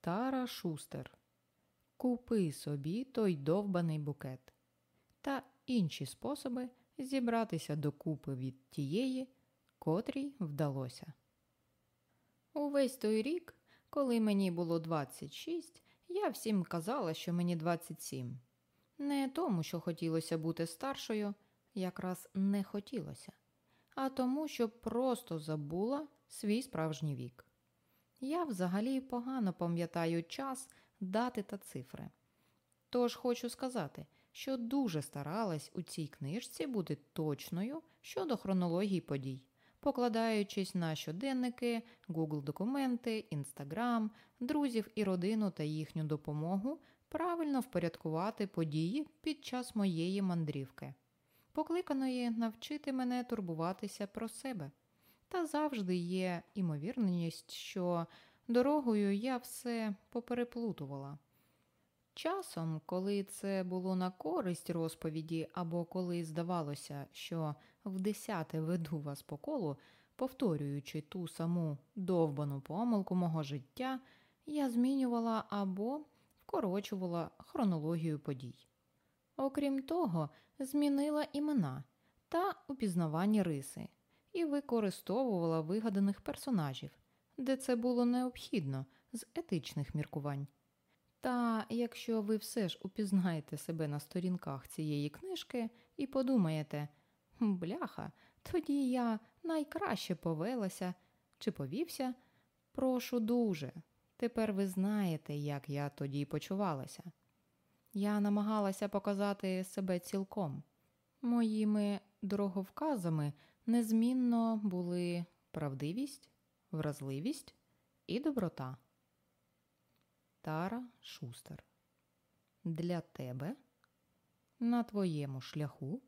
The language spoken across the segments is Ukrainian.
Тара Шустер. Купи собі той довбаний букет та інші способи зібратися докупи від тієї, котрій вдалося. Увесь той рік, коли мені було 26, я всім казала, що мені 27. Не тому, що хотілося бути старшою, якраз не хотілося, а тому, що просто забула свій справжній вік. Я взагалі погано пам'ятаю час, дати та цифри. Тож хочу сказати, що дуже старалась у цій книжці бути точною щодо хронології подій, покладаючись на щоденники, Google документи, Instagram, друзів і родину та їхню допомогу правильно впорядкувати події під час моєї мандрівки, покликаної навчити мене турбуватися про себе. Та завжди є імовірність, що дорогою я все попереплутувала. Часом, коли це було на користь розповіді, або коли здавалося, що в десяте веду вас по колу, повторюючи ту саму довбану помилку мого життя, я змінювала або вкорочувала хронологію подій. Окрім того, змінила імена та упізнавані риси і використовувала вигаданих персонажів, де це було необхідно з етичних міркувань. Та якщо ви все ж упізнаєте себе на сторінках цієї книжки і подумаєте, бляха, тоді я найкраще повелася чи повівся, прошу дуже, тепер ви знаєте, як я тоді почувалася. Я намагалася показати себе цілком. Моїми дороговказами незмінно були правдивість, вразливість і доброта. Тара Шустер. Для тебе на твоєму шляху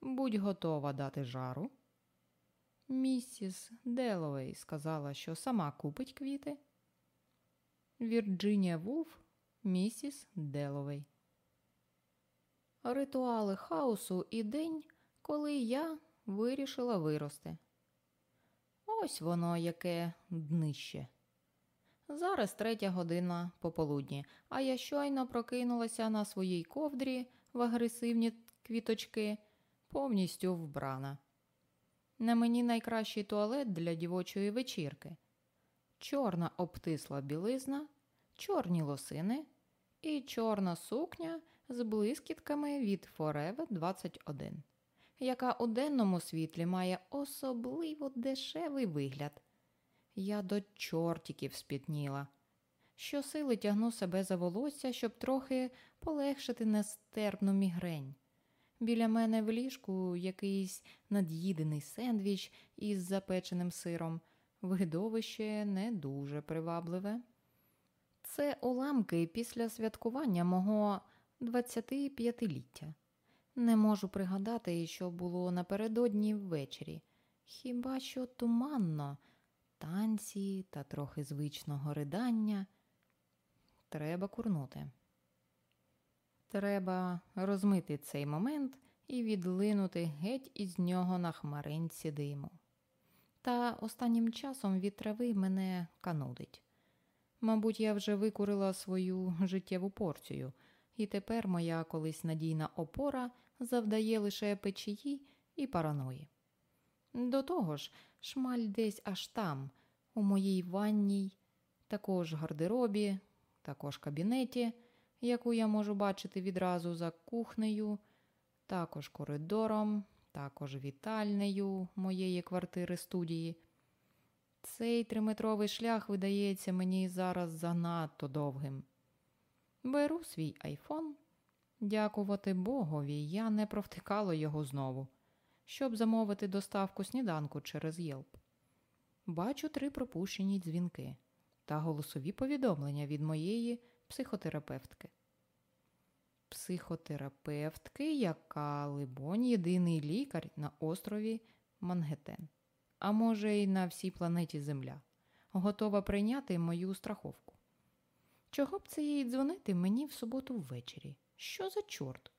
будь готова дати жару. Місіс Деловей сказала, що сама купить квіти. Вірджинія Вулф, місіс Деловей. Ритуали хаосу і день, коли я вирішила вирости. Ось воно яке днище. Зараз третя година пополудні, а я щойно прокинулася на своїй ковдрі в агресивні квіточки, повністю вбрана. На мені найкращий туалет для дівочої вечірки, чорна обтисла білизна, чорні лосини і чорна сукня з блискітками від Forever 21, яка у денному світлі має особливо дешевий вигляд. Я до чортиків спітніла. Щосили тягну себе за волосся, щоб трохи полегшити нестерпну мігрень. Біля мене в ліжку якийсь над'їдений сендвіч із запеченим сиром, видовище не дуже привабливе. Це уламки після святкування мого 25-ліття. Не можу пригадати, що було напередодні ввечері. Хіба що туманно танці та трохи звичного ридання. Треба курнути. Треба розмити цей момент і відлинути геть із нього на хмаринці диму. Та останнім часом від трави мене канудить. Мабуть, я вже викурила свою життєву порцію, і тепер моя колись надійна опора завдає лише печії і параної. До того ж, шмаль десь аж там, у моїй ванній, також гардеробі, також кабінеті, яку я можу бачити відразу за кухнею, також коридором, також вітальнею моєї квартири студії. Цей триметровий шлях видається мені зараз занадто довгим. Беру свій айфон. Дякувати Богові, я не провтикала його знову щоб замовити доставку сніданку через Єлп. Бачу три пропущені дзвінки та голосові повідомлення від моєї психотерапевтки. Психотерапевтки, яка, либонь, єдиний лікар на острові Мангетен, а може, й на всій планеті Земля, готова прийняти мою страховку. Чого б це їй дзвонити мені в суботу ввечері? Що за чорт?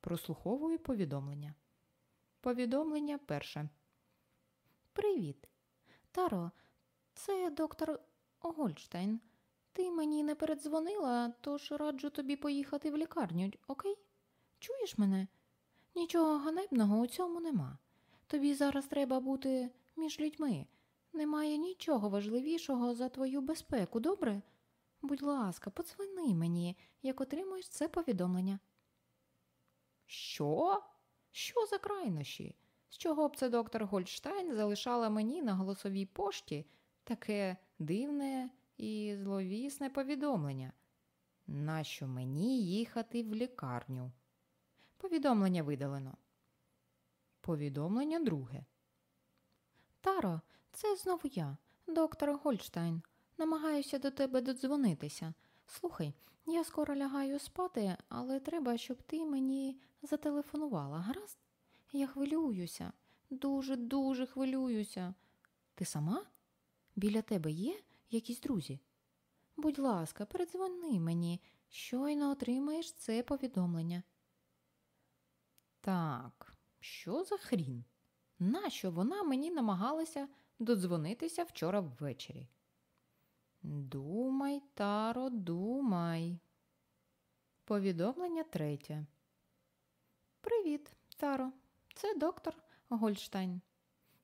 Прослуховую повідомлення. Повідомлення перше. Привіт. Таро, це доктор Гольштейн. Ти мені не передзвонила, тож раджу тобі поїхати в лікарню, окей? Чуєш мене? Нічого ганебного у цьому нема. Тобі зараз треба бути між людьми. Немає нічого важливішого за твою безпеку, добре? Будь ласка, подзвони мені, як отримуєш це повідомлення. Що? Що за крайнощі? З чого б це доктор Гольдштайн залишала мені на голосовій пошті таке дивне і зловісне повідомлення? Нащо мені їхати в лікарню? Повідомлення видалено. Повідомлення друге. Таро, це знову я, доктор Гольдштайн. Намагаюся до тебе додзвонитися. Слухай, я скоро лягаю спати, але треба, щоб ти мені зателефонувала, гаразд? Я хвилююся, дуже, дуже хвилююся. Ти сама? Біля тебе є якісь друзі? Будь ласка, передзвони мені, щойно отримаєш це повідомлення. Так, що за хрін? Нащо вона мені намагалася додзвонитися вчора ввечері? Думай, Таро, думай. Повідомлення третє. Привіт, Таро. Це доктор Гольштайн.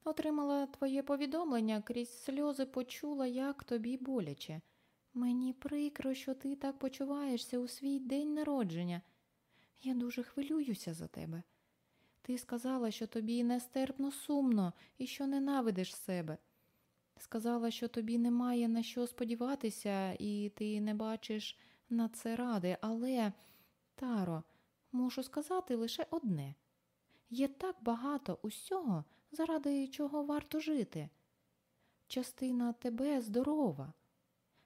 Отримала твоє повідомлення, крізь сльози почула, як тобі боляче. Мені прикро, що ти так почуваєшся у свій день народження. Я дуже хвилююся за тебе. Ти сказала, що тобі нестерпно сумно і що ненавидиш себе. Сказала, що тобі немає на що сподіватися, і ти не бачиш на це ради, але, Таро, мушу сказати лише одне є так багато усього, заради чого варто жити. Частина тебе здорова.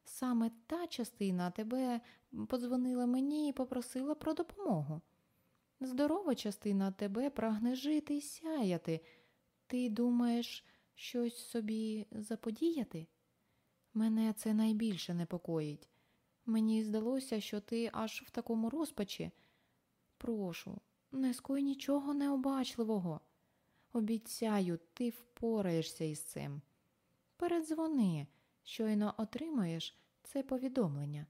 Саме та частина тебе подзвонила мені і попросила про допомогу. Здорова частина тебе прагне жити і сяяти. Ти думаєш щось собі заподіяти? Мене це найбільше непокоїть. Мені здалося, що ти аж в такому розпачі. Прошу, не ской нічого необачливого. Обіцяю, ти впораєшся із цим. Передзвони, щойно отримаєш це повідомлення.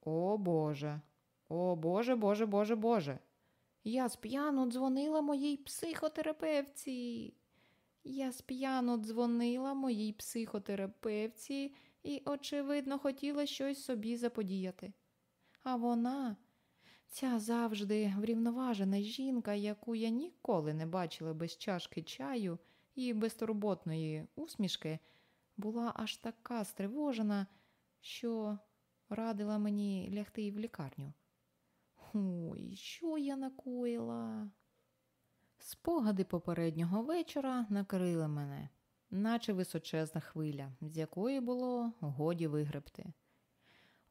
О Боже, о Боже, Боже, Боже, Боже. Я сп'яну дзвонила моїй психотерапевці. Я сп'яну дзвонила моїй психотерапевці і, очевидно, хотіла щось собі заподіяти. А вона, ця завжди врівноважена жінка, яку я ніколи не бачила без чашки чаю і безтурботної усмішки, була аж така стривожена, що радила мені лягти в лікарню. Ой, що я накоїла? Спогади попереднього вечора накрили мене, наче височезна хвиля, з якої було годі вигребти.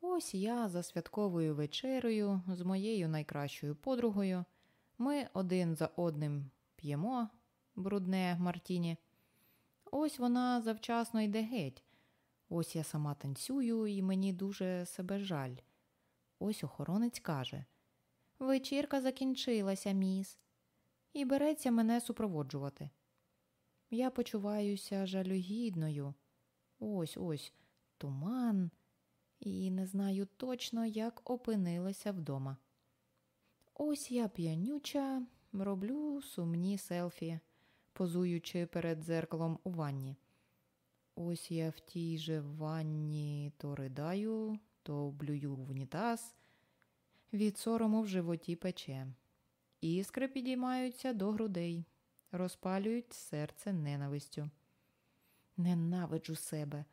Ось я за святковою вечерею з моєю найкращою подругою. Ми один за одним п'ємо брудне Мартіні. Ось вона завчасно йде геть. Ось я сама танцюю, і мені дуже себе жаль. Ось охоронець каже Вечірка закінчилася, міс, і береться мене супроводжувати. Я почуваюся жалюгідною. Ось ось туман, і не знаю точно, як опинилася вдома. Ось я п'янюча, роблю сумні селфі, позуючи перед дзеркалом у ванні. Ось я в тій же ванні то ридаю, то блюю в унітаз. Від сорому в животі пече. Іскри підіймаються до грудей, розпалюють серце ненавистю. Ненавиджу себе,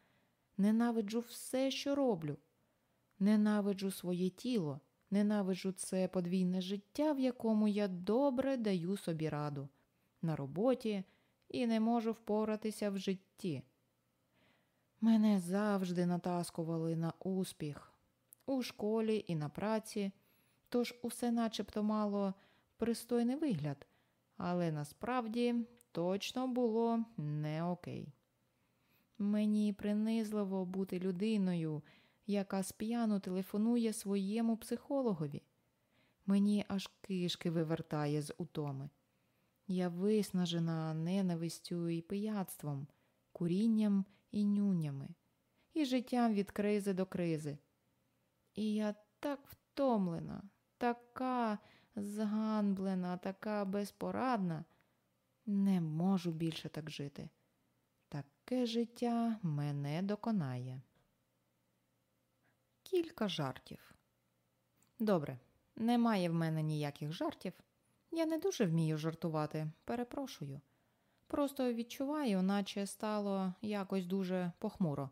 ненавиджу все, що роблю. Ненавиджу своє тіло, ненавиджу це подвійне життя, в якому я добре даю собі раду, на роботі і не можу впоратися в житті. Мене завжди натаскували на успіх у школі і на праці, тож усе начебто мало пристойний вигляд, але насправді точно було не окей. Мені принизливо бути людиною, яка сп'яну телефонує своєму психологові. Мені аж кишки вивертає з утоми. Я виснажена ненавистю і пияцтвом, курінням і нюнями. і життям від кризи до кризи. І я так втомлена, така зганблена, така безпорадна. Не можу більше так жити. Таке життя мене доконає. Кілька жартів. Добре, немає в мене ніяких жартів. Я не дуже вмію жартувати, перепрошую. Просто відчуваю, наче стало якось дуже похмуро.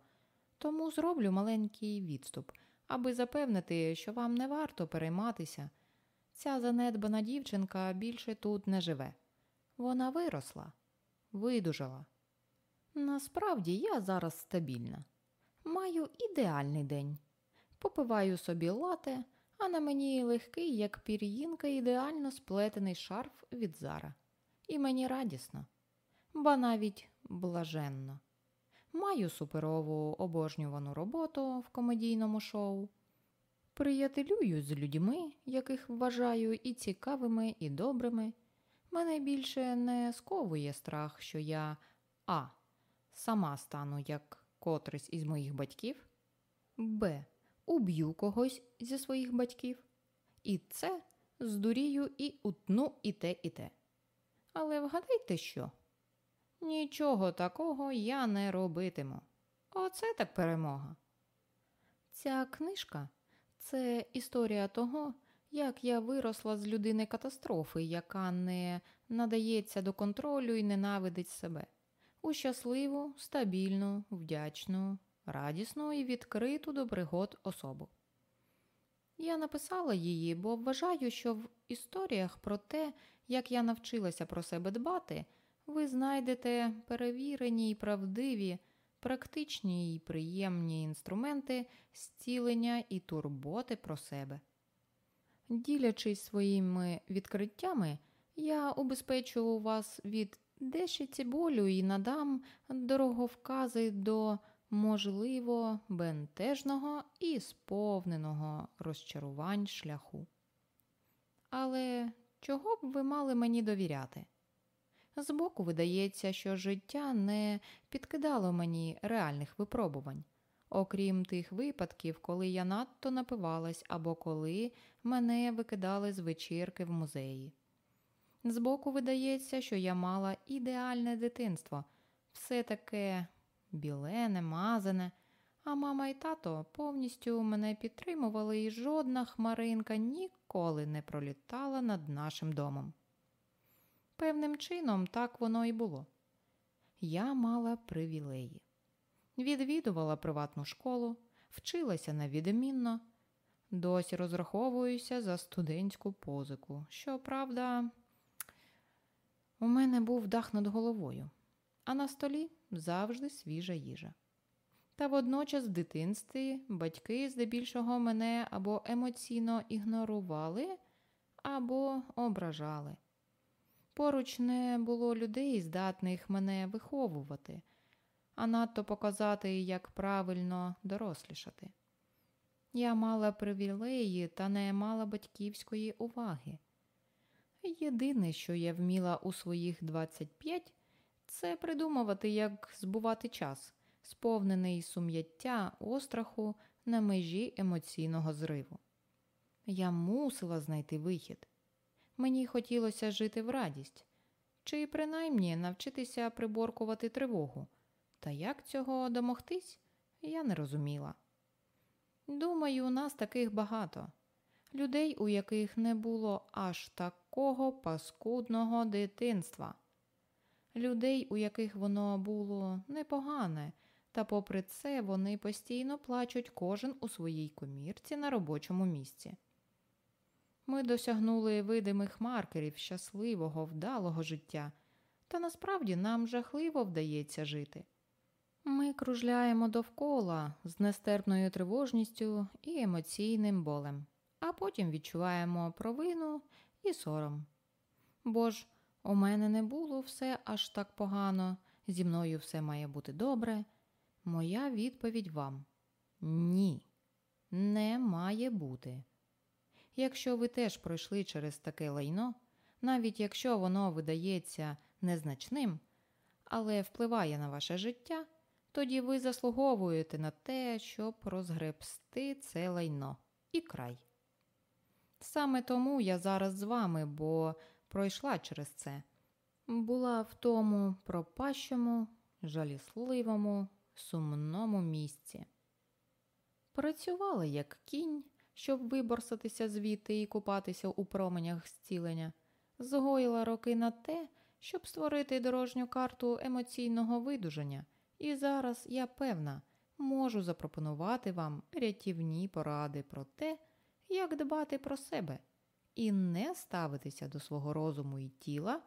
Тому зроблю маленький відступ, аби запевнити, що вам не варто перейматися. Ця занедбана дівчинка більше тут не живе. Вона виросла, видужала. Насправді я зараз стабільна. Маю ідеальний день. Попиваю собі лате, а на мені легкий, як пір'їнка, ідеально сплетений шарф від зара. І мені радісно, ба навіть блаженно. Маю суперову обожнювану роботу в комедійному шоу. Приятелюю з людьми, яких вважаю і цікавими, і добрими. Мене більше не сковує страх, що я А. Сама стану як котрись із моїх батьків, Б. Уб'ю когось зі своїх батьків, і С. Здурію і утну і те, і те. Але вгадайте що? Нічого такого я не робитиму. Оце так перемога. Ця книжка це історія того, як я виросла з людини катастрофи, яка не надається до контролю і ненавидить себе, у щасливу, стабільну, вдячну, радісну і відкриту до пригод особу. Я написала її, бо вважаю, що в історіях про те, як я навчилася про себе дбати, ви знайдете перевірені й правдиві, практичні й приємні інструменти зцілення і турботи про себе. Ділячись своїми відкриттями, я убезпечу вас від дещиці болю і надам дороговкази до можливо бентежного і сповненого розчарувань шляху. Але чого б ви мали мені довіряти? Збоку видається, що життя не підкидало мені реальних випробувань, окрім тих випадків, коли я надто напивалась або коли мене викидали з вечірки в музеї. Збоку видається, що я мала ідеальне дитинство, все таке білене, мазане, а мама і тато повністю мене підтримували, і жодна хмаринка ніколи не пролітала над нашим домом. Певним чином, так воно і було. Я мала привілеї, відвідувала приватну школу, вчилася на відмінно, досі розраховуюся за студентську позику. Щоправда, у мене був дах над головою, а на столі завжди свіжа їжа. Та водночас в дитинстві батьки здебільшого мене або емоційно ігнорували, або ображали. Поруч не було людей, здатних мене виховувати, а надто показати, як правильно дорослішати. Я мала привілеї та не мала батьківської уваги. Єдине, що я вміла у своїх 25, це придумувати, як збувати час, сповнений сум'яття, остраху на межі емоційного зриву. Я мусила знайти вихід. Мені хотілося жити в радість, чи принаймні навчитися приборкувати тривогу. Та як цього домогтись, я не розуміла. Думаю, у нас таких багато людей, у яких не було аж такого паскудного дитинства, людей, у яких воно було непогане, та, попри це, вони постійно плачуть кожен у своїй комірці на робочому місці. Ми досягнули видимих маркерів щасливого, вдалого життя, та насправді нам жахливо вдається жити. Ми кружляємо довкола з нестерпною тривожністю і емоційним болем, а потім відчуваємо провину і сором. Бо ж у мене не було все аж так погано, зі мною все має бути добре. Моя відповідь вам ні, не має бути. Якщо ви теж пройшли через таке лайно, навіть якщо воно видається незначним, але впливає на ваше життя, тоді ви заслуговуєте на те, щоб розгребсти це лайно і край. Саме тому я зараз з вами, бо пройшла через це. Була в тому пропащому, жалісливому, сумному місці. Працювала як кінь, щоб виборсатися звідти і купатися у променях зцілення, згоїла роки на те, щоб створити дорожню карту емоційного видуження, і зараз я певна, можу запропонувати вам рятівні поради про те, як дбати про себе і не ставитися до свого розуму і тіла,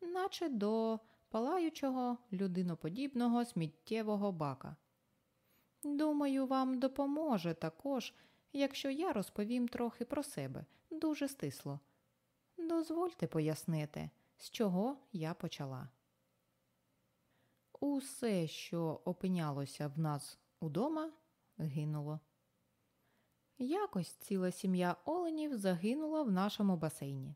наче до палаючого людиноподібного сміттєвого бака. Думаю, вам допоможе також, якщо я розповім трохи про себе дуже стисло. Дозвольте пояснити, з чого я почала. Усе, що опинялося в нас удома, гинуло. Якось ціла сім'я оленів загинула в нашому басейні.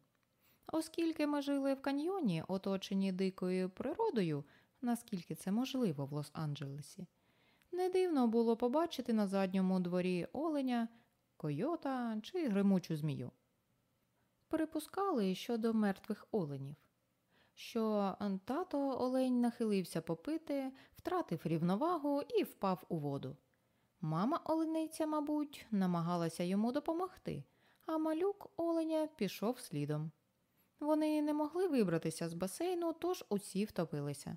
Оскільки ми жили в каньйоні, оточені дикою природою, наскільки це можливо в Лос-Анджелесі, не дивно було побачити на задньому дворі оленя, койота чи гримучу змію. Припускали щодо мертвих оленів, що тато олень нахилився попити, втратив рівновагу і впав у воду. Мама олениця, мабуть, намагалася йому допомогти, а малюк оленя пішов слідом. Вони не могли вибратися з басейну, тож усі втопилися.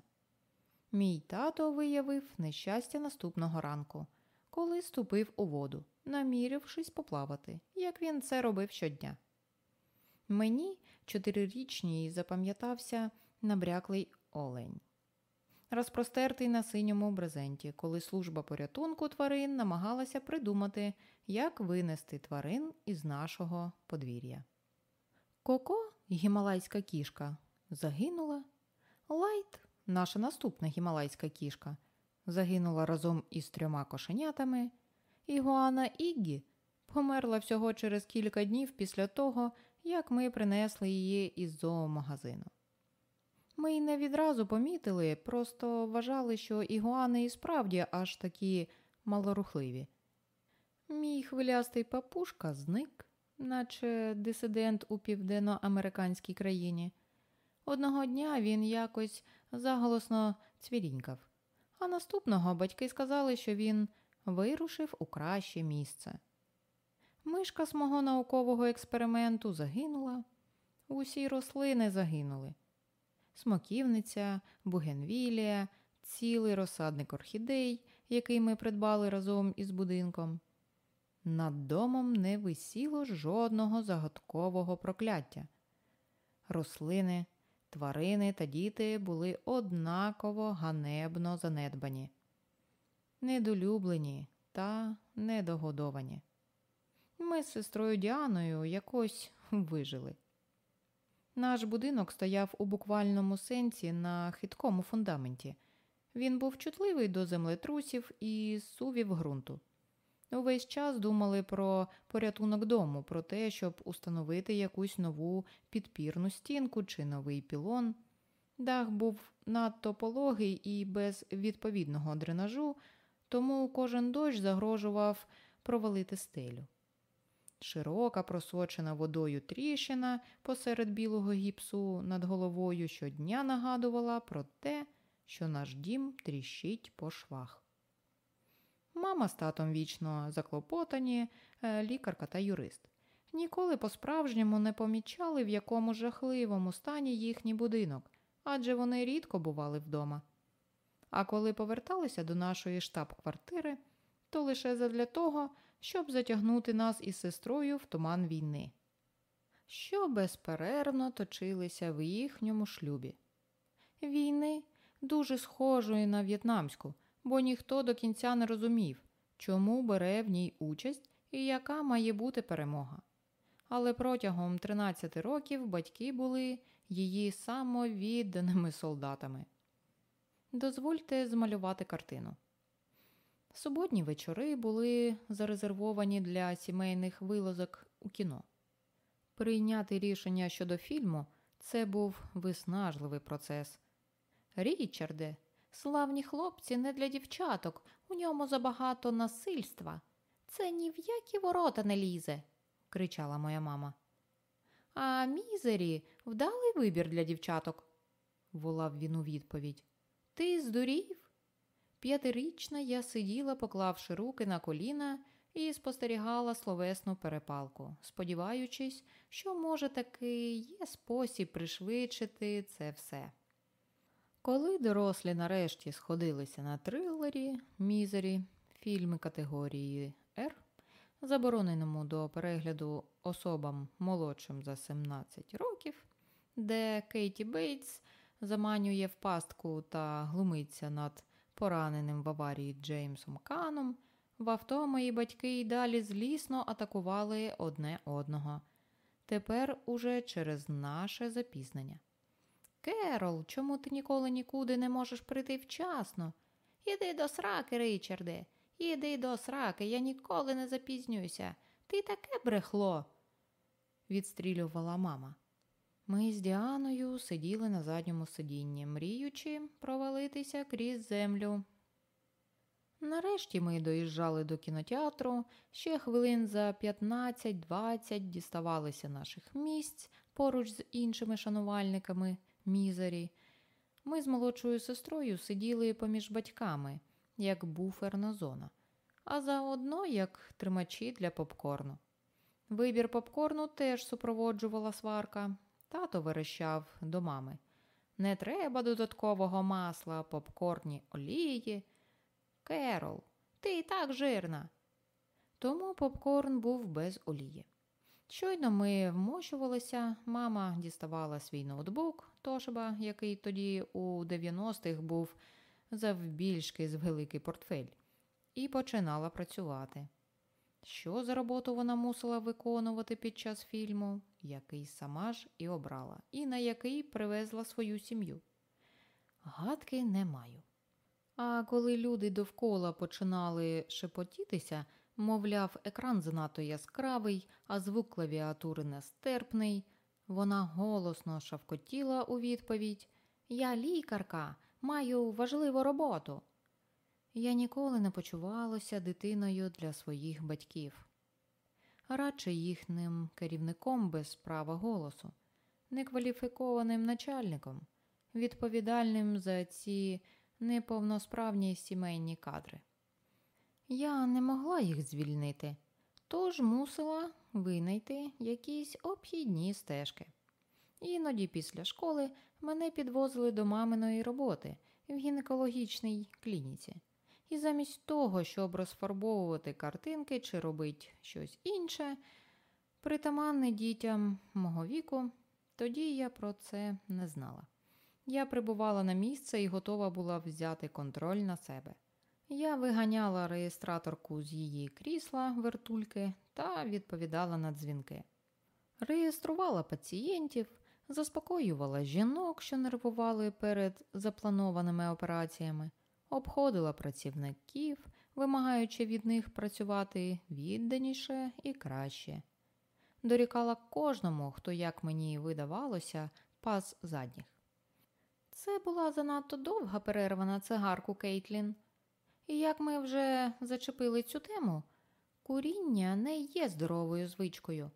Мій тато виявив нещастя наступного ранку, коли ступив у воду, намірившись поплавати, як він це робив щодня. Мені, чотирирічній, запам'ятався набряклий олень, розпростертий на синьому брезенті, коли служба порятунку тварин намагалася придумати, як винести тварин із нашого подвір'я. Коко, гімалайська кішка, загинула. Лайт, наша наступна гімалайська кішка, загинула разом із трьома кошенятами. Ігуана Іггі померла всього через кілька днів після того, як ми принесли її із зоомагазину. Ми й не відразу помітили, просто вважали, що ігуани і справді аж такі малорухливі. Мій хвилястий папушка зник, наче дисидент у південноамериканській країні. Одного дня він якось заголосно цвірінькав, а наступного батьки сказали, що він вирушив у краще місце. Мишка з мого наукового експерименту загинула, усі рослини загинули. Смоківниця, бугенвілія, цілий розсадник орхідей, який ми придбали разом із будинком. Над домом не висіло жодного загадкового прокляття. Рослини, тварини та діти були однаково ганебно занедбані, недолюблені та недогодовані. Ми з сестрою Діаною якось вижили. Наш будинок стояв у буквальному сенсі на хиткому фундаменті. Він був чутливий до землетрусів і сувів ґрунту. Увесь час думали про порятунок дому, про те, щоб установити якусь нову підпірну стінку чи новий пілон. Дах був надто пологий і без відповідного дренажу, тому кожен дощ загрожував провалити стелю. Широка, просочена водою тріщина посеред білого гіпсу над головою щодня нагадувала про те, що наш дім тріщить по швах. Мама з татом вічно заклопотані, е, лікарка та юрист. Ніколи по-справжньому не помічали, в якому жахливому стані їхній будинок, адже вони рідко бували вдома. А коли поверталися до нашої штаб-квартири, то лише задля того, щоб затягнути нас із сестрою в туман війни, що безперервно точилися в їхньому шлюбі. Війни дуже схожої на в'єтнамську, бо ніхто до кінця не розумів, чому бере в ній участь і яка має бути перемога. Але протягом 13 років батьки були її самовідданими солдатами. Дозвольте змалювати картину. Суботні вечори були зарезервовані для сімейних вилазок у кіно. Прийняти рішення щодо фільму це був виснажливий процес. Річарде, Славні хлопці не для дівчаток, у ньому забагато насильства. Це ні в які ворота не лізе, кричала моя мама. А мізері вдалий вибір для дівчаток, волав він у відповідь. Ти здурів? П'ятирічна я сиділа, поклавши руки на коліна, і спостерігала словесну перепалку, сподіваючись, що, може, таки є спосіб пришвидшити це все. Коли дорослі нарешті сходилися на трилері, мізері, фільми категорії R, забороненому до перегляду особам молодшим за 17 років, де Кейті Бейтс заманює в пастку та глумиться над пораненим в аварії Джеймсом Каном, в авто мої батьки й далі злісно атакували одне одного. Тепер уже через наше запізнення. Керол, чому ти ніколи нікуди не можеш прийти вчасно? Іди до сраки, Ричарде, іди до сраки, я ніколи не запізнююся. Ти таке брехло, відстрілювала мама. Ми з Діаною сиділи на задньому сидінні, мріючи провалитися крізь землю. Нарешті ми доїжджали до кінотеатру, ще хвилин за 15-20 діставалися наших місць поруч з іншими шанувальниками мізері. Ми з молодшою сестрою сиділи поміж батьками, як буферна зона, а заодно як тримачі для попкорну. Вибір попкорну теж супроводжувала сварка. Тато верещав до мами. Не треба додаткового масла, попкорні олії. Керол, ти і так жирна. Тому попкорн був без олії. Щойно ми вмощувалися, мама діставала свій ноутбук Тошиба, який тоді у 90-х був завбільшки з великий портфель, і починала працювати. Що за роботу вона мусила виконувати під час фільму, який сама ж і обрала, і на який привезла свою сім'ю? Гадки не маю. А коли люди довкола починали шепотітися, мовляв, екран занадто яскравий, а звук клавіатури нестерпний, вона голосно шавкотіла у відповідь Я лікарка, маю важливу роботу. Я ніколи не почувалася дитиною для своїх батьків, радше їхнім керівником без права голосу, некваліфікованим начальником, відповідальним за ці неповносправні сімейні кадри. Я не могла їх звільнити, тож мусила винайти якісь обхідні стежки. Іноді після школи мене підвозили до маминої роботи в гінекологічній клініці. І замість того, щоб розфарбовувати картинки чи робити щось інше, притаманне дітям мого віку, тоді я про це не знала. Я прибувала на місце і готова була взяти контроль на себе. Я виганяла реєстраторку з її крісла вертульки та відповідала на дзвінки. Реєструвала пацієнтів, заспокоювала жінок, що нервували перед запланованими операціями, обходила працівників, вимагаючи від них працювати відданіше і краще. Дорікала кожному, хто, як мені видавалося, пас задніх. Це була занадто довга перерва на цигарку Кейтлін. І як ми вже зачепили цю тему, куріння не є здоровою звичкою.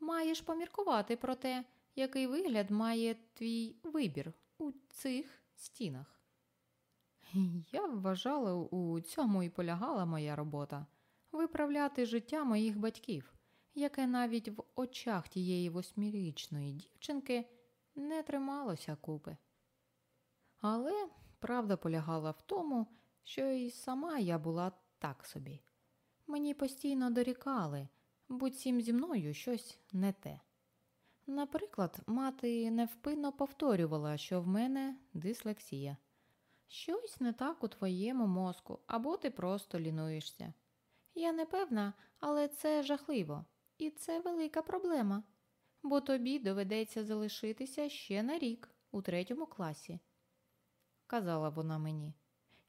Маєш поміркувати про те, який вигляд має твій вибір у цих стінах. Я вважала, у цьому і полягала моя робота виправляти життя моїх батьків, яке навіть в очах тієї восьмирічної дівчинки не трималося купи. Але правда полягала в тому, що і сама я була так собі. Мені постійно дорікали, буцім зі мною щось не те. Наприклад, мати невпинно повторювала, що в мене дислексія. Щось не так у твоєму мозку, або ти просто лінуєшся. Я не певна, але це жахливо, і це велика проблема, бо тобі доведеться залишитися ще на рік у третьому класі, казала вона мені.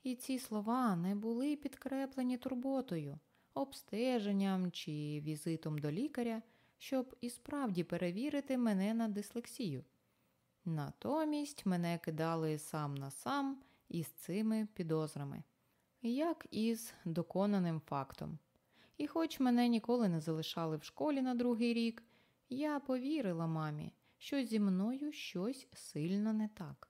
І ці слова не були підкреплені турботою, обстеженням чи візитом до лікаря, щоб і справді перевірити мене на дислексію. Натомість мене кидали сам на сам із цими підозрами, як із доконаним фактом. І хоч мене ніколи не залишали в школі на другий рік, я повірила мамі, що зі мною щось сильно не так,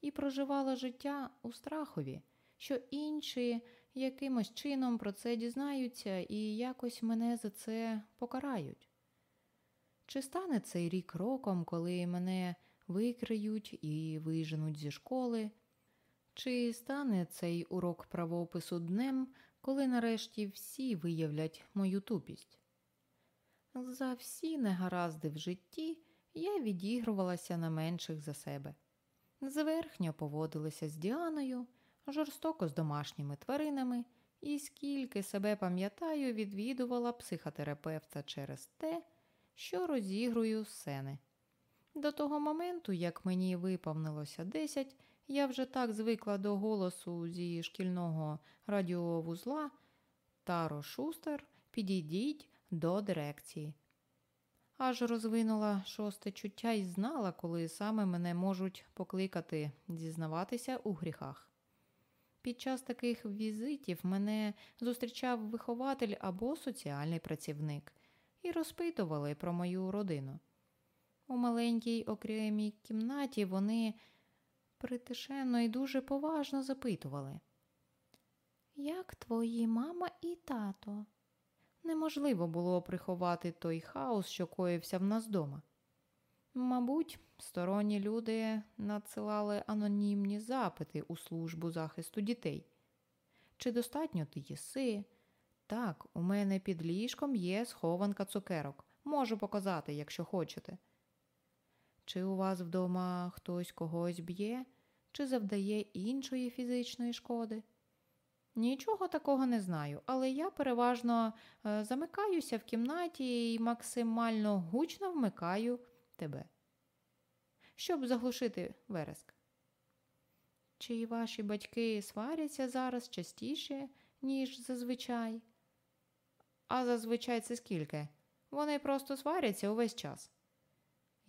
і проживала життя у страхові, що інші якимось чином про це дізнаються і якось мене за це покарають. Чи стане цей рік роком, коли мене викриють і виженуть зі школи? Чи стане цей урок правопису днем, коли нарешті всі виявлять мою тупість? За всі негаразди в житті я відігрувалася на менших за себе. Зверхньо поводилася з Діаною, жорстоко з домашніми тваринами, і скільки себе пам'ятаю, відвідувала психотерапевта через те, що розігрую сцени. До того моменту, як мені виповнилося 10, я вже так звикла до голосу зі шкільного радіовузла Таро Шустер, підійдіть до дирекції. Аж розвинула шосте чуття і знала, коли саме мене можуть покликати зізнаватися у гріхах. Під час таких візитів мене зустрічав вихователь або соціальний працівник і розпитували про мою родину. У маленькій окремій кімнаті вони притишенно і дуже поважно запитували, Як твої мама і тато? Неможливо було приховати той хаос, що коївся в нас дома. Мабуть, сторонні люди надсилали анонімні запити у службу захисту дітей. Чи достатньо ти їси? Так, у мене під ліжком є схованка цукерок. Можу показати, якщо хочете. Чи у вас вдома хтось когось б'є, чи завдає іншої фізичної шкоди? Нічого такого не знаю, але я переважно е, замикаюся в кімнаті і максимально гучно вмикаю тебе, щоб заглушити вереск. Чи ваші батьки сваряться зараз частіше, ніж зазвичай? А зазвичай це скільки? Вони просто сваряться увесь час.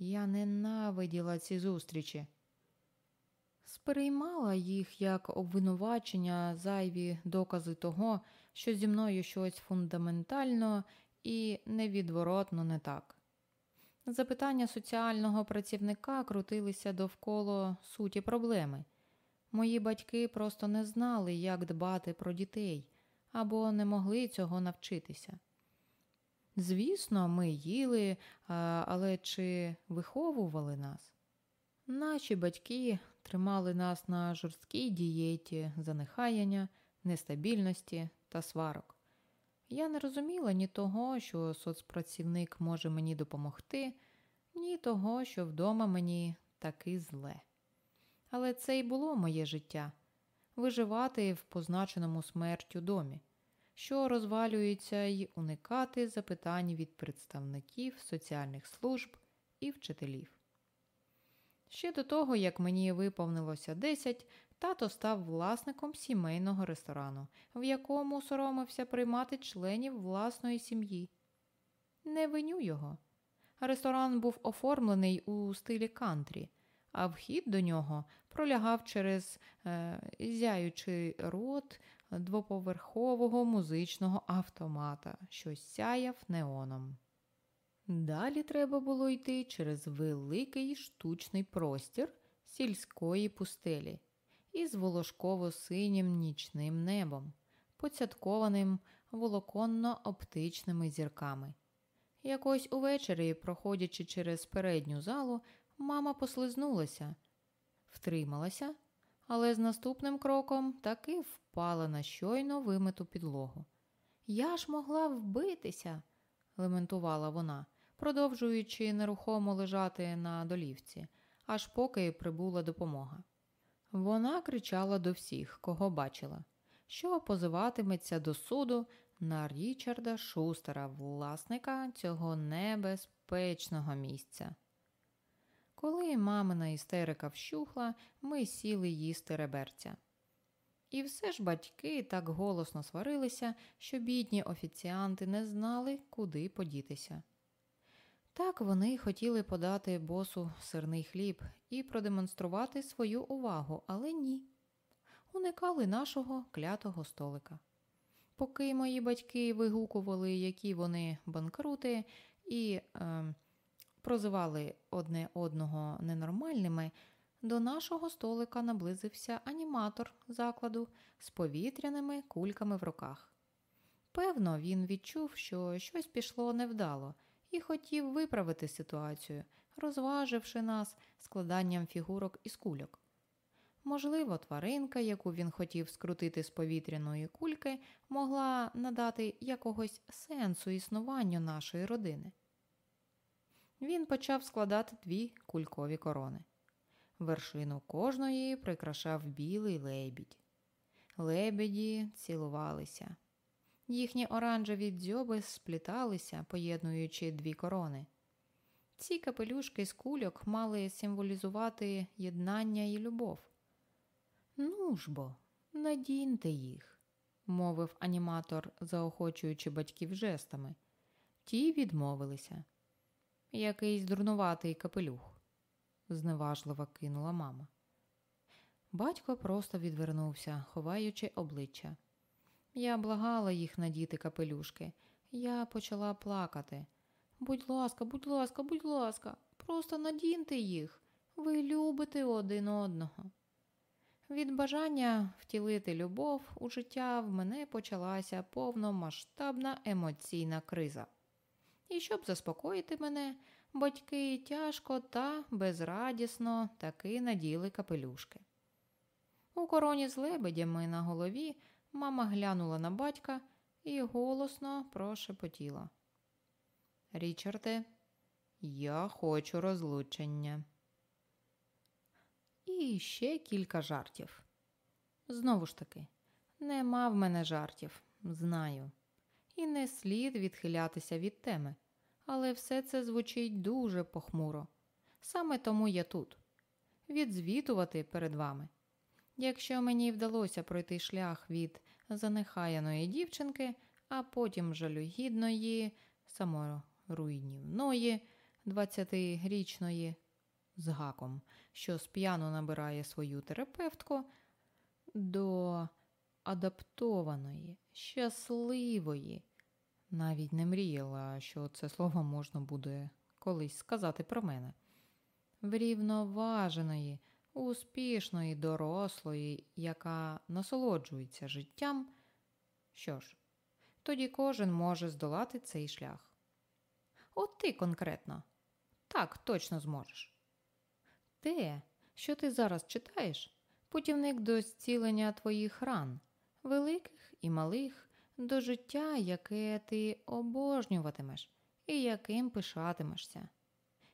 Я ненавиділа ці зустрічі. Сприймала їх як обвинувачення, зайві докази того, що зі мною щось фундаментально і невідворотно не так. Запитання соціального працівника крутилися довкола суті проблеми. Мої батьки просто не знали, як дбати про дітей, або не могли цього навчитися. Звісно, ми їли, але чи виховували нас? Наші батьки тримали нас на жорсткій дієті занехаяння, нестабільності та сварок. Я не розуміла ні того, що соцпрацівник може мені допомогти, ні того, що вдома мені таки зле. Але це й було моє життя виживати в позначеному смертю домі, що розвалюється й уникати запитань від представників соціальних служб і вчителів. Ще до того, як мені виповнилося 10, тато став власником сімейного ресторану, в якому соромився приймати членів власної сім'ї. Не виню його. Ресторан був оформлений у стилі кантрі, а вхід до нього пролягав через е, зяючий рот двоповерхового музичного автомата, що сяяв неоном. Далі треба було йти через великий штучний простір сільської пустелі із волошково-синім нічним небом, поцяткованим волоконно-оптичними зірками. Якось увечері, проходячи через передню залу, мама послизнулася, втрималася, але з наступним кроком таки впала на щойно вимиту підлогу. Я ж могла вбитися, лементувала вона продовжуючи нерухомо лежати на долівці, аж поки прибула допомога. Вона кричала до всіх, кого бачила, що позиватиметься до суду на Річарда Шустера, власника цього небезпечного місця. Коли мамина істерика вщухла, ми сіли їсти реберця. І все ж батьки так голосно сварилися, що бідні офіціанти не знали, куди подітися. Так вони хотіли подати босу сирний хліб і продемонструвати свою увагу, але ні. уникали нашого клятого столика. Поки мої батьки вигукували, які вони банкрути, і е, прозивали одне одного ненормальними, до нашого столика наблизився аніматор закладу з повітряними кульками в руках. Певно, він відчув, що щось пішло невдало, і хотів виправити ситуацію, розваживши нас складанням фігурок із кульок. Можливо, тваринка, яку він хотів скрутити з повітряної кульки, могла надати якогось сенсу існуванню нашої родини. Він почав складати дві кулькові корони. Вершину кожної прикрашав білий лебідь. Лебеді цілувалися. Їхні оранжеві дзьоби спліталися, поєднуючи дві корони. Ці капелюшки з кульок мали символізувати єднання і любов. Ну ж бо, надіньте їх, мовив аніматор, заохочуючи батьків жестами. Ті відмовилися. Якийсь дурнуватий капелюх, зневажливо кинула мама. Батько просто відвернувся, ховаючи обличчя. Я благала їх надіти капелюшки. Я почала плакати. Будь ласка, будь ласка, будь ласка, просто надіньте їх. Ви любите один одного. Від бажання втілити любов у життя в мене почалася повномасштабна емоційна криза. І щоб заспокоїти мене, батьки тяжко та безрадісно таки наділи капелюшки. У короні з лебедями на голові мама глянула на батька і голосно прошепотіла. Річарде, я хочу розлучення. І ще кілька жартів. Знову ж таки, нема в мене жартів, знаю. І не слід відхилятися від теми, але все це звучить дуже похмуро. Саме тому я тут відзвітувати перед вами. Якщо мені вдалося пройти шлях від занехаяної дівчинки, а потім жалюгідної, саморуйнівної, 20-річної з гаком, що сп'яно набирає свою терапевтку, до адаптованої, щасливої. Навіть не мріяла, що це слово можна буде колись сказати про мене. Врівноваженої, успішної, дорослої, яка насолоджується життям. Що ж, тоді кожен може здолати цей шлях. От ти конкретно так точно зможеш. Те, що ти зараз читаєш, путівник до зцілення твоїх ран, великих і малих, до життя, яке ти обожнюватимеш і яким пишатимешся.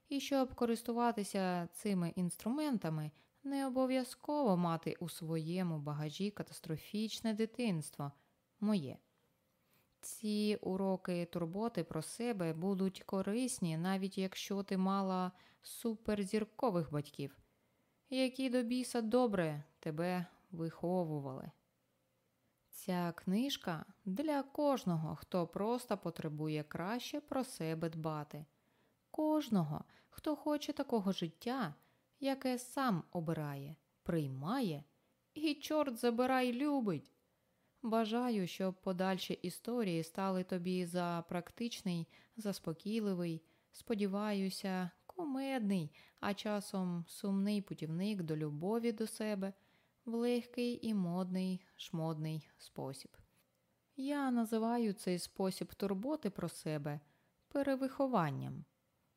І щоб користуватися цими інструментами, не обов'язково мати у своєму багажі катастрофічне дитинство моє. Ці уроки турботи про себе будуть корисні, навіть якщо ти мала суперзіркових батьків, які до біса добре тебе виховували. Ця книжка для кожного, хто просто потребує краще про себе дбати, кожного, хто хоче такого життя, яке сам обирає, приймає і, чорт забирай, любить. Бажаю, щоб подальші історії стали тобі за практичний, заспокійливий, сподіваюся, кумедний, а часом сумний путівник до любові до себе в легкий і модний шмодний спосіб. Я називаю цей спосіб турботи про себе перевихованням,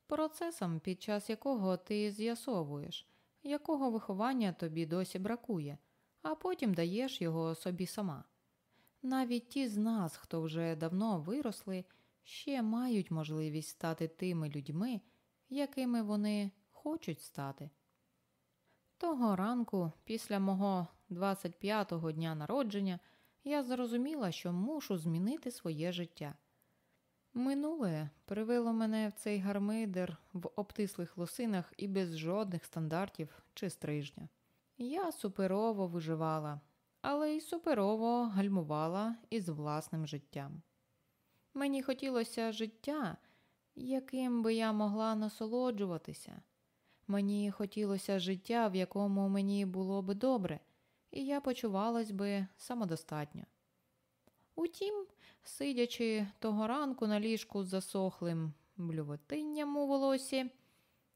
процесом, під час якого ти з'ясовуєш, якого виховання тобі досі бракує, а потім даєш його собі сама. Навіть ті з нас, хто вже давно виросли, ще мають можливість стати тими людьми, якими вони хочуть стати. Того ранку, після мого 25-го дня народження, я зрозуміла, що мушу змінити своє життя. Минуле привело мене в цей гармидер в обтислих лосинах і без жодних стандартів чи стрижня. Я суперово виживала, але й суперово гальмувала із власним життям. Мені хотілося життя, яким би я могла насолоджуватися. Мені хотілося життя, в якому мені було би добре, і я почувалась би самодостатньо. Утім, сидячи того ранку на ліжку з засохлим блювотинням у волосі,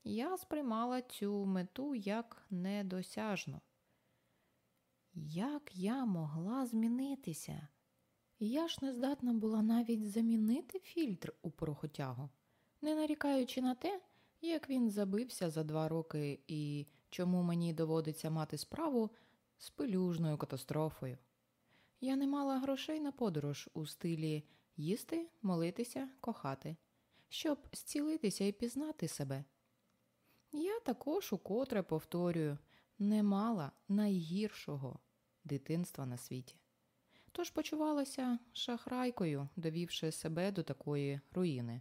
я сприймала цю мету як недосяжну. Як я могла змінитися? Я ж не здатна була навіть замінити фільтр у порохотягу, не нарікаючи на те, як він забився за два роки і чому мені доводиться мати справу з пилюжною катастрофою. Я не мала грошей на подорож у стилі їсти, молитися, кохати, щоб зцілитися і пізнати себе. Я також укотре повторюю, не мала найгіршого дитинства на світі. Тож почувалася шахрайкою, довівши себе до такої руїни.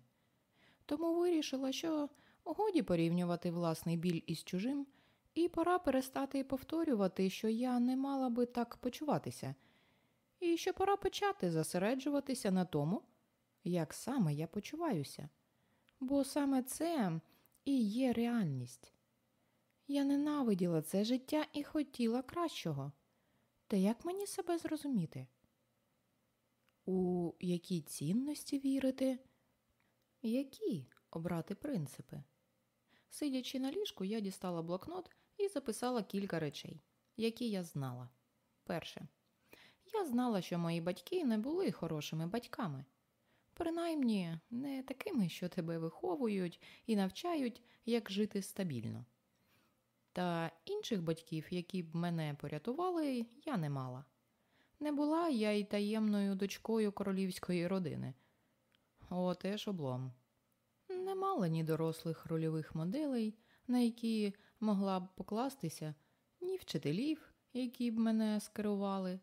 Тому вирішила, що годі порівнювати власний біль із чужим, і пора перестати повторювати, що я не мала би так почуватися, і що пора почати зосереджуватися на тому, як саме я почуваюся. Бо саме це і є реальність. Я ненавиділа це життя і хотіла кращого. Та як мені себе зрозуміти? У які цінності вірити? Які обрати принципи? Сидячи на ліжку, я дістала блокнот і записала кілька речей, які я знала. Перше, я знала, що мої батьки не були хорошими батьками, принаймні не такими, що тебе виховують і навчають, як жити стабільно. Та інших батьків, які б мене порятували, я не мала. Не була я й таємною дочкою королівської родини. О, теж облом. Не мала ні дорослих рольових моделей, на які могла б покластися, ні вчителів, які б мене скерували.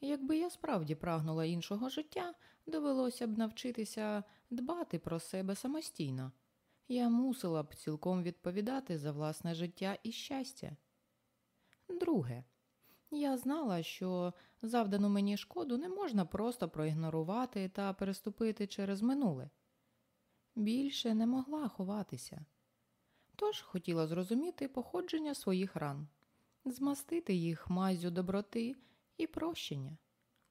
Якби я справді прагнула іншого життя, довелося б навчитися дбати про себе самостійно. Я мусила б цілком відповідати за власне життя і щастя. Друге, я знала, що завдану мені шкоду не можна просто проігнорувати та переступити через минуле. Більше не могла ховатися. Тож хотіла зрозуміти походження своїх ран, змастити їх мазю доброти і прощення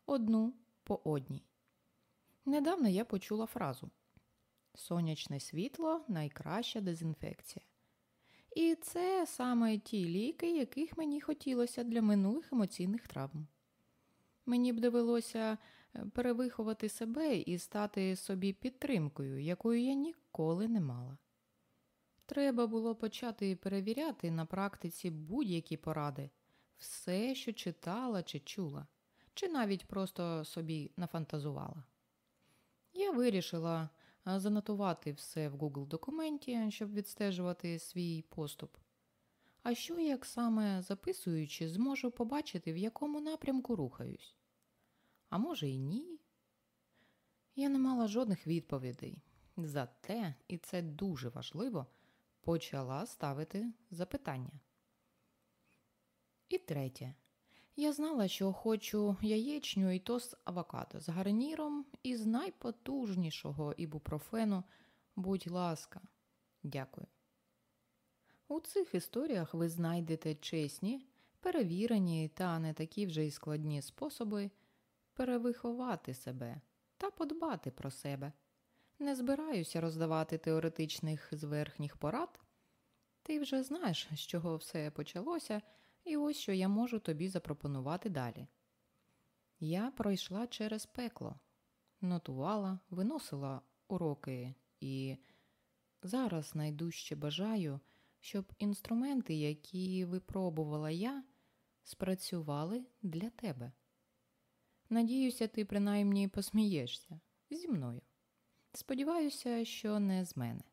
одну по одній. Недавно я почула фразу Сонячне світло найкраща дезінфекція. І це саме ті ліки, яких мені хотілося для минулих емоційних травм. Мені б довелося перевиховати себе і стати собі підтримкою, якою я ніколи не мала. Треба було почати перевіряти на практиці будь-які поради, все, що читала чи чула, чи навіть просто собі нафантазувала. Я вирішила занотувати все в Google документі, щоб відстежувати свій поступ. А що, як саме записуючи, зможу побачити, в якому напрямку рухаюсь? А може і ні? Я не мала жодних відповідей. Зате, і це дуже важливо, почала ставити запитання. І третє. Я знала, що хочу яєчню і тост авокадо з гарніром із найпотужнішого ібупрофену. Будь ласка, дякую. У цих історіях ви знайдете чесні, перевірені та не такі вже й складні способи перевиховати себе та подбати про себе. Не збираюся роздавати теоретичних зверхніх порад. Ти вже знаєш, з чого все почалося. І ось що я можу тобі запропонувати далі. Я пройшла через пекло, нотувала, виносила уроки і зараз найдужче бажаю, щоб інструменти, які випробувала я, спрацювали для тебе. Надіюся, ти принаймні посмієшся зі мною. Сподіваюся, що не з мене.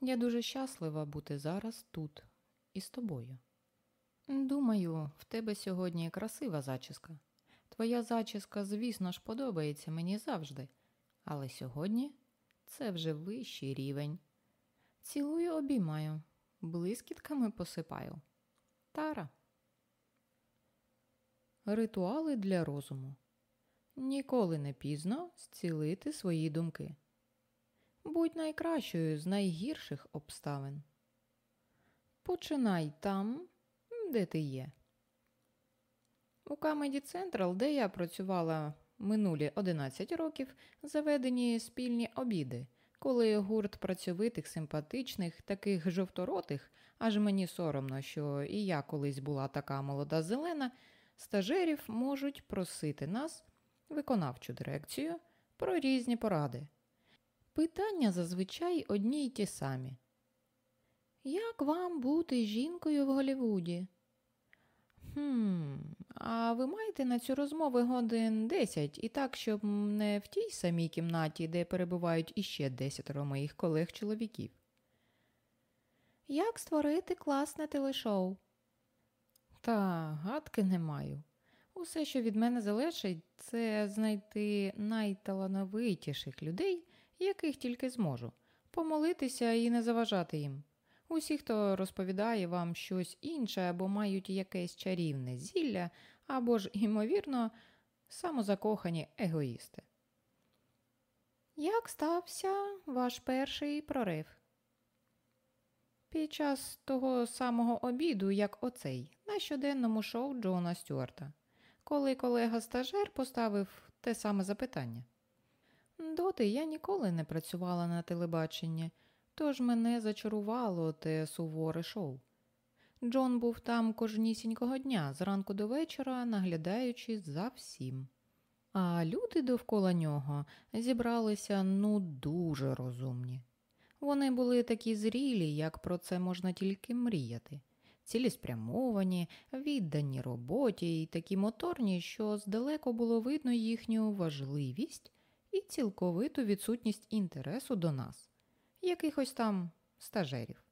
Я дуже щаслива бути зараз тут і з тобою. Думаю, в тебе сьогодні красива зачіска. Твоя зачіска, звісно ж, подобається мені завжди, але сьогодні це вже вищий рівень. Цілую обіймаю, блискітками посипаю. Тара. Ритуали для розуму. Ніколи не пізно зцілити свої думки. Будь найкращою з найгірших обставин. Починай там, де ти є. У Comedy Central, де я працювала минулі 11 років, заведені спільні обіди, коли гурт працьовитих, симпатичних, таких жовторотих, аж мені соромно, що і я колись була така молода зелена, стажерів можуть просити нас, виконавчу дирекцію, про різні поради. Питання зазвичай одні й ті самі. Як вам бути жінкою в Голлівуді? Хм, а ви маєте на цю розмову годин 10 і так, щоб не в тій самій кімнаті, де перебувають іще десятеро моїх колег-чоловіків? Як створити класне телешоу? Та гадки не маю. Усе, що від мене залежить, це знайти найталановитіших людей, яких тільки зможу, помолитися і не заважати їм. Усі, хто розповідає вам щось інше або мають якесь чарівне зілля, або ж, ймовірно, самозакохані егоїсти. Як стався ваш перший прорив? Під час того самого обіду, як оцей, на щоденному шоу Джона Стюарта, коли колега стажер поставив те саме запитання. Доти я ніколи не працювала на телебаченні, тож мене зачарувало те суворе шоу. Джон був там кожнісінького дня, зранку до вечора, наглядаючи за всім. А люди довкола нього зібралися ну дуже розумні. Вони були такі зрілі, як про це можна тільки мріяти, цілеспрямовані, віддані роботі і такі моторні, що здалеку було видно їхню важливість і цілковиту відсутність інтересу до нас, якихось там стажерів.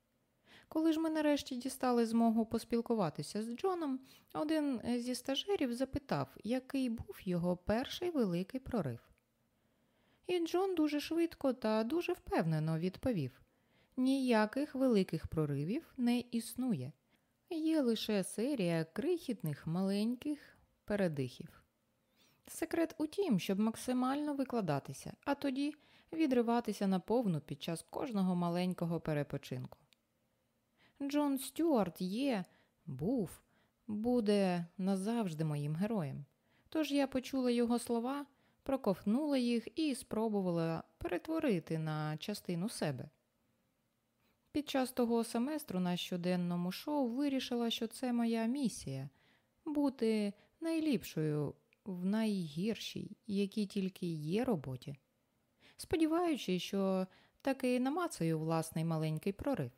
Коли ж ми нарешті дістали змогу поспілкуватися з Джоном, один зі стажерів запитав, який був його перший великий прорив. І Джон дуже швидко та дуже впевнено відповів: ніяких великих проривів не існує. Є лише серія крихітних маленьких передихів. Секрет у тім, щоб максимально викладатися, а тоді відриватися наповну під час кожного маленького перепочинку. Джон Стюарт є, був, буде назавжди моїм героєм. Тож я почула його слова, проковтнула їх і спробувала перетворити на частину себе. Під час того семестру на щоденному шоу вирішила, що це моя місія бути найліпшою в найгіршій, якій тільки є роботі, сподіваючись, що таки намацаю власний маленький прорив.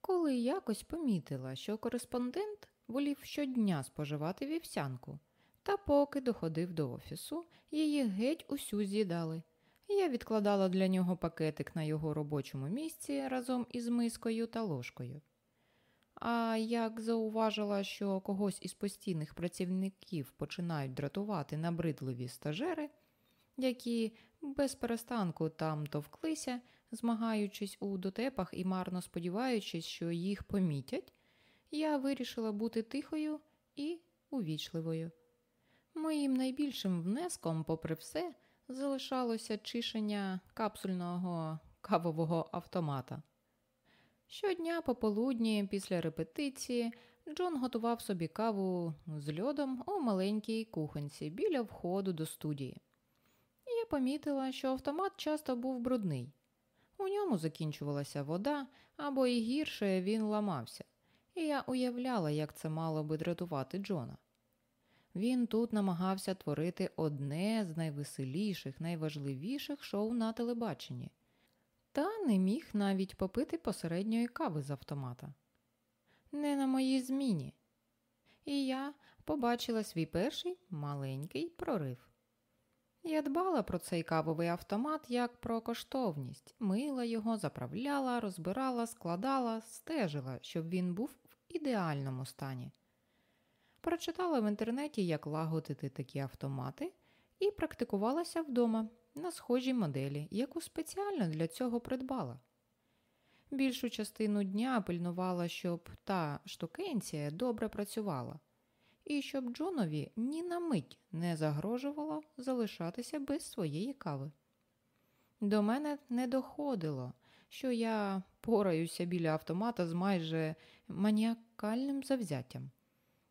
Коли якось помітила, що кореспондент волів щодня споживати вівсянку, та поки доходив до офісу, її геть усю з'їдали. Я відкладала для нього пакетик на його робочому місці разом із мискою та ложкою. А як зауважила, що когось із постійних працівників починають дратувати набридливі стажери, які без перестанку там товклися, змагаючись у дотепах і марно сподіваючись, що їх помітять, я вирішила бути тихою і увічливою. Моїм найбільшим внеском, попри все, залишалося чишення капсульного кавового автомата. Щодня пополудні, після репетиції, Джон готував собі каву з льодом у маленькій кухонці біля входу до студії. Я помітила, що автомат часто був брудний. У ньому закінчувалася вода, або і гірше він ламався, і я уявляла, як це мало би дратувати Джона. Він тут намагався творити одне з найвеселіших, найважливіших шоу на телебаченні, та не міг навіть попити посередньої кави з автомата. Не на моїй зміні. І я побачила свій перший маленький прорив. Я дбала про цей кавовий автомат як про коштовність, мила його, заправляла, розбирала, складала, стежила, щоб він був в ідеальному стані. Прочитала в інтернеті, як лагодити такі автомати, і практикувалася вдома на схожій моделі, яку спеціально для цього придбала. Більшу частину дня пильнувала, щоб та штукенція добре працювала, і щоб Джонові ні на мить не загрожувало залишатися без своєї кави. До мене не доходило, що я пораюся біля автомата з майже маніакальним завзяттям.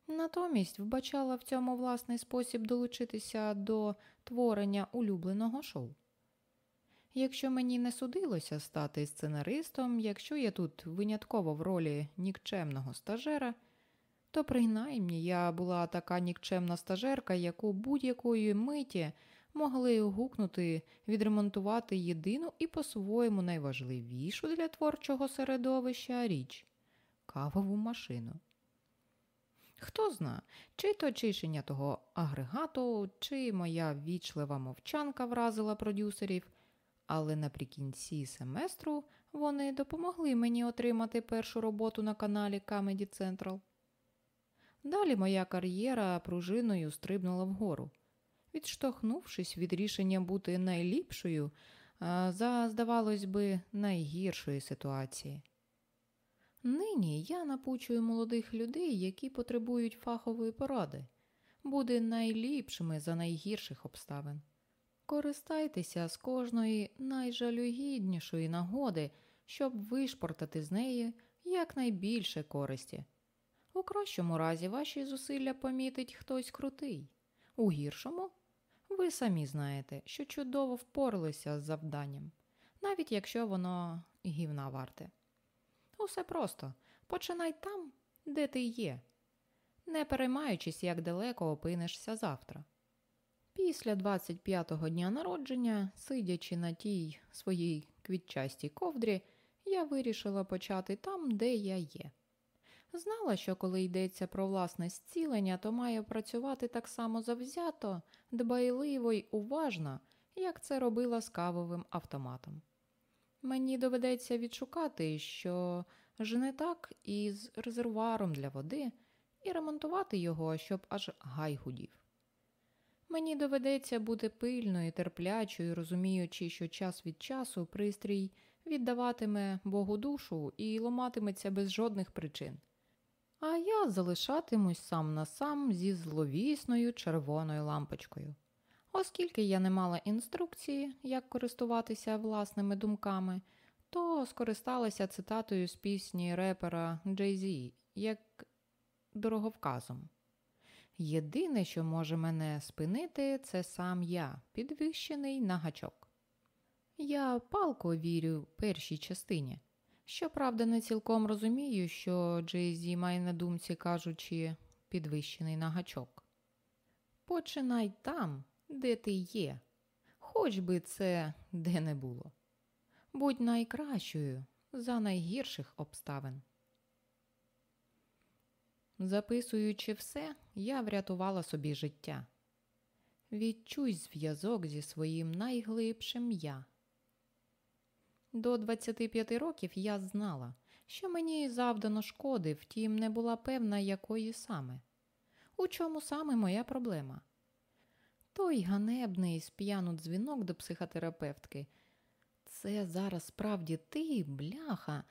Натомість вбачала в цьому власний спосіб долучитися до творення улюбленого шоу. Якщо мені не судилося стати сценаристом, якщо я тут винятково в ролі нікчемного стажера, то принаймні я була така нікчемна стажерка, яку будь-якої миті могли гукнути відремонтувати єдину і по-своєму найважливішу для творчого середовища річ кавову машину. Хто зна, чи то чишення того агрегату, чи моя вічлива мовчанка вразила продюсерів, але наприкінці семестру вони допомогли мені отримати першу роботу на каналі Comedy Central. Далі моя кар'єра пружиною стрибнула вгору, відштовхнувшись від рішення бути найліпшою за, здавалось би, найгіршої ситуації. Нині я напучую молодих людей, які потребують фахової поради, буде найліпшими за найгірших обставин. Користайтеся з кожної найжалюгіднішої нагоди, щоб вишпортати з неї якнайбільше користі. У кращому разі ваші зусилля помітить хтось крутий, у гіршому ви самі знаєте, що чудово впоралися з завданням, навіть якщо воно гівна варте. Усе просто починай там, де ти є, не переймаючись, як далеко опинишся завтра. Після 25-го дня народження, сидячи на тій своїй квітчастій ковдрі, я вирішила почати там, де я є. Знала, що коли йдеться про власне зцілення, то має працювати так само завзято, дбайливо й уважно, як це робила з кавовим автоматом. Мені доведеться відшукати, що ж не так із резервуаром для води, і ремонтувати його, щоб аж гай гудів. Мені доведеться бути пильною, терплячою, розуміючи, що час від часу пристрій віддаватиме Богу душу і ломатиметься без жодних причин. А я залишатимусь сам на сам зі зловісною червоною лампочкою. Оскільки я не мала інструкції, як користуватися власними думками, то скористалася цитатою з пісні репера Jay-Z як дороговказом. Єдине, що може мене спинити, це сам я, підвищений на гачок. Я палко вірю першій частині. Щоправда, не цілком розумію, що Джейзі має на думці, кажучи, підвищений на гачок. Починай там, де ти є, хоч би це де не було. Будь найкращою за найгірших обставин. Записуючи все, я врятувала собі життя. Відчуй зв'язок зі своїм найглибшим я. До 25 років я знала, що мені завдано шкоди, втім, не була певна, якої саме. У чому саме моя проблема? Той ганебний сп'яну дзвінок до психотерапевтки. Це зараз справді ти, бляха,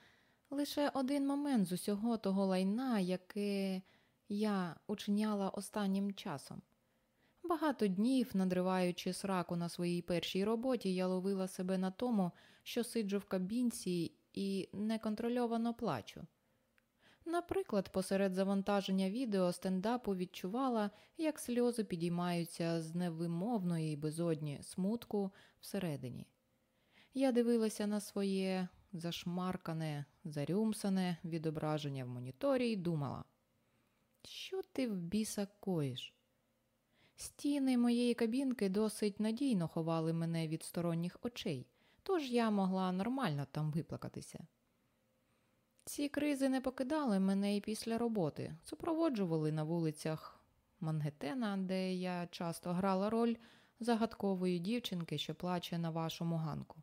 лише один момент з усього того лайна, яке я учиняла останнім часом. Багато днів, надриваючи сраку на своїй першій роботі, я ловила себе на тому, що сиджу в кабінці і неконтрольовано плачу. Наприклад, посеред завантаження відео стендапу відчувала, як сльози підіймаються з невимовної безодні смутку всередині. Я дивилася на своє зашмаркане, зарюмсане відображення в моніторі і думала, що ти в біса коїш? Стіни моєї кабінки досить надійно ховали мене від сторонніх очей, тож я могла нормально там виплакатися. Ці кризи не покидали мене і після роботи, супроводжували на вулицях Мангетена, де я часто грала роль загадкової дівчинки, що плаче на вашому ганку.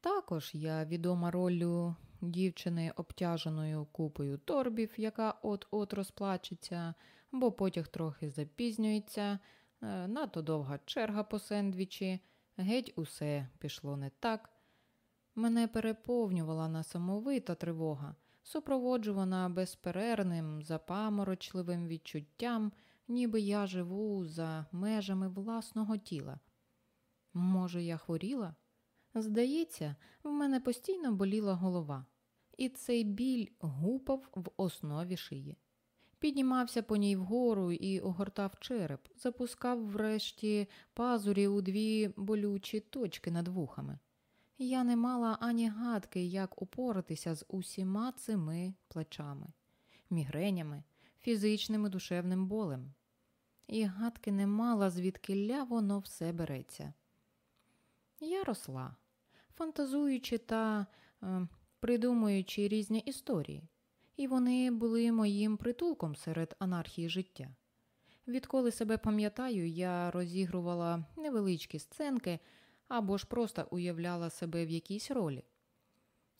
Також я відома роллю дівчини, обтяженою купою торбів, яка от-от розплачеться, бо потяг трохи запізнюється, е, надто довга черга по сендвічі, геть усе пішло не так. Мене переповнювала насамовита тривога, супроводжувана безперервним, запаморочливим відчуттям, ніби я живу за межами власного тіла. Може, я хворіла? Здається, в мене постійно боліла голова, і цей біль гупав в основі шиї. піднімався по ній вгору і огортав череп, запускав врешті пазурі у дві болючі точки над вухами. Я не мала ані гадки, як упоратися з усіма цими плечами, мігренями, фізичним і душевним болем. І гадки не мала, звідки воно все береться. Я росла, фантазуючи та е, придумуючи різні історії, і вони були моїм притулком серед анархії життя. Відколи себе пам'ятаю, я розігрувала невеличкі сценки або ж просто уявляла себе в якійсь ролі.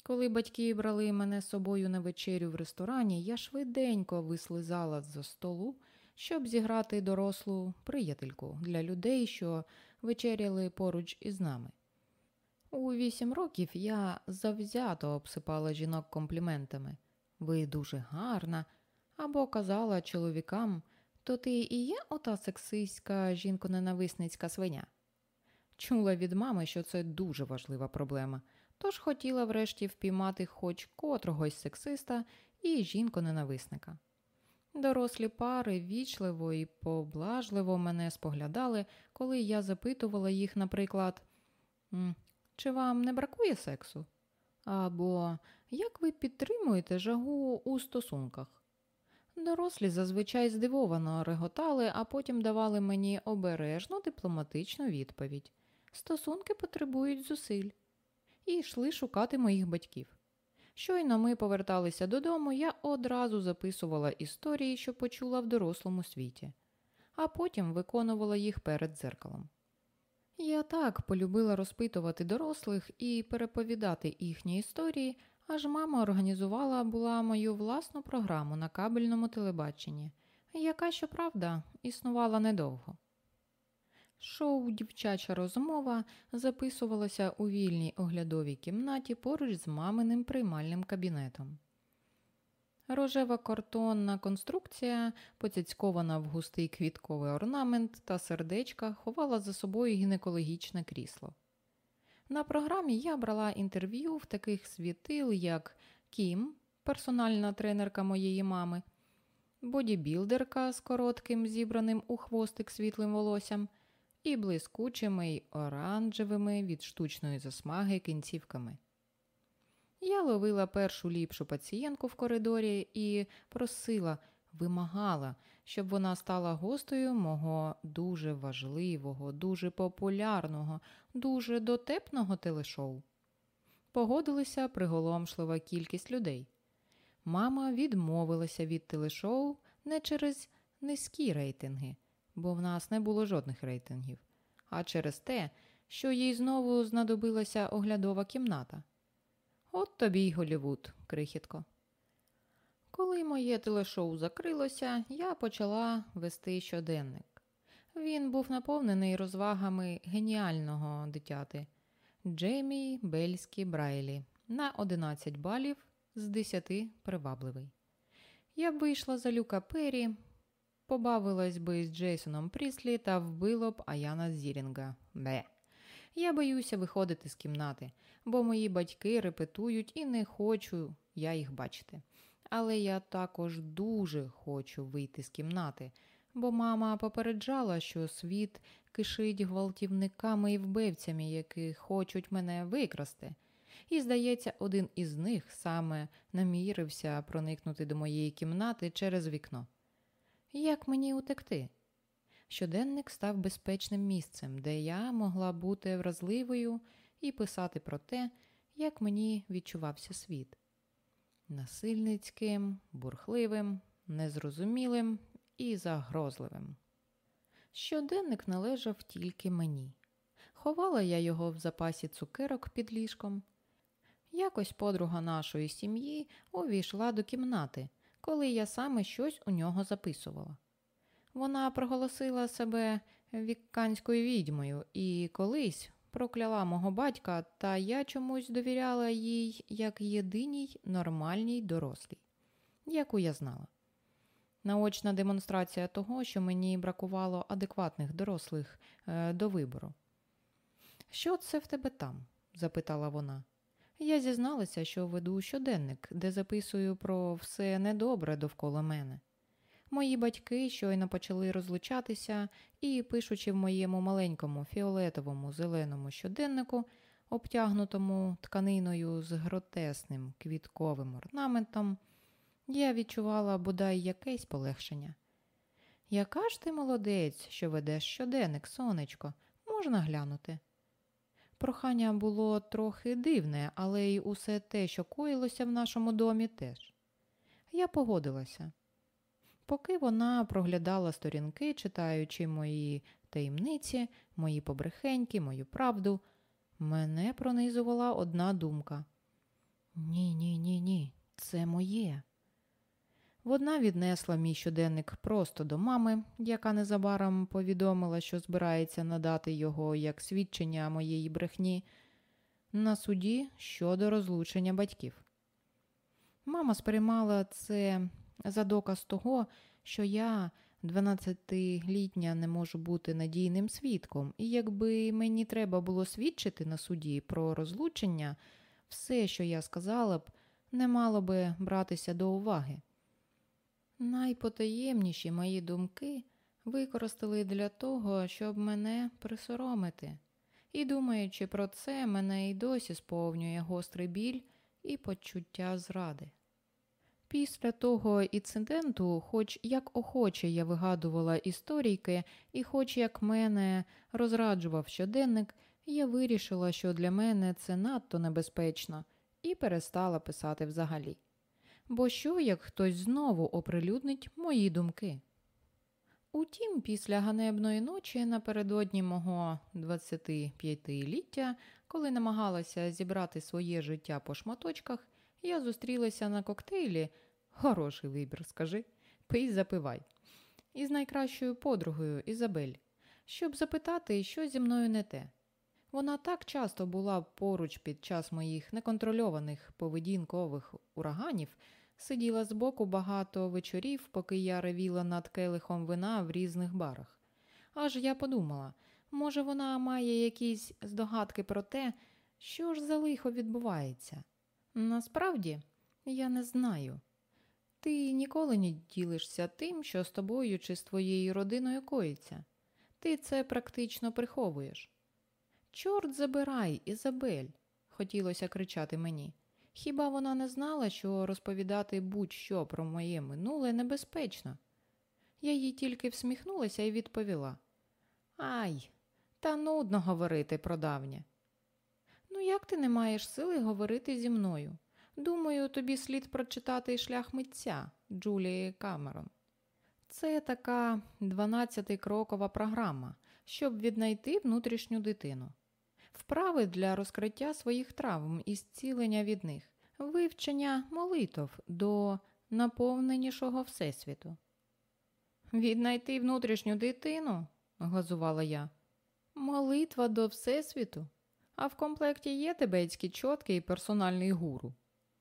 Коли батьки брали мене з собою на вечерю в ресторані, я швиденько вислизала з за столу, щоб зіграти дорослу приятельку для людей, що вечеряли поруч із нами. У вісім років я завзято обсипала жінок компліментами ви дуже гарна, або казала чоловікам, то ти і є ота сексистська жінко-ненависницька свиня. Чула від мами, що це дуже важлива проблема, тож хотіла врешті впіймати хоч котрогось сексиста і жінко-ненависника. Дорослі пари вічливо і поблажливо мене споглядали, коли я запитувала їх, наприклад, чи вам не бракує сексу? Або як ви підтримуєте жагу у стосунках? Дорослі зазвичай здивовано реготали, а потім давали мені обережну дипломатичну відповідь. Стосунки потребують зусиль. І йшли шукати моїх батьків. Щойно ми поверталися додому, я одразу записувала історії, що почула в дорослому світі, а потім виконувала їх перед дзеркалом. Я так полюбила розпитувати дорослих і переповідати їхні історії, аж мама організувала була мою власну програму на кабельному телебаченні, яка, щоправда, існувала недовго. Шоу Дівчача розмова записувалося у вільній оглядовій кімнаті поруч з маминим приймальним кабінетом. Рожева картонна конструкція, поцяцькована в густий квітковий орнамент та сердечка, ховала за собою гінекологічне крісло. На програмі я брала інтерв'ю в таких світил, як Кім, персональна тренерка моєї мами, бодібілдерка з коротким зібраним у хвостик світлим волоссям і блискучими й оранжевими від штучної засмаги кінцівками. Я ловила першу ліпшу пацієнтку в коридорі і просила, вимагала, щоб вона стала гостею мого дуже важливого, дуже популярного, дуже дотепного телешоу. Погодилася приголомшлива кількість людей. Мама відмовилася від телешоу не через низькі рейтинги, бо в нас не було жодних рейтингів, а через те, що їй знову знадобилася оглядова кімната. От тобі й Голівуд, крихітко. Коли моє телешоу закрилося, я почала вести щоденник. Він був наповнений розвагами геніального дитяти Джеймі Бельські Брайлі на 11 балів з 10 привабливий. Я вийшла за Люка Перрі, побавилась би з Джейсоном Пріслі та вбило б Аяна Зірінга. Бе. Я боюся виходити з кімнати, бо мої батьки репетують і не хочу я їх бачити. Але я також дуже хочу вийти з кімнати, бо мама попереджала, що світ кишить гвалтівниками і вбивцями, які хочуть мене викрасти. І, здається, один із них саме намірився проникнути до моєї кімнати через вікно. Як мені утекти? Щоденник став безпечним місцем, де я могла бути вразливою і писати про те, як мені відчувався світ насильницьким, бурхливим, незрозумілим і загрозливим. Щоденник належав тільки мені. Ховала я його в запасі цукерок під ліжком. Якось подруга нашої сім'ї увійшла до кімнати, коли я саме щось у нього записувала. Вона проголосила себе вікканською відьмою і колись прокляла мого батька, та я чомусь довіряла їй як єдиній нормальній дорослій, яку я знала. Наочна демонстрація того, що мені бракувало адекватних дорослих е, до вибору. Що це в тебе там? запитала вона. Я зізналася, що веду щоденник, де записую про все недобре довкола мене. Мої батьки щойно почали розлучатися і, пишучи в моєму маленькому фіолетовому зеленому щоденнику, обтягнутому тканиною з гротесним квітковим орнаментом, я відчувала бодай якесь полегшення. Яка ж ти молодець, що ведеш щоденник, сонечко, можна глянути? Прохання було трохи дивне, але й усе те, що коїлося в нашому домі, теж. Я погодилася. Поки вона проглядала сторінки, читаючи мої таємниці, мої побрехеньки, мою правду, мене пронизувала одна думка: Ні, ні, ні, ні, це моє. Вона віднесла мій щоденник просто до мами, яка незабаром повідомила, що збирається надати його як свідчення моєї брехні на суді щодо розлучення батьків. Мама сприймала це за доказ того, що я, 12-літня, не можу бути надійним свідком, і якби мені треба було свідчити на суді про розлучення, все, що я сказала б, не мало би братися до уваги. Найпотаємніші мої думки використали для того, щоб мене присоромити, і, думаючи про це, мене й досі сповнює гострий біль і почуття зради. Після того інциденту, хоч як охоче я вигадувала історійки, і хоч як мене розраджував щоденник, я вирішила, що для мене це надто небезпечно, і перестала писати взагалі. Бо що, як хтось знову оприлюднить мої думки? Утім, після ганебної ночі напередодні мого 25-ліття, коли намагалася зібрати своє життя по шматочках, я зустрілася на коктейлі. Хороший вибір, скажи, пий запивай. Із найкращою подругою Ізабель, щоб запитати, що зі мною не те. Вона так часто була поруч під час моїх неконтрольованих поведінкових ураганів, сиділа збоку багато вечорів, поки я ревіла над келихом вина в різних барах. Аж я подумала, може, вона має якісь здогадки про те, що ж за лихо відбувається. Насправді, я не знаю. Ти ніколи не ділишся тим, що з тобою чи з твоєю родиною коїться. Ти це практично приховуєш. Чорт забирай, Ізабель, хотілося кричати мені. Хіба вона не знала, що розповідати будь-що про моє минуле небезпечно? Я їй тільки всміхнулася і відповіла Ай, та нудно говорити про давнє. Ну, як ти не маєш сили говорити зі мною? Думаю, тобі слід прочитати шлях митця Джулії Камерон. Це така 12-крокова програма, щоб віднайти внутрішню дитину, вправи для розкриття своїх травм і зцілення від них, вивчення молитов до наповненішого Всесвіту. Віднайти внутрішню дитину, глазувала я. Молитва до Всесвіту? А в комплекті є тибетські чотки і персональний гуру?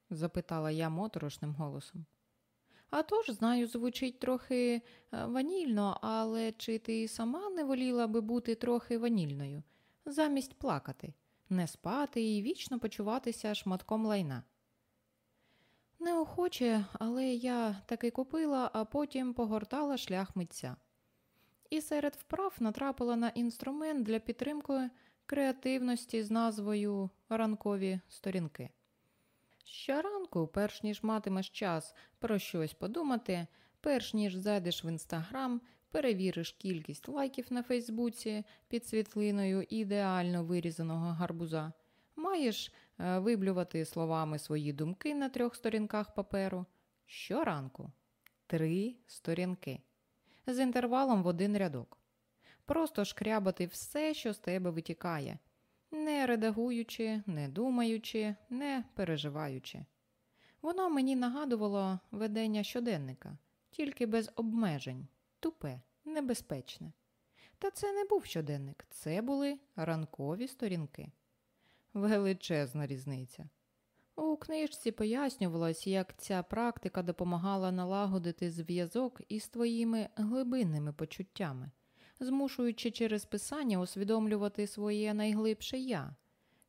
запитала я моторошним голосом. «А тож, знаю, звучить трохи е, ванільно, але чи ти сама не воліла би бути трохи ванільною, замість плакати, не спати і вічно почуватися шматком лайна? Неохоче, але я таки купила, а потім погортала шлях митця. І серед вправ натрапила на інструмент для підтримки креативності з назвою Ранкові сторінки. Щоранку, перш ніж матимеш час про щось подумати, перш ніж зайдеш в інстаграм, перевіриш кількість лайків на Фейсбуці під світлиною ідеально вирізаного гарбуза, маєш е, виблювати словами свої думки на трьох сторінках паперу. Щоранку три сторінки з інтервалом в один рядок. Просто шкрябати все, що з тебе витікає не редагуючи, не думаючи, не переживаючи. Воно мені нагадувало ведення щоденника, тільки без обмежень, тупе, небезпечне. Та це не був щоденник, це були ранкові сторінки. Величезна різниця. У книжці пояснювалось, як ця практика допомагала налагодити зв'язок із твоїми глибинними почуттями змушуючи через писання усвідомлювати своє найглибше я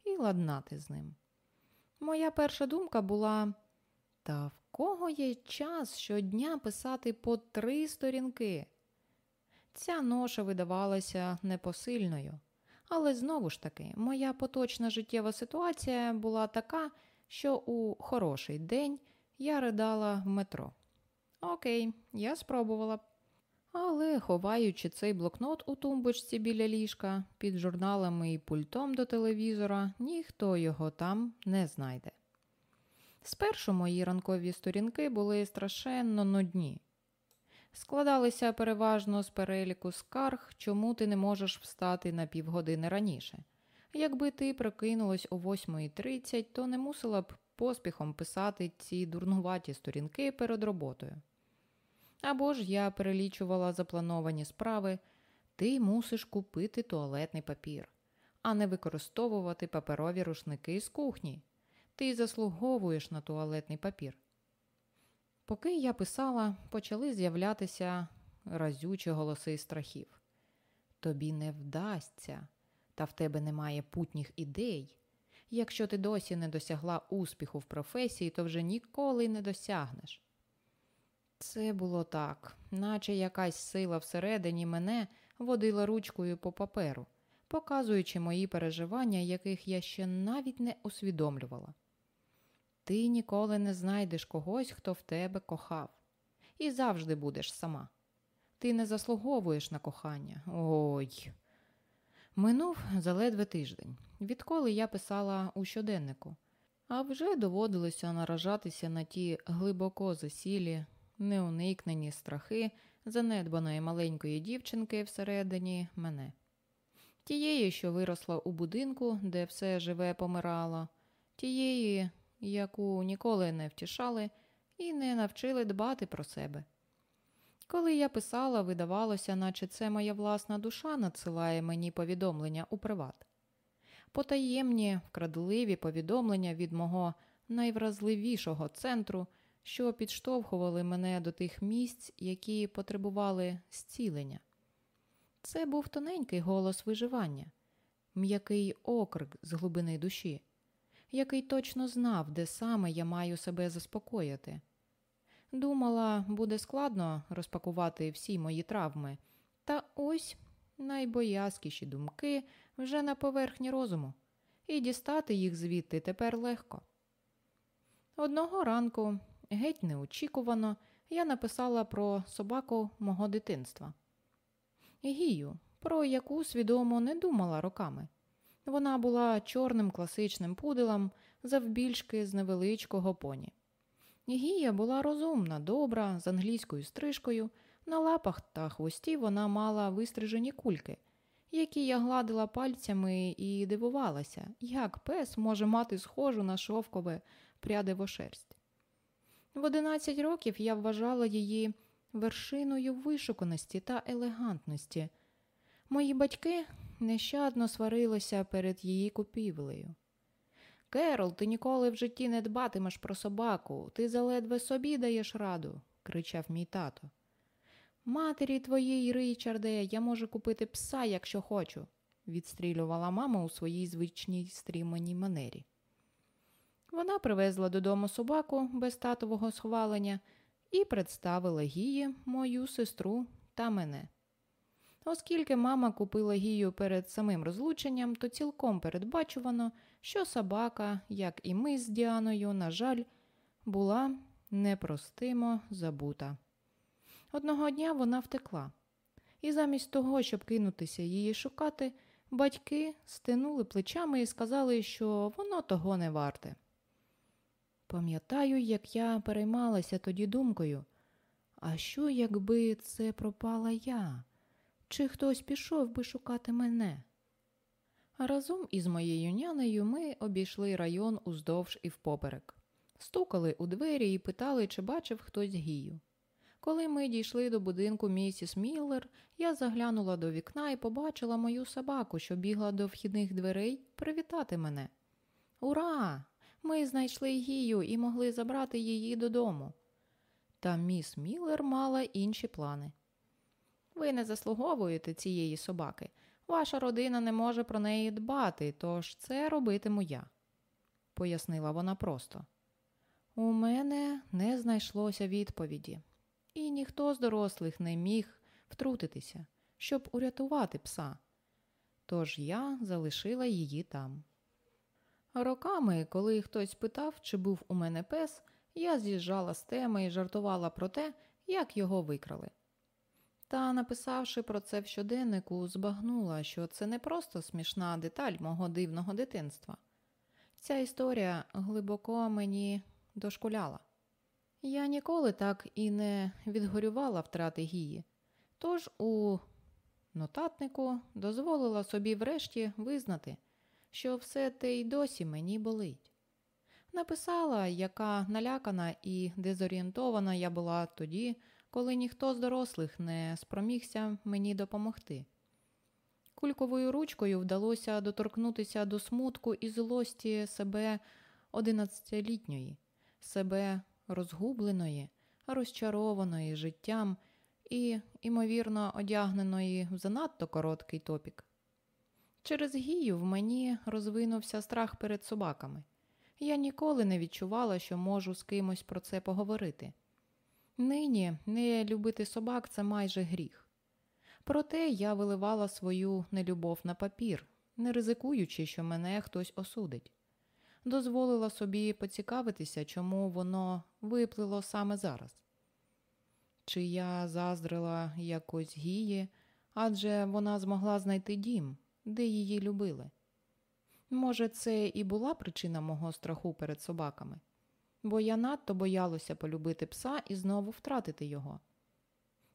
і ладнати з ним. Моя перша думка була та в кого є час щодня писати по три сторінки? Ця ноша видавалася непосильною. Але знову ж таки, моя поточна життєва ситуація була така, що у хороший день я ридала в метро. Окей, я спробувала. Але, ховаючи цей блокнот у тумбочці біля ліжка під журналами і пультом до телевізора, ніхто його там не знайде. Спершу мої ранкові сторінки були страшенно нудні. Складалися переважно з переліку скарг, чому ти не можеш встати на півгодини раніше. Якби ти прокинулась о 8.30, то не мусила б поспіхом писати ці дурнуваті сторінки перед роботою. Або ж я перелічувала заплановані справи, ти мусиш купити туалетний папір, а не використовувати паперові рушники з кухні. Ти заслуговуєш на туалетний папір. Поки я писала, почали з'являтися разючі голоси страхів. Тобі не вдасться, та в тебе немає путніх ідей. Якщо ти досі не досягла успіху в професії, то вже ніколи не досягнеш. Це було так, наче якась сила всередині мене водила ручкою по паперу, показуючи мої переживання, яких я ще навіть не усвідомлювала. Ти ніколи не знайдеш когось, хто в тебе кохав, і завжди будеш сама. Ти не заслуговуєш на кохання. Ой. Минув заледве тиждень, відколи я писала у щоденнику, а вже доводилося наражатися на ті глибоко засілі, неуникнені страхи занедбаної маленької дівчинки всередині мене. Тієї, що виросла у будинку, де все живе помирало, тієї, яку ніколи не втішали і не навчили дбати про себе. Коли я писала, видавалося, наче це моя власна душа надсилає мені повідомлення у приват. Потаємні, вкрадливі повідомлення від мого найвразливішого центру, що підштовхували мене до тих місць, які потребували зцілення. Це був тоненький голос виживання, м'який окрик з глибини душі який точно знав, де саме я маю себе заспокоїти. Думала, буде складно розпакувати всі мої травми, та ось найбоязкіші думки вже на поверхні розуму, і дістати їх звідти тепер легко. Одного ранку, геть неочікувано, я написала про собаку мого дитинства. Гію, про яку свідомо не думала роками. Вона була чорним класичним пуделем завбільшки з невеличкого поні. Гія була розумна, добра, з англійською стрижкою. На лапах та хвості вона мала вистрижені кульки, які я гладила пальцями і дивувалася, як пес може мати схожу на шовкове прядиво шерсть. В одинадцять років я вважала її вершиною вишуканості та елегантності. Мої батьки нещадно сварилися перед її купівлею. Керол, ти ніколи в житті не дбатимеш про собаку, ти заледве собі даєш раду, кричав мій тато. Матері твоїй, Ричарде, я можу купити пса, якщо хочу, відстрілювала мама у своїй звичній стріманій манері. Вона привезла додому собаку без татового схвалення і представила гії, мою сестру та мене. Оскільки мама купила гію перед самим розлученням, то цілком передбачувано, що собака, як і ми з Діаною, на жаль, була непростимо забута. Одного дня вона втекла, і замість того, щоб кинутися її шукати, батьки стинули плечами і сказали, що воно того не варте. Пам'ятаю, як я переймалася тоді думкою, а що, якби це пропала я? Чи хтось пішов би шукати мене. Разом із моєю нянею ми обійшли район уздовж і впоперек, стукали у двері і питали, чи бачив хтось гію. Коли ми дійшли до будинку місіс Міллер, я заглянула до вікна і побачила мою собаку, що бігла до вхідних дверей привітати мене. Ура! Ми знайшли гію і могли забрати її додому. Та міс Міллер мала інші плани. Ви не заслуговуєте цієї собаки. Ваша родина не може про неї дбати, тож це робитиму я, пояснила вона просто. У мене не знайшлося відповіді, і ніхто з дорослих не міг втрутитися, щоб урятувати пса. Тож я залишила її там. Роками, коли хтось питав, чи був у мене пес, я з'їжджала з теми і жартувала про те, як його викрали. Та, написавши про це в щоденнику, збагнула, що це не просто смішна деталь мого дивного дитинства. Ця історія глибоко мені дошкуляла. Я ніколи так і не відгорювала втрати гії, тож у нотатнику дозволила собі врешті визнати, що все те й досі мені болить. Написала, яка налякана і дезорієнтована я була тоді, коли ніхто з дорослих не спромігся мені допомогти. Кульковою ручкою вдалося доторкнутися до смутку і злості себе одинадцятилітньої, себе розгубленої, розчарованої життям і, імовірно, одягненої в занадто короткий топік. Через гію в мені розвинувся страх перед собаками. Я ніколи не відчувала, що можу з кимось про це поговорити. Нині не любити собак це майже гріх. Проте я виливала свою нелюбов на папір, не ризикуючи, що мене хтось осудить. Дозволила собі поцікавитися, чому воно виплило саме зараз. Чи я заздрила якось гії, адже вона змогла знайти дім, де її любили. Може, це і була причина мого страху перед собаками, бо я надто боялася полюбити пса і знову втратити його.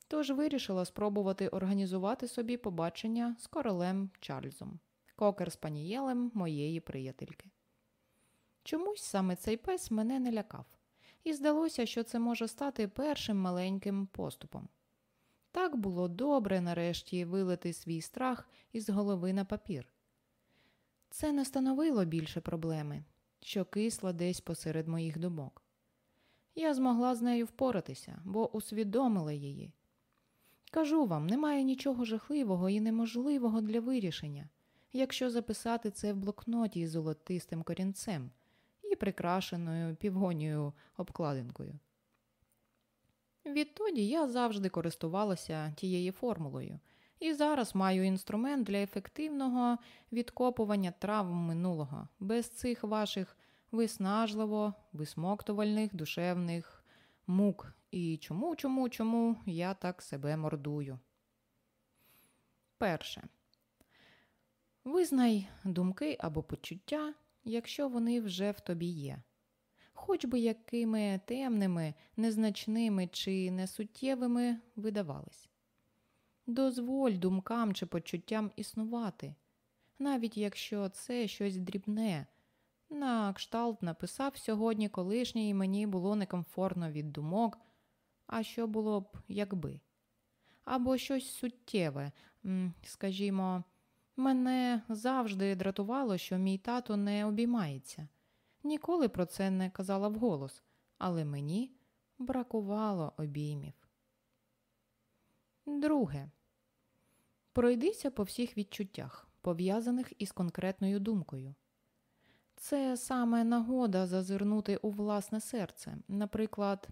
Тож вирішила спробувати організувати собі побачення з королем Чарльзом, кокер спанієлем моєї приятельки. Чомусь саме цей пес мене не лякав, і здалося, що це може стати першим маленьким поступом. Так було добре нарешті вилити свій страх із голови на папір. Це не становило більше проблеми, що кисла десь посеред моїх думок. Я змогла з нею впоратися, бо усвідомила її. Кажу вам, немає нічого жахливого і неможливого для вирішення, якщо записати це в блокноті з золотистим корінцем і прикрашеною півгонією обкладинкою. Відтоді я завжди користувалася тією формулою і зараз маю інструмент для ефективного відкопування травм минулого, без цих ваших виснажливо висмоктувальних душевних мук. І чому, чому, чому я так себе мордую? Перше. Визнай думки або почуття, якщо вони вже в тобі є. Хоч би якими темними, незначними чи несуттєвими видавались. Дозволь думкам чи почуттям існувати, навіть якщо це щось дрібне. На кшталт написав сьогодні колишній і мені було некомфортно від думок, а що було б, якби. Або щось суттєве, скажімо, мене завжди дратувало, що мій тато не обіймається. Ніколи про це не казала вголос, але мені бракувало обіймів. Друге. Пройдися по всіх відчуттях, пов'язаних із конкретною думкою. Це саме нагода зазирнути у власне серце. Наприклад,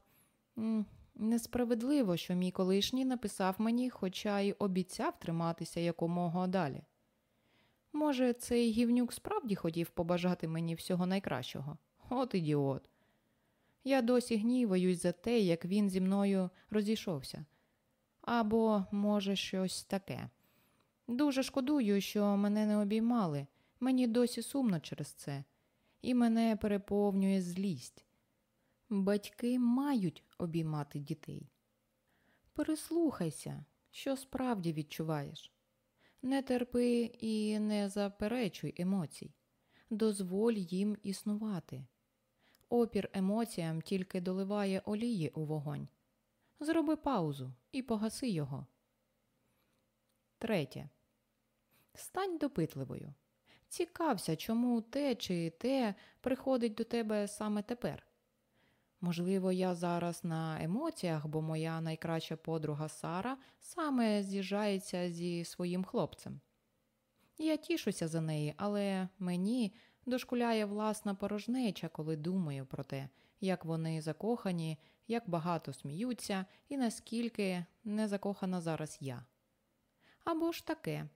несправедливо, що мій колишній написав мені, хоча й обіцяв триматися якомога далі. Може, цей гівнюк справді хотів побажати мені всього найкращого? От ідіот. Я досі гніваюсь за те, як він зі мною розійшовся. Або, може, щось таке. Дуже шкодую, що мене не обіймали. Мені досі сумно через це, і мене переповнює злість. Батьки мають обіймати дітей. Переслухайся, що справді відчуваєш. Не терпи і не заперечуй емоцій, дозволь їм існувати. Опір емоціям тільки доливає олії у вогонь. Зроби паузу і погаси його. Третє. Стань допитливою. Цікався, чому те чи те приходить до тебе саме тепер. Можливо, я зараз на емоціях, бо моя найкраща подруга Сара саме з'їжджається зі своїм хлопцем. Я тішуся за неї, але мені дошкуляє власна порожнеча, коли думаю про те, як вони закохані, як багато сміються і наскільки не закохана зараз я. Або ж таке.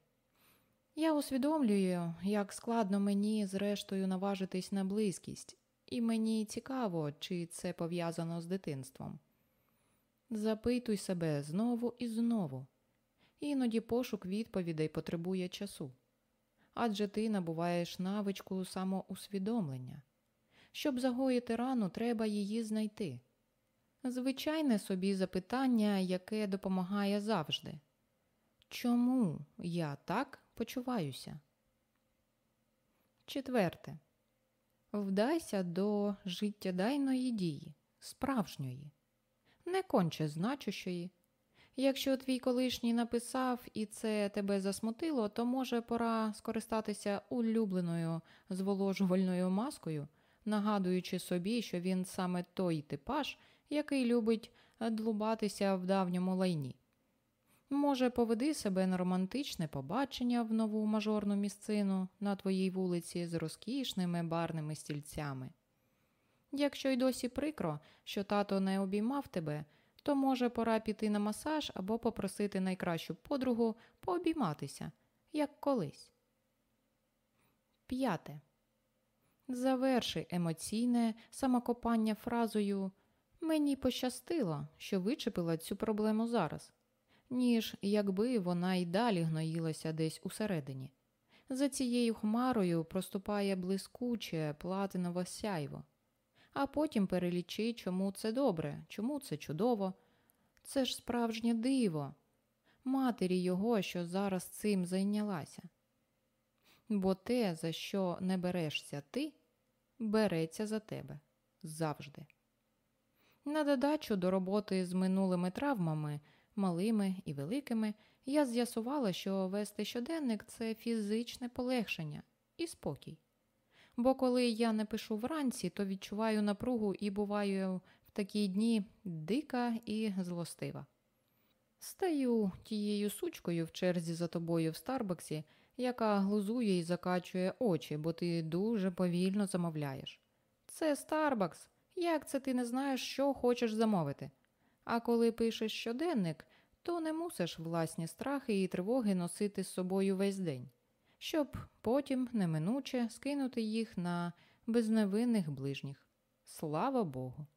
Я усвідомлюю, як складно мені, зрештою, наважитись на близькість, і мені цікаво, чи це пов'язано з дитинством. Запитуй себе знову і знову. Іноді пошук відповідей потребує часу. Адже ти набуваєш навичку самоусвідомлення. Щоб загоїти рану, треба її знайти. Звичайне собі запитання, яке допомагає завжди. Чому я так почуваюся? Четверте. Вдайся до життєдайної дії, справжньої, не конче значущої. Якщо твій колишній написав і це тебе засмутило, то може пора скористатися улюбленою зволожувальною маскою, нагадуючи собі, що він саме той типаж, який любить длубатися в давньому лайні. Може, поведи себе на романтичне побачення в нову мажорну місцину на твоїй вулиці з розкішними барними стільцями. Якщо й досі прикро, що тато не обіймав тебе, то може пора піти на масаж або попросити найкращу подругу пообійматися, як колись. П'яте. Заверши емоційне самокопання фразою Мені пощастило, що вичепила цю проблему зараз ніж якби вона й далі гноїлася десь усередині. За цією хмарою проступає блискуче платинове сяйво, а потім перелічи, чому це добре, чому це чудово. Це ж справжнє диво, матері його, що зараз цим зайнялася. Бо те, за що не берешся ти, береться за тебе завжди. На додачу до роботи з минулими травмами малими і великими, я з'ясувала, що вести щоденник це фізичне полегшення і спокій. Бо коли я не пишу вранці, то відчуваю напругу і буваю в такі дні дика і злостива. Стаю тією сучкою в черзі за тобою в Старбаксі, яка глузує і закачує очі, бо ти дуже повільно замовляєш. Це Старбакс. Як це ти не знаєш, що хочеш замовити? А коли пишеш щоденник, то не мусиш власні страхи і тривоги носити з собою весь день, щоб потім неминуче скинути їх на безневинних ближніх. Слава Богу!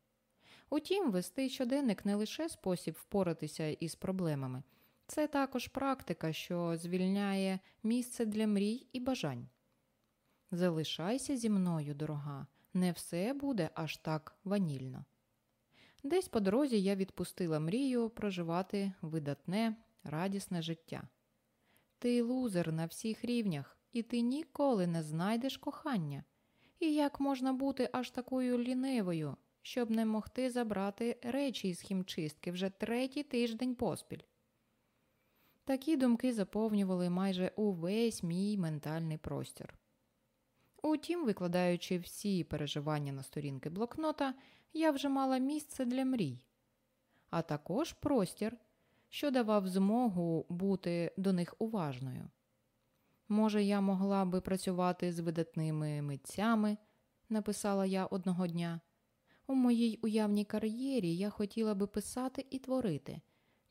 Утім, вести щоденник не лише спосіб впоратися із проблемами, це також практика, що звільняє місце для мрій і бажань. Залишайся зі мною, дорога, не все буде аж так ванільно. Десь по дорозі я відпустила мрію проживати видатне, радісне життя. Ти лузер на всіх рівнях, і ти ніколи не знайдеш кохання. І як можна бути аж такою лінивою, щоб не могти забрати речі із хімчистки вже третій тиждень поспіль? Такі думки заповнювали майже увесь мій ментальний простір. Утім, викладаючи всі переживання на сторінки блокнота, я вже мала місце для мрій, а також простір, що давав змогу бути до них уважною. Може, я могла би працювати з видатними митцями, написала я одного дня. У моїй уявній кар'єрі я хотіла би писати і творити.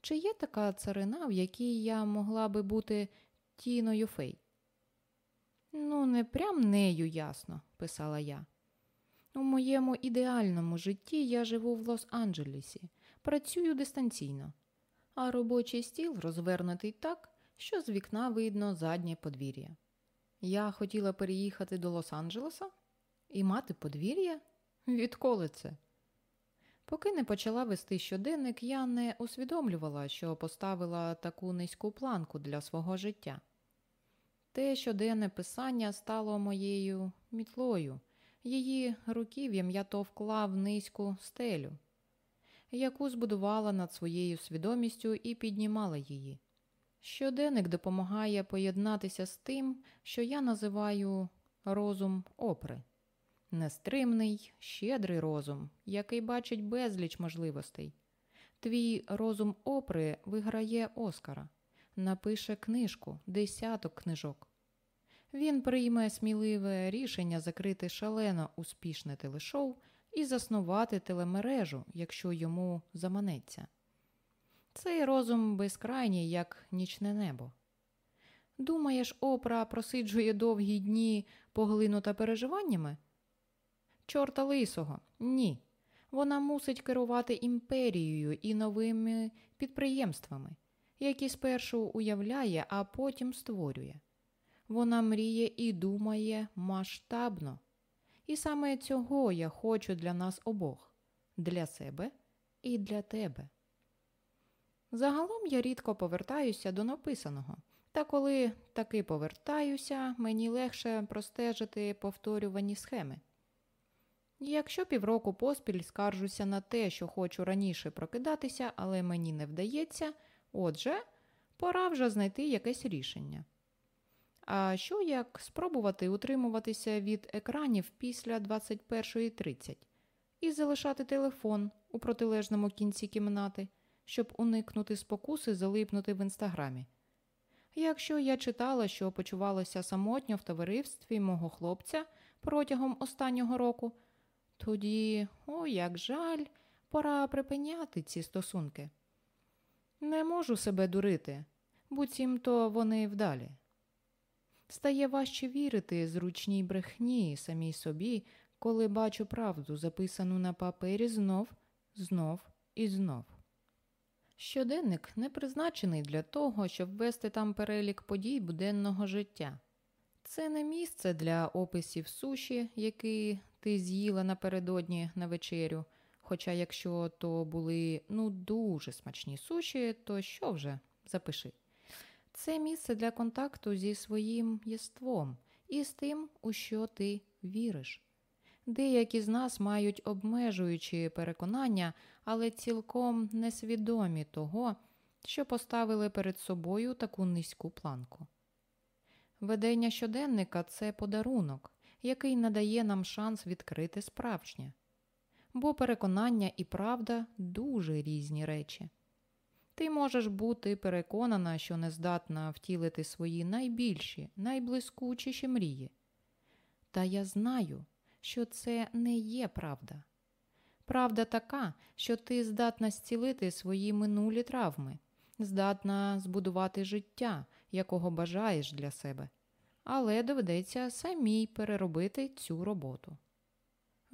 Чи є така царина, в якій я могла би бути Тіною Фей? Ну, не прям нею ясно, писала я. У моєму ідеальному житті я живу в Лос-Анджелесі, працюю дистанційно, а робочий стіл розвернутий так, що з вікна видно заднє подвір'я. Я хотіла переїхати до Лос-Анджелеса і мати подвір'я? Відколи це? Поки не почала вести щоденник, я не усвідомлювала, що поставила таку низьку планку для свого життя. Те щоденне писання стало моєю мітлою. Її руків'ям я товкла в низьку стелю, яку збудувала над своєю свідомістю і піднімала її. Щоденник допомагає поєднатися з тим, що я називаю розум опри, нестримний, щедрий розум, який бачить безліч можливостей. Твій розум опри виграє Оскара, напише книжку, десяток книжок. Він прийме сміливе рішення закрити шалено успішне телешоу і заснувати телемережу, якщо йому заманеться. Цей розум безкрайній, як нічне небо. Думаєш, опра просиджує довгі дні, поглинута переживаннями? Чорта лисого, ні. Вона мусить керувати імперією і новими підприємствами, які спершу уявляє, а потім створює. Вона мріє і думає масштабно. І саме цього я хочу для нас обох для себе і для тебе. Загалом я рідко повертаюся до написаного, та коли таки повертаюся, мені легше простежити повторювані схеми. Якщо півроку поспіль скаржуся на те, що хочу раніше прокидатися, але мені не вдається, отже, пора вже знайти якесь рішення. А що як спробувати утримуватися від екранів після 21.30 і залишати телефон у протилежному кінці кімнати, щоб уникнути спокуси залипнути в інстаграмі? Якщо я читала, що почувалася самотньо в товаристві мого хлопця протягом останнього року, тоді, о, як жаль, пора припиняти ці стосунки. Не можу себе дурити, буцімто вони вдалі. Стає важче вірити зручній брехні самій собі, коли бачу правду, записану на папері знов, знов і знов. Щоденник не призначений для того, щоб вести там перелік подій буденного життя. Це не місце для описів суші, які ти з'їла напередодні на вечерю. Хоча, якщо то були ну дуже смачні суші, то що вже запиши. Це місце для контакту зі своїм єством і з тим, у що ти віриш. Деякі з нас мають обмежуючі переконання, але цілком несвідомі того, що поставили перед собою таку низьку планку. Ведення щоденника це подарунок, який надає нам шанс відкрити справжнє, бо переконання і правда дуже різні речі. Ти можеш бути переконана, що не здатна втілити свої найбільші, найблискучіші мрії. Та я знаю, що це не є правда. Правда така, що ти здатна зцілити свої минулі травми, здатна збудувати життя, якого бажаєш для себе, але доведеться самій переробити цю роботу.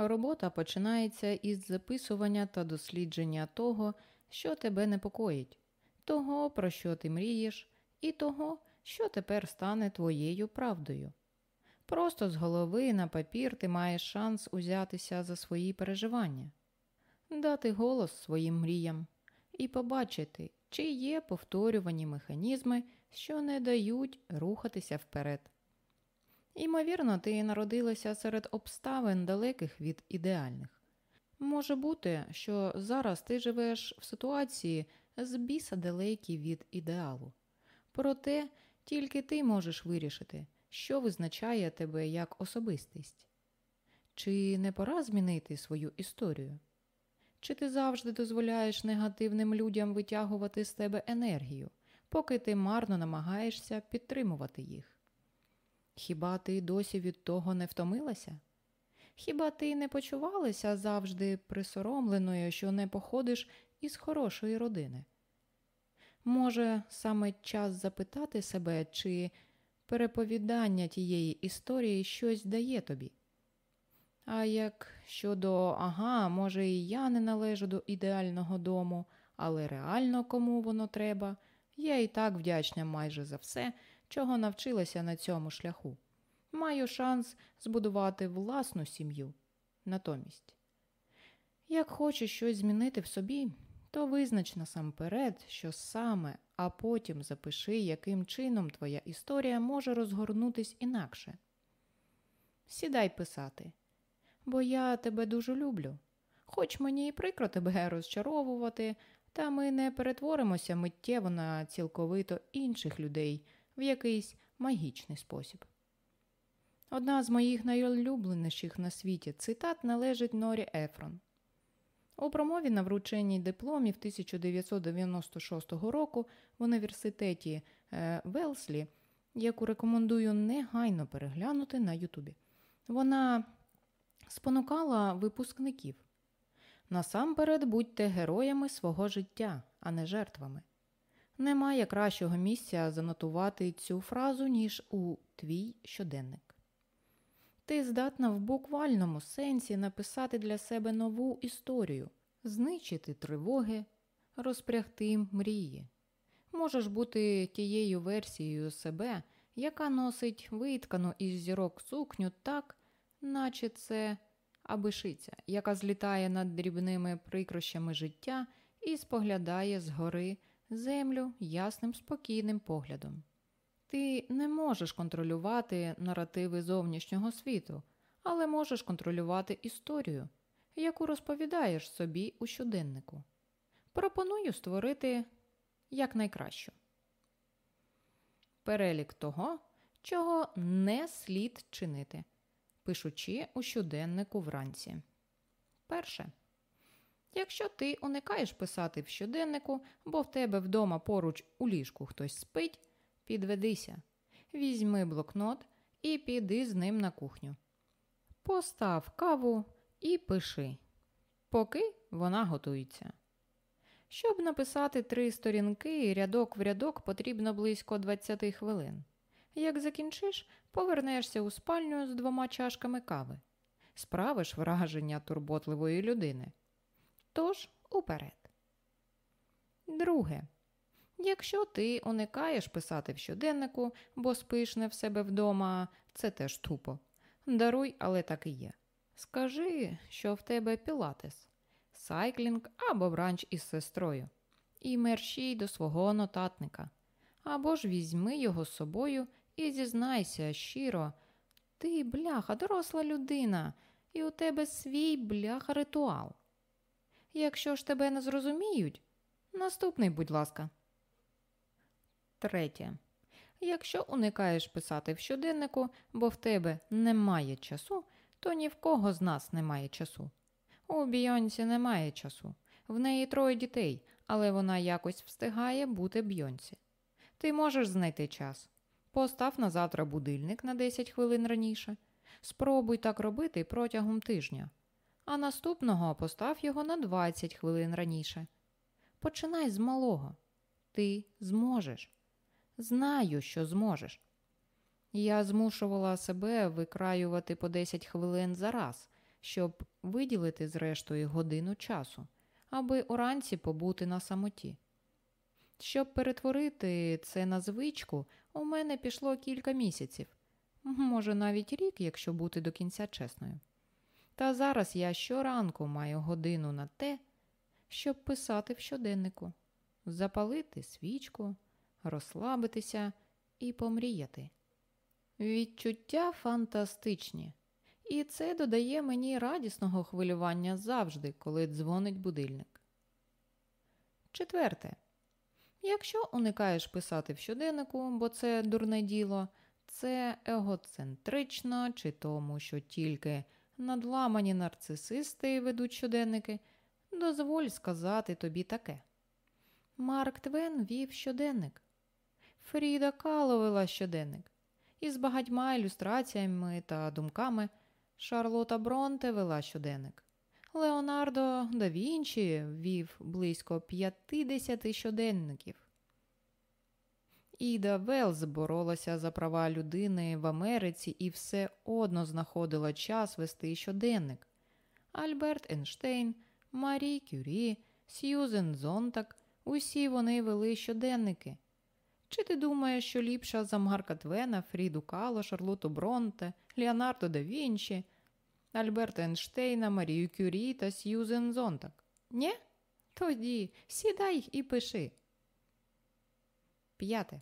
Робота починається із записування та дослідження того, що тебе непокоїть, того, про що ти мрієш, і того, що тепер стане твоєю правдою. Просто з голови на папір ти маєш шанс узятися за свої переживання, дати голос своїм мріям і побачити, чи є повторювані механізми, що не дають рухатися вперед. Імовірно, ти народилася серед обставин далеких від ідеальних. Може бути, що зараз ти живеш в ситуації з біса далекі від ідеалу. Проте тільки ти можеш вирішити, що визначає тебе як особистість. Чи не пора змінити свою історію? Чи ти завжди дозволяєш негативним людям витягувати з тебе енергію, поки ти марно намагаєшся підтримувати їх? Хіба ти досі від того не втомилася? Хіба ти не почувалася завжди присоромленою, що не походиш із хорошої родини? Може, саме час запитати себе, чи переповідання тієї історії щось дає тобі? А як щодо ага, може, і я не належу до ідеального дому, але реально кому воно треба, я і так вдячна майже за все, чого навчилася на цьому шляху маю шанс збудувати власну сім'ю. Натомість, як хочеш щось змінити в собі, то визнач насамперед, що саме, а потім запиши, яким чином твоя історія може розгорнутись інакше. Сідай писати, бо я тебе дуже люблю. Хоч мені і прикро тебе розчаровувати, та ми не перетворимося миттєво на цілковито інших людей в якийсь магічний спосіб. Одна з моїх найулюбленіших на світі цитат належить Норі Ефрон. У промові на врученні дипломів 1996 року в університеті е, Велслі, яку рекомендую негайно переглянути на Ютубі. Вона спонукала випускників. Насамперед будьте героями свого життя, а не жертвами. Немає кращого місця занотувати цю фразу, ніж у твій щоденник. Ти здатна в буквальному сенсі написати для себе нову історію, знищити тривоги, розпрягти мрії. Можеш бути тією версією себе, яка носить виткану із зірок сукню так, наче це абишиця, яка злітає над дрібними прикрощами життя і споглядає згори землю ясним спокійним поглядом. Ти не можеш контролювати наративи зовнішнього світу, але можеш контролювати історію, яку розповідаєш собі у щоденнику. Пропоную створити якнайкращу. Перелік того, чого не слід чинити, пишучи у щоденнику вранці. Перше. Якщо ти уникаєш писати в щоденнику, бо в тебе вдома поруч у ліжку хтось спить, підведися, візьми блокнот і піди з ним на кухню. Постав каву і пиши, поки вона готується. Щоб написати три сторінки рядок в рядок потрібно близько 20 хвилин. Як закінчиш, повернешся у спальню з двома чашками кави, справиш враження турботливої людини. Тож уперед. Друге. Якщо ти уникаєш писати в щоденнику, бо спиш не в себе вдома, це теж тупо. Даруй, але так і є. Скажи, що в тебе пілатес, сайклінг або бранч із сестрою, і мерщій до свого нотатника. Або ж візьми його з собою і зізнайся щиро, ти, бляха, доросла людина, і у тебе свій бляха ритуал. Якщо ж тебе не зрозуміють, наступний, будь ласка. Третє. Якщо уникаєш писати в щоденнику, бо в тебе немає часу, то ні в кого з нас немає часу. У Бійонсі немає часу. В неї троє дітей, але вона якось встигає бути Бйонсі. Ти можеш знайти час. Постав на завтра будильник на 10 хвилин раніше. Спробуй так робити протягом тижня, а наступного постав його на 20 хвилин раніше. Починай з малого. Ти зможеш. Знаю, що зможеш. Я змушувала себе викраювати по 10 хвилин за раз, щоб виділити зрештою годину часу, аби уранці побути на самоті. Щоб перетворити це на звичку, у мене пішло кілька місяців, може навіть рік, якщо бути до кінця чесною. Та зараз я щоранку маю годину на те, щоб писати в щоденнику, запалити свічку, розслабитися і помріяти. Відчуття фантастичні, і це додає мені радісного хвилювання завжди, коли дзвонить будильник. Четверте. Якщо уникаєш писати в щоденнику, бо це дурне діло, це егоцентрично, чи тому, що тільки надламані нарцисисти ведуть щоденники, дозволь сказати тобі таке. Марк Твен вів щоденник. Фріда Кало вела щоденник. Із багатьма ілюстраціями та думками Шарлота Бронте вела щоденник. Леонардо да Вінчі вів близько 50 щоденників. Іда Велз боролася за права людини в Америці і все одно знаходила час вести щоденник. Альберт Ейнштейн, Марі Кюрі, Сьюзен Зонтак усі вони вели щоденники. Чи ти думаєш, що ліпша за Марка Твена, Фріду Кало, Шарлоту Бронте, Леонардо да Вінчі, Альберта Ейнштейна, Марію Кюрі та Сьюзен Зонтак? Нє? Тоді сідай і пиши. П'яте.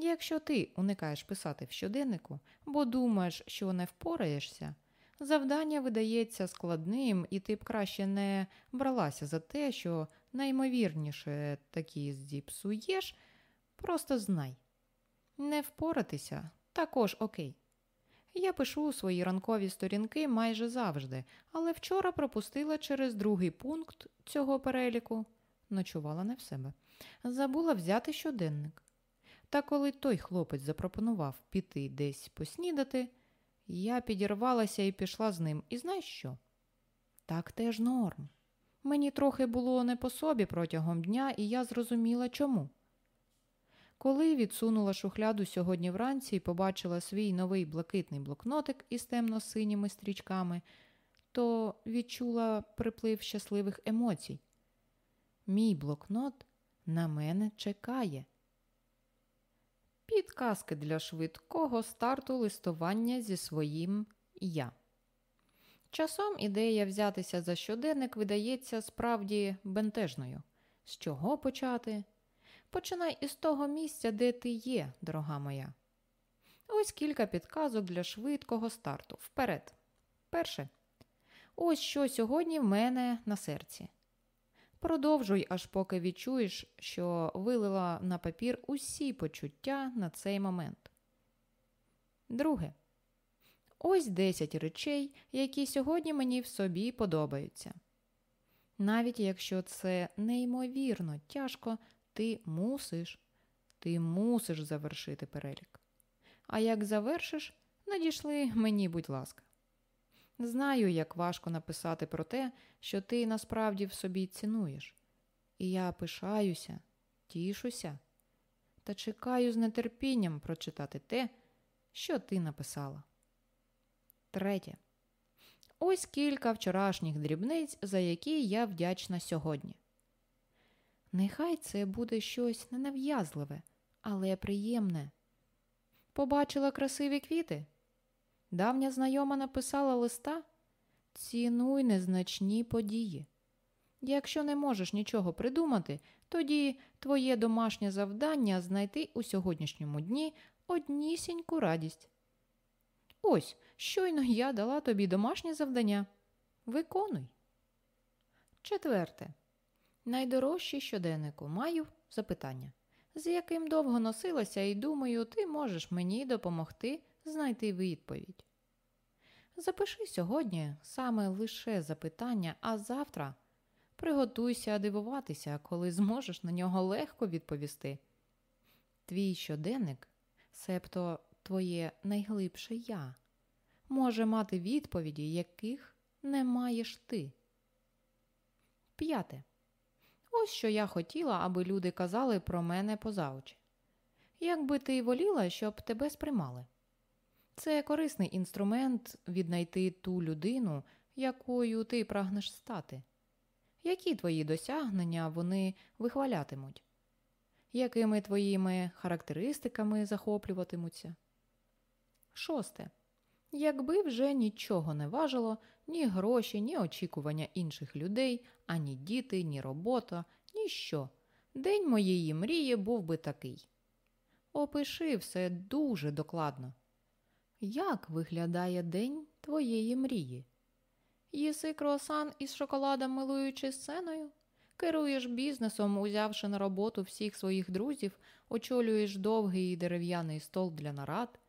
Якщо ти уникаєш писати в щоденнику, бо думаєш, що не впораєшся, завдання видається складним, і ти б краще не бралася за те, що наймовірніше такі зіпсуєш, просто знай. Не впоратися також окей. Я пишу свої ранкові сторінки майже завжди, але вчора пропустила через другий пункт цього переліку, ночувала не в себе, забула взяти щоденник. Та коли той хлопець запропонував піти десь поснідати, Я підірвалася і пішла з ним. І знаєш що? Так теж норм. Мені трохи було не по собі протягом дня, і я зрозуміла чому. Коли відсунула шухляду сьогодні вранці і побачила свій новий блакитний блокнотик із темно-синіми стрічками, то відчула приплив щасливих емоцій. Мій блокнот на мене чекає. Підказки для швидкого старту листування зі своїм я. Часом ідея взятися за щоденник видається справді бентежною. З чого почати? Починай із того місця, де ти є, дорога моя. Ось кілька підказок для швидкого старту. Вперед. Перше. Ось що сьогодні в мене на серці. Продовжуй, аж поки відчуєш, що вилила на папір усі почуття на цей момент. Друге. Ось 10 речей, які сьогодні мені в собі подобаються. Навіть якщо це неймовірно тяжко, ти мусиш, ти мусиш завершити перелік. А як завершиш, надійшли мені, будь ласка. Знаю, як важко написати про те, що ти насправді в собі цінуєш. І я пишаюся, тішуся та чекаю з нетерпінням прочитати те, що ти написала. Третє. Ось кілька вчорашніх дрібниць, за які я вдячна сьогодні. Нехай це буде щось ненав'язливе, але приємне. Побачила красиві квіти. Давня знайома написала листа Цінуй незначні події. Якщо не можеш нічого придумати, тоді твоє домашнє завдання знайти у сьогоднішньому дні однісіньку радість. Ось щойно я дала тобі домашнє завдання. Виконуй. Четверте. Найдорожчий щоденнику маю запитання, з яким довго носилася, і думаю, ти можеш мені допомогти знайти відповідь. Запиши сьогодні саме лише запитання, а завтра приготуйся дивуватися, коли зможеш на нього легко відповісти. Твій щоденник, себто твоє найглибше я, може мати відповіді, яких не маєш ти. П'яте. Ось що я хотіла, аби люди казали про мене поза очі. Як би ти воліла, щоб тебе сприймали. Це корисний інструмент віднайти ту людину, якою ти прагнеш стати. Які твої досягнення вони вихвалятимуть? Якими твоїми характеристиками захоплюватимуться? Шосте. Якби вже нічого не важило, ні гроші, ні очікування інших людей, ані діти, ні робота, ніщо. День моєї мрії був би такий. Опиши все дуже докладно. Як виглядає день твоєї мрії? Їси круасан із шоколадом, милуючи сценою? Керуєш бізнесом, узявши на роботу всіх своїх друзів, очолюєш довгий дерев'яний стол для нарад.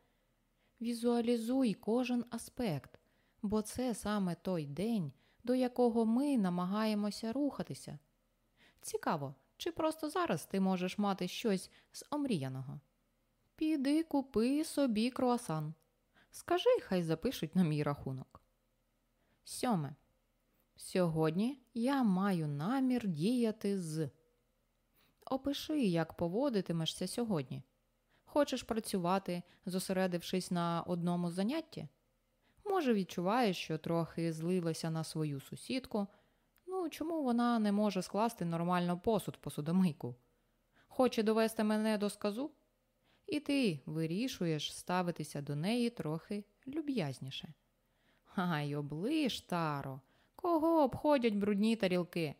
Візуалізуй кожен аспект, бо це саме той день, до якого ми намагаємося рухатися. Цікаво, чи просто зараз ти можеш мати щось з омріяного? Піди купи собі круасан. Скажи, хай запишуть на мій рахунок. Сьоме. Сьогодні я маю намір діяти з. Опиши, як поводитимешся сьогодні. Хочеш працювати, зосередившись на одному занятті? Може, відчуваєш, що трохи злилася на свою сусідку. Ну, чому вона не може скласти нормально посуд посудомийку? Хоче довести мене до сказу? І ти вирішуєш ставитися до неї трохи люб'язніше. Ай, оближ, Таро, кого обходять брудні тарілки?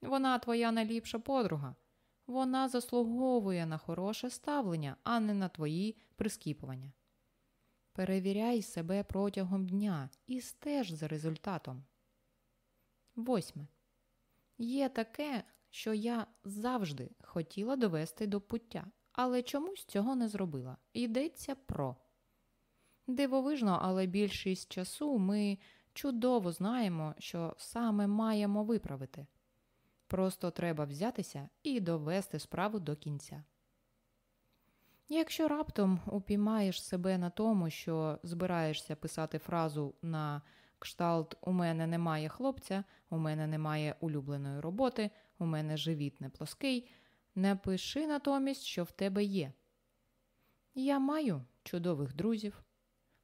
Вона твоя найліпша подруга. Вона заслуговує на хороше ставлення, а не на твої прискіпування. Перевіряй себе протягом дня і стеж за результатом. Восьме. Є таке, що я завжди хотіла довести до пуття, але чомусь цього не зробила. Йдеться про. Дивовижно, але більшість часу ми чудово знаємо, що саме маємо виправити. Просто треба взятися і довести справу до кінця. Якщо раптом упіймаєш себе на тому, що збираєшся писати фразу на кшталт У мене немає хлопця, у мене немає улюбленої роботи, у мене живіт не плоский, напиши натомість, що в тебе є. Я маю чудових друзів.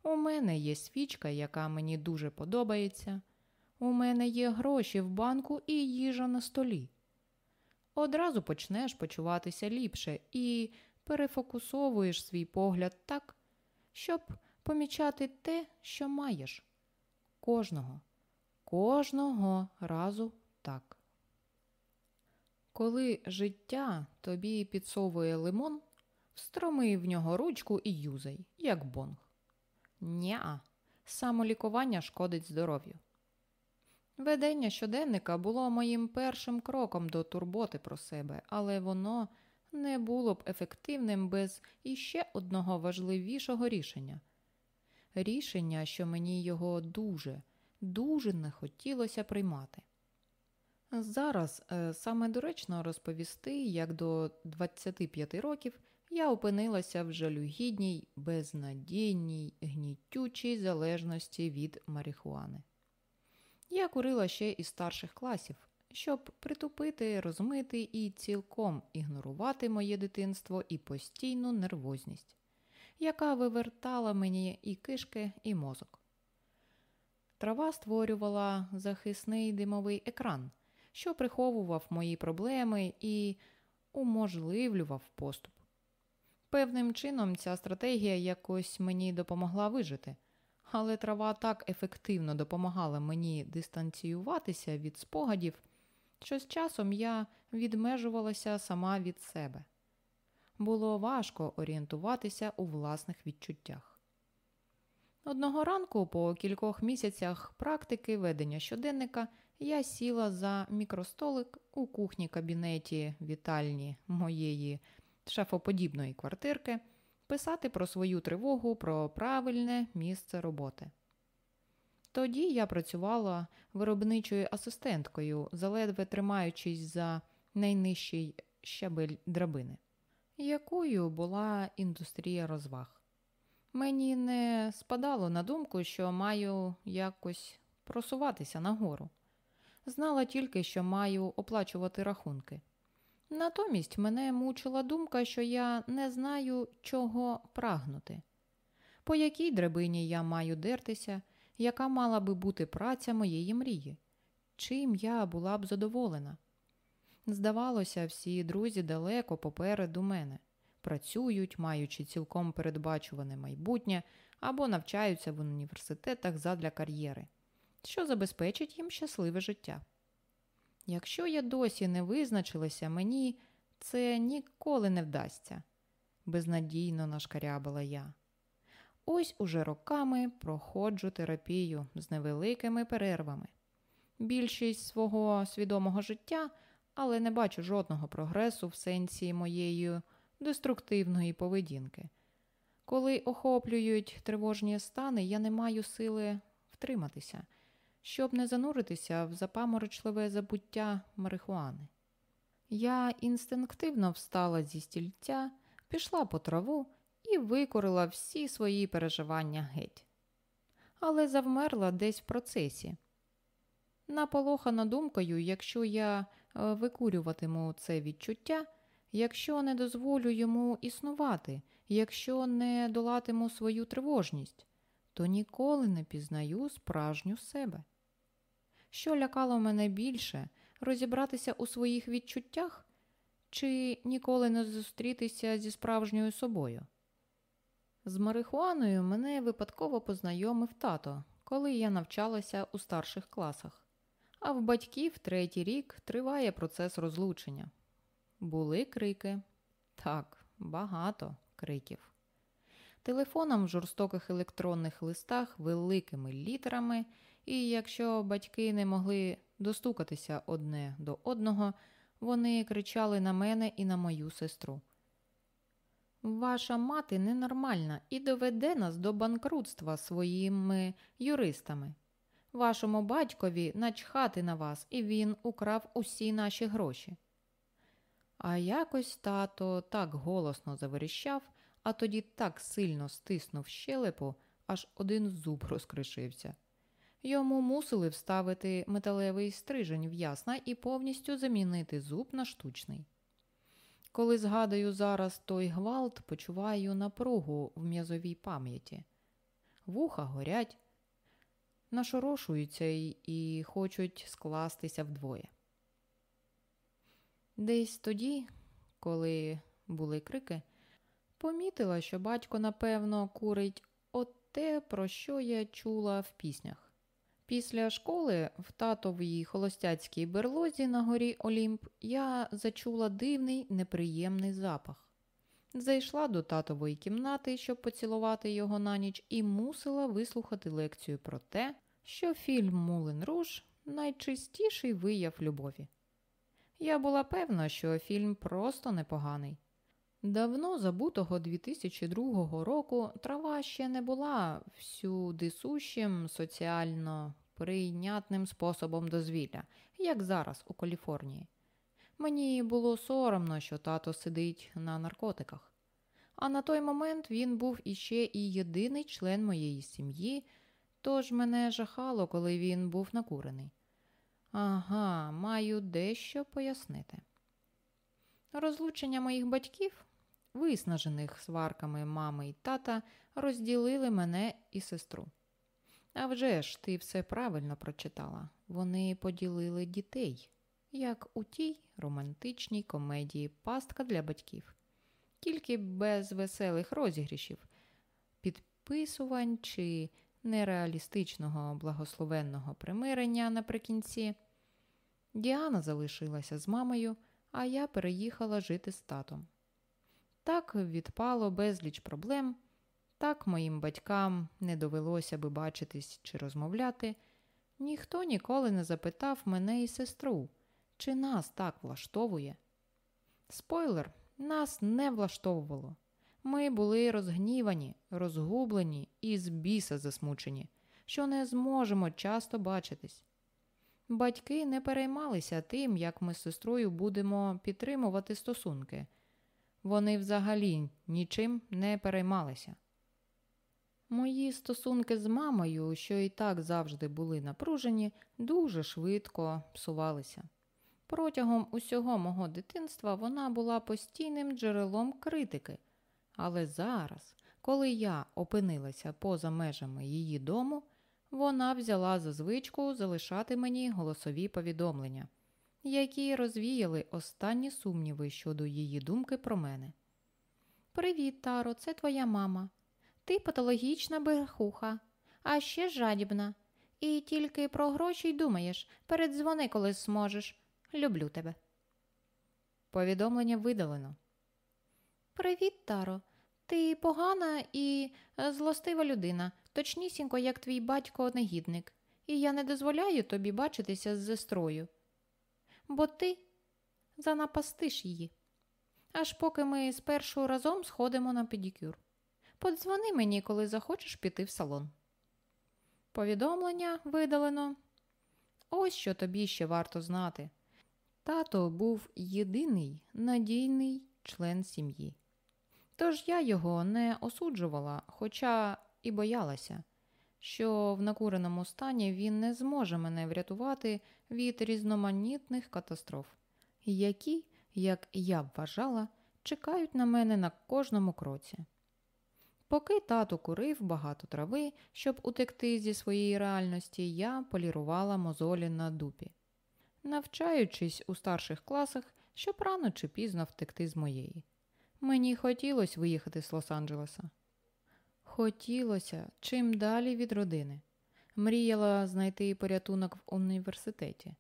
У мене є свічка, яка мені дуже подобається. У мене є гроші в банку і їжа на столі. Одразу почнеш почуватися ліпше і перефокусовуєш свій погляд так, щоб помічати те, що маєш. Кожного, кожного разу так. Коли життя тобі підсовує лимон, встроми в нього ручку і юзай, як бонг. Ня, самолікування шкодить здоров'ю. Ведення щоденника було моїм першим кроком до турботи про себе, але воно не було б ефективним без іще одного важливішого рішення. Рішення, що мені його дуже, дуже не хотілося приймати. Зараз е, саме доречно розповісти, як до 25 років я опинилася в жалюгідній, безнадійній, гнітючій залежності від марихуани. Я курила ще із старших класів, щоб притупити, розмити і цілком ігнорувати моє дитинство і постійну нервозність, яка вивертала мені і кишки, і мозок. Трава створювала захисний димовий екран, що приховував мої проблеми і уможливлював поступ. Певним чином ця стратегія якось мені допомогла вижити, але трава так ефективно допомагала мені дистанціюватися від спогадів, що з часом я відмежувалася сама від себе. Було важко орієнтуватися у власних відчуттях. Одного ранку, по кількох місяцях практики ведення щоденника, я сіла за мікростолик у кухні кабінеті вітальні моєї шафоподібної квартирки писати про свою тривогу про правильне місце роботи. Тоді я працювала виробничою асистенткою, заледве тримаючись за найнижчий щабель драбини, якою була індустрія розваг. Мені не спадало на думку, що маю якось просуватися нагору. Знала тільки, що маю оплачувати рахунки. Натомість мене мучила думка, що я не знаю, чого прагнути, по якій драбині я маю дертися, яка мала би бути праця моєї мрії, чим я була б задоволена. Здавалося, всі друзі далеко попереду мене, працюють, маючи цілком передбачуване майбутнє або навчаються в університетах задля кар'єри, що забезпечить їм щасливе життя. Якщо я досі не визначилася, мені це ніколи не вдасться, безнадійно нашкарябала я. Ось уже роками проходжу терапію з невеликими перервами. Більшість свого свідомого життя, але не бачу жодного прогресу в сенсі моєї деструктивної поведінки. Коли охоплюють тривожні стани, я не маю сили втриматися щоб не зануритися в запаморочливе забуття марихуани. Я інстинктивно встала зі стільця, пішла по траву і викорила всі свої переживання геть. Але завмерла десь в процесі. Наполохана думкою, якщо я е, викурюватиму це відчуття, якщо не дозволю йому існувати, якщо не долатиму свою тривожність, то ніколи не пізнаю справжню себе. Що лякало мене більше розібратися у своїх відчуттях чи ніколи не зустрітися зі справжньою собою? З марихуаною мене випадково познайомив тато, коли я навчалася у старших класах, а в батьків третій рік триває процес розлучення. Були крики. Так, багато криків. Телефоном в жорстоких електронних листах великими літерами і якщо батьки не могли достукатися одне до одного, вони кричали на мене і на мою сестру. Ваша мати ненормальна і доведе нас до банкрутства своїми юристами. Вашому батькові начхати на вас, і він украв усі наші гроші. А якось тато так голосно заверіщав, а тоді так сильно стиснув щелепу, аж один зуб розкришився. Йому мусили вставити металевий стрижень в ясна і повністю замінити зуб на штучний. Коли згадую зараз той гвалт, почуваю напругу в м'язовій пам'яті. Вуха горять, нашорошуються і, і хочуть скластися вдвоє. Десь тоді, коли були крики, помітила, що батько, напевно, курить от те, про що я чула в піснях. Після школи в татовій холостяцькій берлозі на горі Олімп я зачула дивний неприємний запах. Зайшла до татової кімнати, щоб поцілувати його на ніч, і мусила вислухати лекцію про те, що фільм Мулен Руш найчистіший вияв любові. Я була певна, що фільм просто непоганий. Давно забутого 2002 року трава ще не була всюди сущим соціально прийнятним способом дозвілля, як зараз у Каліфорнії. Мені було соромно, що тато сидить на наркотиках. А на той момент він був іще і єдиний член моєї сім'ї, тож мене жахало, коли він був накурений. Ага, маю дещо пояснити. Розлучення моїх батьків, виснажених сварками мами й тата, розділили мене і сестру. А вже ж, ти все правильно прочитала. Вони поділили дітей, як у тій романтичній комедії Пастка для батьків, тільки без веселих розігрішів, підписувань чи нереалістичного благословенного примирення наприкінці. Діана залишилася з мамою, а я переїхала жити з татом. Так відпало безліч проблем. Так моїм батькам не довелося би бачитись чи розмовляти. Ніхто ніколи не запитав мене і сестру, чи нас так влаштовує. Спойлер, нас не влаштовувало. Ми були розгнівані, розгублені і з біса засмучені, що не зможемо часто бачитись. Батьки не переймалися тим, як ми з сестрою будемо підтримувати стосунки. Вони взагалі нічим не переймалися. Мої стосунки з мамою, що і так завжди були напружені, дуже швидко псувалися. Протягом усього мого дитинства вона була постійним джерелом критики, але зараз, коли я опинилася поза межами її дому, вона взяла за звичку залишати мені голосові повідомлення, які розвіяли останні сумніви щодо її думки про мене. Привіт, Таро, це твоя мама. Ти патологічна брехуха, а ще жадібна. І тільки про гроші й думаєш. Передзвони, коли зможеш. Люблю тебе. Повідомлення видалено. Привіт, Таро. Ти погана і е, злостива людина, точнісінько, як твій батько-негідник, і я не дозволяю тобі бачитися з сестрою. Бо ти занапастиш її. Аж поки ми спершу разом сходимо на педикюр. Подзвони мені, коли захочеш піти в салон. Повідомлення видалено. Ось що тобі ще варто знати. Тато був єдиний надійний член сім'ї. Тож я його не осуджувала, хоча і боялася, що в накуреному стані він не зможе мене врятувати від різноманітних катастроф, які, як я вважала, чекають на мене на кожному кроці. Поки тато курив багато трави, щоб утекти зі своєї реальності, я полірувала мозолі на дупі, навчаючись у старших класах, щоб рано чи пізно втекти з моєї. Мені хотілося виїхати з Лос-Анджелеса. Хотілося чим далі від родини. Мріяла знайти порятунок в університеті,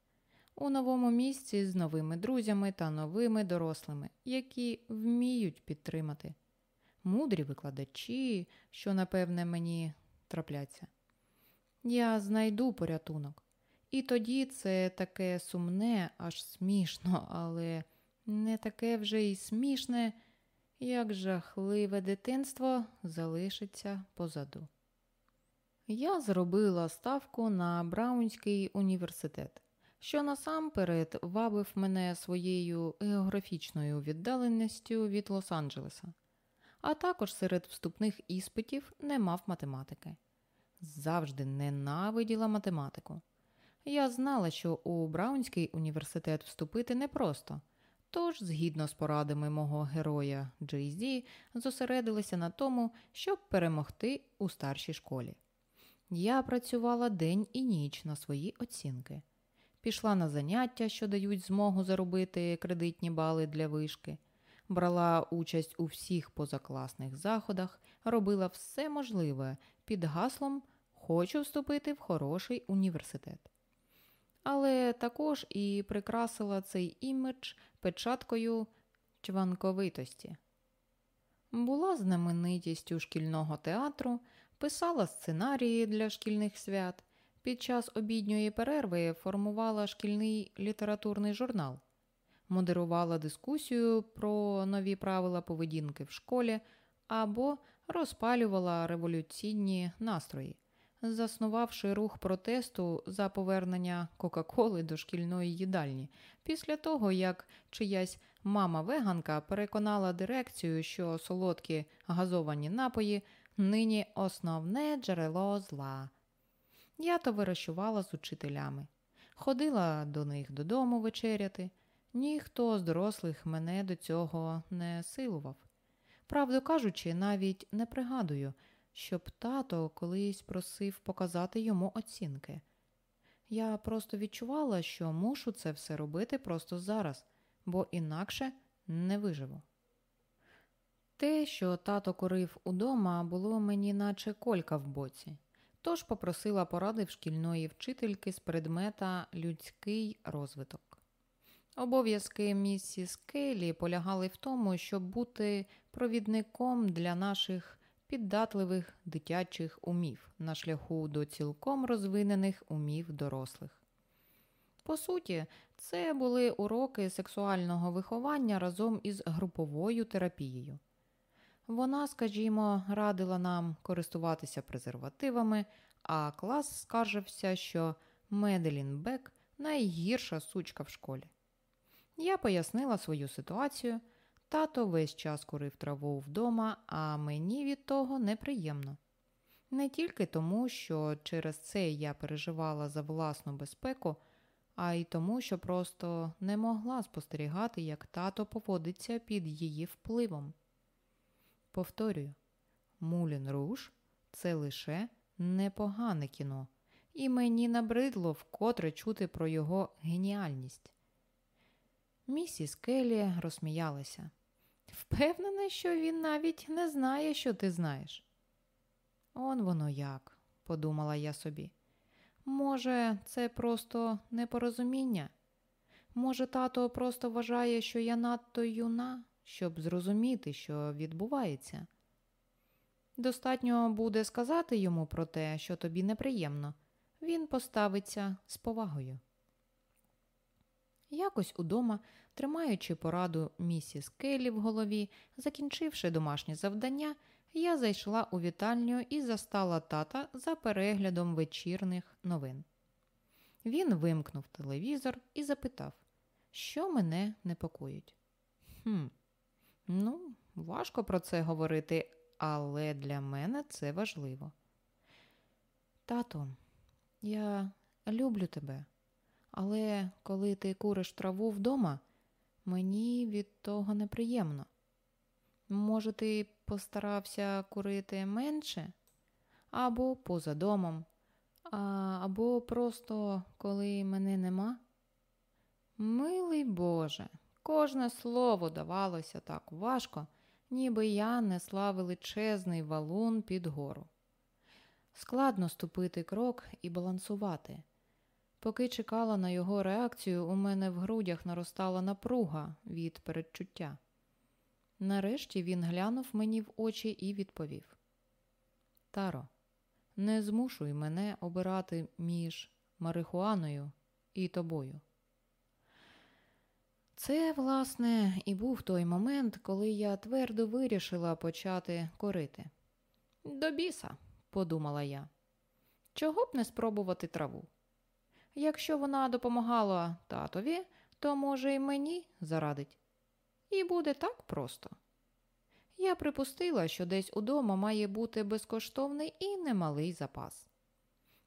у новому місці з новими друзями та новими дорослими, які вміють підтримати мудрі викладачі, що, напевне, мені трапляться. Я знайду порятунок. І тоді це таке сумне, аж смішно, але не таке вже й смішне, як жахливе дитинство залишиться позаду. Я зробила ставку на Браунський університет, що насамперед вабив мене своєю географічною віддаленістю від Лос-Анджелеса а також серед вступних іспитів не мав математики. Завжди ненавиділа математику. Я знала, що у Браунський університет вступити непросто, тож, згідно з порадами мого героя Джей зосередилася на тому, щоб перемогти у старшій школі. Я працювала день і ніч на свої оцінки, пішла на заняття, що дають змогу заробити кредитні бали для вишки, брала участь у всіх позакласних заходах, робила все можливе під гаслом Хочу вступити в хороший університет але також і прикрасила цей імідж печаткою чванковитості. Була знаменитістю шкільного театру, писала сценарії для шкільних свят. Під час обідньої перерви формувала шкільний літературний журнал, модерувала дискусію про нові правила поведінки в школі або розпалювала революційні настрої заснувавши рух протесту за повернення Кока-Коли до шкільної їдальні, після того як чиясь мама-веганка переконала дирекцію, що солодкі газовані напої нині основне джерело зла. Я товаришувала з учителями, ходила до них додому вечеряти. Ніхто з дорослих мене до цього не силував. Правду кажучи, навіть не пригадую, щоб тато колись просив показати йому оцінки. Я просто відчувала, що мушу це все робити просто зараз, бо інакше не виживу. Те, що тато курив удома, було мені наче колька в боці, тож попросила поради в шкільної вчительки з предмета людський розвиток. Обов'язки місіс Кейлі полягали в тому, щоб бути провідником для наших піддатливих дитячих умів на шляху до цілком розвинених умів дорослих. По суті, це були уроки сексуального виховання разом із груповою терапією. Вона, скажімо, радила нам користуватися презервативами, а клас скаржився, що Меделін Бек найгірша сучка в школі. Я пояснила свою ситуацію, Тато весь час курив траву вдома, а мені від того неприємно. Не тільки тому, що через це я переживала за власну безпеку, а й тому, що просто не могла спостерігати, як тато поводиться під її впливом. Повторюю, Мулін Руш це лише непогане кіно, і мені набридло вкотре чути про його геніальність. Місіс Келлі розсміялася. Впевнена, що він навіть не знає, що ти знаєш. Он воно як, подумала я собі. Може, це просто непорозуміння? Може, тато просто вважає, що я надто юна, щоб зрозуміти, що відбувається. Достатньо буде сказати йому про те, що тобі неприємно. Він поставиться з повагою. Якось удома Тримаючи пораду місіс Келлі в голові, закінчивши домашнє завдання, я зайшла у вітальню і застала тата за переглядом вечірних новин. Він вимкнув телевізор і запитав, що мене непокоїть. «Хм, Ну, важко про це говорити, але для мене це важливо. Тато, я люблю тебе, але коли ти куриш траву вдома, Мені від того неприємно. Може, ти постарався курити менше або поза домом, а, або просто коли мене нема? Милий Боже, кожне слово давалося так важко, ніби я несла величезний валун під гору. Складно ступити крок і балансувати. Поки чекала на його реакцію, у мене в грудях наростала напруга від передчуття. Нарешті він глянув мені в очі і відповів: Таро, не змушуй мене обирати між марихуаною і тобою. Це, власне, і був той момент, коли я твердо вирішила почати корити. До біса, подумала я, чого б не спробувати траву? Якщо вона допомагала татові, то, може, і мені зарадить. І буде так просто. Я припустила, що десь удома має бути безкоштовний і немалий запас.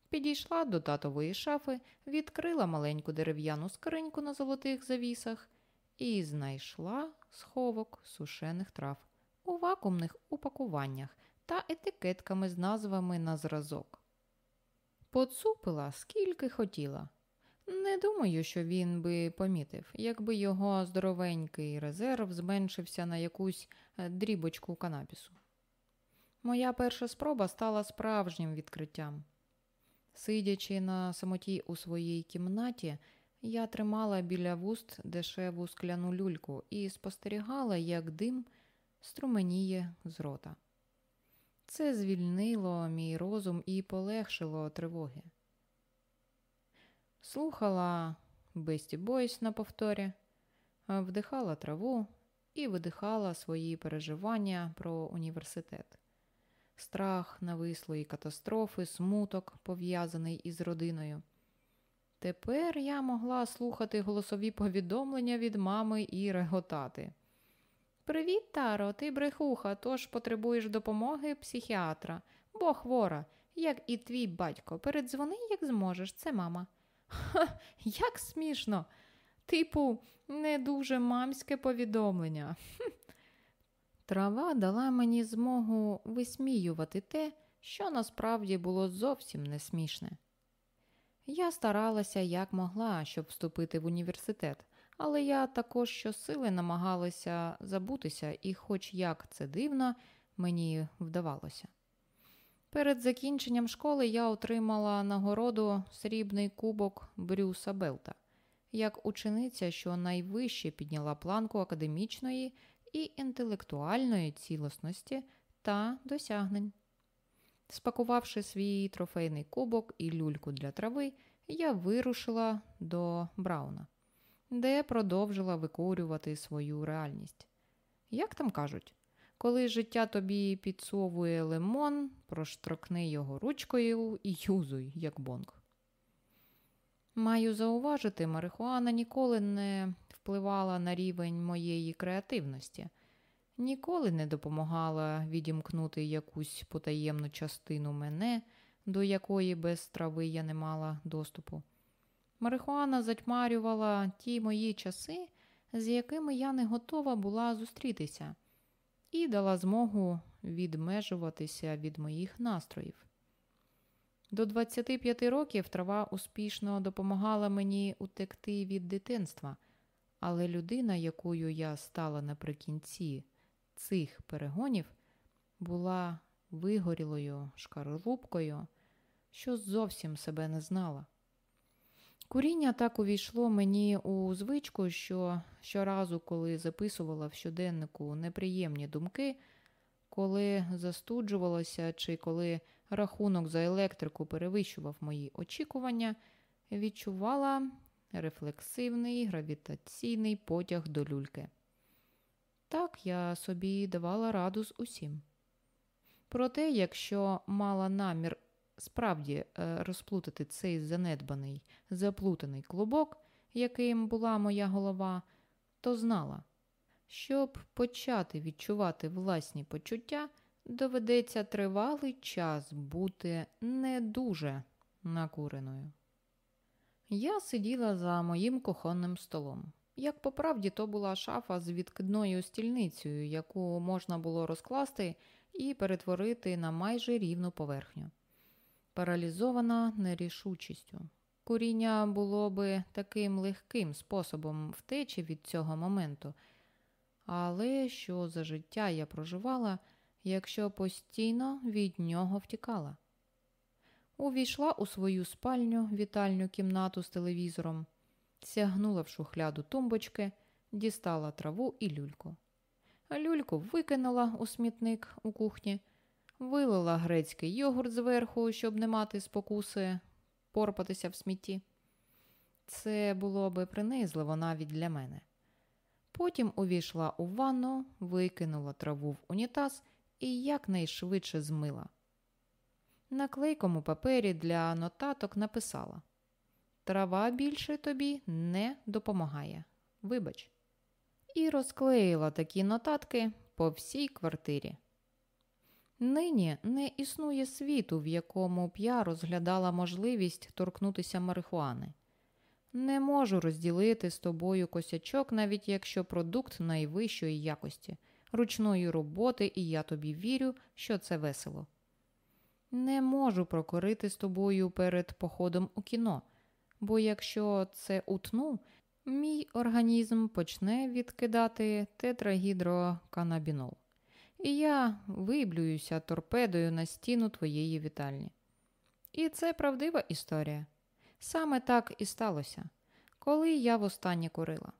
Підійшла до татової шафи, відкрила маленьку дерев'яну скриньку на золотих завісах і знайшла сховок сушених трав у вакуумних упакуваннях та етикетками з назвами на зразок. Поцупила скільки хотіла. Не думаю, що він би помітив, якби його здоровенький резерв зменшився на якусь е, дрібочку канабісу. Моя перша спроба стала справжнім відкриттям. Сидячи на самоті у своїй кімнаті, я тримала біля вуст дешеву скляну люльку і спостерігала, як дим струменіє з рота. Це звільнило мій розум і полегшило тривоги. Слухала Бесті Бойс на повторі, вдихала траву і видихала свої переживання про університет, страх навислої катастрофи, смуток, пов'язаний із родиною. Тепер я могла слухати голосові повідомлення від мами і реготати. Привіт, Таро, ти брехуха, тож потребуєш допомоги психіатра, бо хвора, як і твій батько. Передзвони, як зможеш, це мама. Ха, як смішно. Типу, не дуже мамське повідомлення. Трава дала мені змогу висміювати те, що насправді було зовсім не смішне. Я старалася як могла, щоб вступити в університет, але я також щосили намагалася забутися, і, хоч як це дивно, мені вдавалося. Перед закінченням школи я отримала нагороду срібний кубок Брюса Белта як учениця, що найвище підняла планку академічної і інтелектуальної цілісності та досягнень. Спакувавши свій трофейний кубок і люльку для трави, я вирушила до Брауна, де продовжила викорювати свою реальність. Як там кажуть, коли життя тобі підсовує лимон, проштрокни його ручкою і юзуй, як бонг. Маю зауважити, марихуана ніколи не впливала на рівень моєї креативності, ніколи не допомагала відімкнути якусь потаємну частину мене, до якої без трави я не мала доступу. Марихуана затьмарювала ті мої часи, з якими я не готова була зустрітися, і дала змогу відмежуватися від моїх настроїв. До 25 років трава успішно допомагала мені утекти від дитинства, але людина, якою я стала наприкінці цих перегонів, була вигорілою шкарлупкою, що зовсім себе не знала. Куріння так увійшло мені у звичку, що щоразу, коли записувала в щоденнику неприємні думки, коли застуджувалася чи коли рахунок за електрику перевищував мої очікування, відчувала рефлексивний гравітаційний потяг до люльки. Так я собі давала раду з усім. Проте, якщо мала намір справді е, розплутати цей занедбаний, заплутаний клубок, яким була моя голова, то знала, щоб почати відчувати власні почуття доведеться тривалий час бути не дуже накуреною. Я сиділа за моїм кухонним столом. Як по правді, то була шафа з відкидною стільницею, яку можна було розкласти і перетворити на майже рівну поверхню, паралізована нерішучістю. Куріння було би таким легким способом втечі від цього моменту, але що за життя я проживала, якщо постійно від нього втікала. Увійшла у свою спальню вітальню кімнату з телевізором, сягнула в шухляду тумбочки, дістала траву і люльку. Люльку викинула у смітник у кухні, вилила грецький йогурт зверху, щоб не мати спокуси, порпатися в смітті. Це було би принизливо навіть для мене. Потім увійшла у ванну, викинула траву в унітаз і якнайшвидше змила. На клейкому папері для нотаток написала Трава більше тобі не допомагає. Вибач. І розклеїла такі нотатки по всій квартирі. Нині не існує світу, в якому б я розглядала можливість торкнутися марихуани. Не можу розділити з тобою косячок, навіть якщо продукт найвищої якості, ручної роботи, і я тобі вірю, що це весело. Не можу прокорити з тобою перед походом у кіно, бо якщо це утну, мій організм почне відкидати тетрагідроканабінол. І я виблююся торпедою на стіну твоєї вітальні. І це правдива історія. Саме так і сталося, коли я востаннє курила.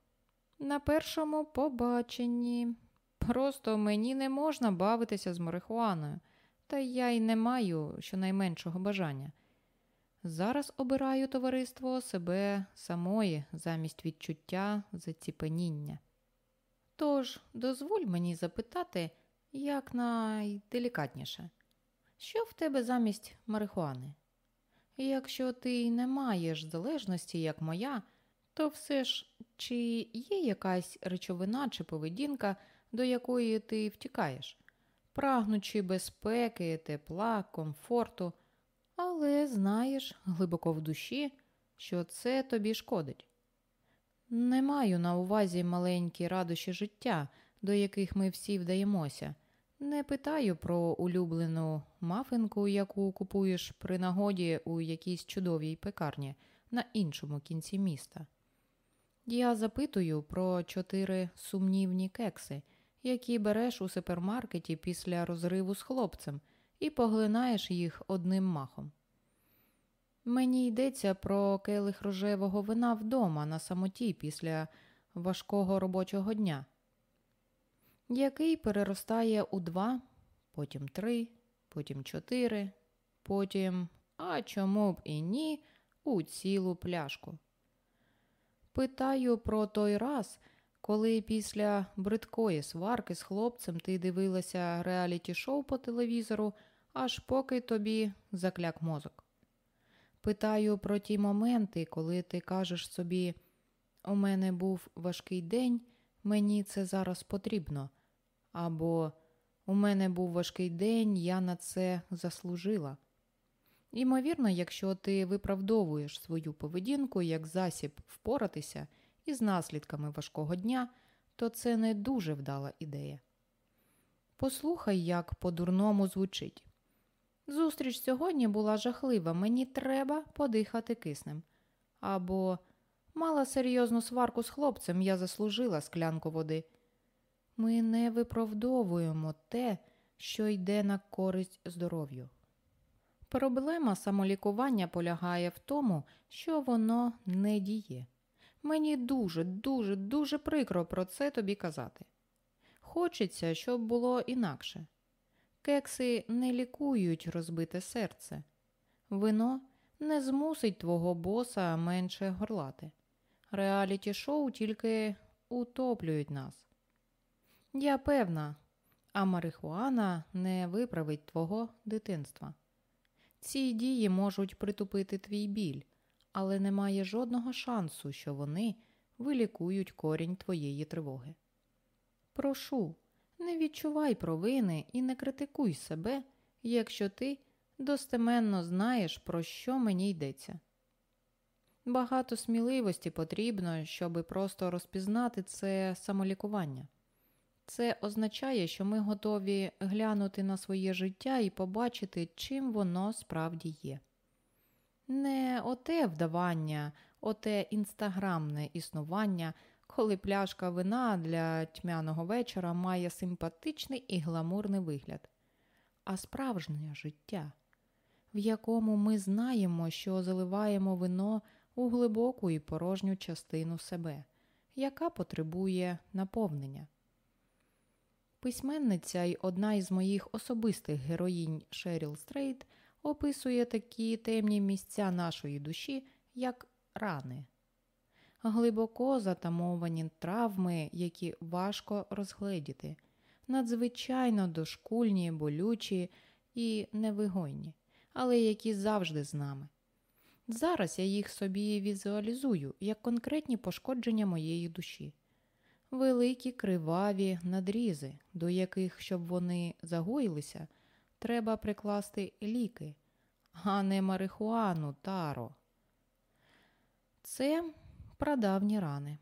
На першому побаченні просто мені не можна бавитися з марихуаною, та я й не маю щонайменшого бажання. Зараз обираю товариство себе самої замість відчуття заціпеніння. Тож, дозволь мені запитати як найделікатніше, що в тебе замість марихуани? Якщо ти не маєш залежності, як моя, то все ж чи є якась речовина чи поведінка, до якої ти втікаєш, прагнучи безпеки, тепла, комфорту, але знаєш глибоко в душі, що це тобі шкодить. Не маю на увазі маленькі радощі життя, до яких ми всі вдаємося. Не питаю про улюблену мафинку, яку купуєш при нагоді у якійсь чудовій пекарні на іншому кінці міста. Я запитую про чотири сумнівні кекси, які береш у супермаркеті після розриву з хлопцем і поглинаєш їх одним махом. Мені йдеться про келих рожевого вина вдома на самоті після важкого робочого дня який переростає у два, потім три, потім чотири, потім, а чому б і ні, у цілу пляшку. Питаю про той раз, коли після бридкої сварки з хлопцем ти дивилася реаліті шоу по телевізору, аж поки тобі закляк мозок. Питаю про ті моменти, коли ти кажеш собі, у мене був важкий день, мені це зараз потрібно. Або у мене був важкий день, я на це заслужила. Ймовірно, якщо ти виправдовуєш свою поведінку як засіб впоратися із наслідками важкого дня, то це не дуже вдала ідея. Послухай, як по-дурному звучить. Зустріч сьогодні була жахлива, мені треба подихати киснем. Або мала серйозну сварку з хлопцем, я заслужила склянку води. Ми не виправдовуємо те, що йде на користь здоров'ю. Проблема самолікування полягає в тому, що воно не діє. Мені дуже, дуже, дуже прикро про це тобі казати. Хочеться, щоб було інакше. Кекси не лікують розбите серце, вино не змусить твого боса менше горлати. Реаліті шоу тільки утоплюють нас. Я певна, а марихуана не виправить твого дитинства. Ці дії можуть притупити твій біль, але немає жодного шансу, що вони вилікують корінь твоєї тривоги. Прошу, не відчувай провини і не критикуй себе, якщо ти достеменно знаєш, про що мені йдеться. Багато сміливості потрібно, щоби просто розпізнати це самолікування. Це означає, що ми готові глянути на своє життя і побачити, чим воно справді є. Не оте вдавання, оте інстаграмне існування, коли пляшка вина для тьмяного вечора має симпатичний і гламурний вигляд, а справжнє життя, в якому ми знаємо, що заливаємо вино у глибоку і порожню частину себе, яка потребує наповнення. Письменниця й одна із моїх особистих героїнь Шеріл Стрейд описує такі темні місця нашої душі, як рани, глибоко затамовані травми, які важко розгледіти, надзвичайно дошкульні, болючі і невигойні, але які завжди з нами. Зараз я їх собі візуалізую як конкретні пошкодження моєї душі. Великі криваві надрізи, до яких, щоб вони загоїлися, треба прикласти ліки, а не марихуану таро. Це прадавні рани,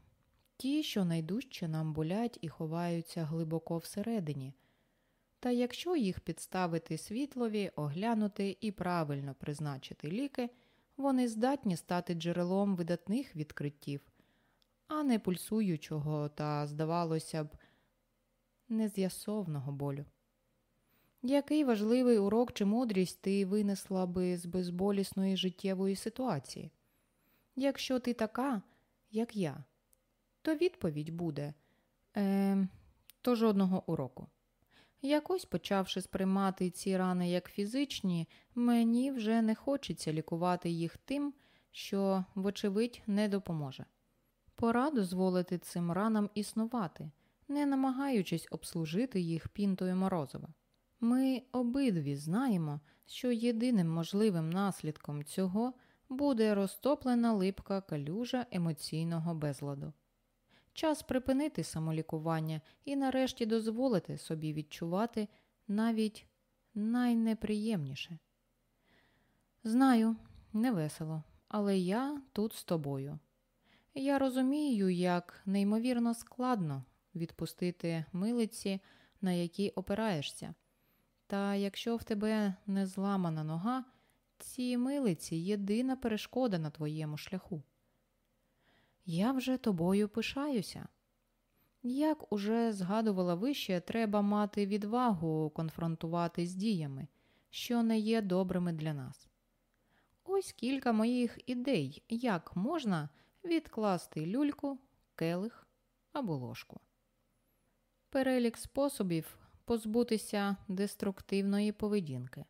ті, що найдужче нам болять і ховаються глибоко всередині. Та якщо їх підставити світлові, оглянути і правильно призначити ліки, вони здатні стати джерелом видатних відкриттів, а не пульсуючого та, здавалося б, нез'ясовного болю. Який важливий урок чи мудрість ти винесла би з безболісної життєвої ситуації? Якщо ти така, як я, то відповідь буде е, то жодного уроку. Якось почавши сприймати ці рани як фізичні, мені вже не хочеться лікувати їх тим, що, вочевидь, не допоможе. Пора дозволити цим ранам існувати, не намагаючись обслужити їх пінтою морозова. Ми обидві знаємо, що єдиним можливим наслідком цього буде розтоплена липка калюжа емоційного безладу. Час припинити самолікування і нарешті дозволити собі відчувати навіть найнеприємніше. Знаю, невесело, але я тут з тобою. Я розумію, як неймовірно складно відпустити милиці, на які опираєшся. Та якщо в тебе не зламана нога, ці милиці єдина перешкода на твоєму шляху. Я вже тобою пишаюся. Як уже згадувала вище, треба мати відвагу конфронтувати з діями, що не є добрими для нас. Ось кілька моїх ідей, як можна відкласти люльку, келих або ложку. Перелік способів позбутися деструктивної поведінки.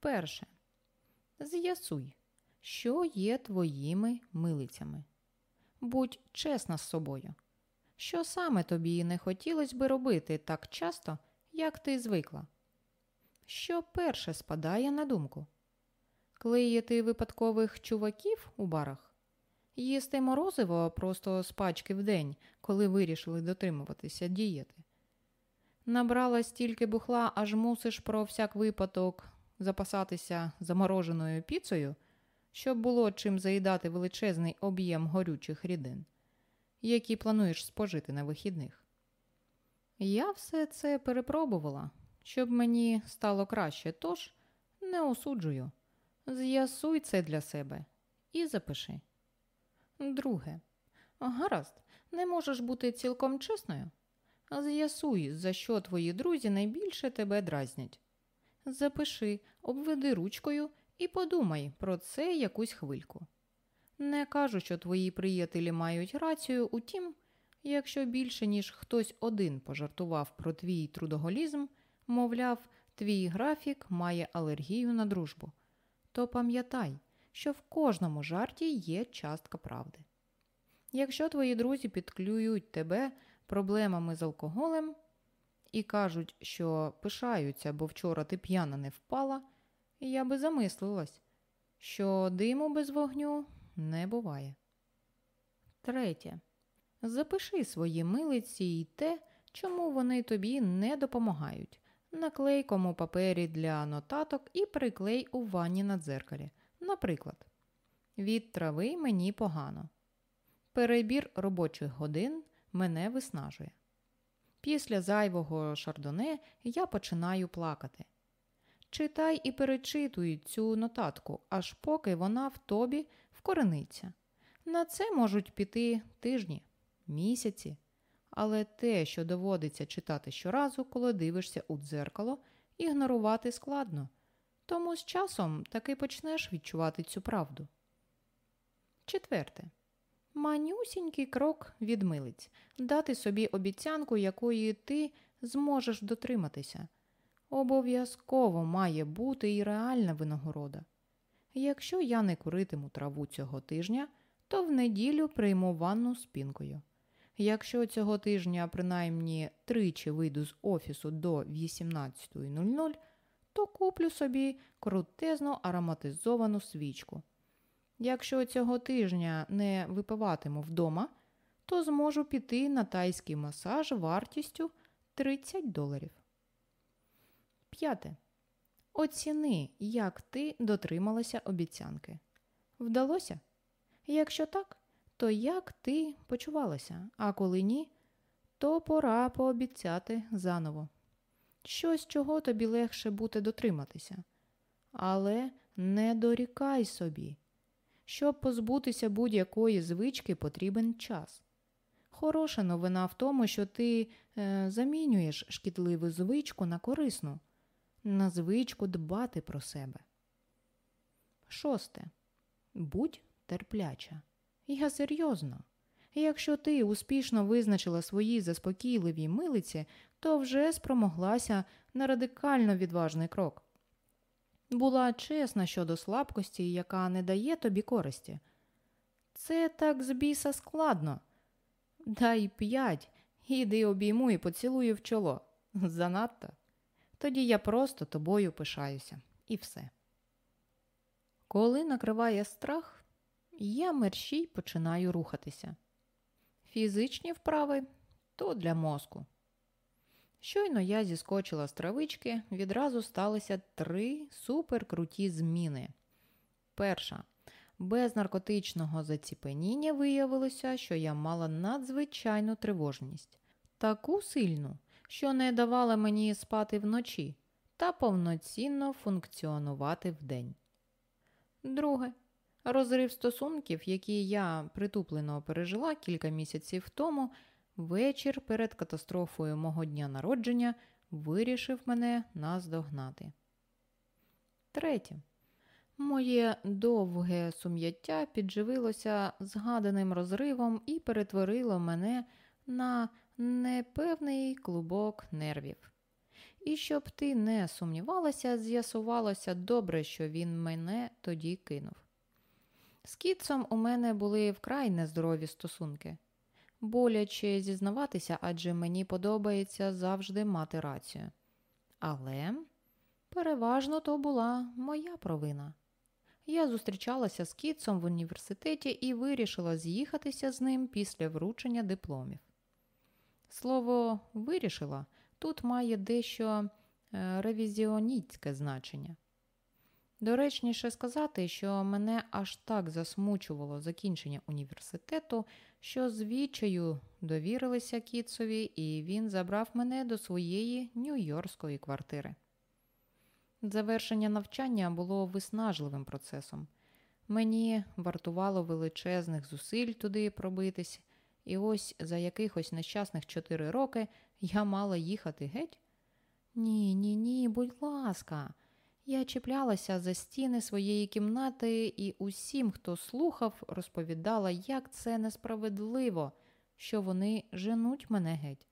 Перше. З'ясуй, що є твоїми милицями. Будь чесна з собою. Що саме тобі не хотілося би робити так часто, як ти звикла? Що перше спадає на думку? Клеїти випадкових чуваків у барах? Їсти морозиво просто з пачки в день, коли вирішили дотримуватися дієти? Набрала стільки бухла, аж мусиш про всяк випадок запасатися замороженою піцею, щоб було чим заїдати величезний об'єм горючих рідин, які плануєш спожити на вихідних. Я все це перепробувала, щоб мені стало краще, тож не осуджую. З'ясуй це для себе і запиши. Друге. Гаразд, не можеш бути цілком чесною? З'ясуй, за що твої друзі найбільше тебе дразнять. Запиши, обведи ручкою і подумай про це якусь хвильку. Не кажу, що твої приятелі мають рацію, утім, якщо більше, ніж хтось один пожартував про твій трудоголізм, мовляв, твій графік має алергію на дружбу, то пам'ятай, що в кожному жарті є частка правди. Якщо твої друзі підклюють тебе проблемами з алкоголем і кажуть, що пишаються, бо вчора ти п'яна не впала, я би замислилась, що диму без вогню не буває. Третє. Запиши свої милиці і те, чому вони тобі не допомагають. На клейкому папері для нотаток і приклей у ванні на дзеркалі. Наприклад, від трави мені погано. Перебір робочих годин мене виснажує. Після зайвого шардоне я починаю плакати. Читай і перечитуй цю нотатку, аж поки вона в тобі вкорениться. На це можуть піти тижні, місяці, але те, що доводиться читати щоразу, коли дивишся у дзеркало, ігнорувати складно, тому з часом таки почнеш відчувати цю правду. Четверте. Манюсінький крок від милиць дати собі обіцянку, якої ти зможеш дотриматися. Обов'язково має бути і реальна винагорода. Якщо я не куритиму траву цього тижня, то в неділю прийму ванну з пінкою. Якщо цього тижня принаймні тричі вийду з офісу до 18.00, то куплю собі крутезно ароматизовану свічку. Якщо цього тижня не випиватиму вдома, то зможу піти на тайський масаж вартістю 30 доларів. П'яте. Оціни, як ти дотрималася обіцянки. Вдалося? Якщо так, то як ти почувалася, а коли ні, то пора пообіцяти заново. Щось, чого тобі легше буде дотриматися. Але не дорікай собі. Щоб позбутися будь-якої звички, потрібен час. Хороша новина в тому, що ти е, замінюєш шкідливу звичку на корисну, на звичку дбати про себе. Шосте. Будь терпляча. Я серйозно. Якщо ти успішно визначила свої заспокійливі милиці, то вже спромоглася на радикально відважний крок. Була чесна щодо слабкості, яка не дає тобі користі. Це так з біса складно. Дай п'ять, іди обійму і поцілую в чоло. Занадто. Тоді я просто тобою пишаюся. І все. Коли накриває страх, я мерщій починаю рухатися. Фізичні вправи то для мозку. Щойно я зіскочила з травички, відразу сталися три суперкруті зміни. Перша. Без наркотичного заціпеніння виявилося, що я мала надзвичайну тривожність, таку сильну, що не давала мені спати вночі та повноцінно функціонувати вдень. Друге. Розрив стосунків, які я притуплено пережила кілька місяців тому, вечір перед катастрофою мого дня народження вирішив мене наздогнати. Третє. Моє довге сум'яття підживилося згаданим розривом і перетворило мене на непевний клубок нервів. І щоб ти не сумнівалася, з'ясувалося добре, що він мене тоді кинув. З кітцем у мене були вкрай нездорові стосунки. Боляче зізнаватися, адже мені подобається завжди мати рацію. Але переважно то була моя провина. Я зустрічалася з кітцом в університеті і вирішила з'їхатися з ним після вручення дипломів. Слово вирішила тут має дещо е, ревізіоністське значення. Доречніше сказати, що мене аж так засмучувало закінчення університету, що з відчаю довірилися Кітсові, і він забрав мене до своєї нью-йоркської квартири. Завершення навчання було виснажливим процесом. Мені вартувало величезних зусиль туди пробитись, і ось за якихось нещасних чотири роки я мала їхати геть? Ні, ні, ні, будь ласка. Я чіплялася за стіни своєї кімнати і усім, хто слухав, розповідала, як це несправедливо, що вони женуть мене геть.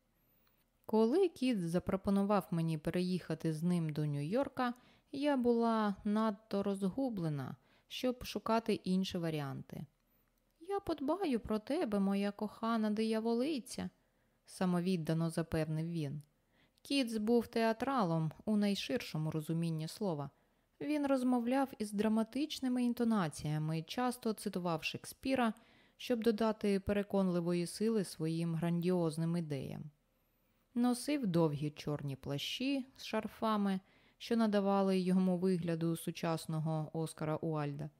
Коли кіт запропонував мені переїхати з ним до Нью-Йорка, я була надто розгублена, щоб шукати інші варіанти. Я подбаю про тебе, моя кохана дияволиця, самовіддано запевнив він. Кітс був театралом у найширшому розумінні слова. Він розмовляв із драматичними інтонаціями, часто цитував Шекспіра, щоб додати переконливої сили своїм грандіозним ідеям. Носив довгі чорні плащі з шарфами, що надавали йому вигляду сучасного Оскара Уальда.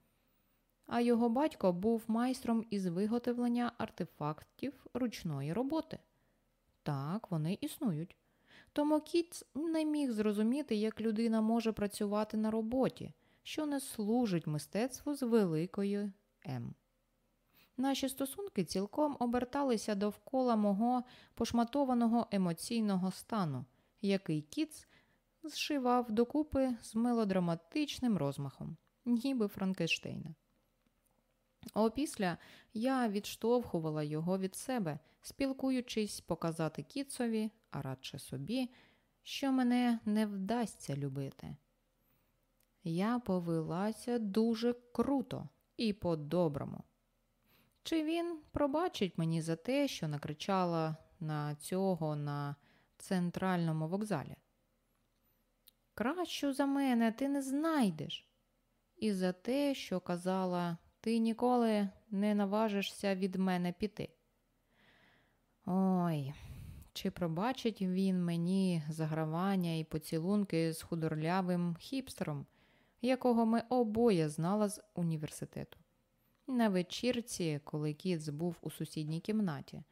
А його батько був майстром із виготовлення артефактів ручної роботи. Так, вони існують. Тому Кіц не міг зрозуміти, як людина може працювати на роботі, що не служить мистецтву з великою М. Наші стосунки цілком оберталися довкола мого пошматованого емоційного стану, який Кіц зшивав докупи з мелодраматичним розмахом, ніби Франкенштейна. Опісля я відштовхувала його від себе, спілкуючись показати кіцові, а радше собі, що мене не вдасться любити. Я повелася дуже круто і по-доброму. Чи він пробачить мені за те, що накричала на цього на центральному вокзалі? Кращу за мене ти не знайдеш. І за те, що казала, ти ніколи не наважишся від мене піти. Ой, чи пробачить він мені загравання і поцілунки з худорлявим хіпстером, якого ми обоє знала з університету? На вечірці, коли кіт був у сусідній кімнаті.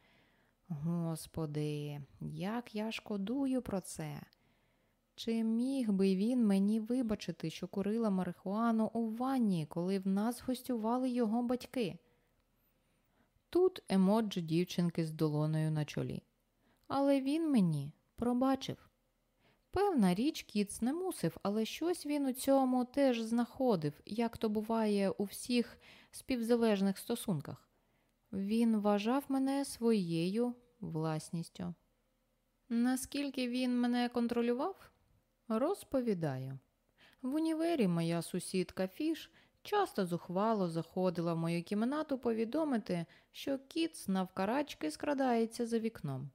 Господи, як я шкодую про це. Чи міг би він мені вибачити, що курила марихуану у ванні, коли в нас гостювали його батьки? Тут емоджі дівчинки з долоною на чолі. Але він мені пробачив. Певна річ, Кіц не мусив, але щось він у цьому теж знаходив, як то буває у всіх співзалежних стосунках. Він вважав мене своєю власністю. Наскільки він мене контролював? Розповідаю. В універі моя сусідка Фіш часто зухвало заходила в мою кімнату повідомити, що кіт навкарачки скрадається за вікном.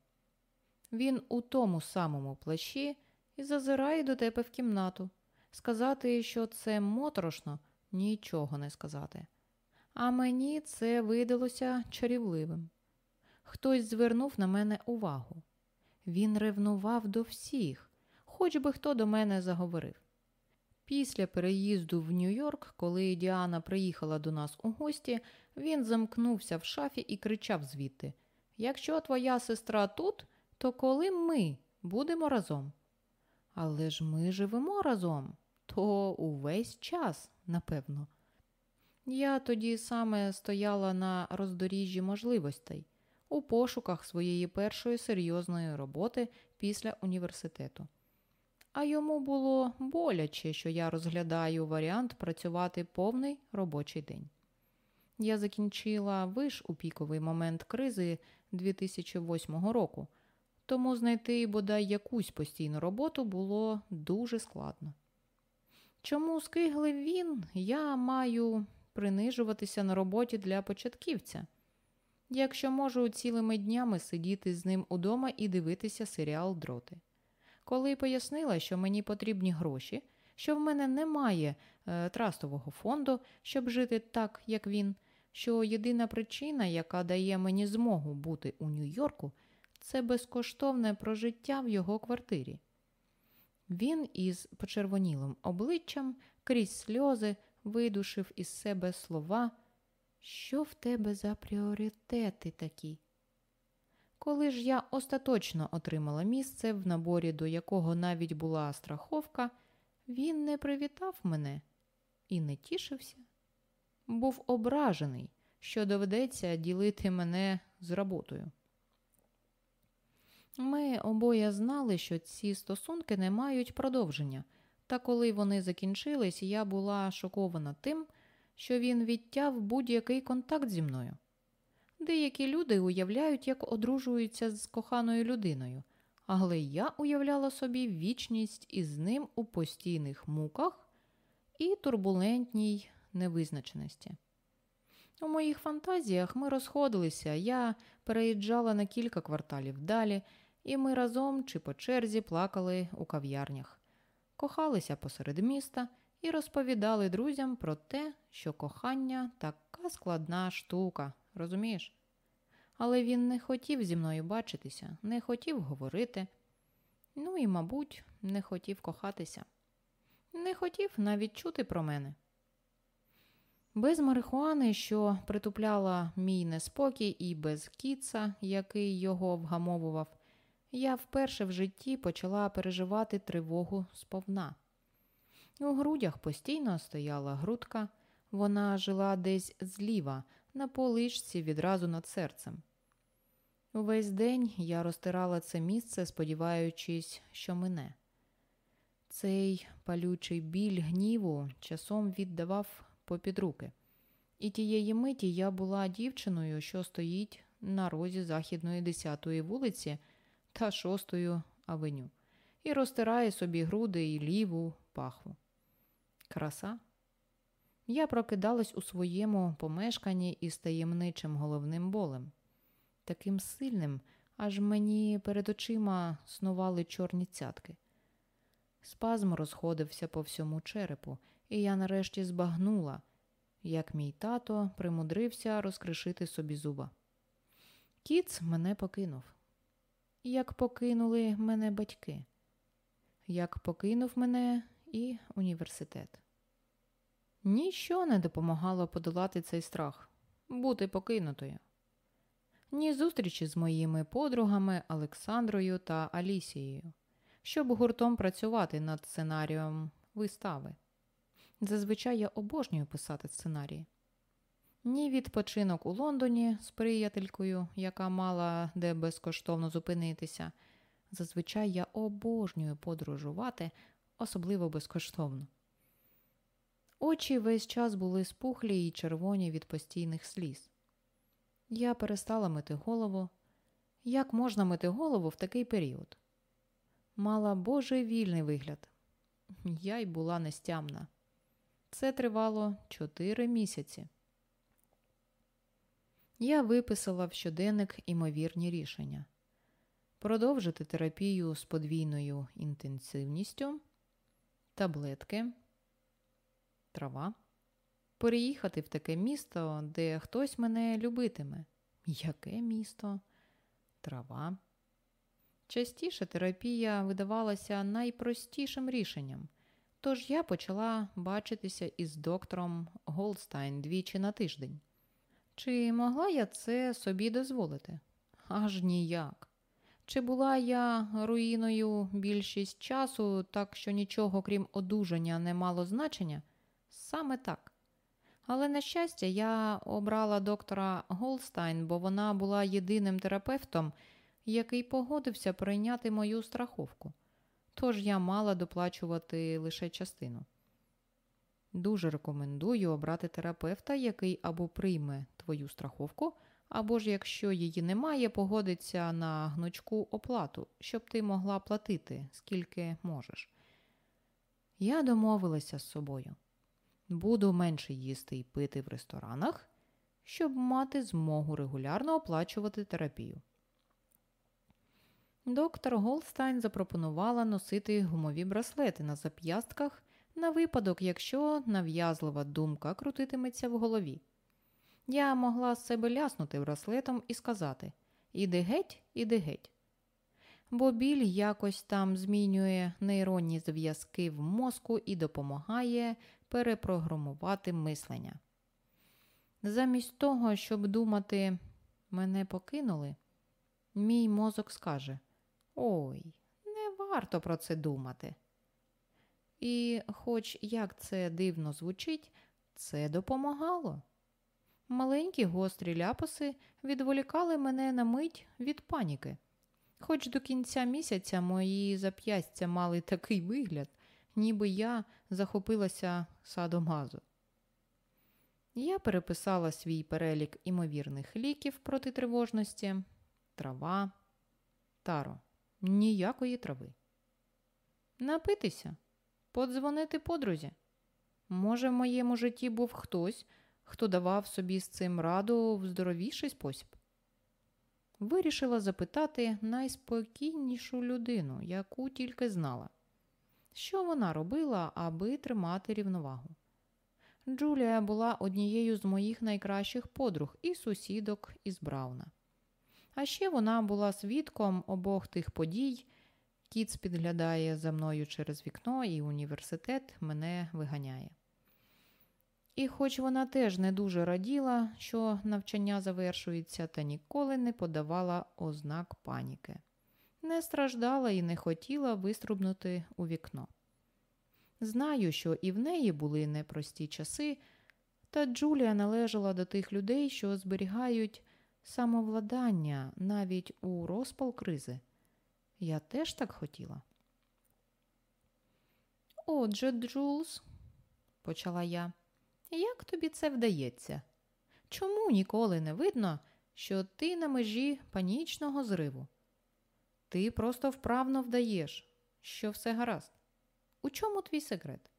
Він у тому самому плащі і зазирає до тебе в кімнату. Сказати, що це моторошно, нічого не сказати. А мені це видалося чарівливим. Хтось звернув на мене увагу. Він ревнував до всіх, хоч би хто до мене заговорив. Після переїзду в Нью-Йорк, коли Діана приїхала до нас у гості, він замкнувся в шафі і кричав звідти Якщо твоя сестра тут, то коли ми будемо разом? Але ж ми живемо разом, то увесь час, напевно. Я тоді саме стояла на роздоріжжі можливостей у пошуках своєї першої серйозної роботи після університету. А йому було боляче, що я розглядаю варіант працювати повний робочий день. Я закінчила виш у піковий момент кризи 2008 року, тому знайти бодай якусь постійну роботу було дуже складно. Чому скиглив він, я маю принижуватися на роботі для початківця, якщо можу цілими днями сидіти з ним удома і дивитися серіал Дроти. Коли пояснила, що мені потрібні гроші, що в мене немає е, трастового фонду, щоб жити так, як він, що єдина причина, яка дає мені змогу бути у Нью-Йорку, це безкоштовне прожиття в його квартирі. Він із почервонілим обличчям крізь сльози видушив із себе слова, що в тебе за пріоритети такі. Коли ж я остаточно отримала місце, в наборі до якого навіть була страховка, він не привітав мене і не тішився. Був ображений, що доведеться ділити мене з роботою. Ми обоє знали, що ці стосунки не мають продовження, та коли вони закінчились, я була шокована тим, що він відтяв будь-який контакт зі мною. Деякі люди уявляють, як одружуються з коханою людиною, але я уявляла собі вічність із ним у постійних муках і турбулентній невизначеності. У моїх фантазіях ми розходилися, я переїжджала на кілька кварталів далі, і ми разом чи по черзі плакали у кав'ярнях, кохалися посеред міста і розповідали друзям про те, що кохання така складна штука, розумієш? Але він не хотів зі мною бачитися, не хотів говорити, ну і, мабуть, не хотів кохатися, не хотів навіть чути про мене. Без марихуани, що притупляла мій неспокій, і без кіца, який його вгамовував, я вперше в житті почала переживати тривогу сповна. У грудях постійно стояла грудка, вона жила десь зліва, на поличці відразу над серцем. Увесь день я розтирала це місце, сподіваючись, що мине. Цей палючий біль гніву часом віддавав попід руки. І тієї миті я була дівчиною, що стоїть на розі західної 10-ї вулиці та 6-ї авеню, і розтирає собі груди і ліву пахву. Краса. Я прокидалась у своєму помешканні із таємничим головним болем, таким сильним, аж мені перед очима снували чорні цятки. Спазм розходився по всьому черепу, і я нарешті збагнула, як мій тато примудрився розкришити собі зуба. Кіц мене покинув. Як покинули мене батьки, як покинув мене і університет. Ніщо не допомагало подолати цей страх, бути покинутою. Ні зустрічі з моїми подругами Олександрою та Алісією, щоб гуртом працювати над сценарієм вистави. Зазвичай я обожнюю писати сценарії. Ні відпочинок у Лондоні з приятелькою, яка мала де безкоштовно зупинитися. Зазвичай я обожнюю подорожувати, особливо безкоштовно. Очі весь час були спухлі і червоні від постійних сліз. Я перестала мити голову. Як можна мити голову в такий період? Мала божевільний вигляд. Я й була нестямна. Це тривало чотири місяці. Я виписала в щоденник імовірні рішення продовжити терапію з подвійною інтенсивністю, таблетки, трава, переїхати в таке місто, де хтось мене любитиме. Яке місто? Трава. Частіше терапія видавалася найпростішим рішенням, тож я почала бачитися із доктором Голстайн двічі на тиждень. Чи могла я це собі дозволити? Аж ніяк. Чи була я руїною більшість часу, так що нічого крім одужання не мало значення? Саме так. Але, на щастя, я обрала доктора Голстайн, бо вона була єдиним терапевтом, який погодився прийняти мою страховку. Тож я мала доплачувати лише частину. Дуже рекомендую обрати терапевта, який або прийме твою страховку, або ж, якщо її немає, погодиться на гнучку оплату, щоб ти могла платити, скільки можеш. Я домовилася з собою. Буду менше їсти і пити в ресторанах, щоб мати змогу регулярно оплачувати терапію. Доктор Голстайн запропонувала носити гумові браслети на зап'ястках на випадок, якщо нав'язлива думка крутитиметься в голові. Я могла з себе ляснути браслетом і сказати Іди геть, іди геть. Бо біль якось там змінює нейронні зв'язки в мозку і допомагає перепрограмувати мислення. Замість того, щоб думати, мене покинули, мій мозок скаже Ой, не варто про це думати. І, хоч як це дивно звучить, це допомагало. Маленькі гострі ляпаси відволікали мене на мить від паніки. Хоч до кінця місяця мої зап'ястя мали такий вигляд, ніби я захопилася садомазу. Я переписала свій перелік імовірних ліків проти тривожності, трава, таро, ніякої трави. Напитися, подзвонити подрузі. Може, в моєму житті був хтось, хто давав собі з цим раду в здоровіший спосіб. Вирішила запитати найспокійнішу людину, яку тільки знала, що вона робила, аби тримати рівновагу. Джулія була однією з моїх найкращих подруг і сусідок із Брауна. А ще вона була свідком обох тих подій. Кіц підглядає за мною через вікно, і університет мене виганяє. І, хоч вона теж не дуже раділа, що навчання завершується, та ніколи не подавала ознак паніки, не страждала і не хотіла виструбнути у вікно. Знаю, що і в неї були непрості часи, та Джулія належала до тих людей, що зберігають самовладання навіть у розпал кризи. Я теж так хотіла. Отже, Джулс, почала я. Як тобі це вдається? Чому ніколи не видно, що ти на межі панічного зриву? Ти просто вправно вдаєш, що все гаразд. У чому твій секрет?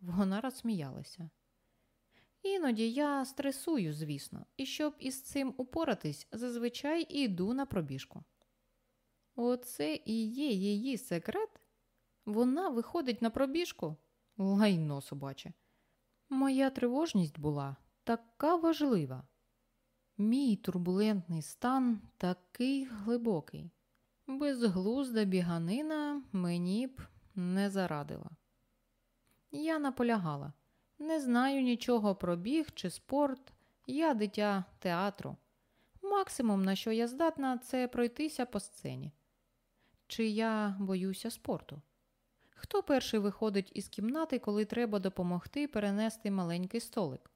Вона розсміялася. Іноді я стресую, звісно, і щоб із цим упоратись, зазвичай йду на пробіжку. Оце і є її секрет? Вона виходить на пробіжку? Лайно собаче. Моя тривожність була така важлива. Мій турбулентний стан такий глибокий. Безглузда біганина мені б не зарадила. Я наполягала, не знаю нічого про біг чи спорт, я дитя театру. Максимум, на що я здатна, це пройтися по сцені. Чи я боюся спорту? Хто перший виходить із кімнати, коли треба допомогти перенести маленький столик?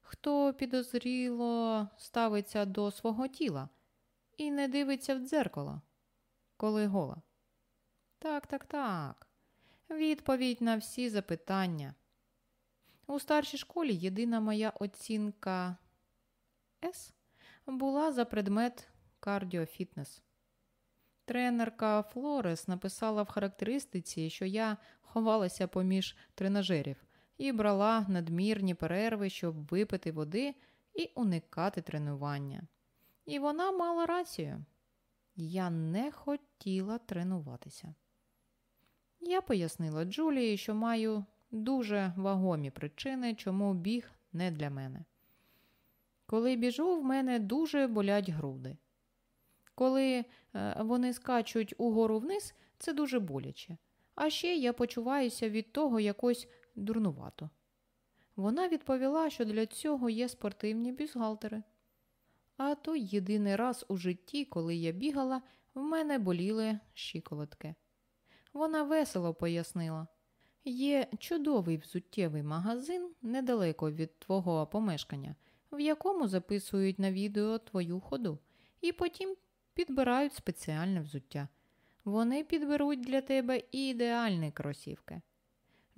Хто підозріло ставиться до свого тіла і не дивиться в дзеркало, коли гола? Так, так, так. Відповідь на всі запитання. У старшій школі єдина моя оцінка С була за предмет кардіофітнес. Тренерка Флорес написала в характеристиці, що я ховалася поміж тренажерів і брала надмірні перерви, щоб випити води і уникати тренування. І вона мала рацію. Я не хотіла тренуватися. Я пояснила Джулії, що маю дуже вагомі причини, чому біг не для мене. Коли біжу, в мене дуже болять груди. Коли е, вони скачуть угору вниз, це дуже боляче. А ще я почуваюся від того якось дурнувато. Вона відповіла, що для цього є спортивні бюстгальтери. А то єдиний раз у житті, коли я бігала, в мене боліли щиколотки. Вона весело пояснила є чудовий взуттєвий магазин недалеко від твого помешкання, в якому записують на відео твою ходу, і потім підбирають спеціальне взуття. Вони підберуть для тебе ідеальні кросівки.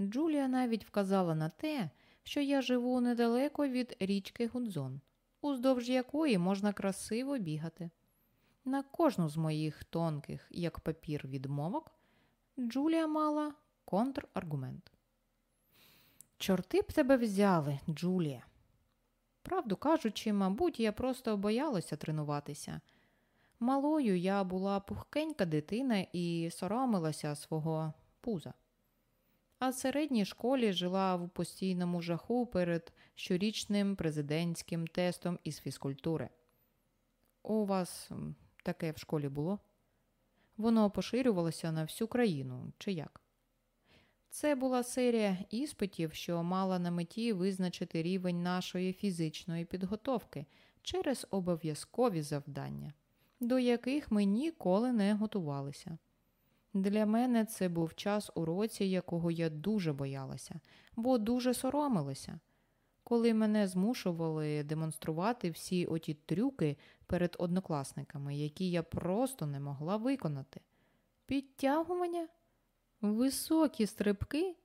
Джулія навіть вказала на те, що я живу недалеко від річки Гудзон, уздовж якої можна красиво бігати. На кожну з моїх тонких, як папір відмовок, Джулія мала контраргумент. Чорти б тебе взяли, Джулія. Правду кажучи, мабуть, я просто боялася тренуватися. Малою я була пухкенька дитина і соромилася свого пуза. А в середній школі жила в постійному жаху перед щорічним президентським тестом із фізкультури. У вас таке в школі було? Воно поширювалося на всю країну, чи як? Це була серія іспитів, що мала на меті визначити рівень нашої фізичної підготовки через обов'язкові завдання, до яких ми ніколи не готувалися. Для мене це був час у році, якого я дуже боялася, бо дуже соромилася. Коли мене змушували демонструвати всі оті трюки перед однокласниками, які я просто не могла виконати. Підтягування, високі стрибки,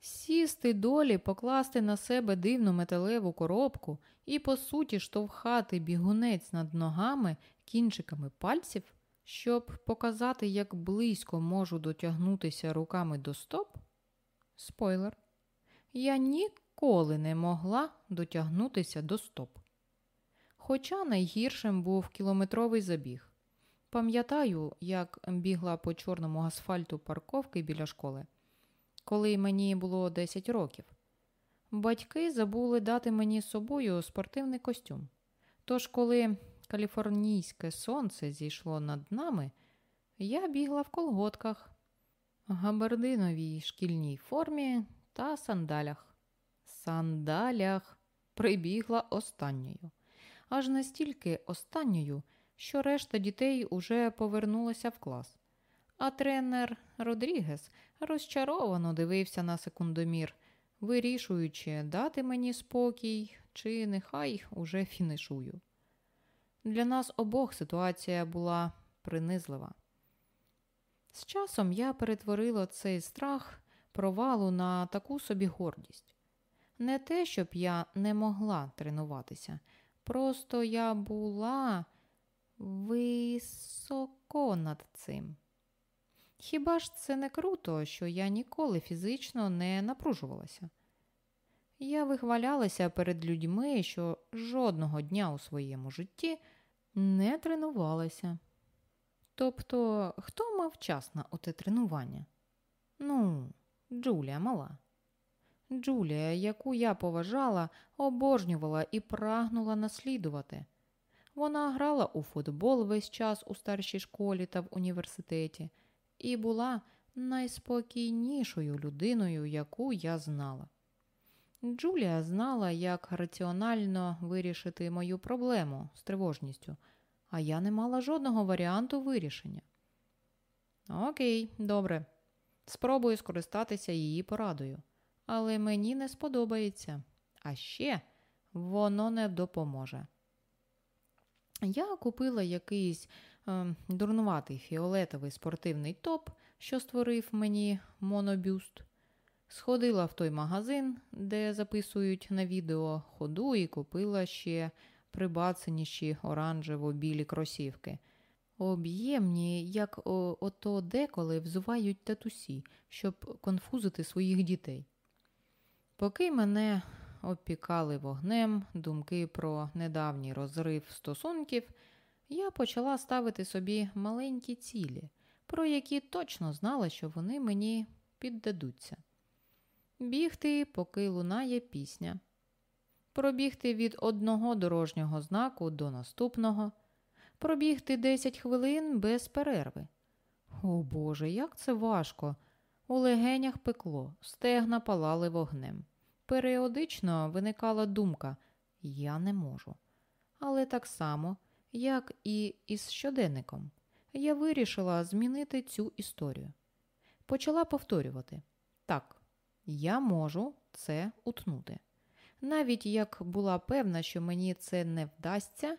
сісти долі, покласти на себе дивну металеву коробку і, по суті, штовхати бігунець над ногами кінчиками пальців, щоб показати, як близько можу дотягнутися руками до стоп. Спойлер. Я ніколи не могла дотягнутися до стоп. Хоча найгіршим був кілометровий забіг. Пам'ятаю, як бігла по чорному асфальту парковки біля школи, коли мені було 10 років. Батьки забули дати мені з собою спортивний костюм. Тож, коли каліфорнійське сонце зійшло над нами, я бігла в колготках, габардиновій шкільній формі та сандалях. Сандалях прибігла останньою аж настільки останньою, що решта дітей уже повернулася в клас. А тренер Родрігес розчаровано дивився на секундомір, вирішуючи, дати мені спокій чи нехай уже фінишую. Для нас обох ситуація була принизлива. З часом я перетворила цей страх провалу на таку собі гордість. Не те, щоб я не могла тренуватися, Просто я була високо над цим. Хіба ж це не круто, що я ніколи фізично не напружувалася? Я вихвалялася перед людьми, що жодного дня у своєму житті не тренувалася. Тобто, хто мав час на оте тренування? Ну, Джулія мала. Джулія, яку я поважала, обожнювала і прагнула наслідувати. Вона грала у футбол весь час у старшій школі та в університеті і була найспокійнішою людиною, яку я знала. Джулія знала, як раціонально вирішити мою проблему з тривожністю, а я не мала жодного варіанту вирішення. Окей, добре. Спробую скористатися її порадою, але мені не сподобається. А ще воно не допоможе. Я купила якийсь е, дурнуватий фіолетовий спортивний топ, що створив мені монобюст. Сходила в той магазин, де записують на відео ходу, і купила ще прибацаніші оранжево-білі кросівки. Об'ємні, як ото деколи взувають татусі, щоб конфузити своїх дітей. Поки мене обпікали вогнем думки про недавній розрив стосунків, я почала ставити собі маленькі цілі, про які точно знала, що вони мені піддадуться. Бігти, поки лунає пісня, пробігти від одного дорожнього знаку до наступного, пробігти 10 хвилин без перерви. О Боже, як це важко! У легенях пекло, стегна палали вогнем. Періодично виникала думка Я не можу. Але так само, як і із щоденником, я вирішила змінити цю історію. Почала повторювати так, я можу це утнути. Навіть як була певна, що мені це не вдасться,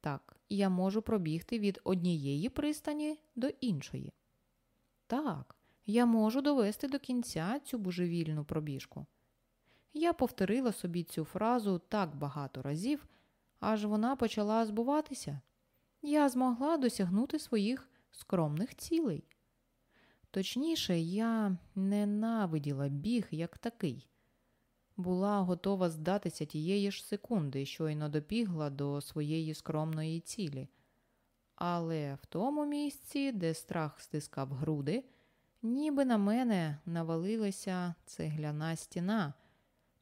так, я можу пробігти від однієї пристані до іншої. Так, я можу довести до кінця цю божевільну пробіжку. Я повторила собі цю фразу так багато разів, аж вона почала збуватися. Я змогла досягнути своїх скромних цілей. Точніше, я ненавиділа біг як такий, була готова здатися тієї ж секунди, щойно допігла до своєї скромної цілі. Але в тому місці, де страх стискав груди, ніби на мене навалилася цегляна стіна.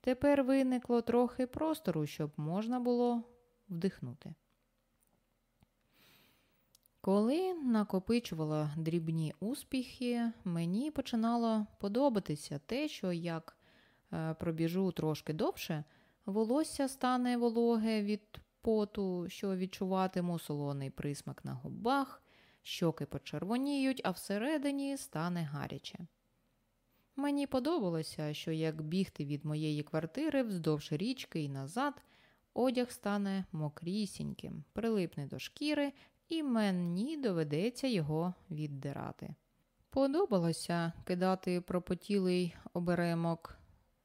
Тепер виникло трохи простору, щоб можна було вдихнути. Коли накопичувала дрібні успіхи, мені починало подобатися те, що як е, пробіжу трошки довше, волосся стане вологе від поту, що відчуватиму солоний присмак на губах, щоки почервоніють, а всередині стане гаряче. Мені подобалося, що як бігти від моєї квартири вздовж річки і назад, одяг стане мокрісіньким, прилипне до шкіри, і мені доведеться його віддирати. Подобалося кидати пропотілий оберемок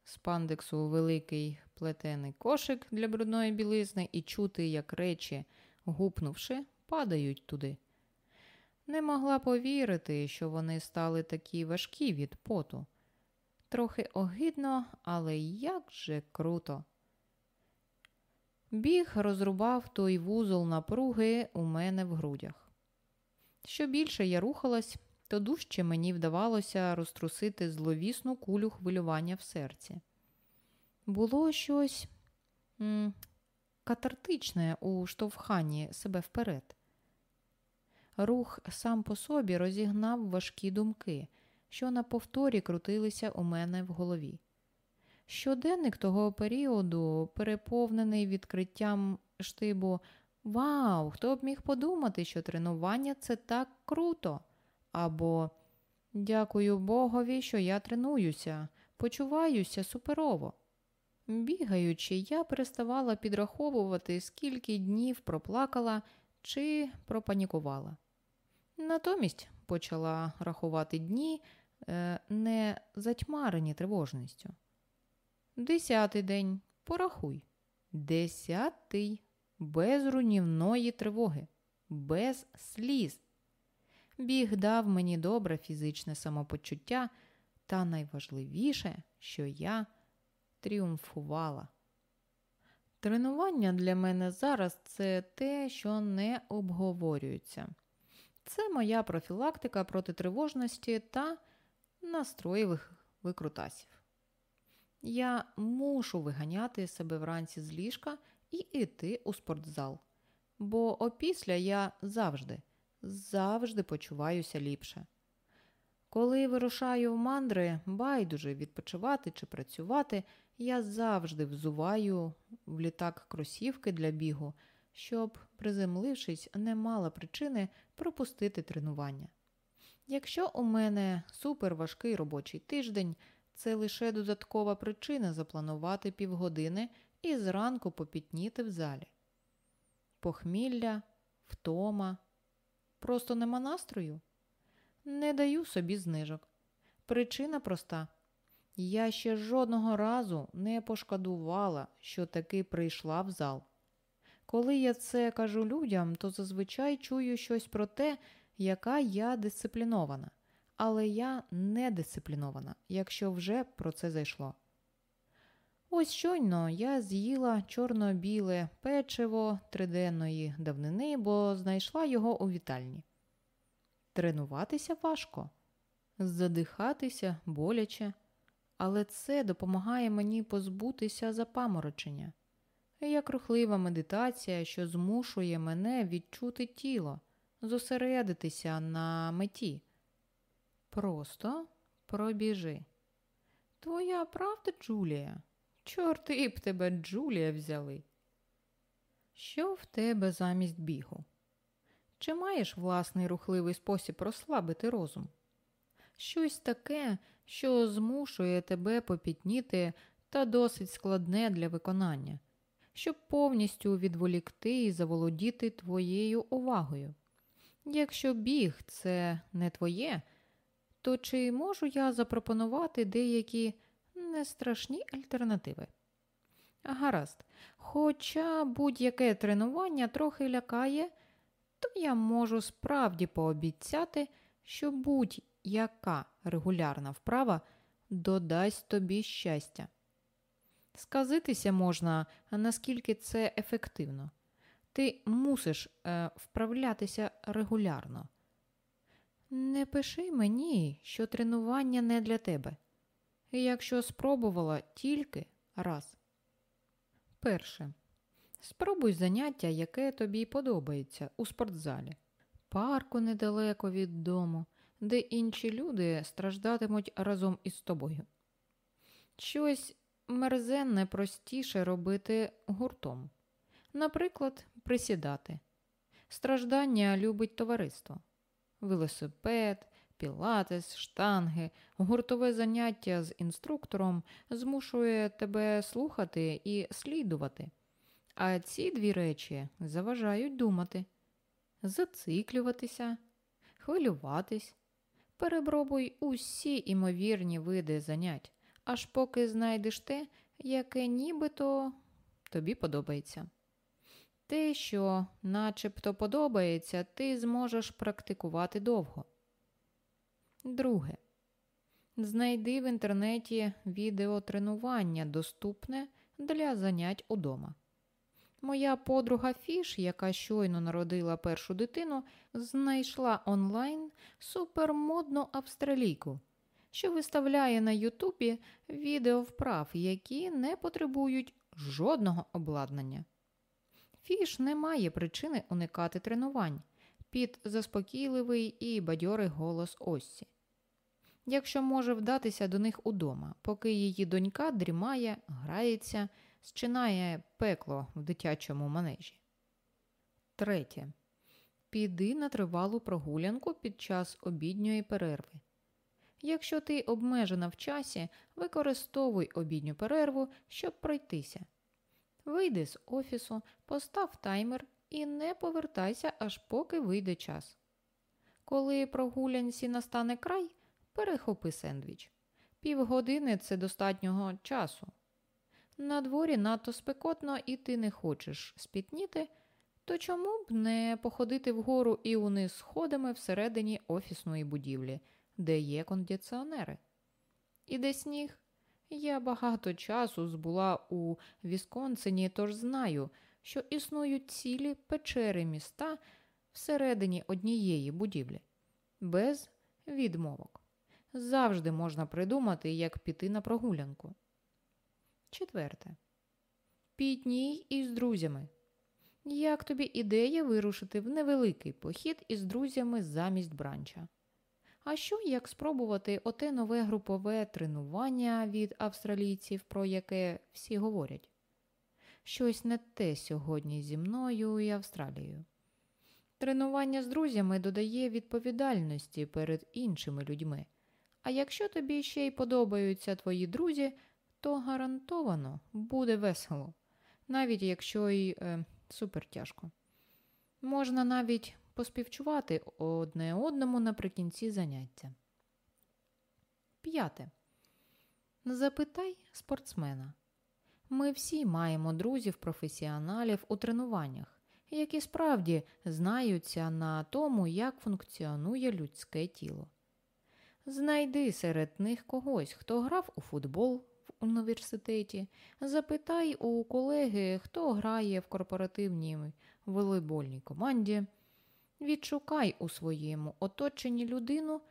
з пандексу великий плетений кошик для брудної білизни і чути, як речі, гупнувши, падають туди. Не могла повірити, що вони стали такі важкі від поту. Трохи огидно, але як же круто. Біг розрубав той вузол напруги у мене в грудях. Що більше я рухалась, то дужче мені вдавалося розтрусити зловісну кулю хвилювання в серці. Було щось м катартичне у штовханні себе вперед. Рух сам по собі розігнав важкі думки, що на повторі крутилися у мене в голові. Щоденник того періоду, переповнений відкриттям штибу Вау, хто б міг подумати, що тренування це так круто. Або Дякую Богові, що я тренуюся, почуваюся суперово. Бігаючи, я переставала підраховувати, скільки днів проплакала чи пропанікувала. Натомість почала рахувати дні, е, не затьмарені тривожністю. Десятий день. Порахуй. Десятий. Без руйнівної тривоги, без сліз. Біг дав мені добре фізичне самопочуття, та найважливіше, що я тріумфувала. Тренування для мене зараз це те, що не обговорюється. Це моя профілактика проти тривожності та настроєвих викрутасів. Я мушу виганяти себе вранці з ліжка і йти у спортзал. Бо опісля я завжди, завжди почуваюся ліпше. Коли вирушаю в мандри, байдуже відпочивати чи працювати, я завжди взуваю в літак кросівки для бігу, щоб, приземлившись, не мала причини пропустити тренування. Якщо у мене суперважкий робочий тиждень, це лише додаткова причина запланувати півгодини і зранку попітніти в залі. Похмілля, втома, просто нема настрою. Не даю собі знижок. Причина проста. Я ще жодного разу не пошкодувала, що таки прийшла в зал. Коли я це кажу людям, то зазвичай чую щось про те, яка я дисциплінована, але я не дисциплінована, якщо вже про це зайшло. Ось щойно я з'їла чорно-біле печиво триденної давнини, бо знайшла його у вітальні. Тренуватися важко, задихатися боляче, але це допомагає мені позбутися запаморочення. Як рухлива медитація, що змушує мене відчути тіло, зосередитися на меті. Просто пробіжи. Твоя правда, Джулія? Чорти б тебе, Джулія, взяли. Що в тебе замість бігу? Чи маєш власний рухливий спосіб розслабити розум? Щось таке, що змушує тебе попітніти та досить складне для виконання, щоб повністю відволікти і заволодіти твоєю увагою. Якщо біг це не твоє, то чи можу я запропонувати деякі нестрашні альтернативи? Гаразд, хоча будь-яке тренування трохи лякає, то я можу справді пообіцяти, що будь-яка регулярна вправа додасть тобі щастя. Сказитися можна, наскільки це ефективно. Ти мусиш е, вправлятися регулярно. Не пиши мені, що тренування не для тебе. Якщо спробувала тільки раз. Перше. Спробуй заняття, яке тобі подобається у спортзалі, парку недалеко від дому, де інші люди страждатимуть разом із тобою. Щось мерзенне простіше робити гуртом. Наприклад, присідати. Страждання любить товариство, велосипед, пілатес, штанги, гуртове заняття з інструктором змушує тебе слухати і слідувати. А ці дві речі заважають думати, зациклюватися, хвилюватись. Перебробуй усі імовірні види занять, аж поки знайдеш те, яке нібито тобі подобається. Те, що начебто подобається, ти зможеш практикувати довго. Друге. Знайди в інтернеті відеотренування, доступне для занять удома. Моя подруга Фіш, яка щойно народила першу дитину, знайшла онлайн супермодну австралійку, що виставляє на Ютубі відео вправ, які не потребують жодного обладнання. Фіш не має причини уникати тренувань під заспокійливий і бадьорий голос Оссі. Якщо може вдатися до них удома, поки її донька дрімає, грається зчинає пекло в дитячому манежі. Третє. Піди на тривалу прогулянку під час обідньої перерви. Якщо ти обмежена в часі, використовуй обідню перерву, щоб пройтися. Вийди з офісу, постав таймер і не повертайся, аж поки вийде час. Коли прогулянці настане край, перехопи сендвіч. Півгодини це достатнього часу. На дворі надто спекотно і ти не хочеш спітніти, то чому б не походити вгору і униз сходами всередині офісної будівлі, де є кондиціонери? Іде сніг. Я багато часу збула у Вісконсині, тож знаю, що існують цілі печери міста всередині однієї будівлі, без відмовок. Завжди можна придумати, як піти на прогулянку. Четверте. Пітній із друзями. Як тобі ідея вирушити в невеликий похід із друзями замість бранча? А що як спробувати оте нове групове тренування від австралійців, про яке всі говорять? Щось не те сьогодні зі мною і Австралією. Тренування з друзями додає відповідальності перед іншими людьми. А якщо тобі ще й подобаються твої друзі, то гарантовано буде весело, навіть якщо й е, супер тяжко. Можна навіть поспівчувати одне одному наприкінці заняття. П'яте. Запитай спортсмена. Ми всі маємо друзів-професіоналів у тренуваннях, які справді знаються на тому, як функціонує людське тіло. Знайди серед них когось, хто грав у футбол в університеті, запитай у колеги, хто грає в корпоративній волейбольній команді. Відшукай у своєму оточенні людину,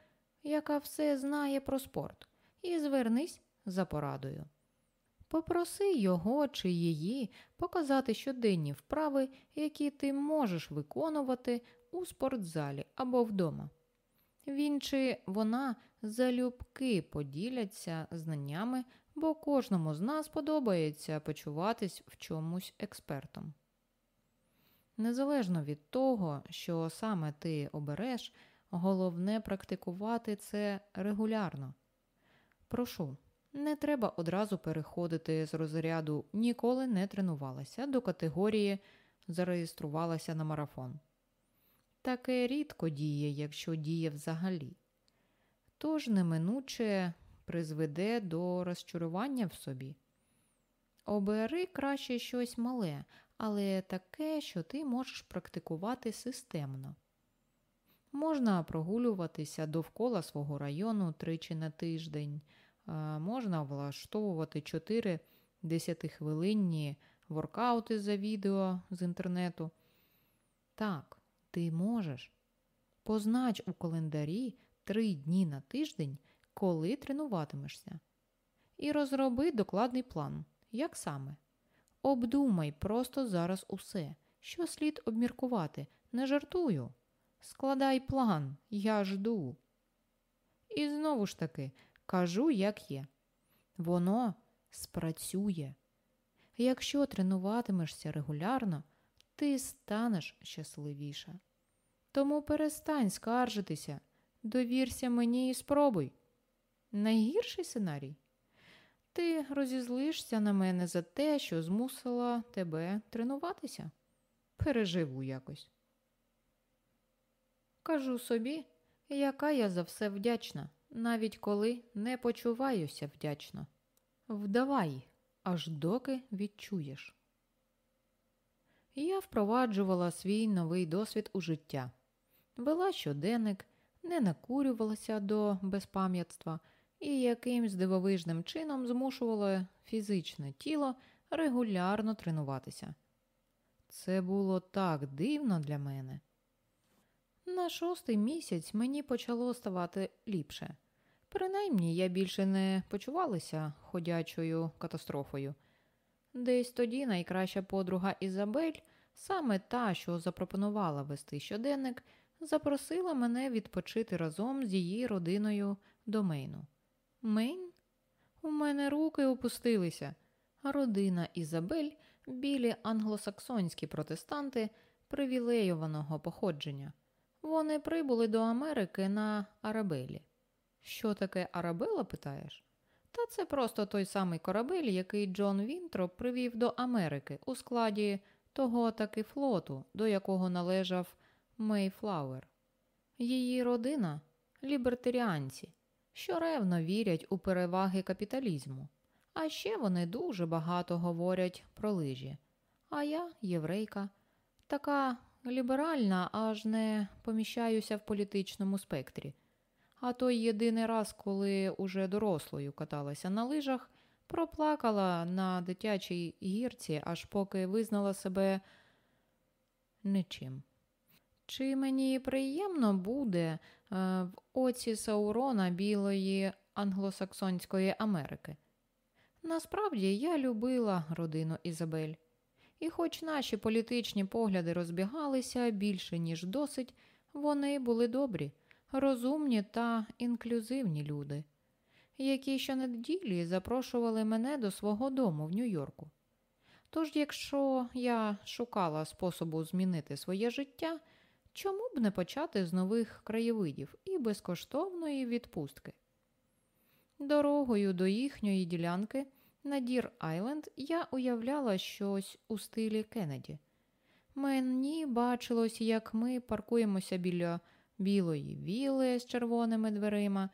яка все знає про спорт, і звернись за порадою. Попроси його чи її показати щоденні вправи, які ти можеш виконувати у спортзалі або вдома. Він чи вона залюбки поділяться знаннями, бо кожному з нас подобається почуватись в чомусь експертом. Незалежно від того, що саме ти обереш, головне практикувати це регулярно. Прошу, не треба одразу переходити з розряду ніколи не тренувалася до категорії зареєструвалася на марафон. Таке рідко діє, якщо діє взагалі. Тож неминуче призведе до розчарування в собі. Обери краще щось мале, але таке, що ти можеш практикувати системно. Можна прогулюватися довкола свого району тричі на тиждень, можна влаштовувати 4 десятихвилинні воркаути за відео з інтернету. Так, ти можеш. Познач у календарі три дні на тиждень, коли тренуватимешся. І розроби докладний план, як саме. Обдумай просто зараз усе, що слід обміркувати. Не жартую. Складай план, я жду. І знову ж таки кажу, як є. Воно спрацює. Якщо тренуватимешся регулярно, ти станеш щасливіша. Тому перестань скаржитися, довірся мені і спробуй. Найгірший сценарій ти розізлишся на мене за те, що змусила тебе тренуватися. Переживу якось. Кажу собі, яка я за все вдячна, навіть коли не почуваюся вдячно. Вдавай, аж доки відчуєш. Я впроваджувала свій новий досвід у життя, вела щоденник, не накурювалася до безпам'ятства і якимсь дивовижним чином змушувала фізичне тіло регулярно тренуватися. Це було так дивно для мене. На шостий місяць мені почало ставати ліпше. Принаймні я більше не почувалася ходячою катастрофою. Десь тоді найкраща подруга Ізабель, саме та, що запропонувала вести щоденник, запросила мене відпочити разом з її родиною до Мейну. Мейн? У мене руки опустилися, родина Ізабель білі англосаксонські протестанти привілейованого походження. Вони прибули до Америки на Арабелі. Що таке Арабела, питаєш? Та це просто той самий корабель, який Джон Вінтроп привів до Америки у складі того таки флоту, до якого належав Мейфлауер. Її родина лібертаріанці, що ревно вірять у переваги капіталізму. А ще вони дуже багато говорять про лижі. А я, єврейка, така ліберальна, аж не поміщаюся в політичному спектрі. А той єдиний раз, коли уже дорослою каталася на лижах, проплакала на дитячій гірці, аж поки визнала себе нічим. Чи мені приємно буде е, в оці Саурона білої англосаксонської Америки? Насправді я любила родину Ізабель. І хоч наші політичні погляди розбігалися більше, ніж досить, вони були добрі, розумні та інклюзивні люди, які щонеділі запрошували мене до свого дому в Нью-Йорку. Тож, якщо я шукала способу змінити своє життя, чому б не почати з нових краєвидів і безкоштовної відпустки? Дорогою до їхньої ділянки на Дір Айленд я уявляла щось у стилі Кеннеді. Мені бачилось, як ми паркуємося біля білої віли з червоними дверима,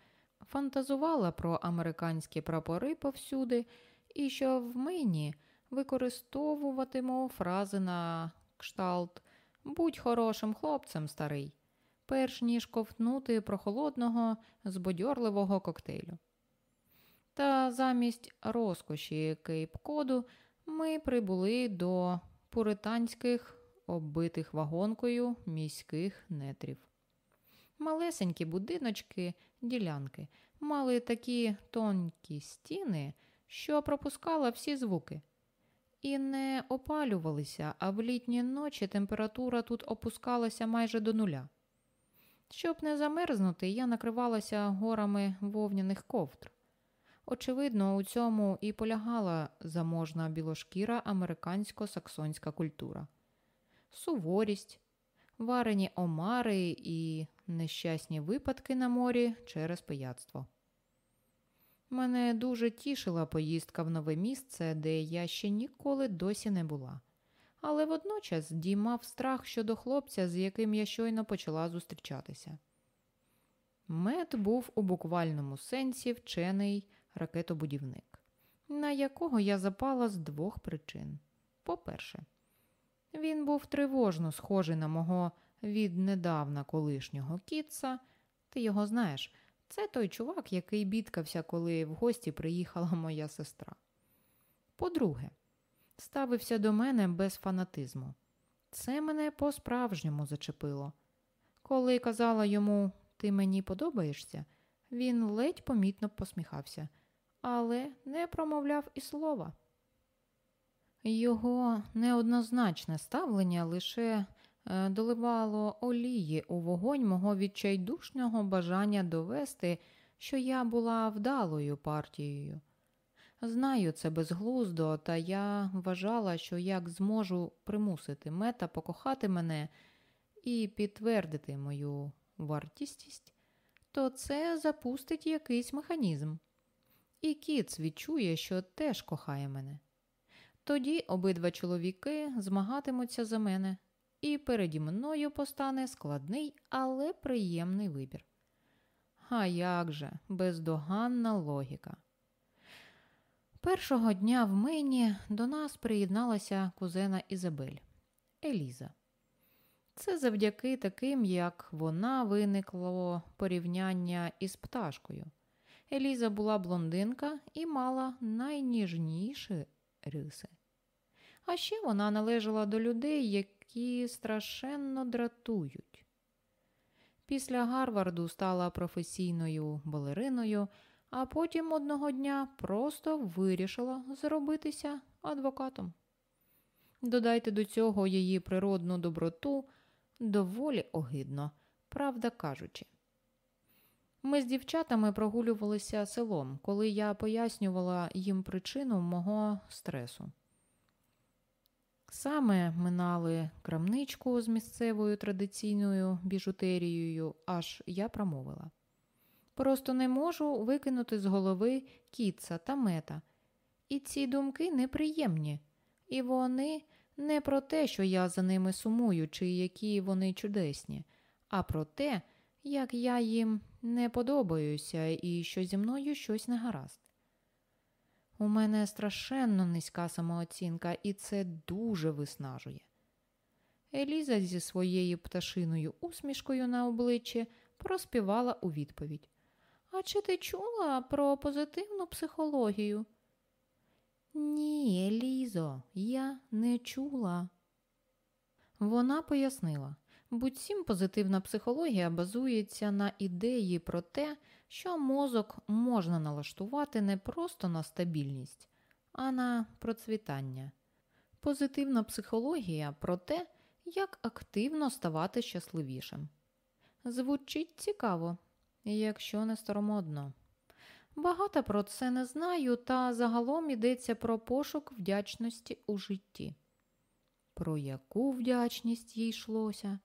фантазувала про американські прапори повсюди, і що в мені використовуватиму фрази на кшталт Будь хорошим хлопцем, старий, перш ніж ковтнути прохолодного, збодьорливого коктейлю. Та замість розкоші Кейп-Коду ми прибули до пуританських, оббитих вагонкою міських нетрів. Малесенькі будиночки, ділянки мали такі тонкі стіни, що пропускала всі звуки, і не опалювалися, а в літні ночі температура тут опускалася майже до нуля. Щоб не замерзнути, я накривалася горами вовняних ковдр. Очевидно, у цьому і полягала заможна білошкіра американсько-саксонська культура. Суворість, варені омари і нещасні випадки на морі через пияцтво. Мене дуже тішила поїздка в нове місце, де я ще ніколи досі не була. Але водночас діймав страх щодо хлопця, з яким я щойно почала зустрічатися. Мед був у буквальному сенсі вчений ракетобудівник, на якого я запала з двох причин. По-перше, він був тривожно схожий на мого віднедавна колишнього кітса. Ти його знаєш, це той чувак, який бідкався, коли в гості приїхала моя сестра. По-друге, ставився до мене без фанатизму. Це мене по-справжньому зачепило. Коли казала йому ти мені подобаєшся, він ледь помітно посміхався, але не промовляв і слова. Його неоднозначне ставлення лише доливало олії у вогонь мого відчайдушного бажання довести, що я була вдалою партією. Знаю це безглуздо, та я вважала, що як зможу примусити мета покохати мене і підтвердити мою вартістість, то це запустить якийсь механізм. І Кіц відчує, що теж кохає мене. Тоді обидва чоловіки змагатимуться за мене, і переді мною постане складний, але приємний вибір. А як же, бездоганна логіка. Першого дня в Мені до нас приєдналася кузена Ізабель Еліза. Це завдяки таким, як вона виникло порівняння із пташкою. Еліза була блондинка і мала найніжніші риси. А ще вона належала до людей, які страшенно дратують. Після Гарварду стала професійною балериною, а потім одного дня просто вирішила зробитися адвокатом. Додайте до цього її природну доброту доволі огидно, правда кажучи. Ми з дівчатами прогулювалися селом, коли я пояснювала їм причину мого стресу. Саме минали крамничку з місцевою традиційною біжутерією, аж я промовила. Просто не можу викинути з голови кітца та мета. І ці думки неприємні, і вони не про те, що я за ними сумую, чи які вони чудесні, а про те, як я їм не подобаюся і що зі мною щось не гаразд. У мене страшенно низька самооцінка, і це дуже виснажує. Еліза зі своєю пташиною усмішкою на обличчі проспівала у відповідь. А чи ти чула про позитивну психологію? Ні, Елізо, я не чула. Вона пояснила, Буцім позитивна психологія базується на ідеї про те, що мозок можна налаштувати не просто на стабільність, а на процвітання. Позитивна психологія про те, як активно ставати щасливішим. Звучить цікаво, якщо не старомодно. Багато про це не знаю, та загалом йдеться про пошук вдячності у житті. Про яку вдячність їй йшлося?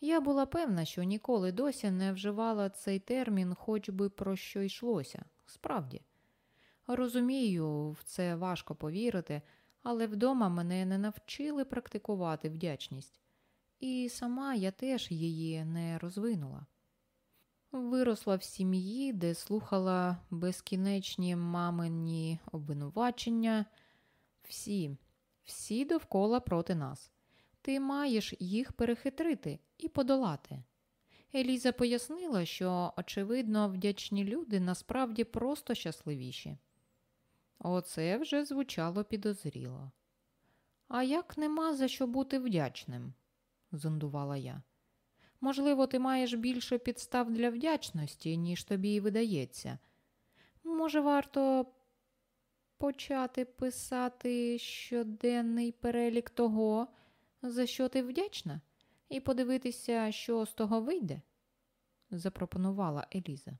Я була певна, що ніколи досі не вживала цей термін, хоч би про що йшлося. Справді. Розумію, в це важко повірити, але вдома мене не навчили практикувати вдячність, і сама я теж її не розвинула. Виросла в сім'ї, де слухала безкінечні мамині обвинувачення. Всі, всі довкола проти нас. Ти маєш їх перехитрити і подолати. Еліза пояснила, що, очевидно, вдячні люди насправді просто щасливіші. Оце вже звучало підозріло. А як нема за що бути вдячним? зондувала я. Можливо, ти маєш більше підстав для вдячності, ніж тобі й видається. Може, варто почати писати щоденний перелік того, за що ти вдячна, і подивитися, що з того вийде? запропонувала Еліза.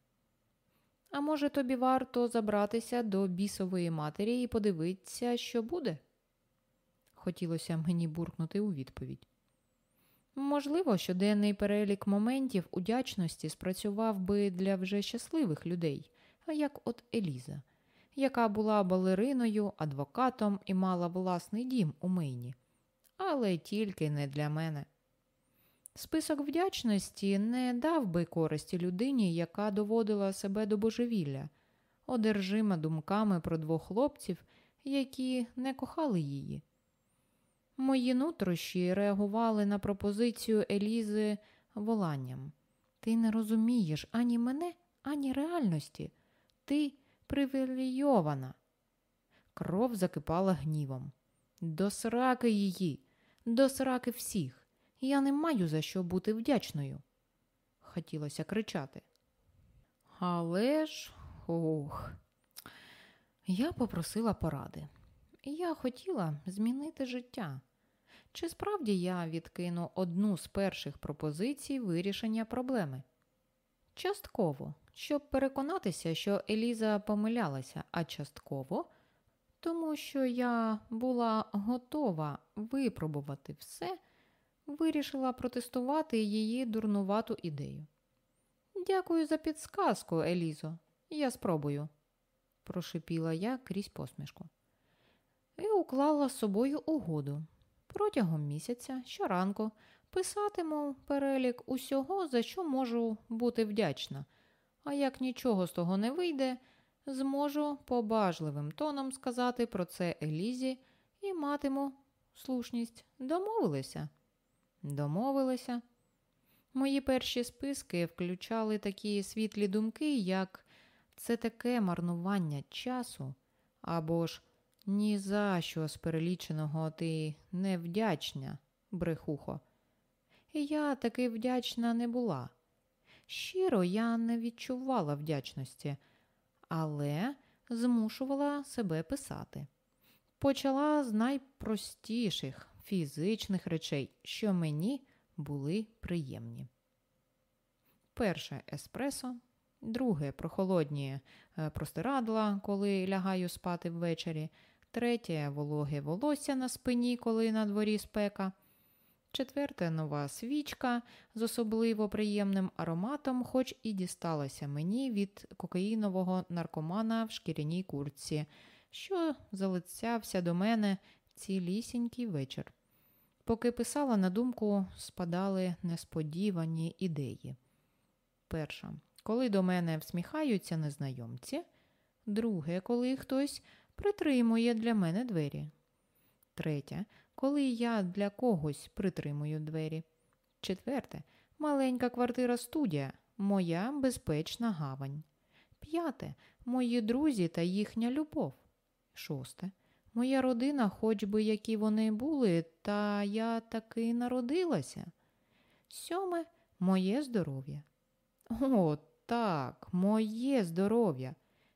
А може, тобі варто забратися до бісової матері і подивитися, що буде? Хотілося мені буркнути у відповідь. Можливо, щоденний перелік моментів удячності спрацював би для вже щасливих людей, а як от Еліза, яка була балериною, адвокатом і мала власний дім у Мейні. Але тільки не для мене. Список вдячності не дав би користі людині, яка доводила себе до божевілля, одержима думками про двох хлопців, які не кохали її. Мої нутрощі реагували на пропозицію Елізи воланням. Ти не розумієш ані мене, ані реальності. Ти привілейована. Кров закипала гнівом. До сраки її, до сраки всіх. Я не маю за що бути вдячною. Хотілося кричати. Але ж ох, я попросила поради. Я хотіла змінити життя. Чи справді я відкину одну з перших пропозицій вирішення проблеми? Частково, щоб переконатися, що Еліза помилялася, а частково, тому що я була готова випробувати все, вирішила протестувати її дурнувату ідею. Дякую за підсказку, Елізо. Я спробую, прошипіла я крізь посмішку. І уклала з собою угоду, Протягом місяця щоранку писатиму перелік усього, за що можу бути вдячна, а як нічого з того не вийде, зможу побажливим тоном сказати про це Елізі і матиму слушність. Домовилися? Домовилися. Мої перші списки включали такі світлі думки, як це таке марнування часу або ж ні за що з переліченого ти не вдячна, брехухо. Я таки вдячна не була. Щиро я не відчувала вдячності, але змушувала себе писати. Почала з найпростіших фізичних речей, що мені були приємні. Перше еспресо, друге прохолодні е, простирадла, коли лягаю спати ввечері, третє вологе волосся на спині, коли на дворі спека, четверте нова свічка з особливо приємним ароматом, хоч і дісталася мені від кокаїнового наркомана в шкіряній куртці, що залицявся до мене цілісінький вечір. Поки писала на думку, спадали несподівані ідеї. Перша, коли до мене всміхаються незнайомці. Друге, коли хтось притримує для мене двері. Третє, коли я для когось притримую двері. Четверте, маленька квартира студія, моя безпечна гавань. П'яте мої друзі та їхня любов. Шосте. Моя родина, хоч би які вони були, та я таки народилася. Сьоме моє здоров'я. О, так, моє здоров'я.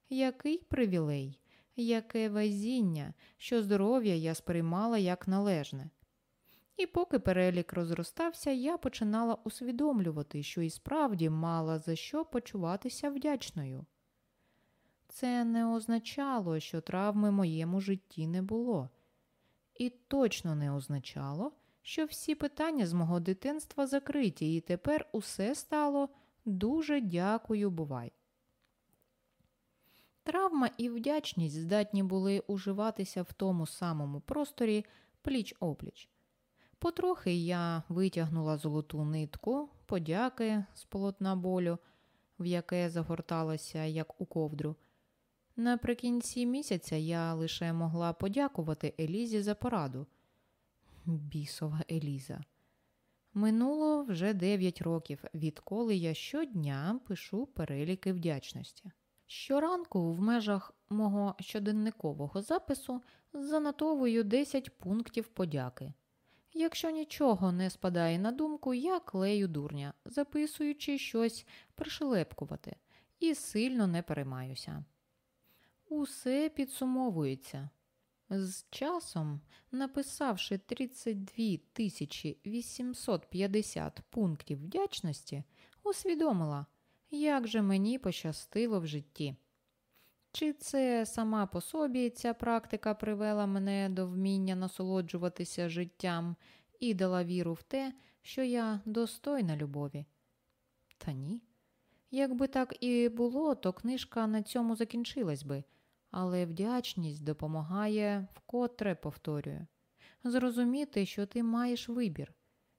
Який привілей яке везіння, що здоров'я я сприймала як належне. І поки перелік розростався, я починала усвідомлювати, що і справді мала за що почуватися вдячною. Це не означало, що травми в моєму житті не було, і точно не означало, що всі питання з мого дитинства закриті, і тепер усе стало дуже дякую, бувай. Травма і вдячність здатні були уживатися в тому самому просторі пліч опліч. Потрохи я витягнула золоту нитку, подяки з полотна болю, в яке загорталася, як у ковдру. Наприкінці місяця я лише могла подякувати Елізі за пораду. Бісова Еліза. Минуло вже дев'ять років, відколи я щодня пишу переліки вдячності. Щоранку в межах мого щоденникового запису занотовую 10 пунктів подяки. Якщо нічого не спадає на думку, я клею дурня, записуючи щось пришелепкувати, і сильно не переймаюся. Усе підсумовується. З часом, написавши 32 тисячі 850 пунктів вдячності, усвідомила, як же мені пощастило в житті. Чи це сама по собі ця практика привела мене до вміння насолоджуватися життям і дала віру в те, що я достойна любові? Та ні. Якби так і було, то книжка на цьому закінчилась би, але вдячність допомагає вкотре повторюю, зрозуміти, що ти маєш вибір,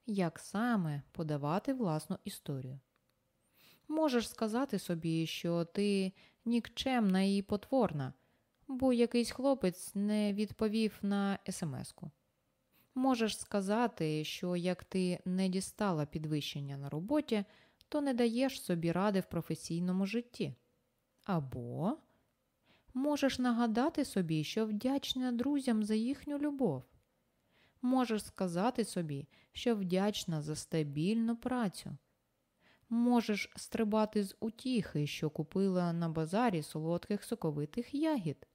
як саме подавати власну історію. Можеш сказати собі, що ти нікчемна і потворна, бо якийсь хлопець не відповів на смс-ку. Можеш сказати, що як ти не дістала підвищення на роботі, то не даєш собі ради в професійному житті. Або можеш нагадати собі, що вдячна друзям за їхню любов. Можеш сказати собі, що вдячна за стабільну працю. Можеш стрибати з утіхи, що купила на базарі солодких соковитих ягід.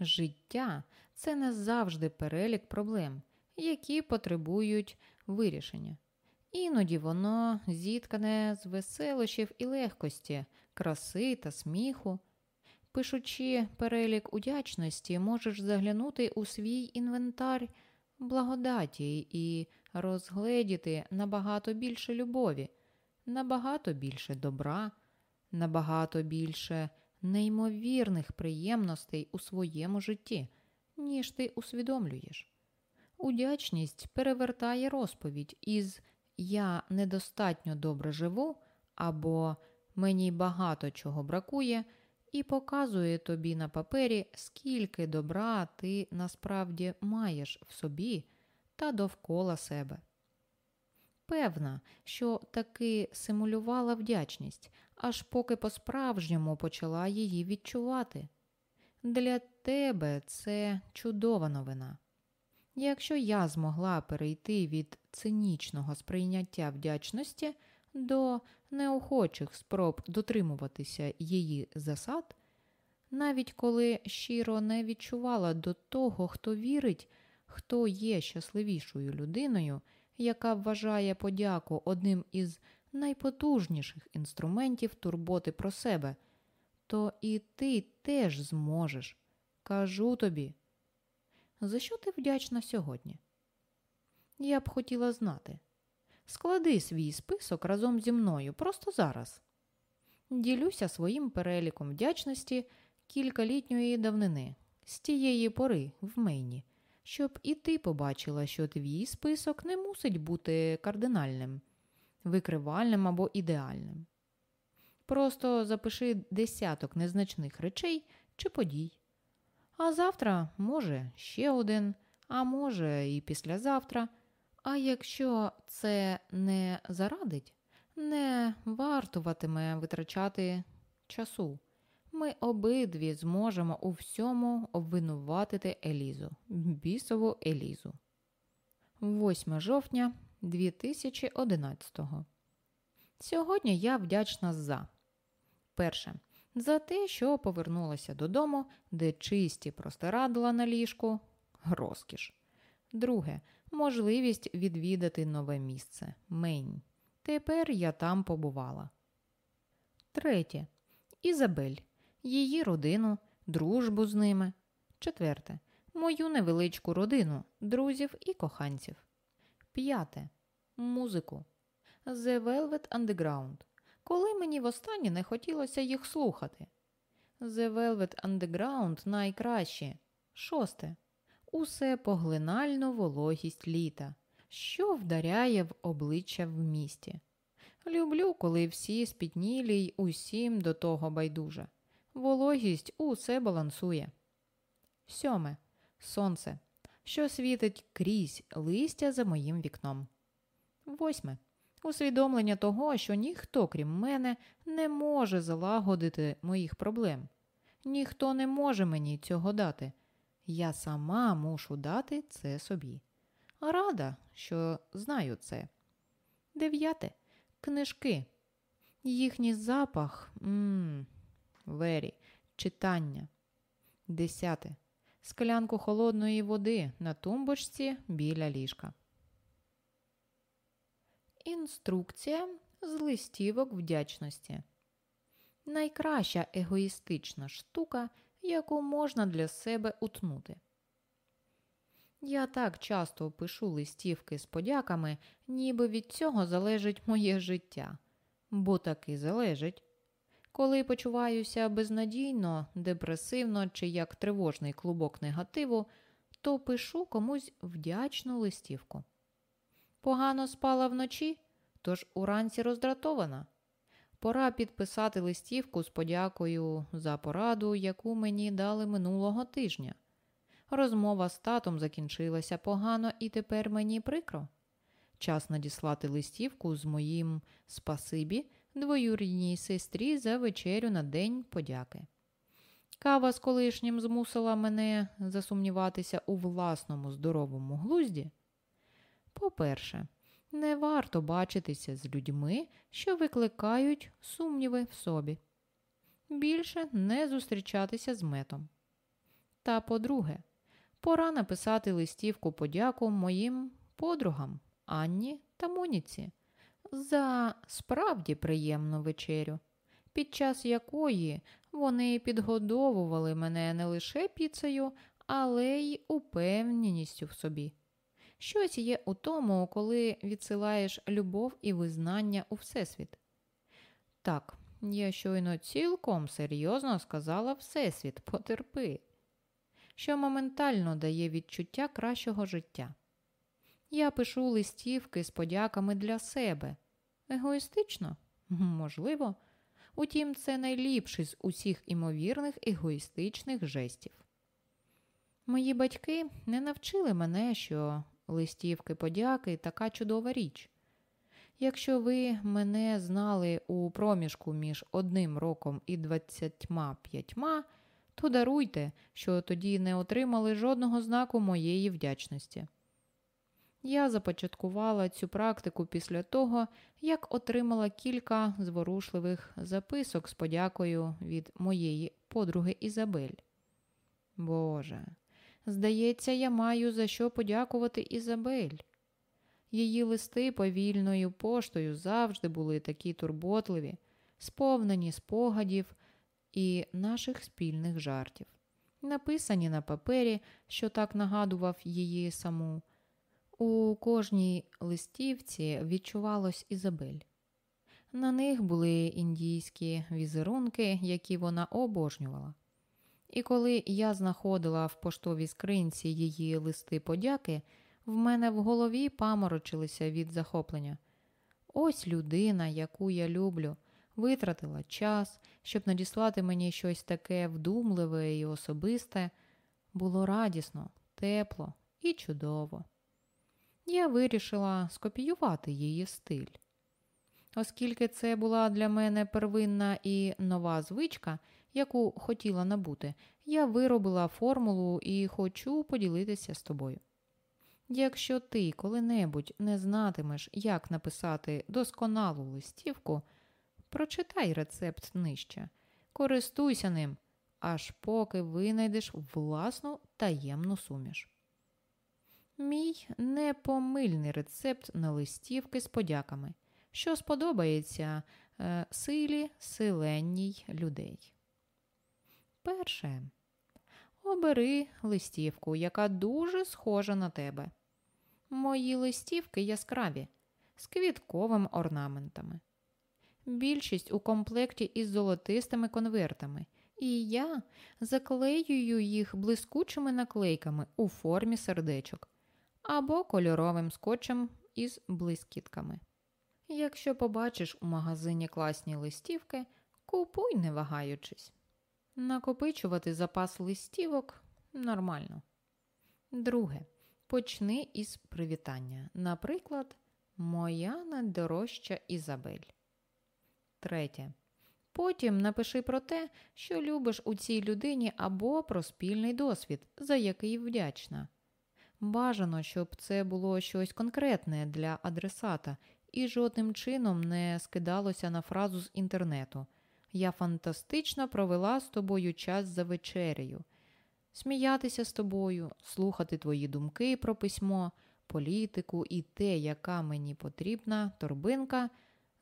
Життя це не завжди перелік проблем, які потребують вирішення. Іноді воно зіткане з веселощів і легкості, краси та сміху. Пишучи перелік удячності, можеш заглянути у свій інвентар благодаті і розгледіти набагато більше любові набагато більше добра, набагато більше неймовірних приємностей у своєму житті, ніж ти усвідомлюєш. Удячність перевертає розповідь із Я недостатньо добре живу або Мені багато чого бракує, і показує тобі на папері, скільки добра ти насправді маєш в собі та довкола себе певна, що таки симулювала вдячність, аж поки по-справжньому почала її відчувати. Для тебе це чудова новина. Якщо я змогла перейти від цинічного сприйняття вдячності до неохочих спроб дотримуватися її засад, навіть коли щиро не відчувала до того, хто вірить, хто є щасливішою людиною яка вважає подяку одним із найпотужніших інструментів турботи про себе, то і ти теж зможеш. Кажу тобі. За що ти вдячна сьогодні? Я б хотіла знати. Склади свій список разом зі мною просто зараз. Ділюся своїм переліком вдячності кількалітньої давнини з тієї пори в Мейні, щоб і ти побачила, що твій список не мусить бути кардинальним, викривальним або ідеальним. Просто запиши десяток незначних речей чи подій. А завтра, може, ще один, а може, і післязавтра. А якщо це не зарадить, не вартуватиме витрачати часу ми обидві зможемо у всьому обвинуватити Елізу, бісову Елізу. 8 жовтня 2011 Сьогодні я вдячна за перше. За те, що повернулася додому, де чисті простирадла на ліжку розкіш. Друге можливість відвідати нове місце Мейн. Тепер я там побувала. Третє. Ізабель, її родину, дружбу з ними. Четверте. Мою невеличку родину, друзів і коханців. П'яте. Музику. The Velvet Underground. Коли мені востаннє не хотілося їх слухати. The Velvet Underground найкраще. Шосте. Усе поглинальну вологість літа, що вдаряє в обличчя в місті. Люблю, коли всі спітнілі й усім до того байдуже. Вологість усе балансує. Сьоме. Сонце, що світить крізь листя за моїм вікном. Восьме. Усвідомлення того, що ніхто, крім мене, не може залагодити моїх проблем. Ніхто не може мені цього дати. Я сама мушу дати це собі. Рада, що знаю це. Дев'яте. Книжки. Їхній запах. Ммм, вері, читання. Десяте. Склянку холодної води на тумбочці біля ліжка. Інструкція з листівок вдячності. Найкраща егоїстична штука, яку можна для себе утнути. Я так часто пишу листівки з подяками, ніби від цього залежить моє життя, бо таки залежить. Коли почуваюся безнадійно, депресивно чи як тривожний клубок негативу, то пишу комусь вдячну листівку. Погано спала вночі, тож уранці роздратована. Пора підписати листівку з подякою за пораду, яку мені дали минулого тижня. Розмова з татом закінчилася погано, і тепер мені прикро. Час надіслати листівку з моїм спасибі двоюрідній сестрі за вечерю на День подяки. Кава з колишнім змусила мене засумніватися у власному здоровому глузді. По-перше, не варто бачитися з людьми, що викликають сумніви в собі. Більше не зустрічатися з метом. Та по-друге, пора написати листівку подяку моїм подругам Анні та Моніці за справді приємну вечерю, під час якої вони підгодовували мене не лише піцею, але й упевненістю в собі. Щось є у тому, коли відсилаєш любов і визнання у Всесвіт. Так, я щойно цілком серйозно сказала Всесвіт, потерпи, що моментально дає відчуття кращого життя. Я пишу листівки з подяками для себе. Егоїстично? Можливо. Утім, це найліпший з усіх імовірних егоїстичних жестів. Мої батьки не навчили мене, що листівки подяки така чудова річ. Якщо ви мене знали у проміжку між одним роком і двадцятьма п'ятьма, то даруйте, що тоді не отримали жодного знаку моєї вдячності. Я започаткувала цю практику після того, як отримала кілька зворушливих записок з подякою від моєї подруги Ізабель. Боже, здається, я маю за що подякувати Ізабель. Її листи повільною поштою завжди були такі турботливі, сповнені спогадів і наших спільних жартів, написані на папері, що так нагадував її саму. У кожній листівці відчувалось Ізабель. На них були індійські візерунки, які вона обожнювала. І коли я знаходила в поштовій скринці її листи подяки, в мене в голові паморочилися від захоплення. Ось людина, яку я люблю, витратила час, щоб надіслати мені щось таке вдумливе і особисте. Було радісно, тепло і чудово я вирішила скопіювати її стиль. Оскільки це була для мене первинна і нова звичка, яку хотіла набути, я виробила формулу і хочу поділитися з тобою. Якщо ти коли-небудь не знатимеш, як написати досконалу листівку, прочитай рецепт нижче. Користуйся ним, аж поки винайдеш власну таємну суміш. Мій непомильний рецепт на листівки з подяками, що сподобається е, силі силенній людей. Перше. Обери листівку, яка дуже схожа на тебе. Мої листівки яскраві, з квітковими орнаментами. Більшість у комплекті із золотистими конвертами, і я заклеюю їх блискучими наклейками у формі сердечок або кольоровим скотчем із блискітками. Якщо побачиш у магазині класні листівки, купуй, не вагаючись. Накопичувати запас листівок нормально. Друге. Почни із привітання. Наприклад, Моя найдорожча Ізабель. Третє. Потім напиши про те, що любиш у цій людині або про спільний досвід, за який вдячна. Бажано, щоб це було щось конкретне для адресата і жодним чином не скидалося на фразу з інтернету. Я фантастично провела з тобою час за вечерею, сміятися з тобою, слухати твої думки про письмо, політику і те, яка мені потрібна торбинка,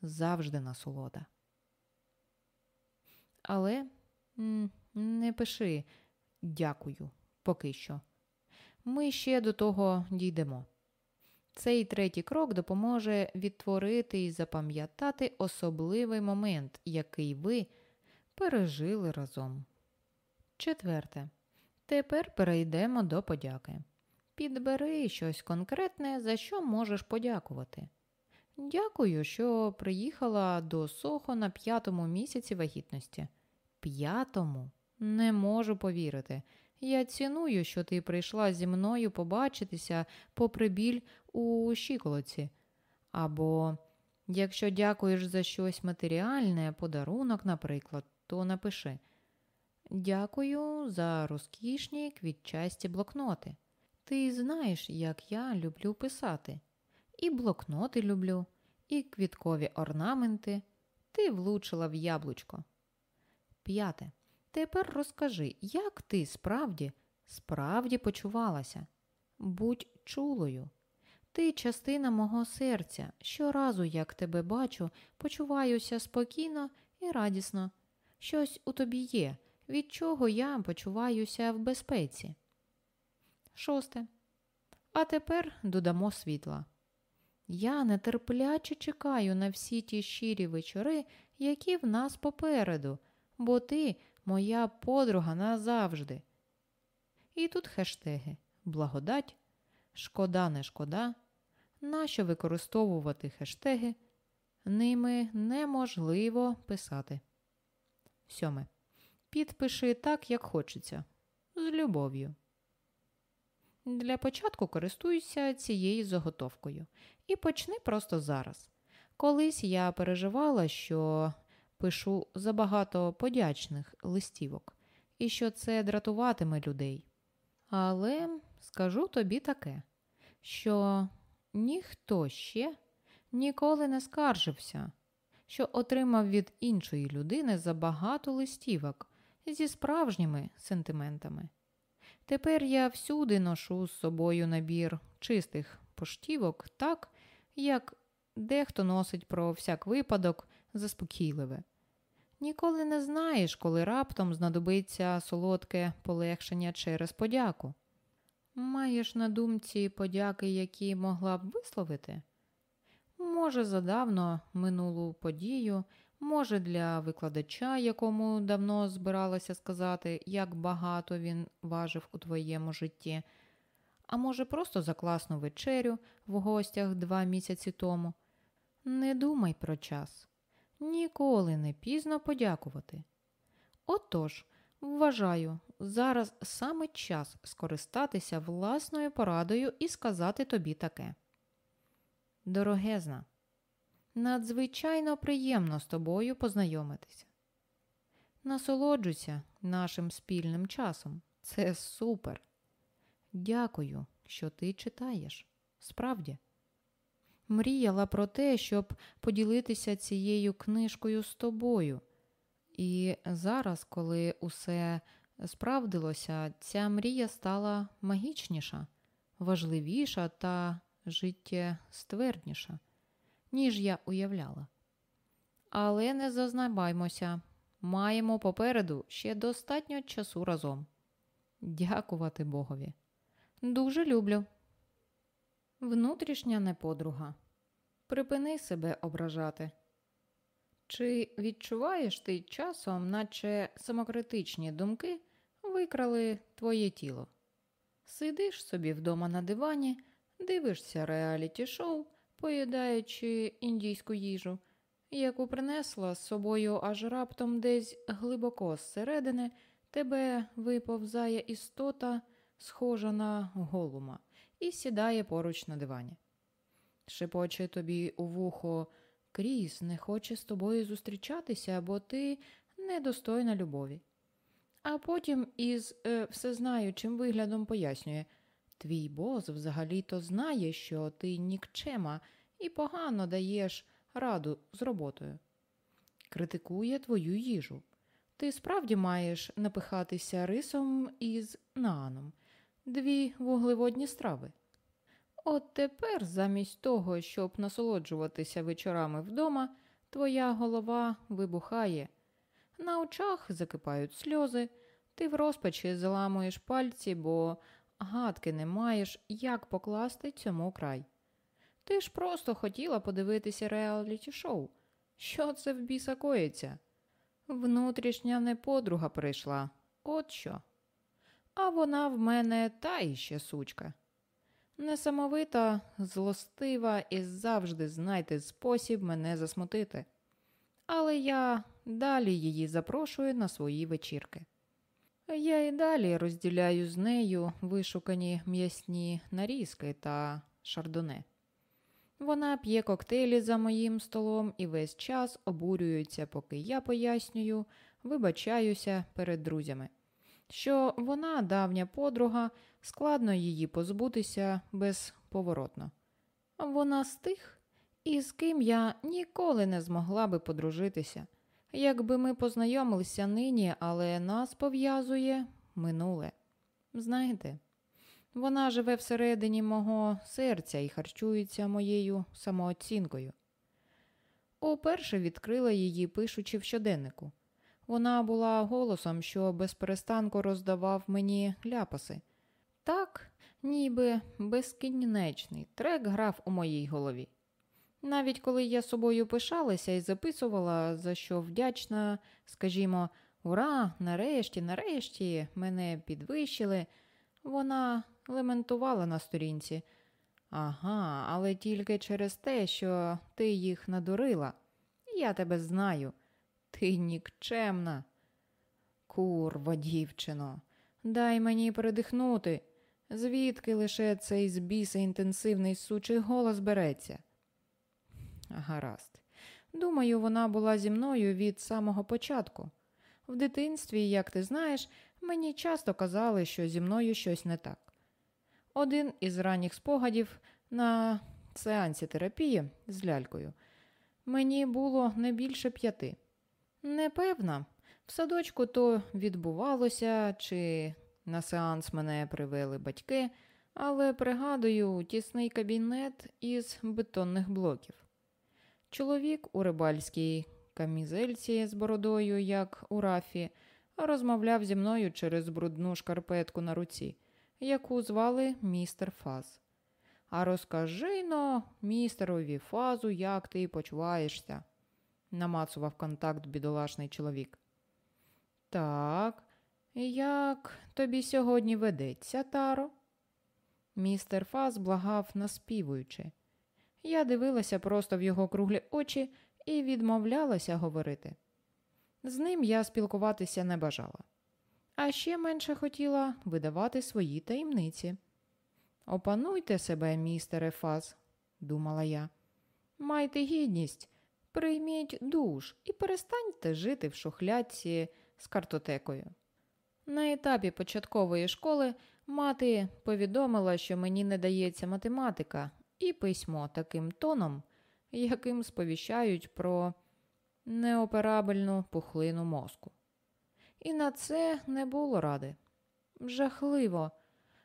завжди насолода. Але не пиши дякую поки що. Ми ще до того дійдемо. Цей третій крок допоможе відтворити і запам'ятати особливий момент, який ви пережили разом. Четверте. Тепер перейдемо до подяки. Підбери щось конкретне, за що можеш подякувати. Дякую, що приїхала до Сохо на п'ятому місяці вагітності. П'ятому? Не можу повірити. Я ціную, що ти прийшла зі мною побачитися попри біль у щиколоці. Або, якщо дякуєш за щось матеріальне, подарунок, наприклад, то напиши Дякую за розкішні квітчасті блокноти. Ти знаєш, як я люблю писати. І блокноти люблю, і квіткові орнаменти. Ти влучила в яблучко. П'яте. Тепер розкажи, як ти справді, справді почувалася? Будь чулою. Ти частина мого серця. Щоразу, як тебе бачу, почуваюся спокійно і радісно. Щось у тобі є, від чого я почуваюся в безпеці. Шосте. А тепер додамо світла. Я нетерпляче чекаю на всі ті щирі вечори, які в нас попереду, бо ти моя подруга назавжди. І тут хештеги благодать, шкода, не шкода. Нащо використовувати хештеги? Ними неможливо писати. Сьоме. Підпиши так, як хочеться. З любов'ю. Для початку користуйся цією заготовкою і почни просто зараз. Колись я переживала, що пишу забагато подячних листівок і що це дратуватиме людей. Але скажу тобі таке, що ніхто ще ніколи не скаржився, що отримав від іншої людини забагато листівок зі справжніми сентиментами. Тепер я всюди ношу з собою набір чистих поштівок, так, як дехто носить про всяк випадок заспокійливе. Ніколи не знаєш, коли раптом знадобиться солодке полегшення через подяку. Маєш на думці подяки, які могла б висловити? Може, за давно минулу подію, може, для викладача, якому давно збиралася сказати, як багато він важив у твоєму житті, а може, просто за класну вечерю в гостях два місяці тому. Не думай про час. Ніколи не пізно подякувати. Отож, вважаю, зараз саме час скористатися власною порадою і сказати тобі таке. Дорогезна, надзвичайно приємно з тобою познайомитися. Насолоджуйся нашим спільним часом. Це супер. Дякую, що ти читаєш. Справді. Мріяла про те, щоб поділитися цією книжкою з тобою. І зараз, коли усе справдилося, ця мрія стала магічніша, важливіша та життєствердніша, ніж я уявляла. Але не зазнайбаймося, маємо попереду ще достатньо часу разом. Дякувати Богові. Дуже люблю. Внутрішня неподруга. Припини себе ображати. Чи відчуваєш ти часом, наче самокритичні думки викрали твоє тіло? Сидиш собі вдома на дивані, дивишся реаліті шоу, поїдаючи індійську їжу, яку принесла з собою аж раптом десь глибоко зсередини тебе виповзає істота, схожа на голума, і сідає поруч на дивані. Шепоче тобі у вухо. Кріс не хоче з тобою зустрічатися, бо ти недостойна любові. А потім із е, всезнаючим виглядом пояснює твій бос взагалі-то знає, що ти нікчема і погано даєш раду з роботою. Критикує твою їжу. Ти справді маєш напихатися рисом із нааном, дві вуглеводні страви. От тепер, замість того, щоб насолоджуватися вечорами вдома, твоя голова вибухає. На очах закипають сльози, ти в розпачі заламуєш пальці, бо гадки не маєш, як покласти цьому край. Ти ж просто хотіла подивитися реаліті шоу. Що це в біса коїться? Внутрішня неподруга прийшла, от що. А вона в мене та іще сучка. Несамовита, злостива і завжди знайде спосіб мене засмутити. Але я далі її запрошую на свої вечірки. Я і далі розділяю з нею вишукані м'ясні нарізки та шардоне. Вона п'є коктейлі за моїм столом і весь час обурюється, поки я пояснюю, вибачаюся перед друзями що вона, давня подруга, складно її позбутися безповоротно. Вона з тих, із ким я ніколи не змогла би подружитися, якби ми познайомилися нині, але нас пов'язує минуле. Знаєте, вона живе всередині мого серця і харчується моєю самооцінкою. Уперше відкрила її, пишучи в щоденнику. Вона була голосом, що безперестанку роздавав мені ляпаси. Так, ніби безкінечний трек грав у моїй голові. Навіть коли я собою пишалася і записувала, за що вдячна, скажімо, ура, нарешті, нарешті мене підвищили, вона лементувала на сторінці. Ага, але тільки через те, що ти їх надурила. Я тебе знаю. Ти нікчемна. Курва, дівчино, дай мені передихнути. Звідки лише цей з біса інтенсивний сучий голос береться? Гаразд. Думаю, вона була зі мною від самого початку. В дитинстві, як ти знаєш, мені часто казали, що зі мною щось не так. Один із ранніх спогадів на сеансі терапії з лялькою мені було не більше п'яти. Непевна, в садочку то відбувалося, чи на сеанс мене привели батьки, але пригадую тісний кабінет із бетонних блоків. Чоловік у рибальській камізельці з бородою, як у рафі, розмовляв зі мною через брудну шкарпетку на руці, яку звали містер Фаз. А розкажи но, містерові фазу, як ти почуваєшся намацував контакт бідолашний чоловік. Так, як тобі сьогодні ведеться, Таро? Містер Фас благав, наспівуючи. Я дивилася просто в його круглі очі і відмовлялася говорити. З ним я спілкуватися не бажала, а ще менше хотіла видавати свої таємниці. Опануйте себе, містере Фас, думала я. Майте гідність Прийміть душ і перестаньте жити в шухлядці з картотекою. На етапі початкової школи мати повідомила, що мені не дається математика і письмо таким тоном, яким сповіщають про неоперабельну пухлину мозку. І на це не було ради. Жахливо.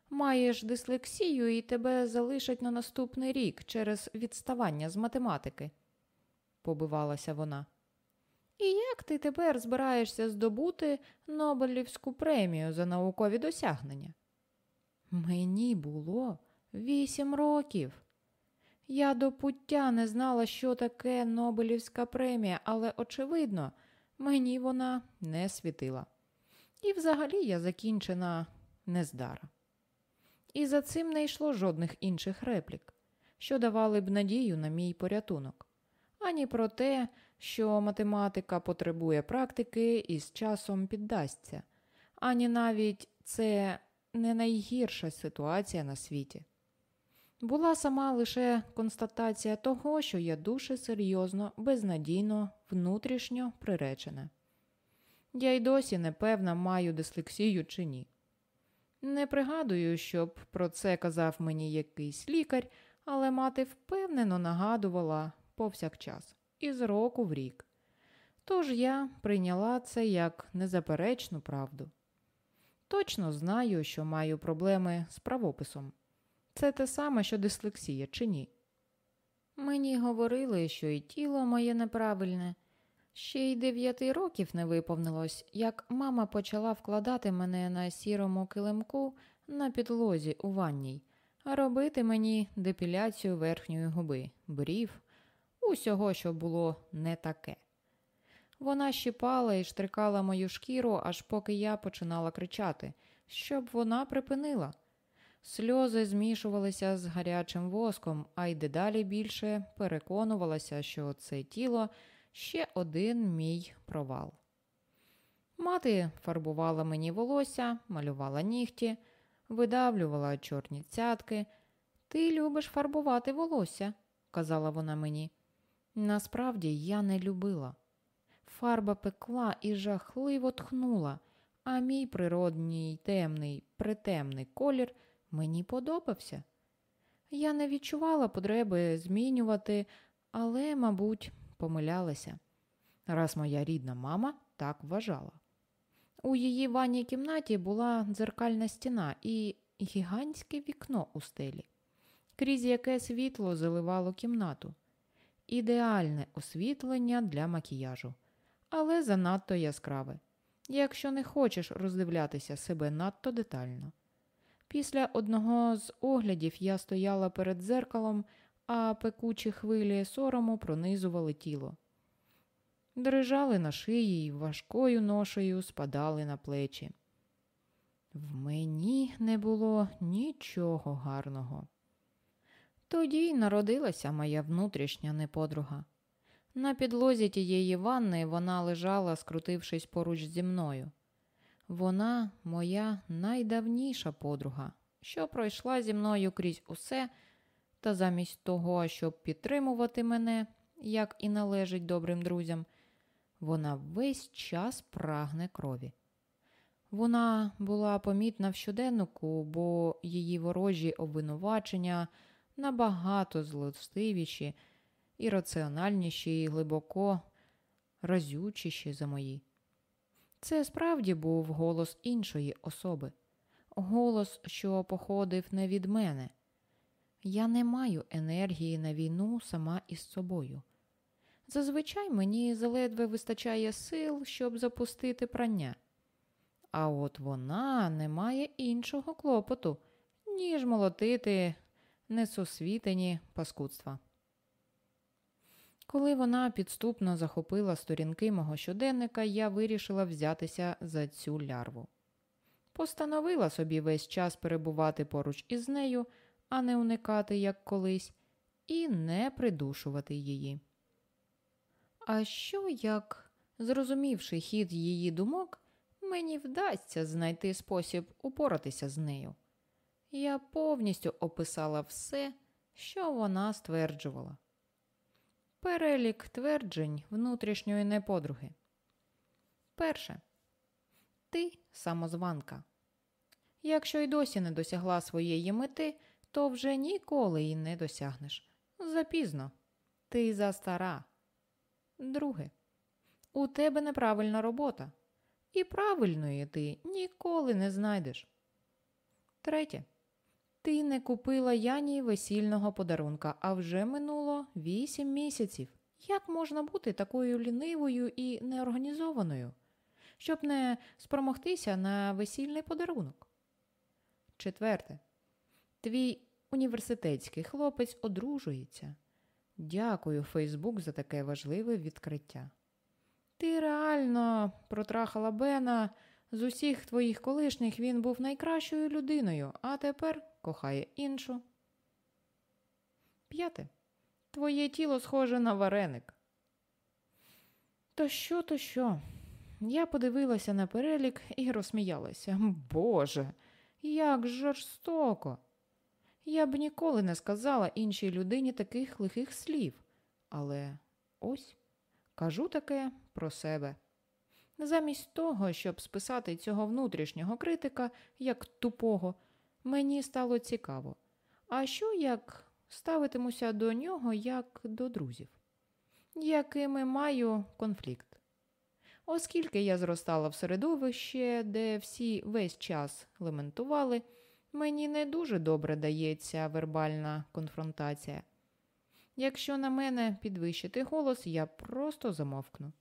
Маєш дислексію і тебе залишать на наступний рік через відставання з математики, побивалася вона. І як ти тепер збираєшся здобути Нобелівську премію за наукові досягнення? Мені було вісім років. Я до пуття не знала, що таке Нобелівська премія, але, очевидно, мені вона не світила. І взагалі я закінчена нездара. І за цим не йшло жодних інших реплік, що давали б надію на мій порятунок, ані про те, що математика потребує практики і з часом піддасться, ані навіть це не найгірша ситуація на світі. Була сама лише констатація того, що я дуже серйозно, безнадійно, внутрішньо приречена. Я й досі непевна, маю дислексію чи ні. Не пригадую, щоб про це казав мені якийсь лікар, але мати впевнено нагадувала повсякчас із року в рік. Тож я прийняла це як незаперечну правду. Точно знаю, що маю проблеми з правописом. Це те саме, що дислексія, чи ні? Мені говорили, що і тіло моє неправильне. Ще й дев'яти років не виповнилось, як мама почала вкладати мене на сірому килимку на підлозі у ванній, а робити мені депіляцію верхньої губи, брів, усього, що було не таке. Вона щипала і штрикала мою шкіру, аж поки я починала кричати, щоб вона припинила. Сльози змішувалися з гарячим воском, а й дедалі більше переконувалася, що це тіло ще один мій провал. Мати фарбувала мені волосся, малювала нігті, видавлювала чорні цятки. Ти любиш фарбувати волосся, казала вона мені. Насправді я не любила. Фарба пекла і жахливо тхнула, а мій природній темний, притемний колір мені подобався. Я не відчувала потреби змінювати, але, мабуть, помилялася, раз моя рідна мама так вважала. У її ванній кімнаті була дзеркальна стіна і гігантське вікно у стелі, крізь яке світло заливало кімнату. Ідеальне освітлення для макіяжу, але занадто яскраве, якщо не хочеш роздивлятися себе надто детально. Після одного з оглядів я стояла перед дзеркалом, а пекучі хвилі сорому пронизували тіло. Дрижали на шиї і важкою ношею спадали на плечі. В мені не було нічого гарного. Тоді й народилася моя внутрішня неподруга. На підлозі тієї ванни вона лежала, скрутившись поруч зі мною. Вона моя найдавніша подруга, що пройшла зі мною крізь усе, та замість того, щоб підтримувати мене, як і належить добрим друзям, вона весь час прагне крові. Вона була помітна в щоденнику, бо її ворожі обвинувачення набагато злостивіші, і раціональніші, і глибоко разючіші за мої. Це справді був голос іншої особи, голос, що походив не від мене. Я не маю енергії на війну сама із собою. Зазвичай мені заледве вистачає сил, щоб запустити прання. А от вона не має іншого клопоту, ніж молотити несосвітені паскудства. Коли вона підступно захопила сторінки мого щоденника, я вирішила взятися за цю лярву. Постановила собі весь час перебувати поруч із нею, а не уникати, як колись, і не придушувати її. А що як, зрозумівши хід її думок, мені вдасться знайти спосіб упоратися з нею? Я повністю описала все, що вона стверджувала. Перелік тверджень внутрішньої неподруги. Перше. Ти самозванка. Якщо й досі не досягла своєї мети, то вже ніколи її не досягнеш. Запізно. Ти застара. Друге. У тебе неправильна робота. І правильної ти ніколи не знайдеш. Третє. Ти не купила Яні весільного подарунка, а вже минуло вісім місяців. Як можна бути такою лінивою і неорганізованою, щоб не спромогтися на весільний подарунок? Четверте. Твій університетський хлопець одружується. Дякую, Фейсбук, за таке важливе відкриття. Ти реально протрахала Бена. З усіх твоїх колишніх він був найкращою людиною, а тепер кохає іншу. П'яте. Твоє тіло схоже на вареник. То що, то що? Я подивилася на перелік і розсміялася. Боже, як жорстоко! Я б ніколи не сказала іншій людині таких лихих слів, але ось кажу таке про себе. Замість того, щоб списати цього внутрішнього критика як тупого, мені стало цікаво. А що як ставитимуся до нього як до друзів, якими маю конфлікт? Оскільки я зростала в середовище, де всі весь час лементували, мені не дуже добре дається вербальна конфронтація. Якщо на мене підвищити голос, я просто замовкну.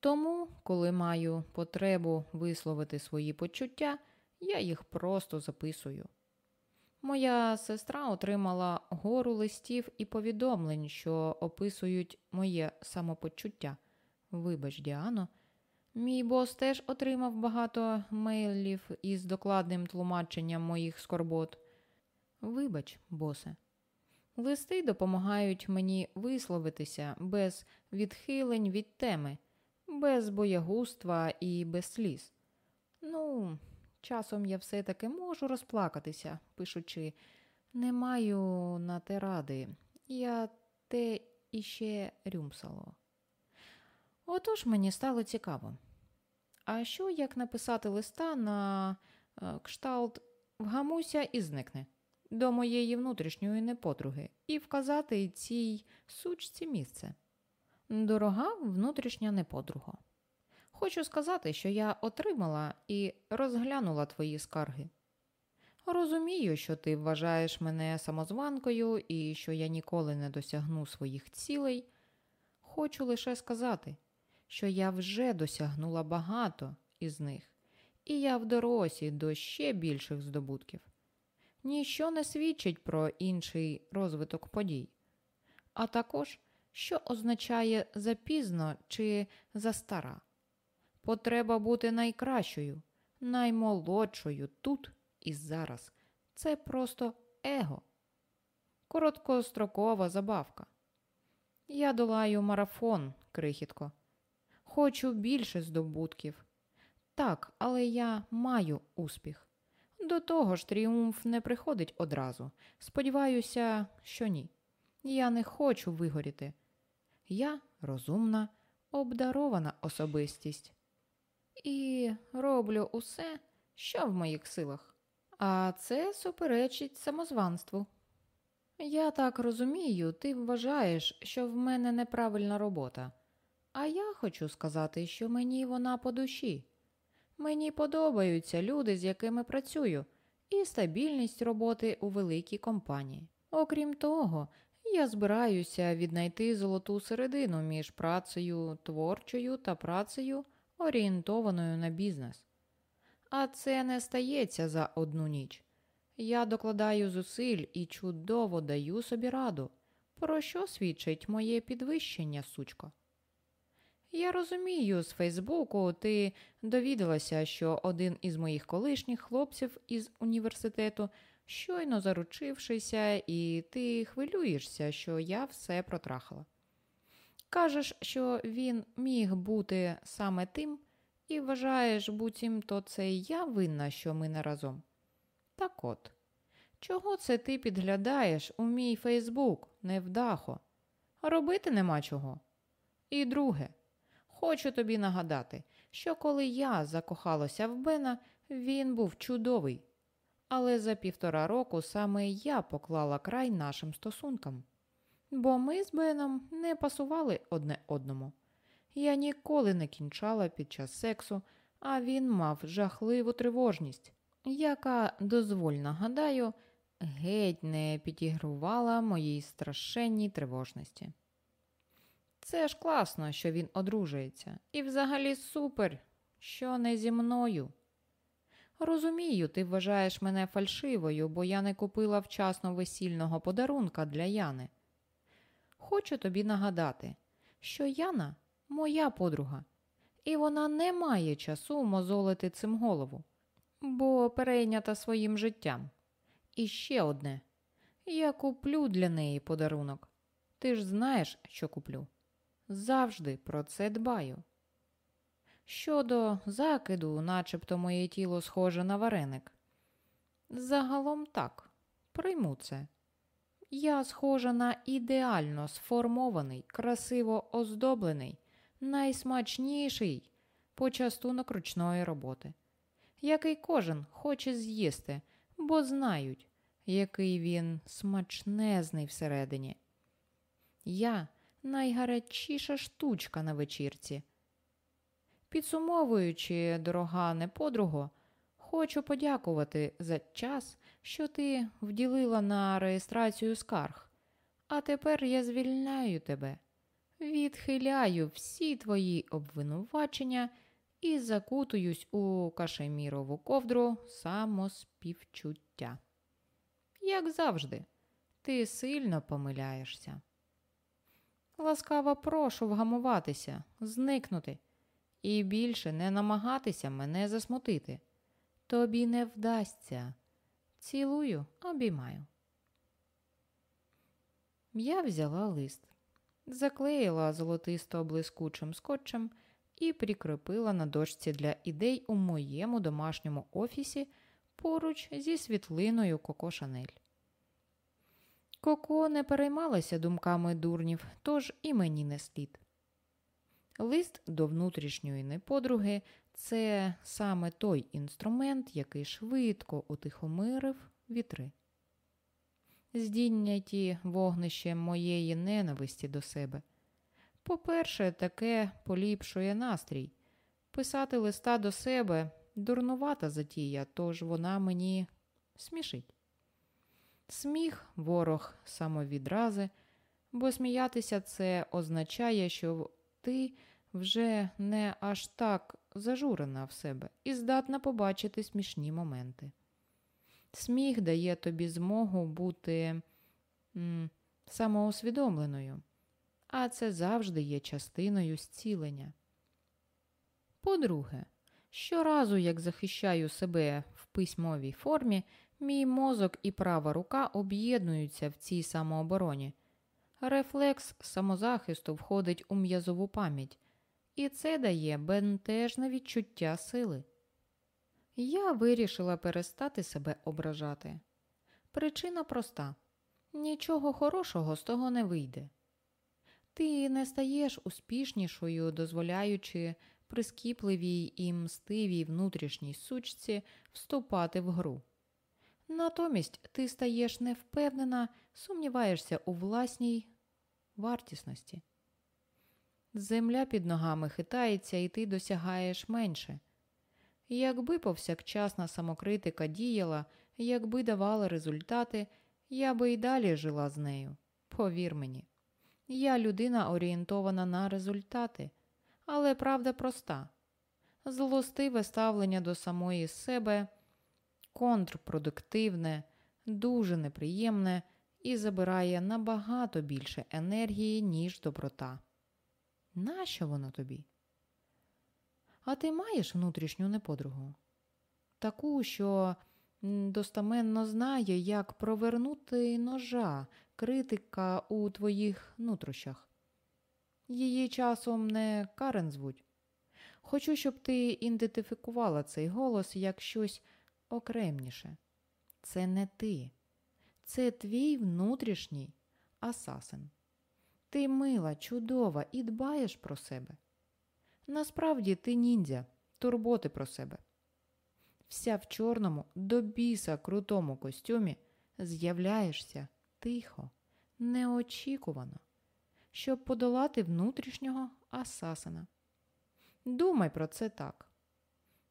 Тому, коли маю потребу висловити свої почуття, я їх просто записую. Моя сестра отримала гору листів і повідомлень, що описують моє самопочуття. Вибач, Діано. Мій бос теж отримав багато мейлів із докладним тлумаченням моїх скорбот. Вибач, босе. Листи допомагають мені висловитися без відхилень від теми, без боягузтва і без сліз. Ну, часом я все таки можу розплакатися, пишучи, не маю на те ради, я те іще рюмсало. Отож мені стало цікаво. А що як написати листа на е, кшталт вгамуся і зникне до моєї внутрішньої неподруги і вказати цій сучці місце? Дорога внутрішня неподруга. Хочу сказати, що я отримала і розглянула твої скарги. Розумію, що ти вважаєш мене самозванкою і що я ніколи не досягну своїх цілей. Хочу лише сказати, що я вже досягнула багато із них, і я в дорозі до ще більших здобутків. Ніщо не свідчить про інший розвиток подій, а також що означає запізно чи застара. Потреба бути найкращою, наймолодшою тут і зараз. Це просто его, короткострокова забавка. Я долаю марафон, крихітко. Хочу більше здобутків. Так, але я маю успіх. До того ж, тріумф не приходить одразу. Сподіваюся, що ні. Я не хочу вигоріти. Я розумна, обдарована особистість. І роблю усе, що в моїх силах. А це суперечить самозванству. Я так розумію, ти вважаєш, що в мене неправильна робота. А я хочу сказати, що мені вона по душі. Мені подобаються люди, з якими працюю, і стабільність роботи у великій компанії. Окрім того, я збираюся віднайти золоту середину між працею творчою та працею, орієнтованою на бізнес. А це не стається за одну ніч. Я докладаю зусиль і чудово даю собі раду, про що свідчить моє підвищення, сучко. Я розумію, з Фейсбуку ти довідалася, що один із моїх колишніх хлопців із університету, щойно заручившися, і ти хвилюєшся, що я все протрахала. Кажеш, що він міг бути саме тим, і вважаєш, буцімто це я винна, що ми не разом. Так от, чого це ти підглядаєш у мій Фейсбук, невдахо? Робити нема чого. І друге. Хочу тобі нагадати, що коли я закохалася в Бена, він був чудовий. Але за півтора року саме я поклала край нашим стосункам. Бо ми з Беном не пасували одне одному. Я ніколи не кінчала під час сексу, а він мав жахливу тривожність, яка, дозволь нагадаю, геть не підігрувала моїй страшенній тривожності. Це ж класно, що він одружується, і взагалі супер, що не зі мною. Розумію, ти вважаєш мене фальшивою, бо я не купила вчасно весільного подарунка для Яни. Хочу тобі нагадати, що Яна моя подруга, і вона не має часу мозолити цим голову, бо перейнята своїм життям. І ще одне я куплю для неї подарунок. Ти ж знаєш, що куплю. Завжди про це дбаю. Щодо закиду, начебто моє тіло схоже на вареник. Загалом так, прийму це. Я схожа на ідеально сформований, красиво оздоблений, найсмачніший почастунок ручної роботи, який кожен хоче з'їсти, бо знають, який він смачнезний всередині. Я найгарячіша штучка на вечірці. Підсумовуючи, дорога неподруго, хочу подякувати за час, що ти вділила на реєстрацію скарг. А тепер я звільняю тебе, відхиляю всі твої обвинувачення і закутуюсь у кашемірову ковдру самоспівчуття. Як завжди, ти сильно помиляєшся. Ласкаво прошу вгамуватися, зникнути і більше не намагатися мене засмутити. Тобі не вдасться. Цілую, обіймаю. Я взяла лист, заклеїла золотисто блискучим скотчем і прикріпила на дошці для ідей у моєму домашньому офісі поруч зі світлиною Коко Шанель. Коко не переймалася думками дурнів, тож і мені не слід. Лист до внутрішньої неподруги це саме той інструмент, який швидко утихомирив вітри. Здійняті вогнищем моєї ненависті до себе. По-перше, таке поліпшує настрій. Писати листа до себе дурнувата затія, тож вона мені смішить. Сміх, ворог самовідрази, бо сміятися це означає, що ти вже не аж так зажурена в себе і здатна побачити смішні моменти. Сміх дає тобі змогу бути м, самоусвідомленою, а це завжди є частиною зцілення. По-друге, щоразу, як захищаю себе в письмовій формі, мій мозок і права рука об'єднуються в цій самообороні. Рефлекс самозахисту входить у м'язову пам'ять, і це дає бентежне відчуття сили. Я вирішила перестати себе ображати. Причина проста нічого хорошого з того не вийде. Ти не стаєш успішнішою, дозволяючи прискіпливій і мстивій внутрішній сучці вступати в гру. Натомість ти стаєш невпевнена, сумніваєшся у власній вартісності. Земля під ногами хитається, і ти досягаєш менше. Якби повсякчасна самокритика діяла, якби давала результати, я би й далі жила з нею. Повір мені, я людина орієнтована на результати, але правда проста. Злостиве ставлення до самої себе контрпродуктивне, дуже неприємне і забирає набагато більше енергії, ніж доброта. Нащо воно тобі? А ти маєш внутрішню неподругу? Таку, що достаменно знає, як провернути ножа, критика у твоїх нутрощах. Її часом не Карен звуть. Хочу, щоб ти ідентифікувала цей голос як щось окремніше. Це не ти, це твій внутрішній асасин. Ти мила, чудова і дбаєш про себе. Насправді ти ніндзя, турботи про себе. Вся в чорному, до біса крутому костюмі з'являєшся тихо, неочікувано. щоб подолати внутрішнього асасина. Думай про це так.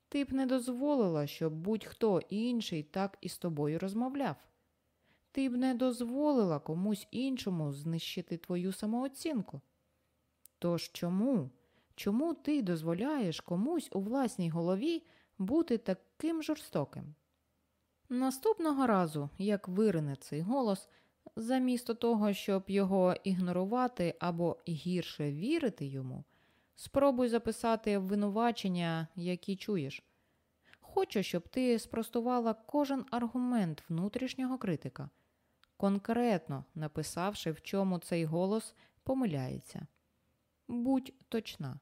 Ти б не дозволила, щоб будь-хто інший так із тобою розмовляв. Ти б не дозволила комусь іншому знищити твою самооцінку. Тож чому? Чому ти дозволяєш комусь у власній голові бути таким жорстоким? Наступного разу, як вирине цей голос, замісто того, щоб його ігнорувати або гірше вірити йому, спробуй записати обвинувачення, які чуєш. Хочу, щоб ти спростувала кожен аргумент внутрішнього критика, конкретно написавши, в чому цей голос помиляється. Будь точна.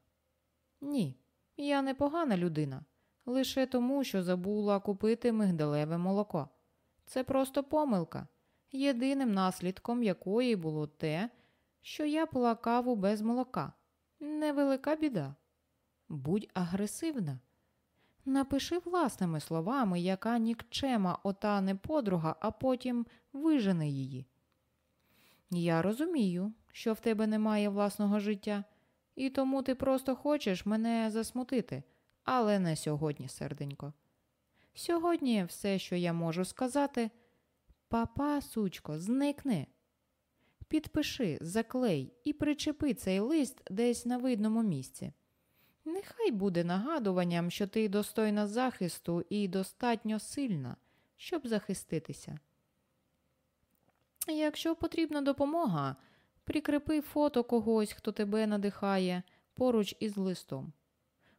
Ні, я не погана людина, лише тому, що забула купити мигдалеве молоко. Це просто помилка, єдиним наслідком якої було те, що я пила каву без молока. Невелика біда. Будь агресивна. Напиши власними словами, яка нікчема ота не подруга, а потім вижене її. Я розумію, що в тебе немає власного життя, і тому ти просто хочеш мене засмутити, але не сьогодні, серденько. Сьогодні все, що я можу сказати, папа, сучко, зникни. Підпиши, заклей і причепи цей лист десь на видному місці. Нехай буде нагадуванням, що ти достойна захисту і достатньо сильна, щоб захиститися. Якщо потрібна допомога, прикрепи фото когось, хто тебе надихає поруч із листом,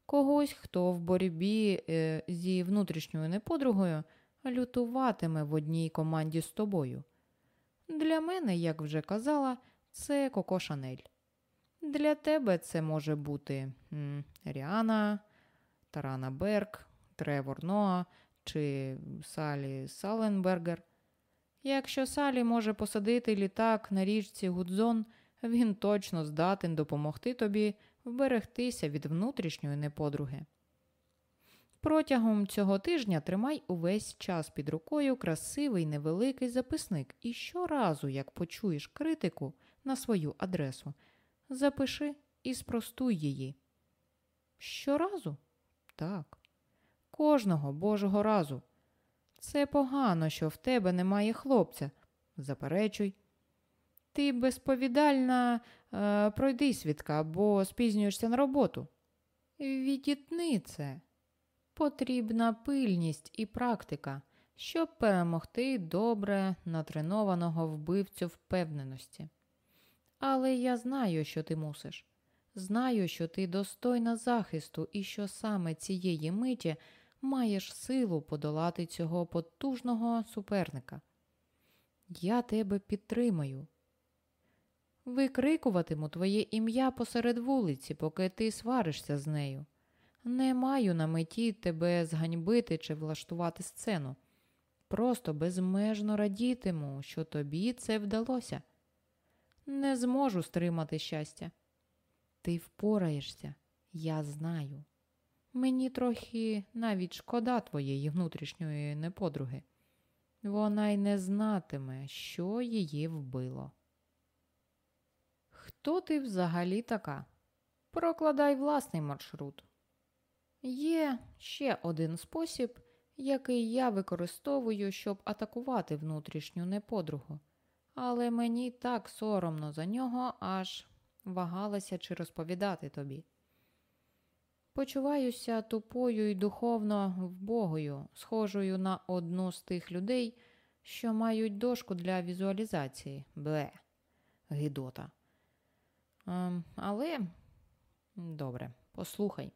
когось, хто в боротьбі е, зі внутрішньою неподругою лютуватиме в одній команді з тобою. Для мене, як вже казала, це Коко Шанель. Для тебе це може бути Ріана, Тарана Берг, Тревор Ноа чи Салі Саленбергер. Якщо Салі може посадити літак на річці Гудзон, він точно здатен допомогти тобі вберегтися від внутрішньої неподруги. Протягом цього тижня тримай увесь час під рукою красивий невеликий записник і щоразу, як почуєш критику на свою адресу, запиши і спростуй її. Щоразу? Так. Кожного божого разу. Це погано, що в тебе немає хлопця. Заперечуй. Ти безповідальна, е, пройди свідка, бо спізнюєшся на роботу. Відітни це. Потрібна пильність і практика, щоб перемогти добре натренованого вбивцю впевненості. Але я знаю, що ти мусиш. Знаю, що ти достойна захисту і що саме цієї миті маєш силу подолати цього потужного суперника. Я тебе підтримаю. Викрикуватиму твоє ім'я посеред вулиці, поки ти сваришся з нею. Не маю на меті тебе зганьбити чи влаштувати сцену. Просто безмежно радітиму, що тобі це вдалося. Не зможу стримати щастя. Ти впораєшся, я знаю. Мені трохи навіть шкода твоєї внутрішньої неподруги. Вона й не знатиме, що її вбило. Хто ти взагалі така? Прокладай власний маршрут. Є ще один спосіб, який я використовую, щоб атакувати внутрішню неподругу, але мені так соромно за нього, аж вагалася чи розповідати тобі. Почуваюся тупою і духовно вбогою, схожою на одну з тих людей, що мають дошку для візуалізації. Бле, гидота. Ем, але добре, послухай.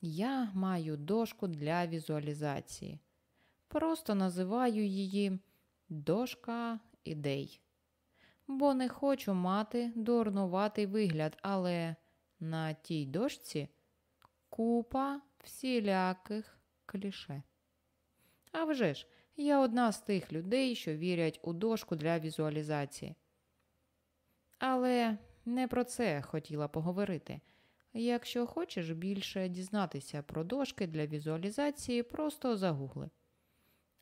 Я маю дошку для візуалізації. Просто називаю її дошка ідей. Бо не хочу мати дурнуватий вигляд, але на тій дошці купа всіляких кліше. А вже ж, я одна з тих людей, що вірять у дошку для візуалізації. Але не про це хотіла поговорити. Якщо хочеш більше дізнатися про дошки для візуалізації, просто загугли.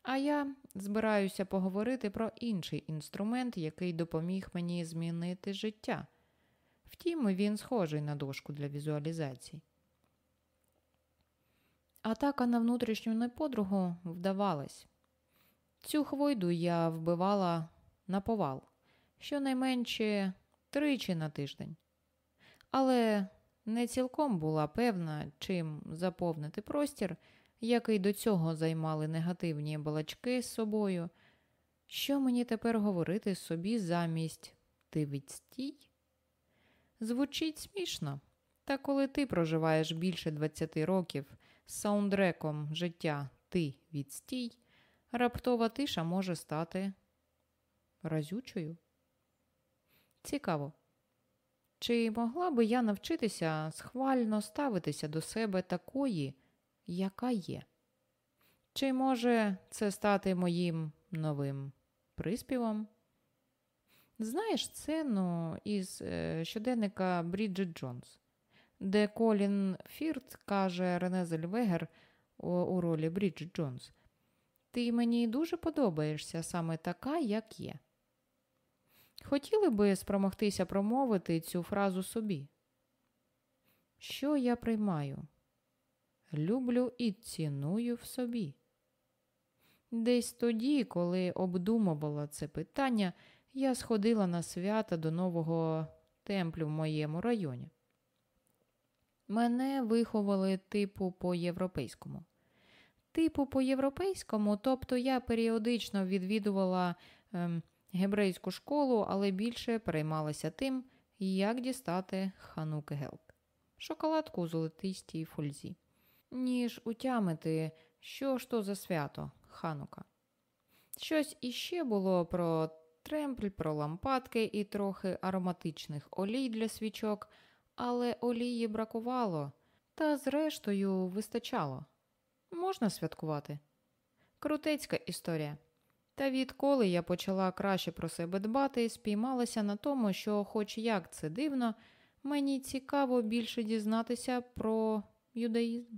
А я збираюся поговорити про інший інструмент, який допоміг мені змінити життя. Втім, він схожий на дошку для візуалізацій. Атака на внутрішню неподругу вдавалась. Цю хвойду я вбивала на повал, щонайменше тричі на тиждень. Але не цілком була певна, чим заповнити простір, який до цього займали негативні балачки з собою. Що мені тепер говорити собі замість ти відстій? Звучить смішно, та коли ти проживаєш більше 20 років з саундтреком життя Ти відстій, раптова тиша може стати разючою. Цікаво. Чи могла би я навчитися схвально ставитися до себе такої, яка є? Чи може це стати моїм новим приспівом? Знаєш сцену із е, щоденника Бріджит Джонс, де Колін Фірт каже Рене Зельвегер у, у ролі Бріджит Джонс: Ти мені дуже подобаєшся саме така, як є. Хотіли би спромогтися промовити цю фразу собі? Що я приймаю? Люблю і ціную в собі. Десь тоді, коли обдумувала це питання, я сходила на свята до нового темплю в моєму районі. Мене виховали типу по-європейському. Типу по-європейському, тобто я періодично відвідувала ем, гебрейську школу, але більше переймалася тим, як дістати хануки гелк шоколадку у золотистій фользі, ніж утямити, що ж то за свято ханука. Щось іще було про тремпль, про лампадки і трохи ароматичних олій для свічок, але олії бракувало, та, зрештою, вистачало. Можна святкувати. Крутецька історія. Та відколи я почала краще про себе дбати, спіймалася на тому, що, хоч як це дивно, мені цікаво більше дізнатися про юдаїзм.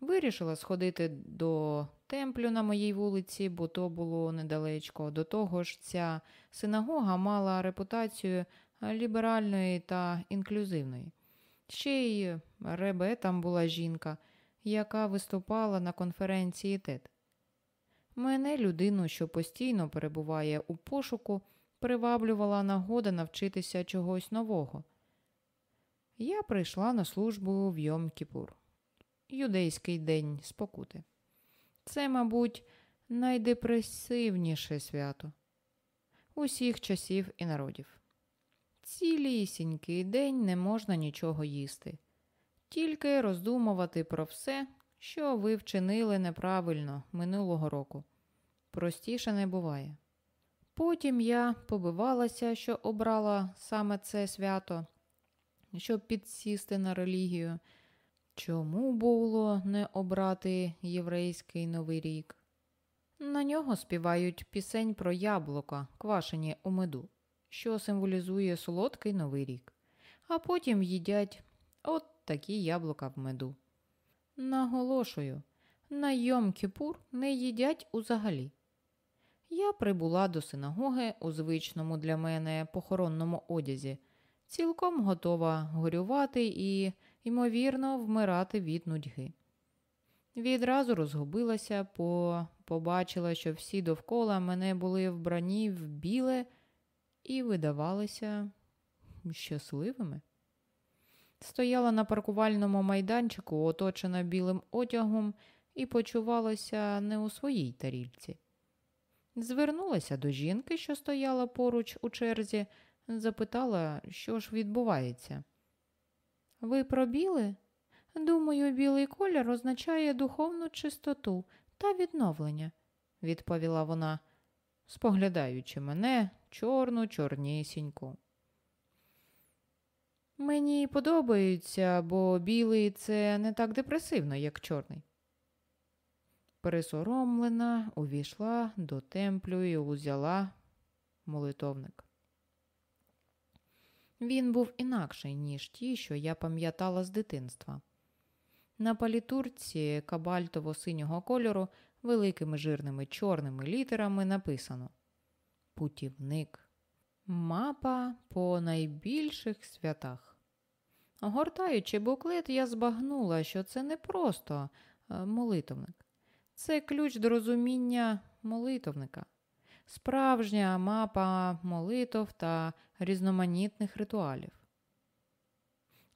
Вирішила сходити до темплю на моїй вулиці, бо то було недалечко. До того ж, ця синагога мала репутацію ліберальної та інклюзивної. Ще й ребе там була жінка, яка виступала на конференції ТЕД. Мене людину, що постійно перебуває у пошуку, приваблювала нагода навчитися чогось нового. Я прийшла на службу в Йом-Кіпур, юдейський день спокути. Це, мабуть, найдепресивніше свято усіх часів і народів. Цілісінький день не можна нічого їсти, тільки роздумувати про все, що ви вчинили неправильно минулого року. Простіше не буває. Потім я побивалася, що обрала саме це свято, щоб підсісти на релігію. Чому було не обрати єврейський новий рік? На нього співають пісень про яблука, квашені у меду, що символізує солодкий новий рік, а потім їдять от такі яблука в меду. Наголошую, на Йом Кіпур не їдять узагалі. Я прибула до синагоги у звичному для мене похоронному одязі, цілком готова горювати і, ймовірно, вмирати від нудьги. Відразу розгубилася, бо побачила, що всі довкола мене були вбрані в біле і видавалися щасливими. Стояла на паркувальному майданчику, оточена білим одягом, і почувалася не у своїй тарільці. Звернулася до жінки, що стояла поруч у черзі, запитала, що ж відбувається. Ви пробіли? Думаю, білий колір означає духовну чистоту та відновлення, відповіла вона, споглядаючи мене чорну, чорнісіньку. Мені подобаються, бо білий це не так депресивно, як чорний. Пересоромлена увійшла до темплю і узяла молитовник. Він був інакший, ніж ті, що я пам'ятала з дитинства. На палітурці кабальтово синього кольору великими жирними чорними літерами написано Путівник. Мапа по найбільших святах. Гортаючи буклет, я збагнула, що це не просто е, молитовник, це ключ до розуміння молитовника, справжня мапа молитов та різноманітних ритуалів.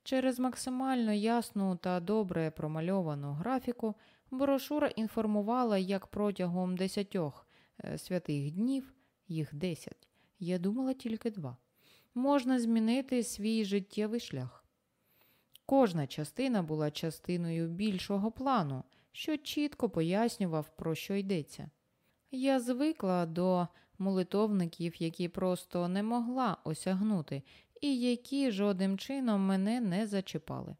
Через максимально ясну та добре промальовану графіку брошура інформувала, як протягом десятьох е, святих днів, їх десять, я думала тільки два, можна змінити свій життєвий шлях. Кожна частина була частиною більшого плану, що чітко пояснював, про що йдеться. Я звикла до молитовників, які просто не могла осягнути, і які жодним чином мене не зачіпали.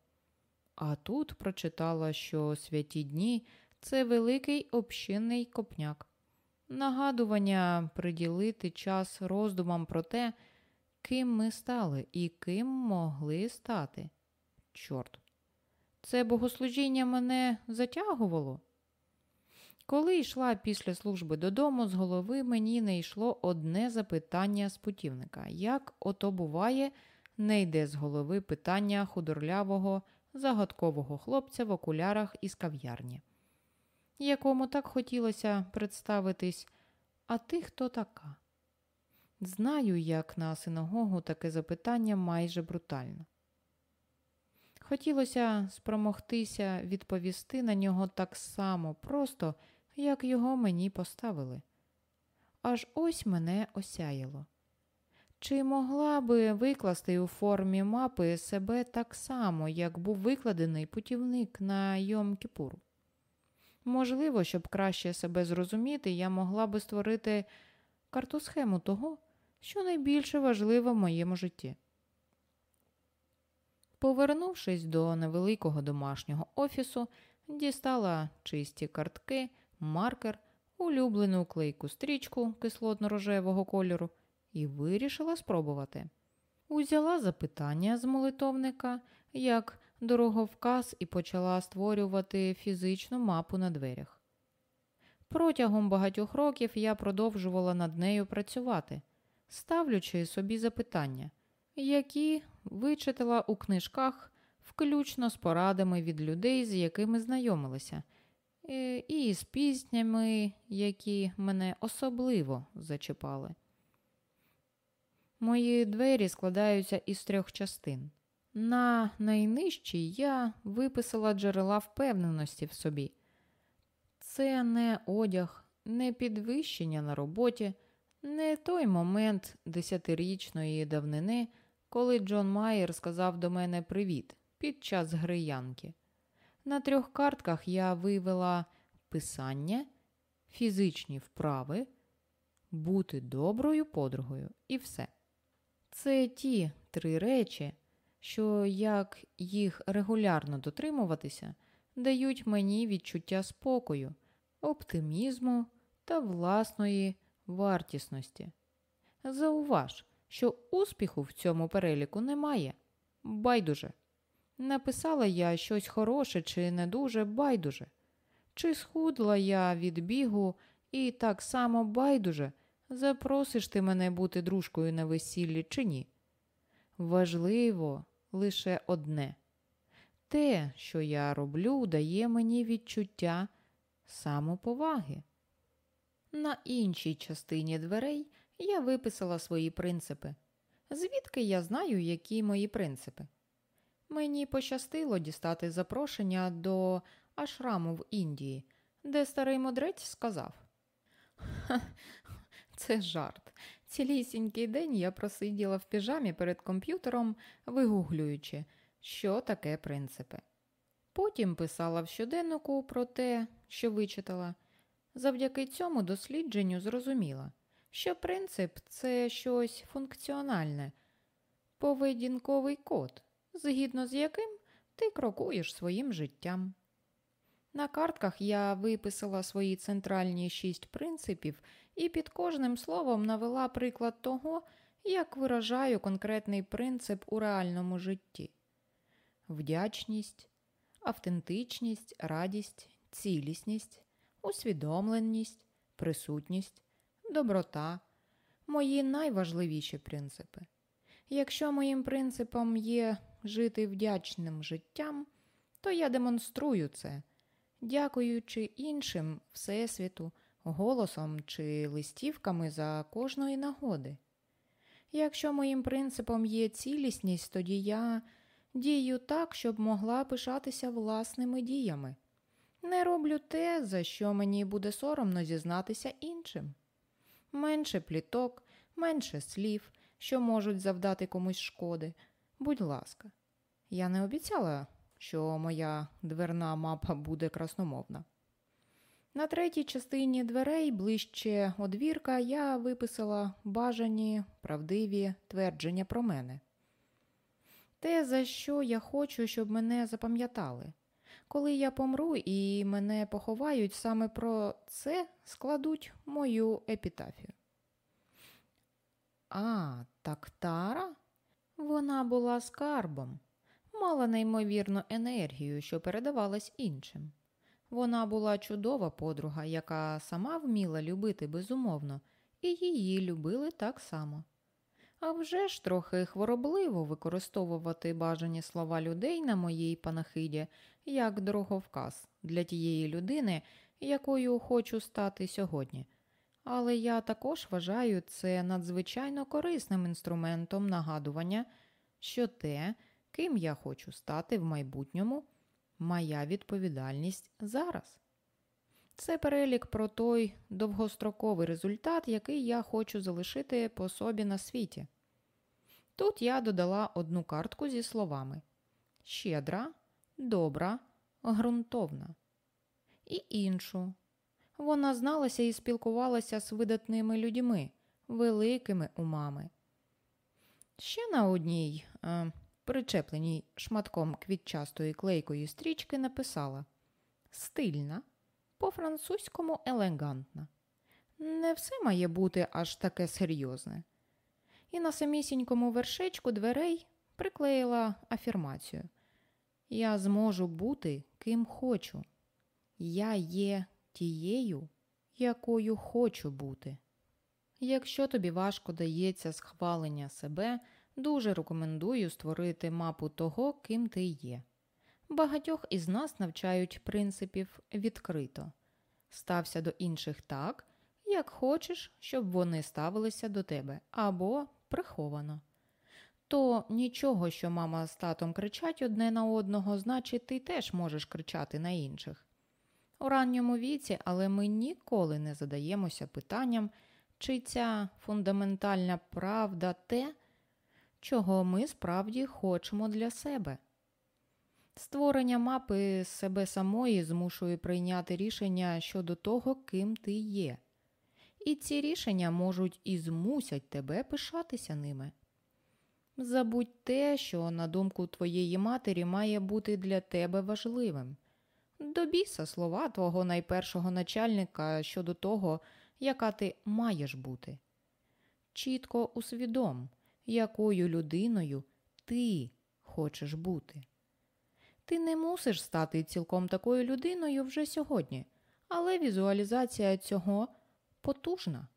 А тут прочитала, що святі дні це великий общинний копняк, нагадування приділити час роздумам про те, ким ми стали і ким могли стати. Чорт, це богослужіння мене затягувало. Коли йшла після служби додому, з голови мені не йшло одне запитання з путівника. Як ото буває, не йде з голови питання худорлявого, загадкового хлопця в окулярах із кав'ярні, якому так хотілося представитись, а ти хто така? Знаю, як на синагогу таке запитання майже брутально. Хотілося спромогтися відповісти на нього так само просто, як його мені поставили. Аж ось мене осяяло. Чи могла би викласти у формі мапи себе так само, як був викладений путівник на Йом Кіпур? Можливо, щоб краще себе зрозуміти, я могла би створити карту схему того, що найбільше важливо в моєму житті. Повернувшись до невеликого домашнього офісу, дістала чисті картки, маркер, улюблену клейку стрічку кислотно-рожевого кольору і вирішила спробувати. Узяла запитання з молитовника як дороговказ і почала створювати фізичну мапу на дверях. Протягом багатьох років я продовжувала над нею працювати, ставлячи собі запитання, які вичитала у книжках, включно з порадами від людей, з якими знайомилася, і з піснями, які мене особливо зачіпали. Мої двері складаються із трьох частин. На найнижчій я виписала джерела впевненості в собі. Це не одяг, не підвищення на роботі, не той момент десятирічної давнини, коли Джон Майер сказав до мене привіт під час гри Янки. На трьох картках я вивела писання, фізичні вправи, бути доброю подругою і все. Це ті три речі, що як їх регулярно дотримуватися, дають мені відчуття спокою, оптимізму та власної вартісності. Зауваж, що успіху в цьому переліку немає. Байдуже. Написала я щось хороше чи не дуже байдуже. Чи схудла я від бігу і так само байдуже, запросиш ти мене бути дружкою на весіллі чи ні. Важливо лише одне те, що я роблю, дає мені відчуття самоповаги. На іншій частині дверей я виписала свої принципи. Звідки я знаю, які мої принципи? Мені пощастило дістати запрошення до ашраму в Індії, де старий мудрець сказав: це жарт. Цілісінький день я просиділа в піжамі перед комп'ютером, вигуглюючи, що таке принципи. Потім писала в щоденнику про те, що вичитала. Завдяки цьому дослідженню зрозуміла, що принцип це щось функціональне, поведінковий код, згідно з яким ти крокуєш своїм життям. На картках я виписала свої центральні шість принципів і під кожним словом навела приклад того, як виражаю конкретний принцип у реальному житті: вдячність, автентичність, радість, цілісність, усвідомленість, присутність, доброта, мої найважливіші принципи. Якщо моїм принципом є жити вдячним життям, то я демонструю це, дякуючи іншим Всесвіту, голосом чи листівками за кожної нагоди. Якщо моїм принципом є цілісність, тоді я дію так, щоб могла пишатися власними діями. Не роблю те, за що мені буде соромно зізнатися іншим. Менше пліток, менше слів, що можуть завдати комусь шкоди. Будь ласка, я не обіцяла, що моя дверна мапа буде красномовна. На третій частині дверей ближче одвірка я виписала бажані правдиві твердження про мене. Те, за що я хочу, щоб мене запам'ятали. Коли я помру і мене поховають, саме про це складуть мою епітафію. А, так Тара? Вона була скарбом, мала неймовірну енергію, що передавалась іншим. Вона була чудова подруга, яка сама вміла любити безумовно, і її любили так само. А вже ж трохи хворобливо використовувати бажані слова людей на моїй панахиді як дороговказ для тієї людини, якою хочу стати сьогодні. Але я також вважаю це надзвичайно корисним інструментом нагадування, що те, ким я хочу стати в майбутньому, моя відповідальність зараз. Це перелік про той довгостроковий результат, який я хочу залишити по собі на світі. Тут я додала одну картку зі словами щедра, добра, ґрунтовна і іншу. Вона зналася і спілкувалася з видатними людьми, великими умами. Ще на одній е, причепленій шматком квітчастої клейкої стрічки написала стильна, по-французькому елегантна. Не все має бути аж таке серйозне. І на самісінькому вершечку дверей приклеїла афірмацію Я зможу бути ким хочу. Я є тією, якою хочу бути. Якщо тобі важко дається схвалення себе, дуже рекомендую створити мапу того, ким ти є. Багатьох із нас навчають принципів відкрито стався до інших так, як хочеш, щоб вони ставилися до тебе, або приховано. То нічого, що мама з татом кричать одне на одного, значить, ти теж можеш кричати на інших. У ранньому віці, але ми ніколи не задаємося питанням, чи ця фундаментальна правда те, чого ми справді хочемо для себе. Створення мапи себе самої змушує прийняти рішення щодо того, ким ти є. І ці рішення можуть і змусять тебе пишатися ними. Забудь те, що, на думку твоєї матері, має бути для тебе важливим. До біса слова твого найпершого начальника щодо того, яка ти маєш бути. Чітко усвідом, якою людиною ти хочеш бути. Ти не мусиш стати цілком такою людиною вже сьогодні, але візуалізація цього потужна.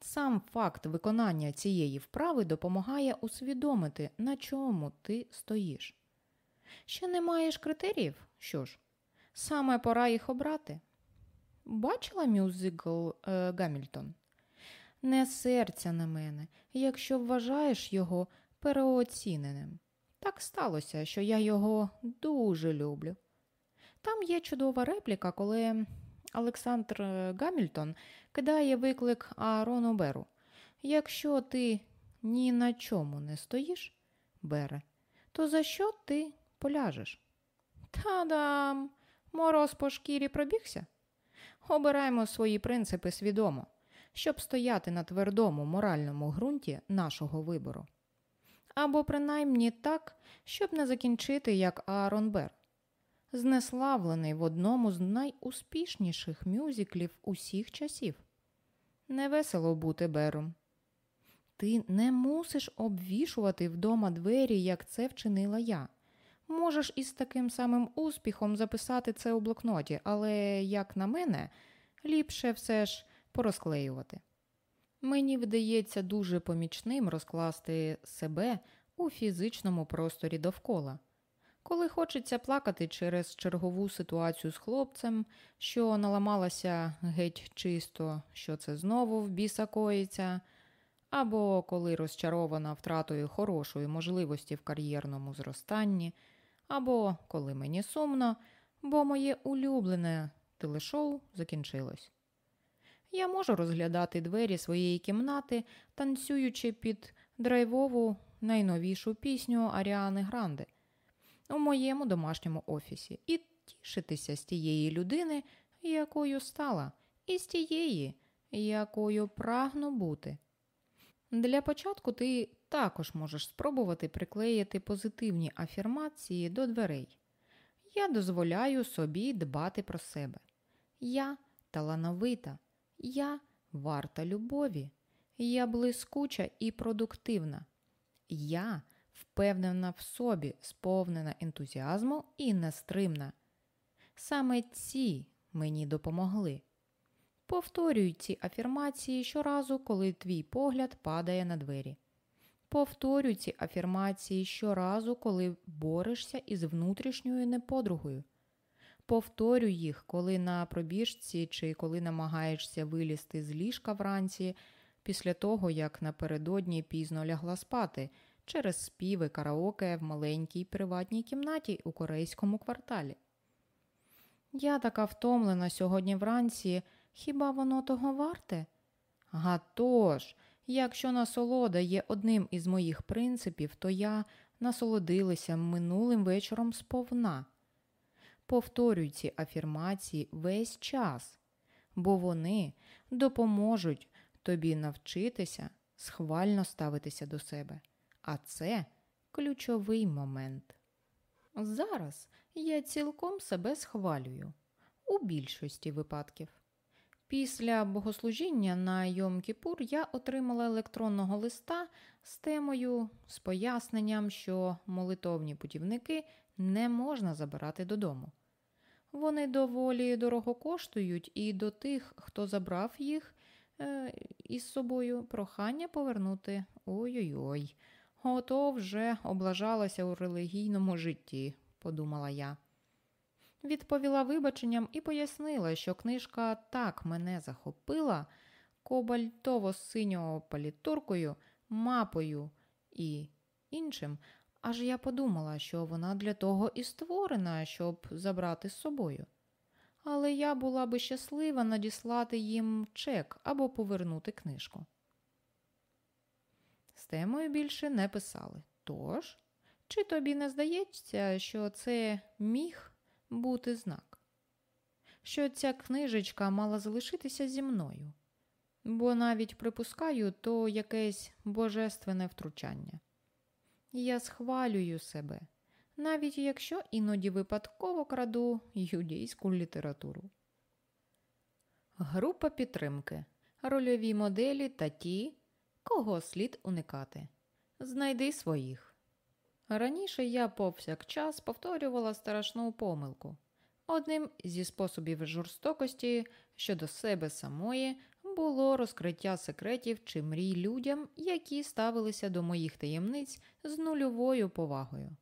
Сам факт виконання цієї вправи допомагає усвідомити, на чому ти стоїш. Ще не маєш критеріїв? Що ж, саме пора їх обрати. Бачила мюзикл е, Гамільтон? Не серця на мене, якщо вважаєш його переоціненим. Так сталося, що я його дуже люблю. Там є чудова репліка, коли Олександр Гамільтон кидає виклик Аарону Беру. Якщо ти ні на чому не стоїш, Бере, то за що ти поляжеш? Та-дам! Мороз по шкірі пробігся. Обираємо свої принципи свідомо, щоб стояти на твердому моральному ґрунті нашого вибору або принаймні так, щоб не закінчити як Аарон Бер, знеславлений в одному з найуспішніших мюзиклів усіх часів. Невесело бути Бером. Ти не мусиш обвішувати вдома двері, як це вчинила я. Можеш із таким самим успіхом записати це у блокноті, але, як на мене, ліпше все ж порозклеювати. Мені вдається дуже помічним розкласти себе у фізичному просторі довкола. Коли хочеться плакати через чергову ситуацію з хлопцем, що наламалася геть чисто, що це знову в біса коїться, або коли розчарована втратою хорошої можливості в кар'єрному зростанні, або коли мені сумно, бо моє улюблене телешоу закінчилось. Я можу розглядати двері своєї кімнати, танцюючи під драйвову найновішу пісню Аріани Гранде у моєму домашньому офісі і тішитися з тієї людини, якою стала, і з тієї, якою прагну бути. Для початку ти також можеш спробувати приклеїти позитивні афірмації до дверей. Я дозволяю собі дбати про себе. Я талановита, я варта любові, я блискуча і продуктивна. Я впевнена в собі, сповнена ентузіазму і нестримна. Саме ці мені допомогли. Повторюй ці афірмації щоразу, коли твій погляд падає на двері. Повторюй ці афірмації щоразу, коли борешся із внутрішньою неподругою. Повторюй їх, коли на пробіжці чи коли намагаєшся вилізти з ліжка вранці після того, як напередодні пізно лягла спати через співи караоке в маленькій приватній кімнаті у корейському кварталі. Я така втомлена сьогодні вранці, хіба воно того варте? Га тож, якщо насолода є одним із моїх принципів, то я насолодилася минулим вечором сповна. Повторюй ці афірмації весь час, бо вони допоможуть тобі навчитися схвально ставитися до себе. А це ключовий момент. Зараз я цілком себе схвалюю у більшості випадків. Після богослужіння на Йом Кіпур я отримала електронного листа з темою, з поясненням, що молитовні путівники не можна забирати додому. Вони доволі дорого коштують, і до тих, хто забрав їх е, із собою, прохання повернути ой-ой-ой. Ото вже облажалася у релігійному житті, подумала я. Відповіла вибаченням і пояснила, що книжка так мене захопила кобальтово синього палітуркою, мапою і іншим, аж я подумала, що вона для того і створена, щоб забрати з собою. Але я була би щаслива надіслати їм чек або повернути книжку З темою більше не писали. Тож, чи тобі не здається, що це міг бути знак? Що ця книжечка мала залишитися зі мною? Бо навіть припускаю то якесь божественне втручання. Я схвалюю себе, навіть якщо іноді випадково краду юдейську літературу. Група підтримки, рольові моделі та ті, кого слід уникати. Знайди своїх. Раніше я повсякчас повторювала страшну помилку. Одним зі способів жорстокості щодо себе самої було розкриття секретів чи мрій людям, які ставилися до моїх таємниць з нульовою повагою.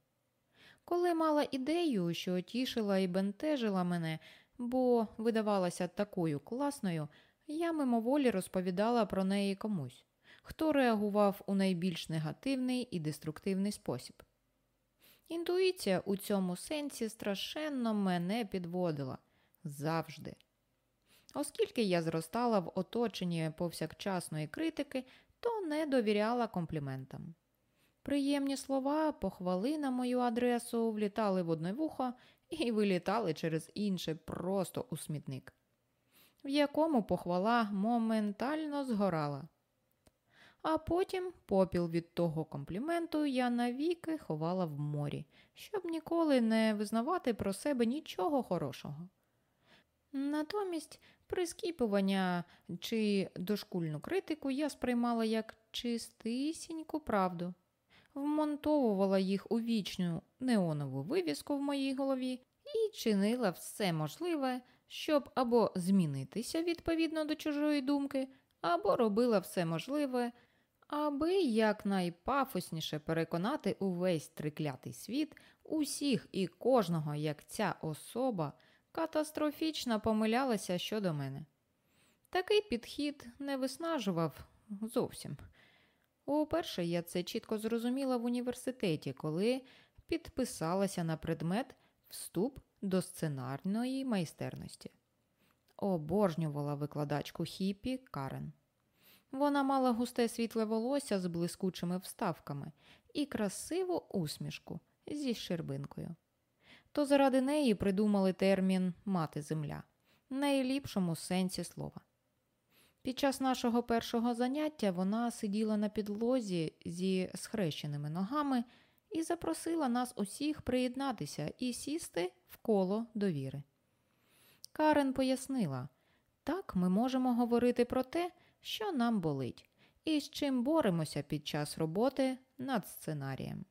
Коли мала ідею, що тішила і бентежила мене, бо видавалася такою класною, я мимоволі розповідала про неї комусь хто реагував у найбільш негативний і деструктивний спосіб. Інтуїція у цьому сенсі страшенно мене підводила завжди. Оскільки я зростала в оточенні повсякчасної критики, то не довіряла компліментам. Приємні слова, похвали на мою адресу влітали в одне вухо і вилітали через інше просто у смітник, в якому похвала моментально згорала. А потім попіл від того компліменту я навіки ховала в морі, щоб ніколи не визнавати про себе нічого хорошого. Натомість прискіпування чи дошкульну критику я сприймала як чистисіньку правду, вмонтовувала їх у вічну неонову вивіску в моїй голові і чинила все можливе, щоб або змінитися відповідно до чужої думки, або робила все можливе, аби якнайпафосніше переконати увесь триклятий світ, усіх і кожного, як ця особа катастрофічно помилялася щодо мене. Такий підхід не виснажував зовсім. Уперше я це чітко зрозуміла в університеті, коли підписалася на предмет вступ до сценарної майстерності. Обожнювала викладачку хіпі Карен. Вона мала густе світле волосся з блискучими вставками і красиву усмішку зі щербинкою. То заради неї придумали термін мати земля в найліпшому сенсі слова. Під час нашого першого заняття вона сиділа на підлозі зі схрещеними ногами і запросила нас усіх приєднатися і сісти в коло довіри. Карен пояснила так ми можемо говорити про те, що нам болить, і з чим боремося під час роботи над сценарієм.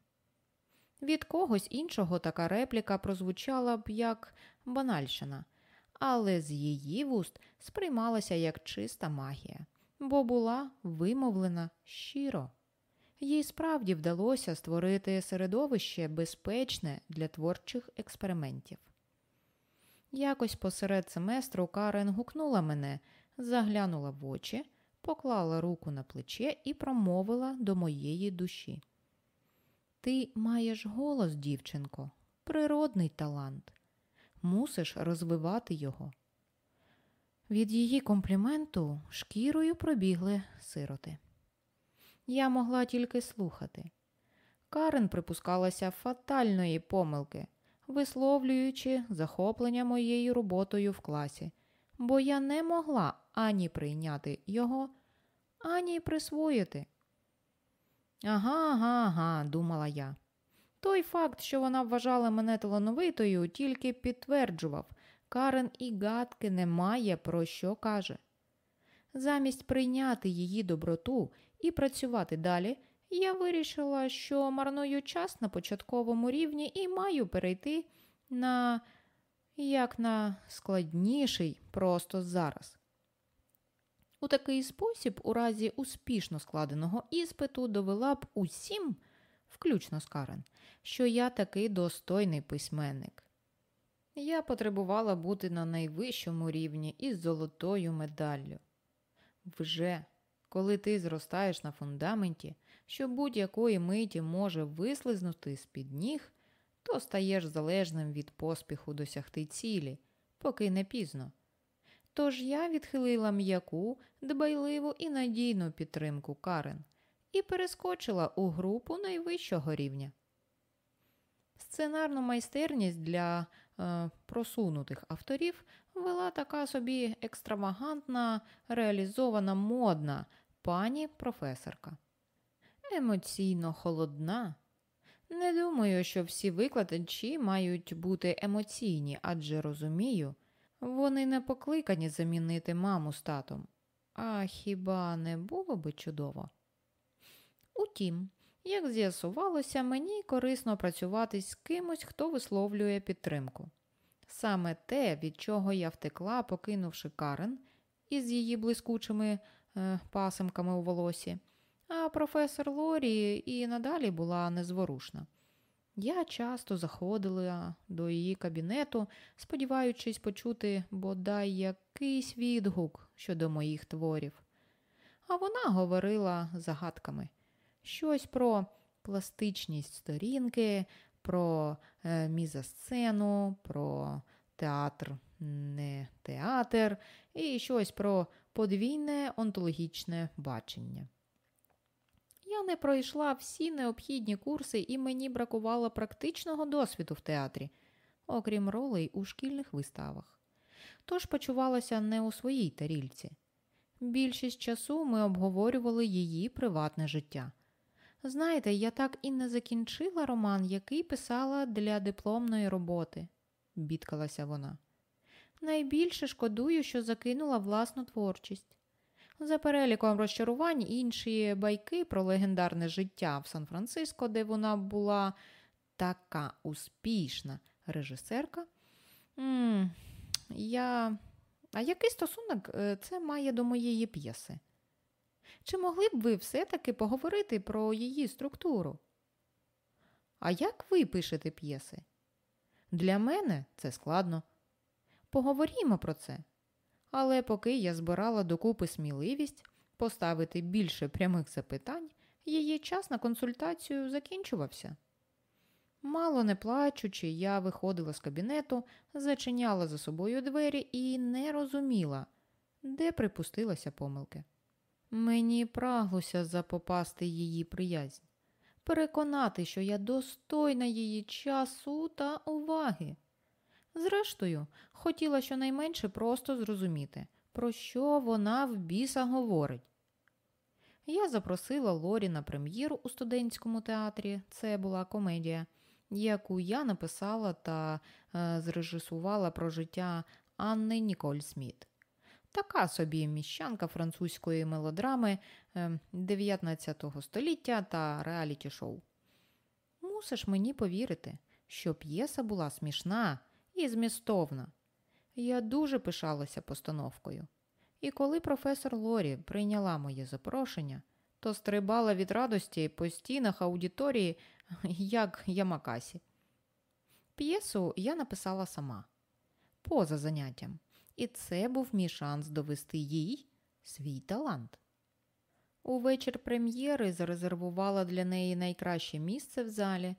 Від когось іншого така репліка прозвучала б як банальщина, але з її вуст сприймалася як чиста магія, бо була вимовлена щиро. Їй справді вдалося створити середовище безпечне для творчих експериментів. Якось посеред семестру Карен гукнула мене, заглянула в очі, поклала руку на плече і промовила до моєї душі. Ти маєш голос, дівчинко, природний талант, мусиш розвивати його. Від її компліменту шкірою пробігли сироти. Я могла тільки слухати. Карен припускалася фатальної помилки, висловлюючи захоплення моєю роботою в класі, бо я не могла ані прийняти його, ані присвоїти. Ага, ага, ага, думала я. Той факт, що вона вважала мене талановитою, тільки підтверджував, Карен і гадки немає про що каже. Замість прийняти її доброту і працювати далі, я вирішила, що марную час на початковому рівні і маю перейти на як на складніший просто зараз. У такий спосіб, у разі успішно складеного іспиту, довела б усім, включно з Карен, що я такий достойний письменник. Я потребувала бути на найвищому рівні із золотою медаллю. Вже коли ти зростаєш на фундаменті, що будь-якої миті може вислизнути з під ніг, то стаєш залежним від поспіху досягти цілі, поки не пізно. Тож я відхилила м'яку, дбайливу і надійну підтримку Карен і перескочила у групу найвищого рівня. Сценарну майстерність для е, просунутих авторів вела така собі екстравагантна, реалізована модна пані професорка. Емоційно холодна. Не думаю, що всі викладачі мають бути емоційні, адже розумію, вони не покликані замінити маму з татом. А хіба не було би чудово? Утім, як з'ясувалося, мені корисно працювати з кимось, хто висловлює підтримку. Саме те, від чого я втекла, покинувши Карен із її блискучими е, пасимками у волосі, а професор Лорі і надалі була незворушна. Я часто заходила до її кабінету, сподіваючись почути бодай якийсь відгук щодо моїх творів. А вона говорила загадками щось про пластичність сторінки, про е, мізосцену, про театр, не театр, і щось про подвійне онтологічне бачення. Я не пройшла всі необхідні курси, і мені бракувало практичного досвіду в театрі, окрім ролей у шкільних виставах. Тож почувалася не у своїй тарільці. Більшість часу ми обговорювали її приватне життя. Знаєте, я так і не закінчила роман, який писала для дипломної роботи, бідкалася вона. Найбільше шкодую, що закинула власну творчість. За переліком розчарувань інші байки про легендарне життя в Сан-Франциско, де вона була така успішна режисерка. М -м, я... А який стосунок е, це має до моєї п'єси? Чи могли б ви все-таки поговорити про її структуру? А як ви пишете п'єси? Для мене це складно. Поговоримо про це. Але поки я збирала докупи сміливість поставити більше прямих запитань, її час на консультацію закінчувався. Мало не плачучи, я виходила з кабінету, зачиняла за собою двері і не розуміла, де припустилася помилки. Мені праглося запопасти її приязнь, переконати, що я достойна її часу та уваги. Зрештою, хотіла щонайменше просто зрозуміти, про що вона в біса говорить. Я запросила Лорі на прем'єру у студентському театрі, це була комедія, яку я написала та е, зрежисувала про життя Анни Ніколь Сміт. Така собі міщанка французької мелодрами 19 ем, століття та реаліті шоу. Мусиш мені повірити, що п'єса була смішна і змістовна. Я дуже пишалася постановкою. І коли професор Лорі прийняла моє запрошення, то стрибала від радості по стінах аудиторії, як Ямакасі. П'єсу я написала сама, поза заняттям, і це був мій шанс довести їй свій талант. У вечір прем'єри зарезервувала для неї найкраще місце в залі.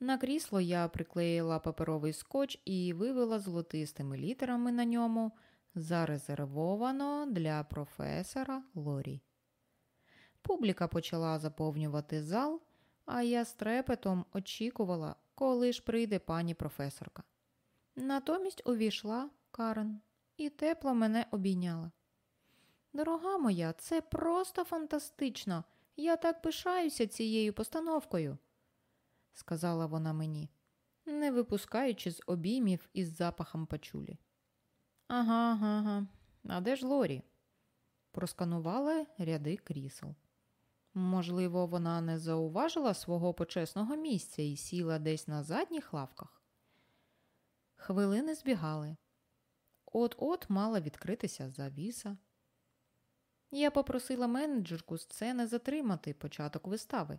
На крісло я приклеїла паперовий скотч і вивела золотистими літерами на ньому зарезервовано для професора Лорі. Публіка почала заповнювати зал, а я з трепетом очікувала, коли ж прийде пані професорка. Натомість увійшла Карен і тепло мене обійняла. Дорога моя, це просто фантастично. Я так пишаюся цією постановкою, сказала вона мені, не випускаючи з обіймів із запахом пачулі. Ага, ага, ага. А де ж Лорі? Просканували ряди крісел. Можливо, вона не зауважила свого почесного місця і сіла десь на задніх лавках. Хвилини збігали. От-от мала відкритися завіса. Я попросила менеджерку сцени затримати початок вистави.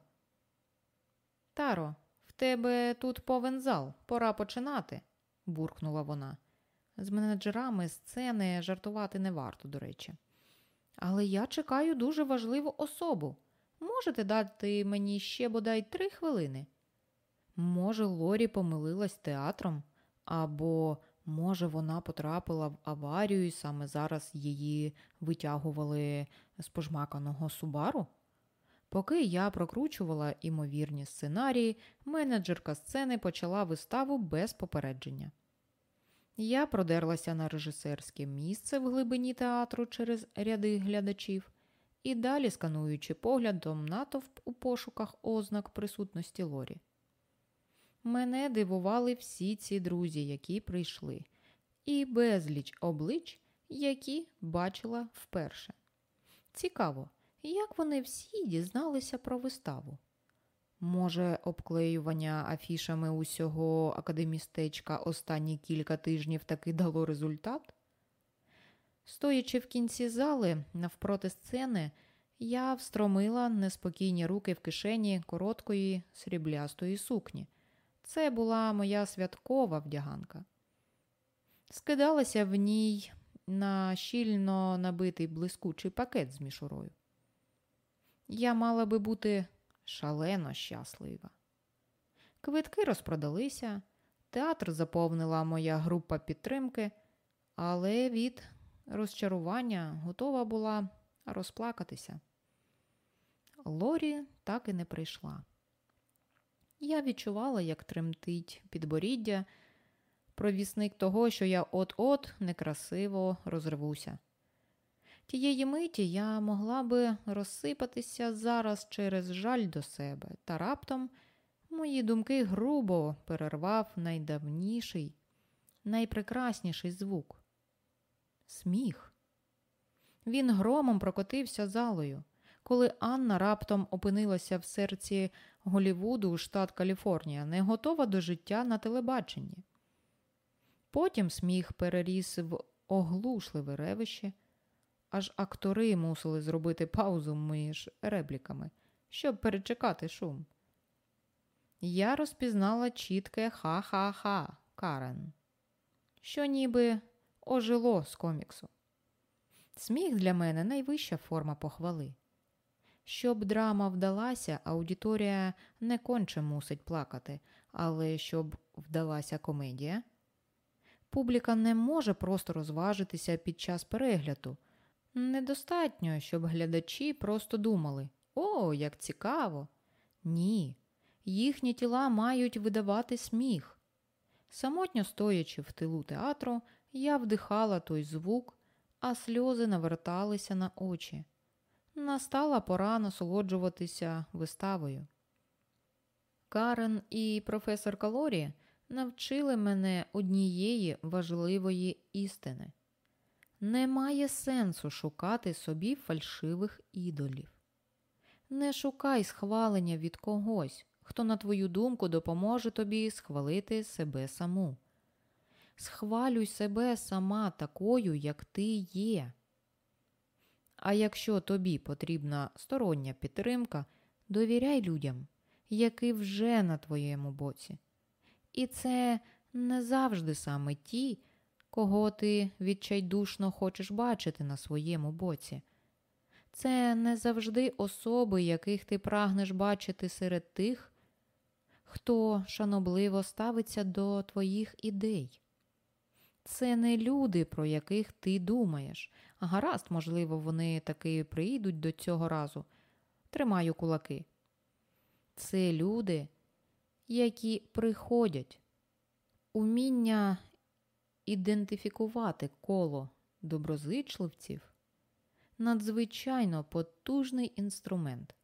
Таро, тебе тут повен зал, пора починати, буркнула вона. З менеджерами сцени жартувати не варто, до речі. Але я чекаю дуже важливу особу. Можете дати мені ще бодай три хвилини? Може, Лорі помилилась театром, або, може, вона потрапила в аварію і саме зараз її витягували з пожмаканого субару? Поки я прокручувала імовірні сценарії, менеджерка сцени почала виставу без попередження. Я продерлася на режисерське місце в глибині театру через ряди глядачів і далі скануючи поглядом натовп у пошуках ознак присутності Лорі. Мене дивували всі ці друзі, які прийшли, і безліч облич, які бачила вперше. Цікаво, як вони всі дізналися про виставу. Може, обклеювання афішами усього академістечка останні кілька тижнів таки дало результат? Стоячи в кінці зали, навпроти сцени, я встромила неспокійні руки в кишені короткої сріблястої сукні. Це була моя святкова вдяганка. Скидалася в ній на щільно набитий блискучий пакет з мішурою. Я мала би бути шалено щаслива. Квитки розпродалися, театр заповнила моя група підтримки, але від розчарування готова була розплакатися. Лорі так і не прийшла. Я відчувала, як тремтить підборіддя, провісник того, що я от-от некрасиво розривуся. Тієї миті я могла би розсипатися зараз через жаль до себе, та раптом мої думки грубо перервав найдавніший, найпрекрасніший звук сміх. Він громом прокотився залою, коли Анна раптом опинилася в серці Голівуду, штат Каліфорнія, не готова до життя на телебаченні. Потім сміх переріс в оглушливе ревище, аж актори мусили зробити паузу між репліками, щоб перечекати шум. Я розпізнала чітке ха-ха-ха Карен, що ніби ожило з коміксу. Сміх для мене найвища форма похвали. Щоб драма вдалася, аудиторія не конче мусить плакати, але щоб вдалася комедія, публіка не може просто розважитися під час перегляду. Недостатньо, щоб глядачі просто думали О, як цікаво! Ні, їхні тіла мають видавати сміх. Самотньо стоячи в тилу театру, я вдихала той звук, а сльози наверталися на очі. Настала пора насолоджуватися виставою. Карен і професор Калорі навчили мене однієї важливої істини. Немає сенсу шукати собі фальшивих ідолів. Не шукай схвалення від когось, хто, на твою думку, допоможе тобі схвалити себе саму. Схвалюй себе сама такою, як ти є. А якщо тобі потрібна стороння підтримка, довіряй людям, які вже на твоєму боці. І це не завжди саме ті, кого ти відчайдушно хочеш бачити на своєму боці. Це не завжди особи, яких ти прагнеш бачити серед тих, хто шанобливо ставиться до твоїх ідей. Це не люди, про яких ти думаєш. Гаразд, можливо, вони таки прийдуть до цього разу. Тримаю кулаки. Це люди, які приходять. Уміння ідентифікувати коло доброзичливців надзвичайно потужний інструмент.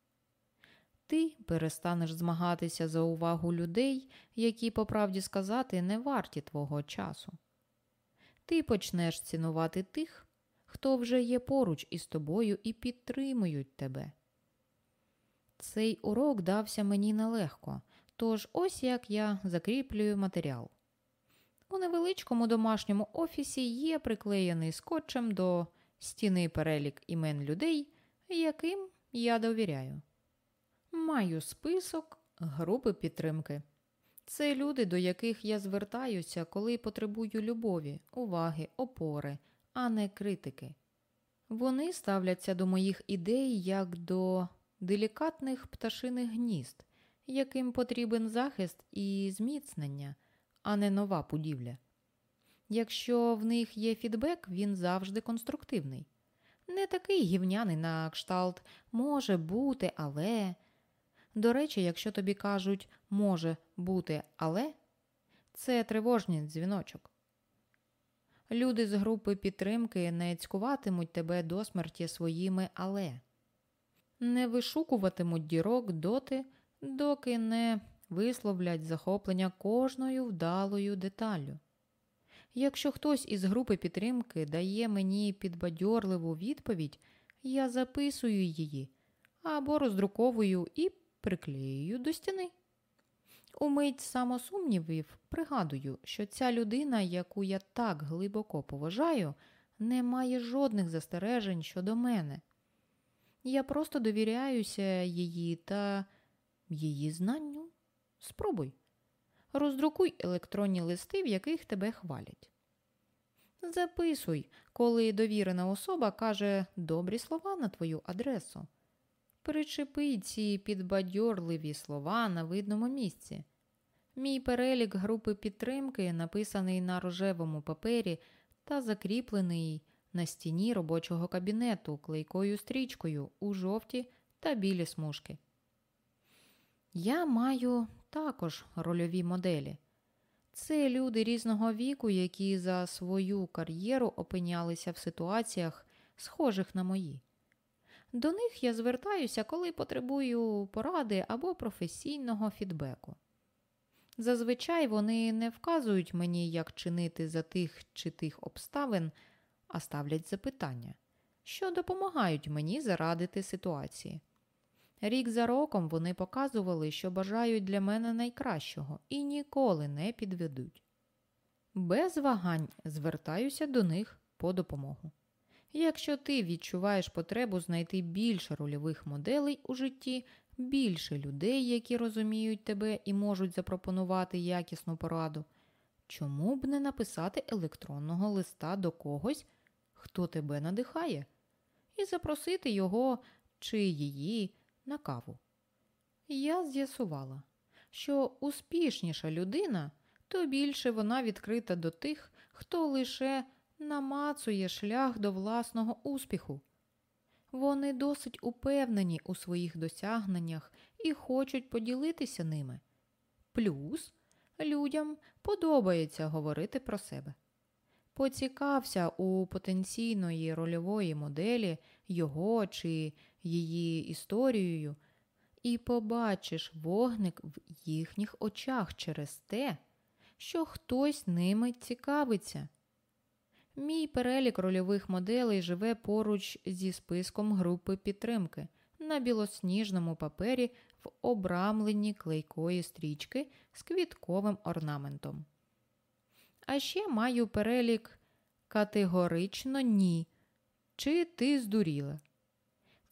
Ти перестанеш змагатися за увагу людей, які, по правді сказати, не варті твого часу. Ти почнеш цінувати тих, хто вже є поруч із тобою і підтримують тебе. Цей урок дався мені нелегко, тож ось як я закріплюю матеріал. У невеличкому домашньому офісі є приклеєний скотчем до стіни перелік імен людей, яким я довіряю. Маю список групи підтримки. Це люди, до яких я звертаюся, коли потребую любові, уваги, опори, а не критики. Вони ставляться до моїх ідей як до делікатних пташиних гнізд, яким потрібен захист і зміцнення, а не нова будівля. Якщо в них є фідбек, він завжди конструктивний. Не такий гівняний на кшталт може бути, але. До речі, якщо тобі кажуть може бути, але це тривожний дзвіночок. Люди з групи підтримки не цькуватимуть тебе до смерті своїми але, не вишукуватимуть дірок доти, доки не висловлять захоплення кожною вдалою деталлю. Якщо хтось із групи підтримки дає мені підбадьорливу відповідь, я записую її або роздруковую і приклеюю до стіни. Умить самосумнівів пригадую, що ця людина, яку я так глибоко поважаю, не має жодних застережень щодо мене. Я просто довіряюся її та її знанню. Спробуй. Роздрукуй електронні листи, в яких тебе хвалять. Записуй, коли довірена особа каже добрі слова на твою адресу. Причепи ці підбадьорливі слова на видному місці. Мій перелік групи підтримки написаний на рожевому папері та закріплений на стіні робочого кабінету клейкою стрічкою у жовті та білі смужки. Я маю також рольові моделі. Це люди різного віку, які за свою кар'єру опинялися в ситуаціях, схожих на мої. До них я звертаюся, коли потребую поради або професійного фідбеку. Зазвичай вони не вказують мені, як чинити за тих чи тих обставин, а ставлять запитання, що допомагають мені зарадити ситуації. Рік за роком вони показували, що бажають для мене найкращого і ніколи не підведуть. Без вагань звертаюся до них по допомогу. Якщо ти відчуваєш потребу знайти більше рольових моделей у житті, більше людей, які розуміють тебе і можуть запропонувати якісну пораду, чому б не написати електронного листа до когось, хто тебе надихає, і запросити його чи її на каву? Я з'ясувала, що успішніша людина, то більше вона відкрита до тих, хто лише намацує шлях до власного успіху. Вони досить упевнені у своїх досягненнях і хочуть поділитися ними. Плюс людям подобається говорити про себе. Поцікався у потенційної рольової моделі його чи її історією, і побачиш вогник в їхніх очах через те, що хтось ними цікавиться. Мій перелік рольових моделей живе поруч зі списком групи підтримки на білосніжному папері в обрамленні клейкої стрічки з квітковим орнаментом. А ще маю перелік категорично ні. Чи ти здуріла?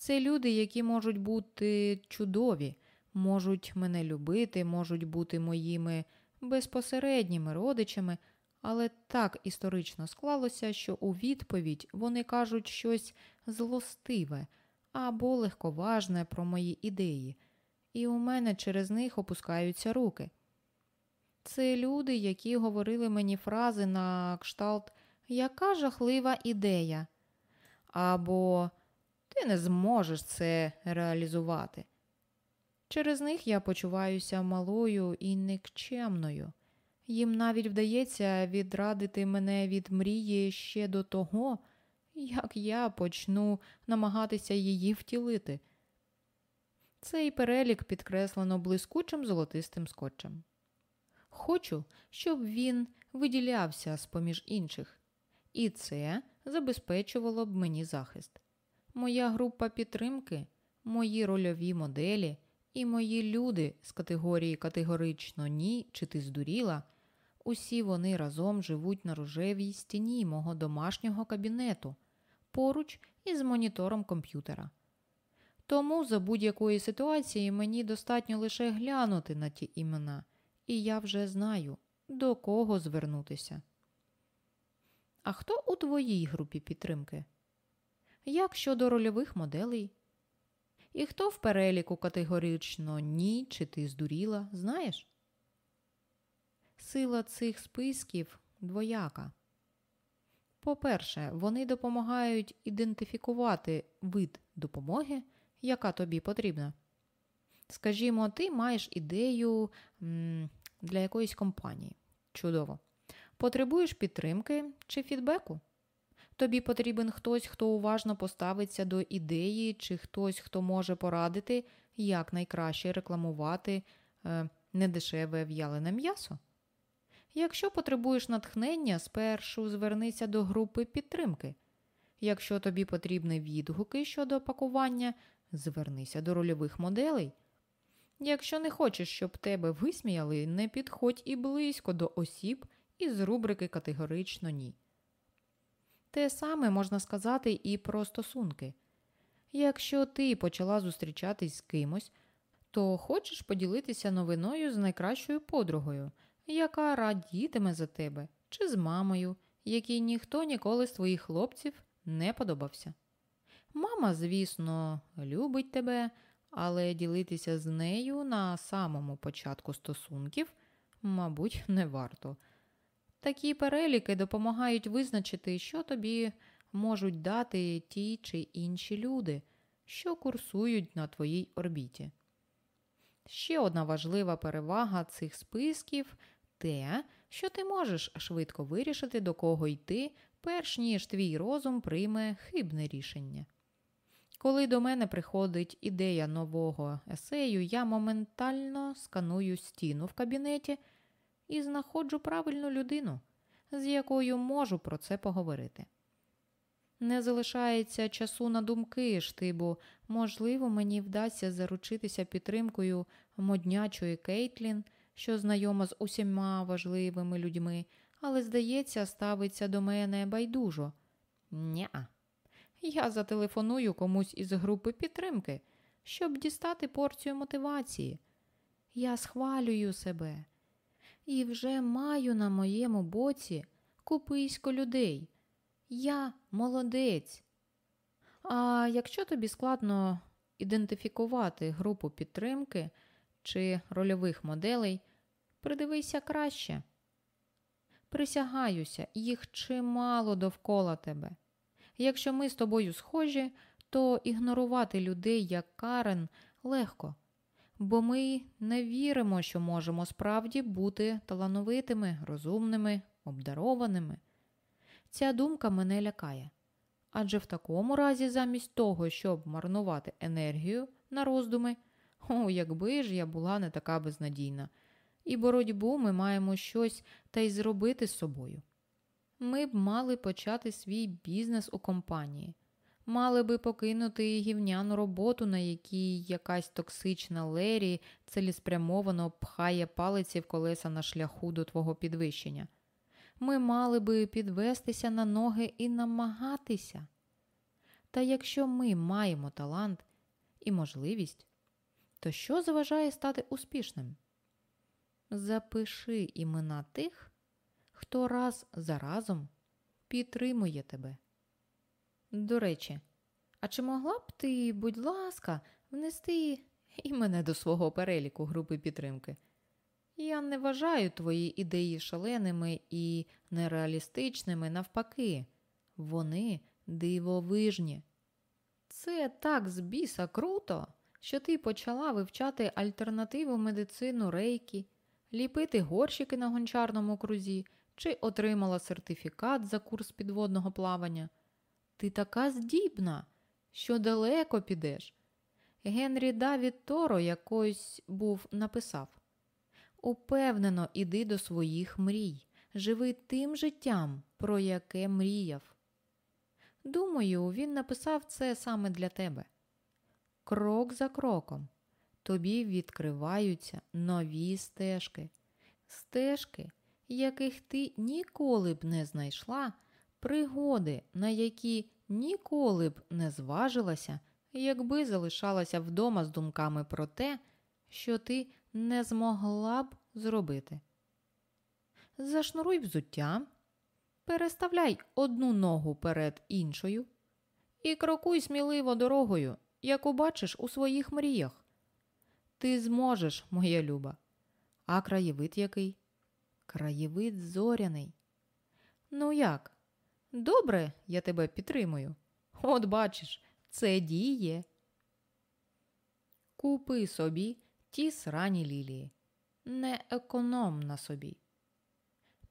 Це люди, які можуть бути чудові, можуть мене любити, можуть бути моїми безпосередніми родичами, але так історично склалося, що у відповідь вони кажуть щось злостиве або легковажне про мої ідеї, і у мене через них опускаються руки. Це люди, які говорили мені фрази на кшталт Яка жахлива ідея? Або Ти не зможеш це реалізувати. Через них я почуваюся малою і никчемною. Їм навіть вдається відрадити мене від мрії ще до того, як я почну намагатися її втілити. Цей перелік підкреслено блискучим золотистим скотчем. Хочу, щоб він виділявся з поміж інших, і це забезпечувало б мені захист. Моя група підтримки, мої рольові моделі і мої люди з категорії категорично ні чи ти здуріла. Усі вони разом живуть на рожевій стіні мого домашнього кабінету поруч із монітором комп'ютера. Тому за будь-якої ситуації мені достатньо лише глянути на ті імена, і я вже знаю, до кого звернутися. А хто у твоїй групі підтримки? Як щодо рольових моделей? І хто в переліку категорично ні чи ти здуріла, знаєш? Сила цих списків двояка. По-перше, вони допомагають ідентифікувати вид допомоги, яка тобі потрібна. Скажімо, ти маєш ідею для якоїсь компанії. Чудово. Потребуєш підтримки чи фідбеку? Тобі потрібен хтось, хто уважно поставиться до ідеї, чи хтось, хто може порадити, як найкраще рекламувати е, недешеве в'ялене м'ясо. Якщо потребуєш натхнення, спершу звернися до групи підтримки. Якщо тобі потрібні відгуки щодо пакування, звернися до рольових моделей. Якщо не хочеш, щоб тебе висміяли, не підходь і близько до осіб із рубрики категорично ні. Те саме можна сказати і про стосунки. Якщо ти почала зустрічатись з кимось, то хочеш поділитися новиною з найкращою подругою, яка радітиме за тебе, чи з мамою, якій ніхто ніколи з твоїх хлопців не подобався. Мама, звісно, любить тебе, але ділитися з нею на самому початку стосунків, мабуть, не варто. Такі переліки допомагають визначити, що тобі можуть дати ті чи інші люди, що курсують на твоїй орбіті. Ще одна важлива перевага цих списків те, що ти можеш швидко вирішити, до кого йти, перш ніж твій розум прийме хибне рішення. Коли до мене приходить ідея нового есею, я моментально сканую стіну в кабінеті і знаходжу правильну людину, з якою можу про це поговорити. Не залишається часу на думки штибу, можливо, мені вдасться заручитися підтримкою моднячої Кейтлін, що знайома з усіма важливими людьми, але, здається, ставиться до мене байдужо. Ня. Я зателефоную комусь із групи підтримки, щоб дістати порцію мотивації. Я схвалюю себе і вже маю на моєму боці куписько людей. Я молодець. А якщо тобі складно ідентифікувати групу підтримки чи рольових моделей, придивися краще. Присягаюся, їх чимало довкола тебе. Якщо ми з тобою схожі, то ігнорувати людей як Карен легко, бо ми не віримо, що можемо справді бути талановитими, розумними, обдарованими. Ця думка мене лякає. Адже в такому разі, замість того, щоб марнувати енергію на роздуми, о, якби ж я була не така безнадійна, і боротьбу ми маємо щось та й зробити з собою. Ми б мали почати свій бізнес у компанії, мали би покинути гівняну роботу, на якій якась токсична Лері цілеспрямовано пхає палиці в колеса на шляху до твого підвищення. Ми мали би підвестися на ноги і намагатися. Та якщо ми маємо талант і можливість, то що заважає стати успішним? Запиши імена тих, хто раз за разом підтримує тебе. До речі, а чи могла б ти, будь ласка, внести і мене до свого переліку групи підтримки? Я не вважаю твої ідеї шаленими і нереалістичними, навпаки, вони дивовижні. Це так з біса круто, що ти почала вивчати альтернативу медицину рейки, ліпити горщики на гончарному крузі чи отримала сертифікат за курс підводного плавання. Ти така здібна, що далеко підеш. Генрі Давід Торо якось був написав Упевнено, іди до своїх мрій, живи тим життям, про яке мріяв. Думаю, він написав це саме для тебе. Крок за кроком тобі відкриваються нові стежки, стежки, яких ти ніколи б не знайшла, пригоди, на які ніколи б не зважилася, якби залишалася вдома з думками про те, що ти не змогла б зробити. Зашнуруй взуття, переставляй одну ногу перед іншою і крокуй сміливо дорогою, яку бачиш у своїх мріях. Ти зможеш, моя люба. А краєвид який? Краєвид зоряний. Ну як? Добре, я тебе підтримую. От бачиш, це діє. Купи собі ті срані лілії. Не економ на собі.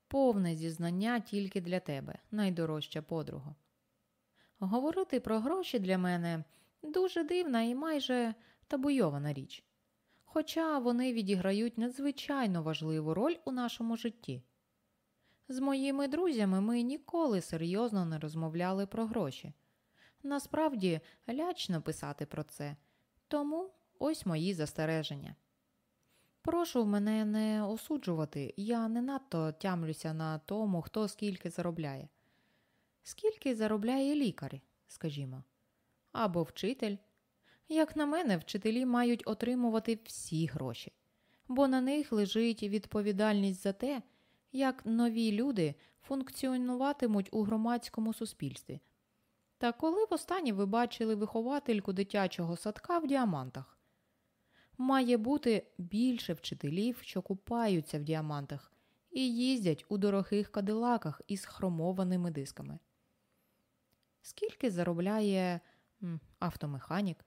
Повне зізнання тільки для тебе, найдорожча подруга. Говорити про гроші для мене дуже дивна і майже табуйована річ. Хоча вони відіграють надзвичайно важливу роль у нашому житті. З моїми друзями ми ніколи серйозно не розмовляли про гроші. Насправді лячно писати про це, тому ось мої застереження. Прошу мене не осуджувати, я не надто тямлюся на тому, хто скільки заробляє. Скільки заробляє лікар, скажімо, або вчитель. Як на мене, вчителі мають отримувати всі гроші, бо на них лежить відповідальність за те, як нові люди функціонуватимуть у громадському суспільстві. Та коли востаннє ви бачили виховательку дитячого садка в діамантах? Має бути більше вчителів, що купаються в діамантах і їздять у дорогих кадилаках із хромованими дисками. Скільки заробляє автомеханік?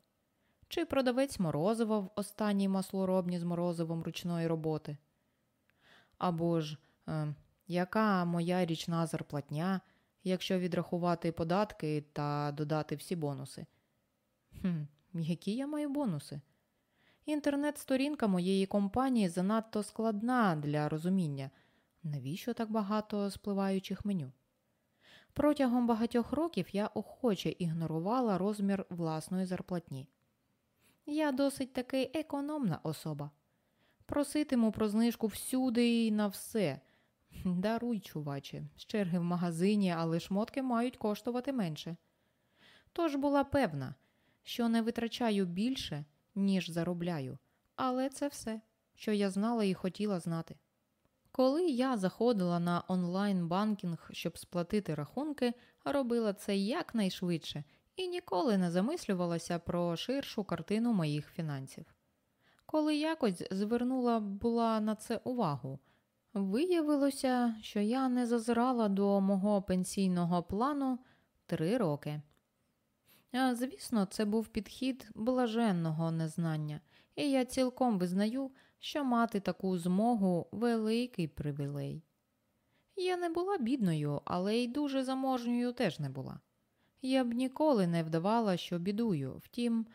Чи продавець морозива в останній маслоробні з морозивом ручної роботи? Або ж яка моя річна зарплатня, якщо відрахувати податки та додати всі бонуси? Хм, Які я маю бонуси? Інтернет-сторінка моєї компанії занадто складна для розуміння, навіщо так багато спливаючих меню. Протягом багатьох років я охоче ігнорувала розмір власної зарплатні. Я досить таки економна особа. Проситиму про знижку всюди і на все. Даруй, чуваче, черги в магазині, але шмотки мають коштувати менше. Тож була певна, що не витрачаю більше, ніж заробляю, але це все, що я знала і хотіла знати. Коли я заходила на онлайн-банкінг, щоб сплатити рахунки, робила це якнайшвидше і ніколи не замислювалася про ширшу картину моїх фінансів. Коли якось звернула була на це увагу, виявилося, що я не зазирала до мого пенсійного плану три роки. А, Звісно, це був підхід блаженного незнання, і я цілком визнаю, що мати таку змогу великий привілей. Я не була бідною, але й дуже заможньою теж не була. Я б ніколи не вдавала, що бідую, втім,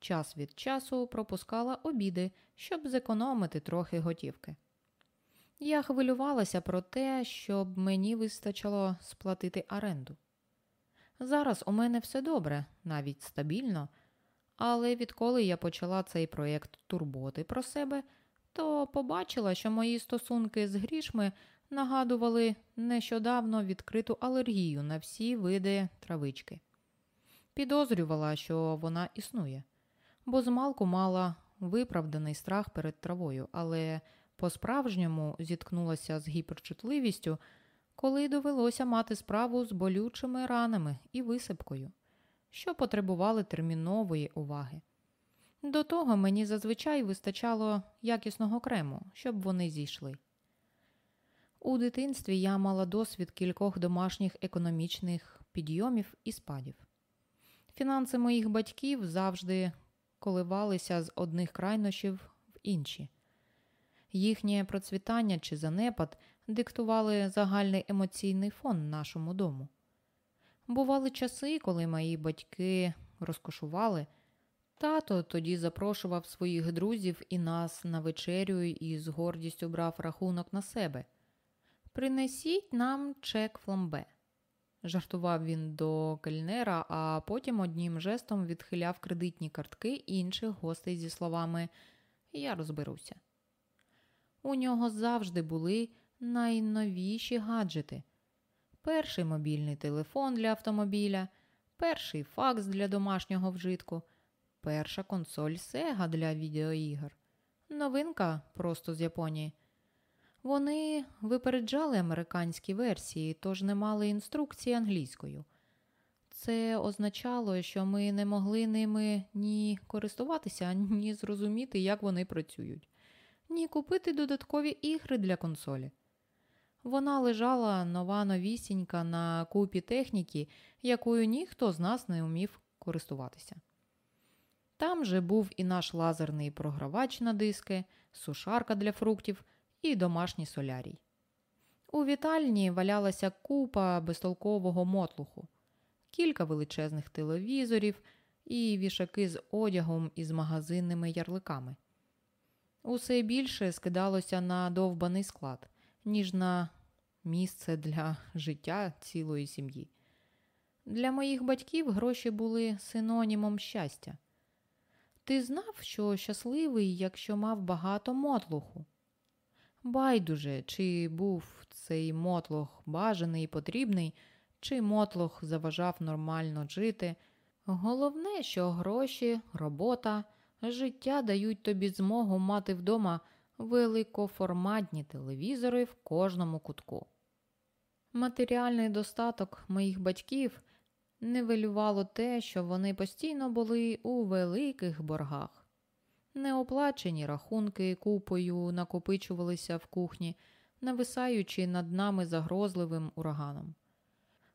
час від часу пропускала обіди, щоб зекономити трохи готівки. Я хвилювалася про те, щоб мені вистачило сплатити оренду. Зараз у мене все добре, навіть стабільно, але відколи я почала цей проєкт турботи про себе, то побачила, що мої стосунки з грішми нагадували нещодавно відкриту алергію на всі види травички. Підозрювала, що вона існує, бо змалку мала виправданий страх перед травою, але по-справжньому зіткнулася з гіперчутливістю, коли довелося мати справу з болючими ранами і висипкою, що потребували термінової уваги. До того мені зазвичай вистачало якісного крему, щоб вони зійшли. У дитинстві я мала досвід кількох домашніх економічних підйомів і спадів. Фінанси моїх батьків завжди коливалися з одних крайнощів в інші. Їхнє процвітання чи занепад диктували загальний емоційний фон нашому дому. Бували часи, коли мої батьки розкошували. Тато тоді запрошував своїх друзів і нас на вечерю і з гордістю брав рахунок на себе. Принесіть нам чек фламбе. Жартував він до кельнера, а потім одним жестом відхиляв кредитні картки інших гостей зі словами Я розберуся. У нього завжди були найновіші гаджети: перший мобільний телефон для автомобіля, перший факс для домашнього вжитку, перша консоль Sega для відеоігр, новинка просто з Японії. Вони випереджали американські версії, тож не мали інструкції англійською. Це означало, що ми не могли ними ні користуватися, ні зрозуміти, як вони працюють, ні купити додаткові ігри для консолі. Вона лежала нова новісінька на купі техніки, якою ніхто з нас не вмів користуватися. Там же був і наш лазерний програвач на диски, сушарка для фруктів і домашній солярій. У вітальні валялася купа безтолкового мотлуху, кілька величезних телевізорів і вішаки з одягом із магазинними ярликами. Усе більше скидалося на довбаний склад, ніж на місце для життя цілої сім'ї. Для моїх батьків гроші були синонімом щастя. Ти знав, що щасливий, якщо мав багато мотлуху? Байдуже, чи був цей мотлох бажаний і потрібний, чи мотлох заважав нормально жити. Головне, що гроші, робота, життя дають тобі змогу мати вдома великоформатні телевізори в кожному кутку. Матеріальний достаток моїх батьків невелювало те, що вони постійно були у великих боргах. Неоплачені рахунки купою накопичувалися в кухні, нависаючи над нами загрозливим ураганом.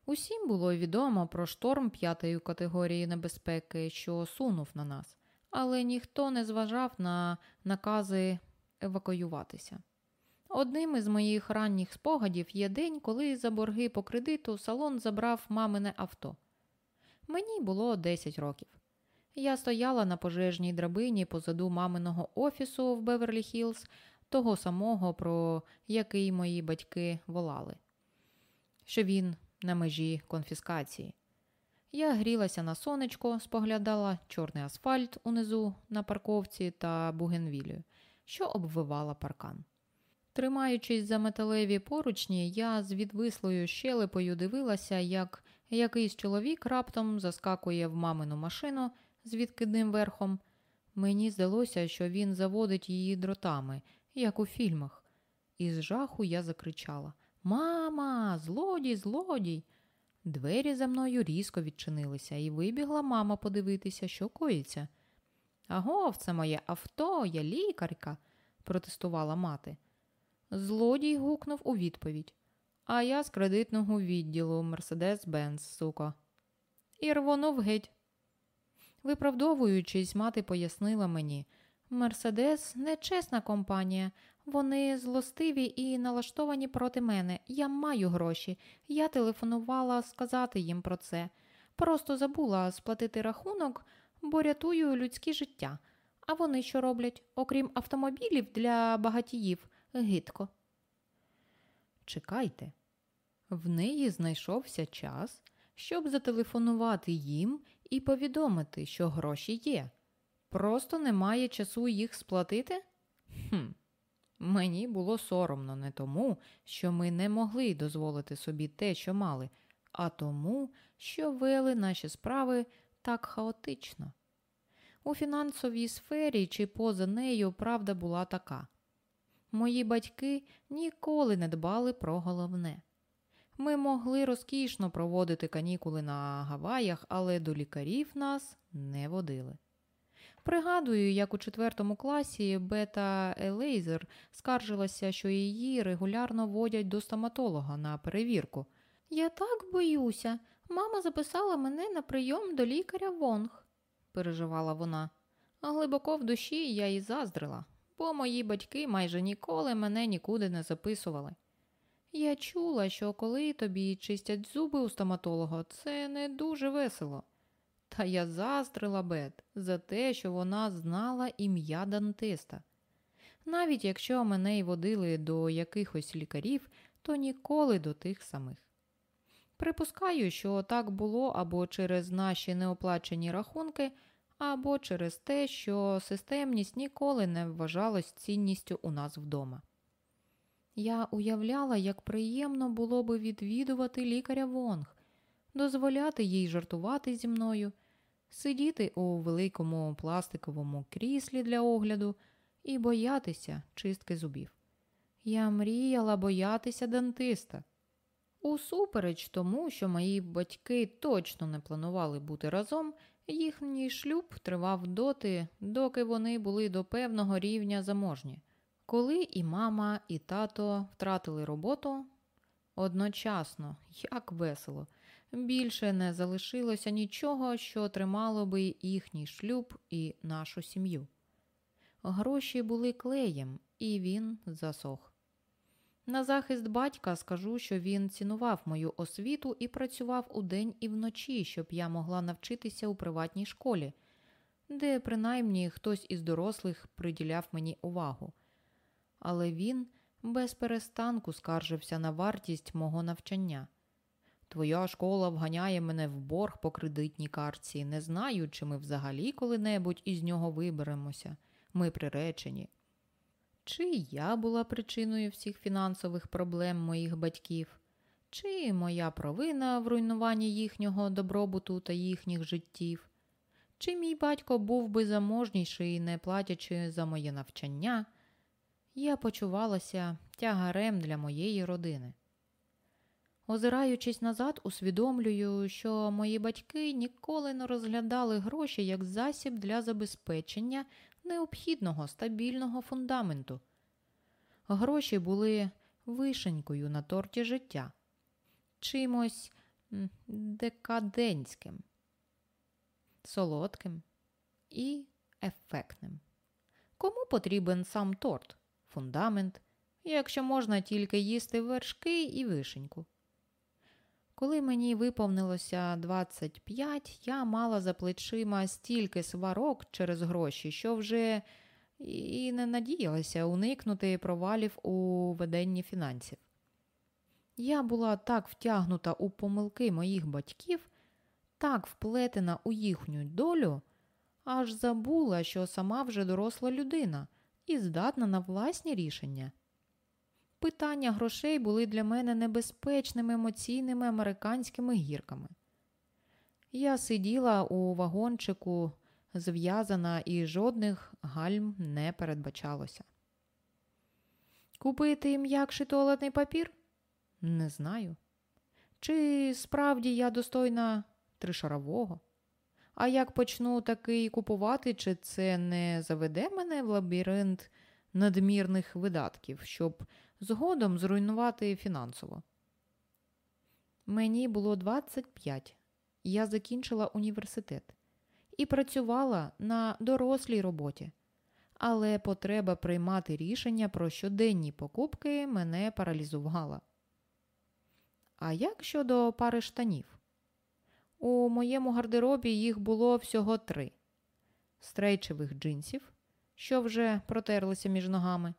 Усім було відомо про шторм п'ятої категорії небезпеки, що сунув на нас, але ніхто не зважав на накази евакуюватися. Одним із моїх ранніх спогадів є день, коли за борги по кредиту салон забрав мамине авто. Мені було 10 років. Я стояла на пожежній драбині позаду маминого офісу в Беверлі Хіллз, того самого, про який мої батьки волали, що він на межі конфіскації. Я грілася на сонечко, споглядала чорний асфальт унизу на парковці та бугенвілію, що обвивала паркан. Тримаючись за металеві поручні, я з відвислою щелепою дивилася, як Якийсь чоловік раптом заскакує в мамину машину з відкидним верхом. Мені здалося, що він заводить її дротами, як у фільмах. Із жаху я закричала Мама, злодій, злодій. Двері за мною різко відчинилися, і вибігла мама подивитися, що коїться. Агов, це моє авто, я лікарка, протестувала мати. Злодій гукнув у відповідь. А я з кредитного відділу Мерседес Бенц, сука. І рвонув геть. Виправдовуючись, мати пояснила мені Мерседес нечесна компанія. Вони злостиві і налаштовані проти мене. Я маю гроші. Я телефонувала сказати їм про це. Просто забула сплатити рахунок, бо рятую людське життя. А вони що роблять, окрім автомобілів для багатіїв, гидко. Чекайте, в неї знайшовся час, щоб зателефонувати їм і повідомити, що гроші є. Просто немає часу їх сплатити? Хм. Мені було соромно не тому, що ми не могли дозволити собі те, що мали, а тому, що вели наші справи так хаотично. У фінансовій сфері чи поза нею правда була така. Мої батьки ніколи не дбали про головне. Ми могли розкішно проводити канікули на Гаваях, але до лікарів нас не водили. Пригадую, як у четвертому класі Бета Елейзер скаржилася, що її регулярно водять до стоматолога на перевірку. Я так боюся. Мама записала мене на прийом до лікаря Вонг, переживала вона. Глибоко в душі я й заздрила, бо мої батьки майже ніколи мене нікуди не записували. Я чула, що коли тобі чистять зуби у стоматолога, це не дуже весело. Та я заздрила Бет за те, що вона знала ім'я Дантиста. Навіть якщо мене й водили до якихось лікарів, то ніколи до тих самих. Припускаю, що так було або через наші неоплачені рахунки, або через те, що системність ніколи не вважалась цінністю у нас вдома. Я уявляла, як приємно було би відвідувати лікаря Вонг, дозволяти їй жартувати зі мною, сидіти у великому пластиковому кріслі для огляду і боятися чистки зубів. Я мріяла боятися дантиста. Усупереч тому, що мої батьки точно не планували бути разом, їхній шлюб тривав доти, доки вони були до певного рівня заможні. Коли і мама, і тато втратили роботу одночасно, як весело, більше не залишилося нічого, що тримало би їхній шлюб і нашу сім'ю. Гроші були клеєм, і він засох. На захист батька скажу, що він цінував мою освіту і працював удень і вночі, щоб я могла навчитися у приватній школі, де принаймні хтось із дорослих приділяв мені увагу. Але він без перестанку скаржився на вартість мого навчання. Твоя школа вганяє мене в борг по кредитній картці, не знаю, чи ми взагалі коли-небудь із нього виберемося. Ми приречені. Чи я була причиною всіх фінансових проблем моїх батьків, чи моя провина в руйнуванні їхнього добробуту та їхніх життів, чи мій батько був би заможніший, не платячи за моє навчання, я почувалася тягарем для моєї родини. Озираючись назад, усвідомлюю, що мої батьки ніколи не розглядали гроші як засіб для забезпечення необхідного стабільного фундаменту. Гроші були вишенькою на торті життя, чимось декадентським, солодким і ефектним. Кому потрібен сам торт, фундамент, якщо можна тільки їсти вершки і вишеньку? Коли мені виповнилося 25, я мала за плечима стільки сварок через гроші, що вже і не надіялася уникнути провалів у веденні фінансів. Я була так втягнута у помилки моїх батьків, так вплетена у їхню долю, аж забула, що сама вже доросла людина і здатна на власні рішення. Питання грошей були для мене небезпечними емоційними американськими гірками. Я сиділа у вагончику, зв'язана, і жодних гальм не передбачалося. Купити м'якший туалетний папір? Не знаю. Чи справді я достойна тришарового? А як почну такий купувати, чи це не заведе мене в лабіринт надмірних видатків, щоб згодом зруйнувати фінансово? Мені було 25. Я закінчила університет і працювала на дорослій роботі, але потреба приймати рішення про щоденні покупки мене паралізувала. А як щодо пари штанів? У моєму гардеробі їх було всього три стрейчевих джинсів, що вже протерлися між ногами.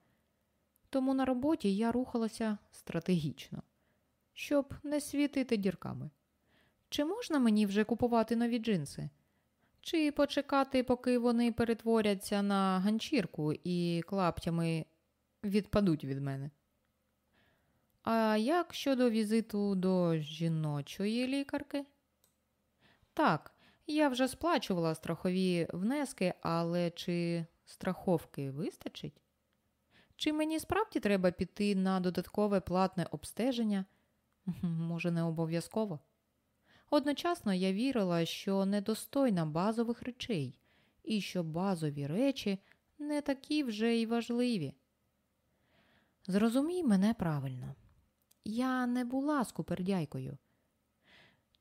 Тому на роботі я рухалася стратегічно, щоб не світити дірками. Чи можна мені вже купувати нові джинси? Чи почекати, поки вони перетворяться на ганчірку і клаптями відпадуть від мене? А як щодо візиту до жіночої лікарки? Так, я вже сплачувала страхові внески, але чи страховки вистачить? Чи мені справді треба піти на додаткове платне обстеження? Може, не обов'язково? Одночасно я вірила, що недостойна базових речей, і що базові речі не такі вже й важливі. Зрозумій мене правильно, я не була скупердяйкою.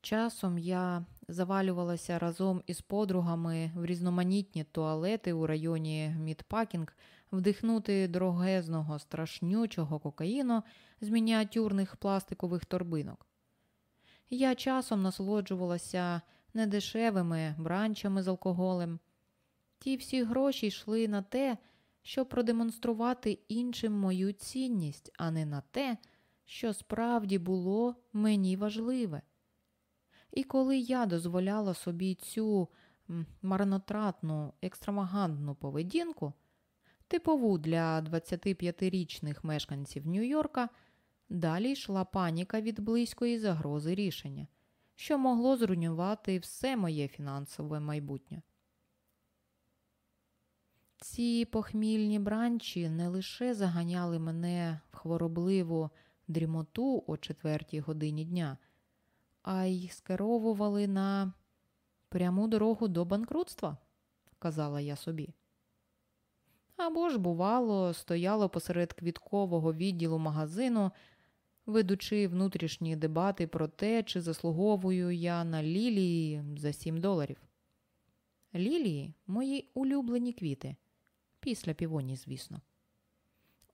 Часом я завалювалася разом із подругами в різноманітні туалети у районі Мітпекінг, вдихнути дорогезного страшнючого кокаїну з мініатюрних пластикових торбинок. Я часом насолоджувалася недешевими бранчами з алкоголем. Ті всі гроші йшли на те, щоб продемонструвати іншим мою цінність, а не на те, що справді було мені важливе. І коли я дозволяла собі цю марнотратну, екстравагантну поведінку, типову для 25-річних мешканців Нью-Йорка, далі йшла паніка від близької загрози рішення, що могло зруйнувати все моє фінансове майбутнє. Ці похмільні бранчі не лише заганяли мене в хворобливу дрімоту о четвертій годині дня а й скеровували на пряму дорогу до банкрутства, казала я собі. Або ж, бувало, стояло посеред квіткового відділу магазину, ведучи внутрішні дебати про те, чи заслуговую я на лілії за 7 доларів. Лілії мої улюблені квіти, після півоні, звісно.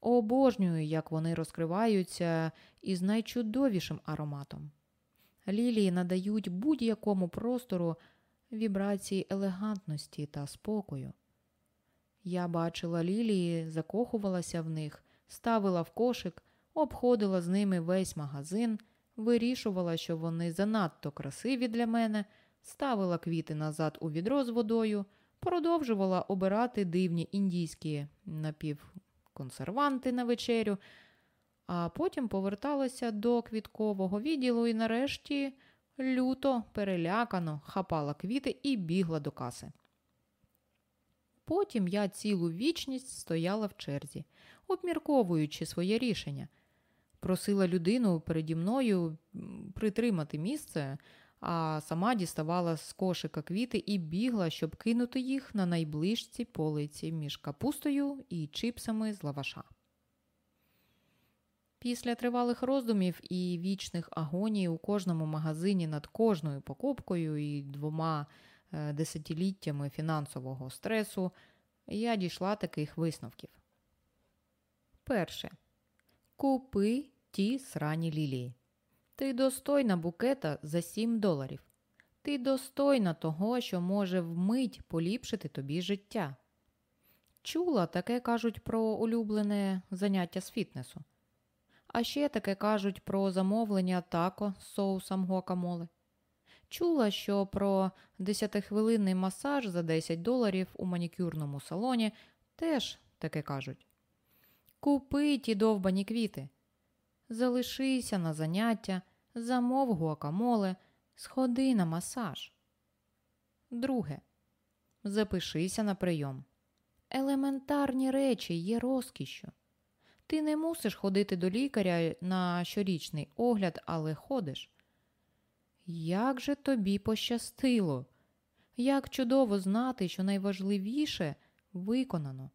Обожнюю, як вони розкриваються із найчудовішим ароматом. Лілії надають будь-якому простору вібрації елегантності та спокою. Я бачила лілії, закохувалася в них, ставила в кошик, обходила з ними весь магазин, вирішувала, що вони занадто красиві для мене, ставила квіти назад у відро з водою, продовжувала обирати дивні індійські напівконсерванти на вечерю а потім поверталася до квіткового відділу і нарешті люто, перелякано хапала квіти і бігла до каси. Потім я цілу вічність стояла в черзі, обмірковуючи своє рішення. Просила людину переді мною притримати місце, а сама діставала з кошика квіти і бігла, щоб кинути їх на найближчій полиці між капустою і чипсами з лаваша. Після тривалих роздумів і вічних агоній у кожному магазині над кожною покупкою і двома десятиліттями фінансового стресу я дійшла таких висновків. Перше. Купи ті срані лілії. Ти достойна букета за 7 доларів. Ти достойна того, що може вмить поліпшити тобі життя. Чула таке кажуть про улюблене заняття з фітнесу. А ще таке кажуть про замовлення тако з соусом гуакамоле. Чула, що про 10-хвилинний масаж за 10 доларів у манікюрному салоні теж таке кажуть. Купи ті довбані квіти. Залишися на заняття, замов гуакамоле, сходи на масаж. Друге. Запишися на прийом. Елементарні речі є розкішшю. Ти не мусиш ходити до лікаря на щорічний огляд, але ходиш. Як же тобі пощастило? Як чудово знати, що найважливіше виконано.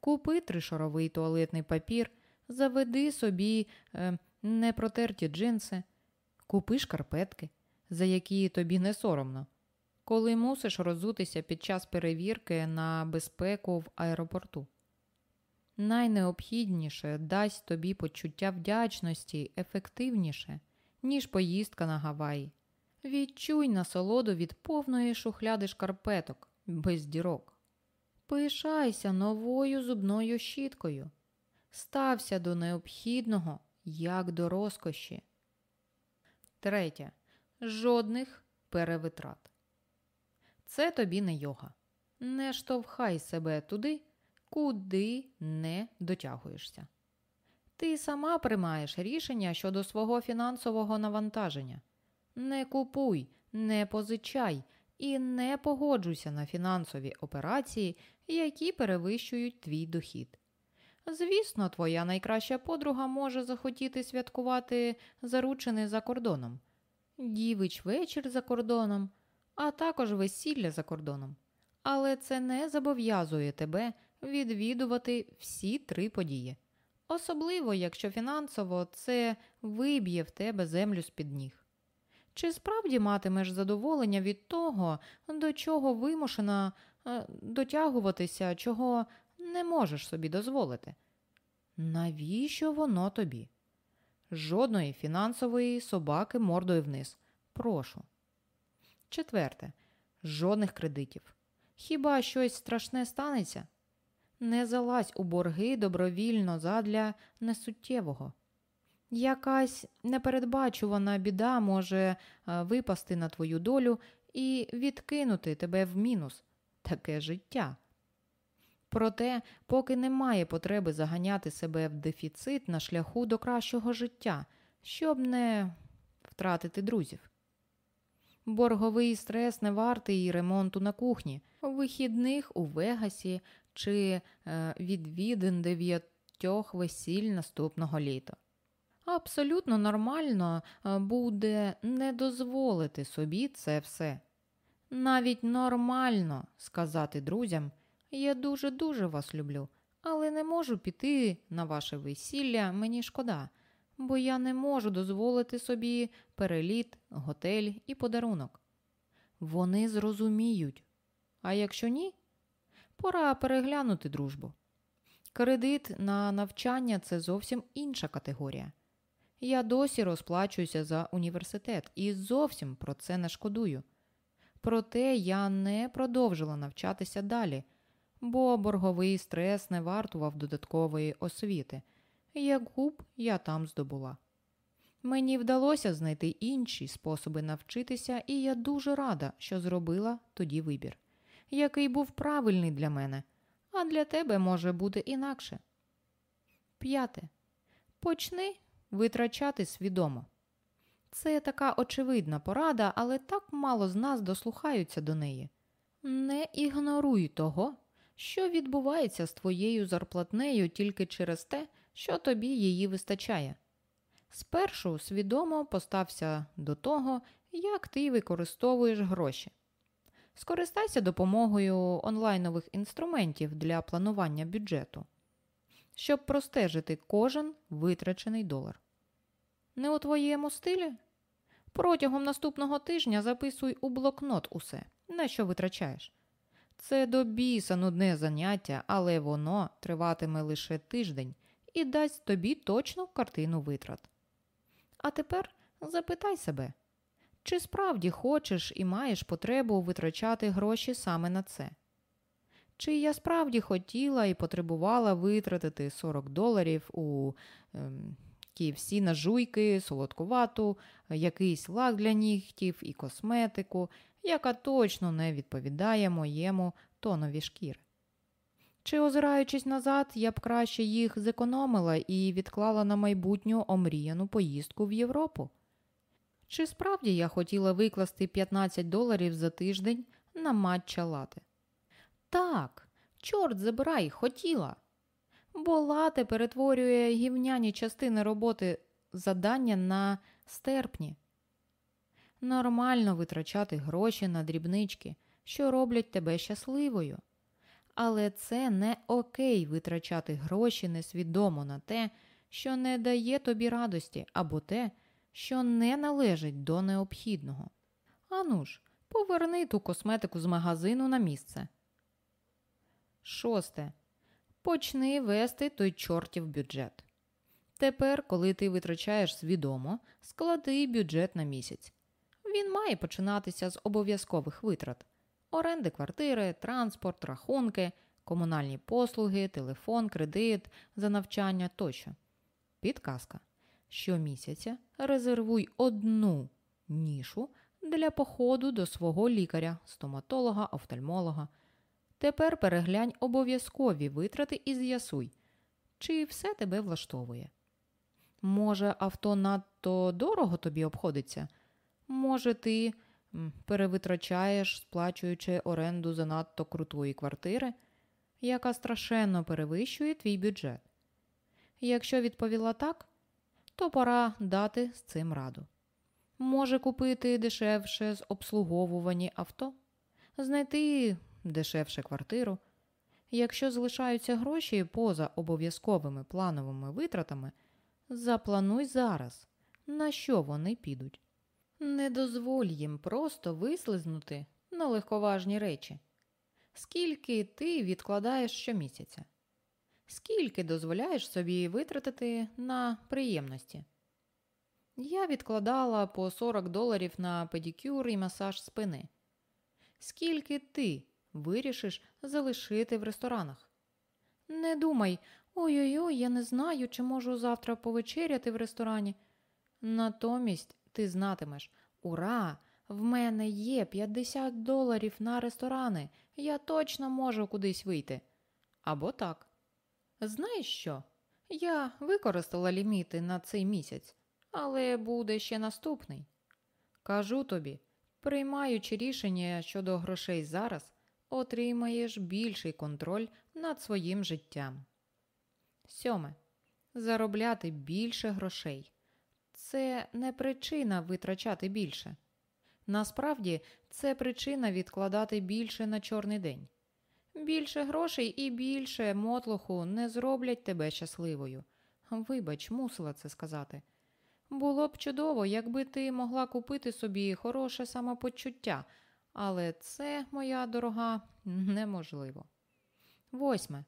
Купи тришоровий туалетний папір, заведи собі е, непротерті джинси, купи шкарпетки, за які тобі не соромно, коли мусиш розутися під час перевірки на безпеку в аеропорту. Найнеобхідніше дасть тобі почуття вдячності ефективніше, ніж поїздка на Гаваї. Відчуй насолоду від повної шухляди шкарпеток без дірок. Пишайся новою зубною щіткою. Стався до необхідного, як до розкоші. Третє. Жодних перевитрат. Це тобі не йога. Не штовхай себе туди, куди не дотягуєшся. Ти сама приймаєш рішення щодо свого фінансового навантаження. Не купуй, не позичай і не погоджуйся на фінансові операції, які перевищують твій дохід. Звісно, твоя найкраща подруга може захотіти святкувати заручини за кордоном, дівич вечір за кордоном, а також весілля за кордоном. Але це не зобов'язує тебе відвідувати всі три події, особливо якщо фінансово це виб'є в тебе землю з-під ніг. Чи справді матимеш задоволення від того, до чого вимушена е, дотягуватися, чого не можеш собі дозволити? Навіщо воно тобі? Жодної фінансової собаки мордою вниз. Прошу. Четверте. Жодних кредитів. Хіба щось страшне станеться? Не залазь у борги добровільно задля несуттєвого. Якась непередбачувана біда може е, випасти на твою долю і відкинути тебе в мінус таке життя. Проте, поки немає потреби заганяти себе в дефіцит на шляху до кращого життя, щоб не втратити друзів. Борговий стрес не вартий ремонту на кухні, вихідних у Вегасі чи е, відвідин дев'ятьох весіль наступного літа. Абсолютно нормально е, буде не дозволити собі це все. Навіть нормально сказати друзям, я дуже-дуже вас люблю, але не можу піти на ваше весілля, мені шкода, бо я не можу дозволити собі переліт, готель і подарунок. Вони зрозуміють. А якщо ні, пора переглянути дружбу. Кредит на навчання це зовсім інша категорія. Я досі розплачуюся за університет і зовсім про це не шкодую. Проте я не продовжила навчатися далі, бо борговий стрес не вартував додаткової освіти, яку б я там здобула. Мені вдалося знайти інші способи навчитися, і я дуже рада, що зробила тоді вибір, який був правильний для мене, а для тебе може бути інакше. П'яте. Почни витрачати свідомо. Це така очевидна порада, але так мало з нас дослухаються до неї. Не ігноруй того, що відбувається з твоєю зарплатнею тільки через те, що тобі її вистачає. Спершу свідомо постався до того, як ти використовуєш гроші. Скористайся допомогою онлайнових інструментів для планування бюджету, щоб простежити кожен витрачений долар. Не у твоєму стилі? Протягом наступного тижня записуй у блокнот усе, на що витрачаєш. Це до біса нудне заняття, але воно триватиме лише тиждень і дасть тобі точну картину витрат. А тепер запитай себе, чи справді хочеш і маєш потребу витрачати гроші саме на це? Чи я справді хотіла і потребувала витратити 40 доларів у. Ем, всі на жуйки, солодкувату, якийсь лак для нігтів і косметику, яка точно не відповідає моєму тонові шкіри. Чи, озираючись назад, я б краще їх зекономила і відклала на майбутню омріяну поїздку в Європу? Чи справді я хотіла викласти 15 доларів за тиждень на матча лати? Так, чорт забирай, хотіла. Бо лате перетворює гівняні частини роботи задання на стерпні. Нормально витрачати гроші на дрібнички, що роблять тебе щасливою. Але це не окей витрачати гроші несвідомо на те, що не дає тобі радості, або те, що не належить до необхідного. Ану ж, поверни ту косметику з магазину на місце. Шосте. Почни вести той чортів бюджет. Тепер, коли ти витрачаєш свідомо, склади бюджет на місяць. Він має починатися з обов'язкових витрат: оренди квартири, транспорт, рахунки, комунальні послуги, телефон, кредит за навчання тощо. Підказка. Щомісяця резервуй одну нішу для походу до свого лікаря, стоматолога, офтальмолога. Тепер переглянь обов'язкові витрати і з'ясуй, чи все тебе влаштовує. Може, авто надто дорого тобі обходиться? Може, ти перевитрачаєш, сплачуючи оренду занадто крутої квартири, яка страшенно перевищує твій бюджет. Якщо відповіла так, то пора дати з цим раду. Може купити дешевше з обслуговувані авто, знайти дешевше квартиру. Якщо залишаються гроші поза обов'язковими плановими витратами, заплануй зараз, на що вони підуть. Не дозволь їм просто вислизнути на легковажні речі. Скільки ти відкладаєш щомісяця? Скільки дозволяєш собі витратити на приємності? Я відкладала по 40 доларів на педикюр і масаж спини. Скільки ти вирішиш залишити в ресторанах? Не думай, ой-ой-ой, я не знаю, чи можу завтра повечеряти в ресторані. Натомість ти знатимеш Ура! В мене є 50 доларів на ресторани. Я точно можу кудись вийти. Або так. Знаєш що? Я використала ліміти на цей місяць, але буде ще наступний. Кажу тобі, приймаючи рішення щодо грошей зараз, отримаєш більший контроль над своїм життям. Сьоме. Заробляти більше грошей. Це не причина витрачати більше. Насправді, це причина відкладати більше на чорний день. Більше грошей і більше мотлуху не зроблять тебе щасливою. Вибач, мусила це сказати. Було б чудово, якби ти могла купити собі хороше самопочуття, але це, моя дорога, неможливо. Восьме.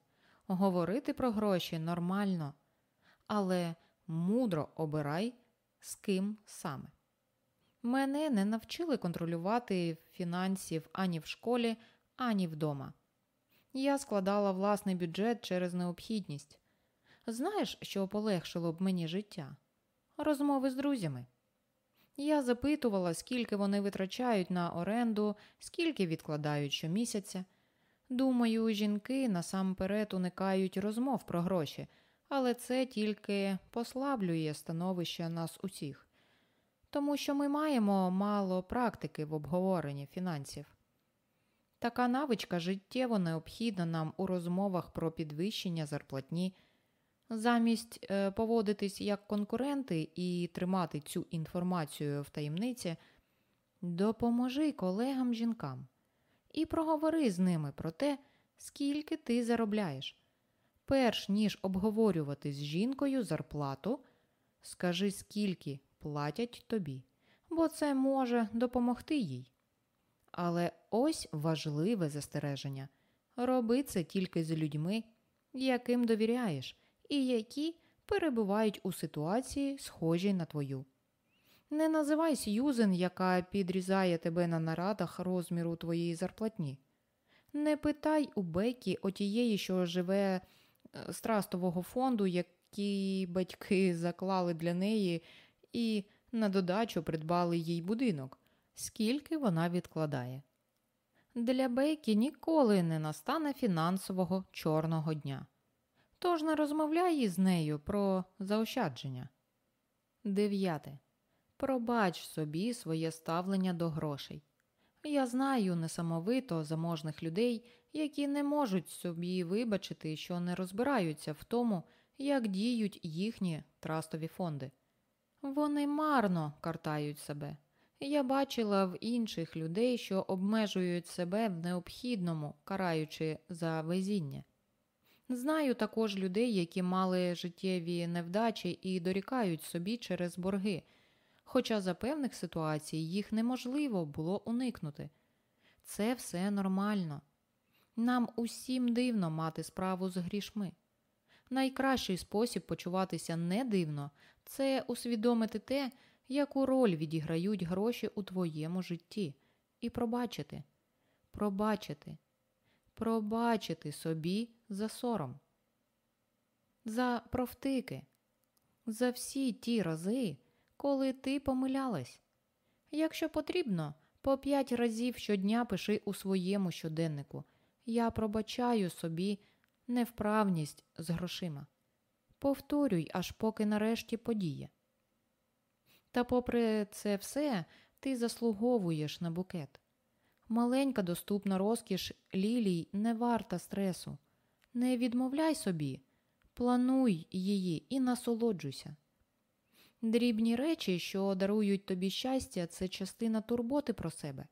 Говорити про гроші нормально, але мудро обирай, з ким саме. Мене не навчили контролювати фінансів ані в школі, ані вдома. Я складала власний бюджет через необхідність. Знаєш, що полегшило б мені життя? Розмови з друзями. Я запитувала, скільки вони витрачають на оренду, скільки відкладають щомісяця. Думаю, жінки насамперед уникають розмов про гроші, але це тільки послаблює становище нас усіх, тому що ми маємо мало практики в обговоренні фінансів. Така навичка життєво необхідна нам у розмовах про підвищення зарплатні. Замість е, поводитись як конкуренти і тримати цю інформацію в таємниці, допоможи колегам жінкам і проговори з ними про те, скільки ти заробляєш. Перш ніж обговорювати з жінкою зарплату, скажи, скільки платять тобі, бо це може допомогти їй. Але ось важливе застереження роби це тільки з людьми, яким довіряєш, і які перебувають у ситуації, схожій на твою. Не називай Сьюзен, яка підрізає тебе на нарадах розміру твоєї зарплатні. Не питай у Бекі отієї, що живе е, з трастового фонду, який батьки заклали для неї, і на додачу придбали їй будинок, скільки вона відкладає. Для Бекі ніколи не настане фінансового чорного дня. Тож не розмовляй із нею про заощадження. Дев'яте. Пробач собі своє ставлення до грошей. Я знаю несамовито заможних людей, які не можуть собі вибачити, що не розбираються в тому, як діють їхні трастові фонди. Вони марно картають себе. Я бачила в інших людей, що обмежують себе в необхідному, караючи за везіння. Знаю також людей, які мали життєві невдачі і дорікають собі через борги, хоча за певних ситуацій їх неможливо було уникнути. Це все нормально. Нам усім дивно мати справу з грішми. Найкращий спосіб почуватися не дивно це усвідомити те, яку роль відіграють гроші у твоєму житті, і пробачити, пробачити, пробачити собі за сором, за провтики, за всі ті рази, коли ти помилялась. Якщо потрібно, по п'ять разів щодня пиши у своєму щоденнику Я пробачаю собі невправність з грошима. Повторюй, аж поки нарешті подіє. Та, попри це все, ти заслуговуєш на букет. Маленька доступна розкіш лілій не варта стресу. Не відмовляй собі, плануй її і насолоджуйся. Дрібні речі, що дарують тобі щастя, це частина турботи про себе.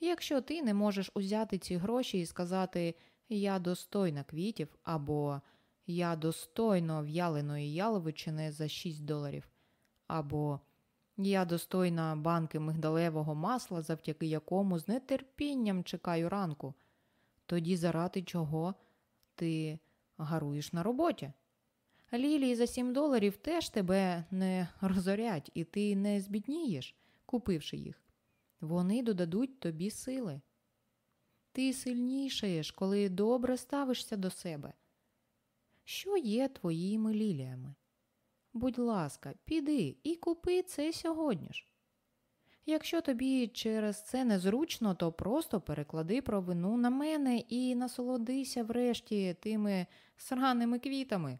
Якщо ти не можеш узяти ці гроші і сказати Я достойна квітів або Я достойно в'яленої яловичини за 6 доларів, або Я достойна банки мигдалевого масла, завдяки якому з нетерпінням чекаю ранку, тоді заради чого ти гаруєш на роботі. Лілії за 7 доларів теж тебе не розорять, і ти не збіднієш, купивши їх. Вони додадуть тобі сили. Ти сильнішаєш, коли добре ставишся до себе. Що є твоїми ліліями? Будь ласка, піди і купи це сьогодні ж. Якщо тобі через це незручно, то просто переклади провину на мене і насолодися врешті тими сраними квітами.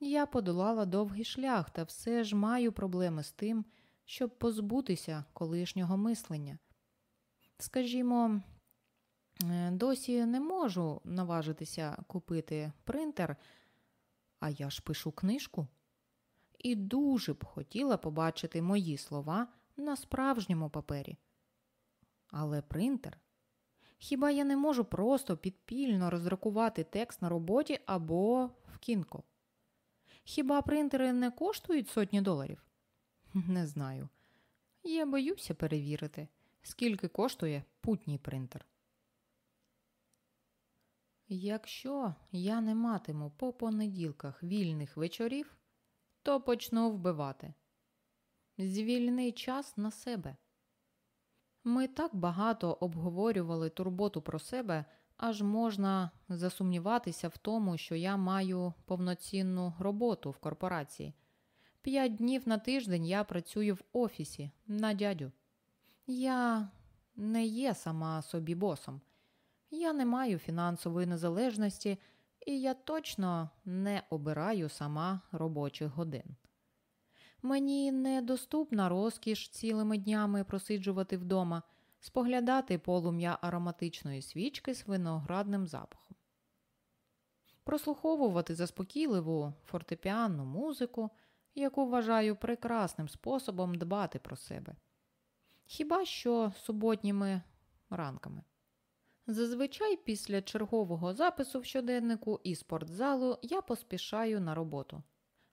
Я подолала довгий шлях та все ж маю проблеми з тим, щоб позбутися колишнього мислення. Скажімо, е, досі не можу наважитися купити принтер, а я ж пишу книжку. І дуже б хотіла побачити мої слова на справжньому папері. Але принтер. Хіба я не можу просто підпільно роздрукувати текст на роботі або в кінко? Хіба принтери не коштують сотні доларів? Не знаю. Я боюся перевірити, скільки коштує путній принтер. Якщо я не матиму по понеділках вільних вечорів, то почну вбивати. Звільни час на себе. Ми так багато обговорювали турботу про себе, аж можна засумніватися в тому, що я маю повноцінну роботу в корпорації. П'ять днів на тиждень я працюю в офісі на дядю. Я не є сама собі босом. Я не маю фінансової незалежності, і я точно не обираю сама робочих годин. Мені недоступна розкіш цілими днями просиджувати вдома споглядати полум'я ароматичної свічки з виноградним запахом, прослуховувати заспокійливу фортепіанну музику, яку вважаю прекрасним способом дбати про себе. Хіба що суботніми ранками. Зазвичай після чергового запису в щоденнику і спортзалу я поспішаю на роботу.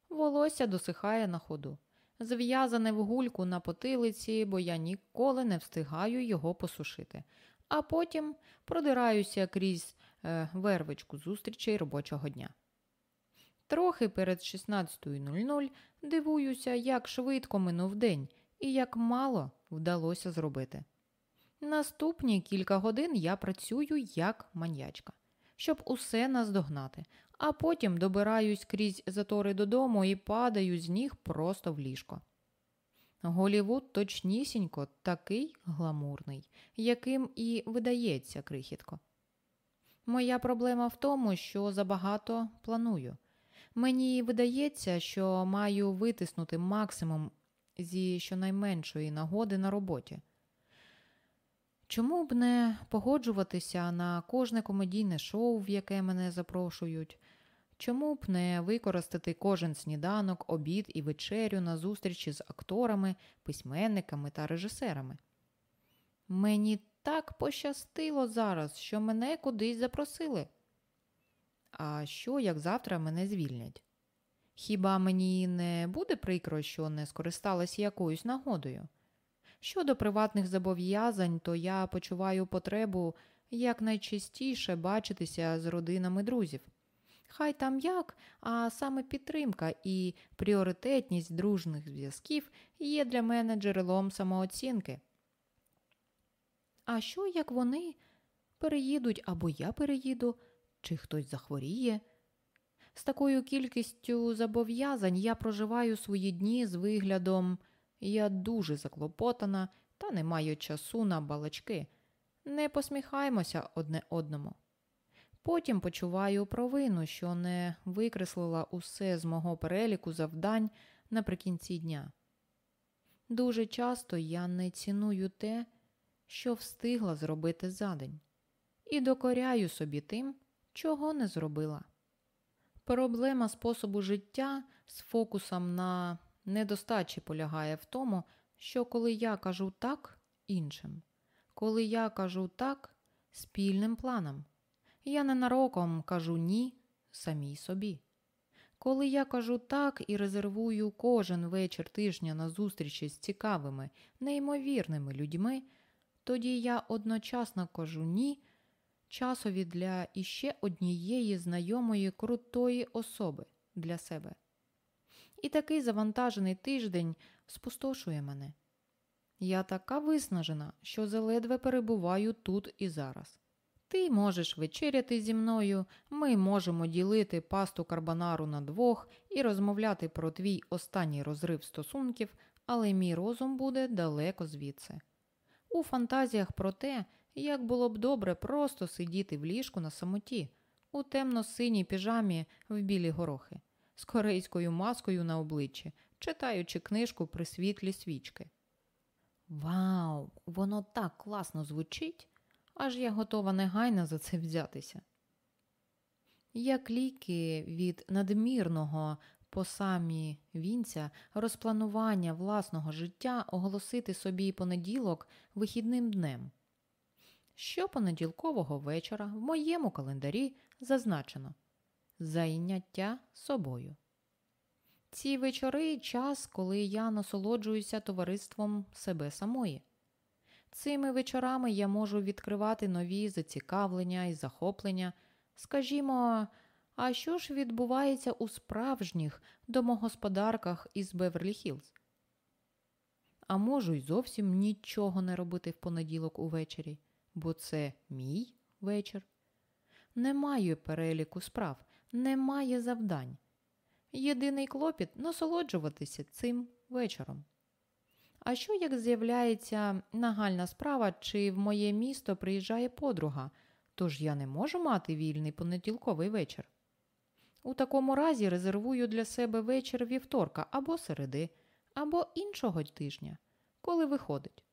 Волосся досихає на ходу зв'язане в гульку на потилиці, бо я ніколи не встигаю його посушити, а потім продираюся крізь е, вервичку зустрічей робочого дня. Трохи перед 16.00 дивуюся, як швидко минув день і як мало вдалося зробити. Наступні кілька годин я працюю як маньячка, щоб усе наздогнати, а потім добираюсь крізь затори додому і падаю з ніг просто в ліжко. Голівуд точнісінько такий гламурний, яким і видається крихітко. Моя проблема в тому, що забагато планую. Мені видається, що маю витиснути максимум зі щонайменшої нагоди на роботі. Чому б не погоджуватися на кожне комедійне шоу, в яке мене запрошують? Чому б не використати кожен сніданок, обід і вечерю на зустрічі з акторами, письменниками та режисерами? Мені так пощастило зараз, що мене кудись запросили. А що, як завтра мене звільнять? Хіба мені не буде прикро, що не скористалася якоюсь нагодою? Щодо приватних зобов'язань, то я почуваю потребу якнайчастіше бачитися з родинами друзів. Хай там як, а саме підтримка і пріоритетність дружних зв'язків є для мене джерелом самооцінки. А що як вони переїдуть або я переїду, чи хтось захворіє? З такою кількістю зобов'язань я проживаю свої дні з виглядом я дуже заклопотана та не маю часу на балачки. Не посміхаймося одне одному. Потім почуваю провину, що не викреслила усе з мого переліку завдань наприкінці дня. Дуже часто я не ціную те, що встигла зробити за день, і докоряю собі тим, чого не зробила. Проблема способу життя з фокусом на недостачі полягає в тому, що коли я кажу так іншим, коли я кажу так спільним планам, я ненароком кажу ні самій собі. Коли я кажу так і резервую кожен вечір тижня на зустрічі з цікавими, неймовірними людьми, тоді я одночасно кажу ні часові для іще однієї знайомої крутої особи для себе. І такий завантажений тиждень спустошує мене. Я така виснажена, що заледве перебуваю тут і зараз. Ти можеш вечеряти зі мною, ми можемо ділити пасту карбонару на двох і розмовляти про твій останній розрив стосунків, але мій розум буде далеко звідси. У фантазіях про те, як було б добре просто сидіти в ліжку на самоті, у темно-синій піжамі в білі горохи, з корейською маскою на обличчі, читаючи книжку при світлі свічки. Вау, воно так класно звучить, аж я готова негайно за це взятися. Як ліки від надмірного по самі вінця розпланування власного життя оголосити собі понеділок вихідним днем. Щопонеділкового вечора в моєму календарі зазначено зайняття собою. Ці вечори час, коли я насолоджуюся товариством себе самої. Цими вечорами я можу відкривати нові зацікавлення і захоплення. Скажімо, а що ж відбувається у справжніх домогосподарках із Беверлі Хілз? А можу й зовсім нічого не робити в понеділок увечері бо це мій вечір. Немає переліку справ, немає завдань. Єдиний клопіт насолоджуватися цим вечором. А що як з'являється нагальна справа, чи в моє місто приїжджає подруга, тож я не можу мати вільний понеділковий вечір? У такому разі резервую для себе вечір вівторка або середи, або іншого тижня, коли виходить.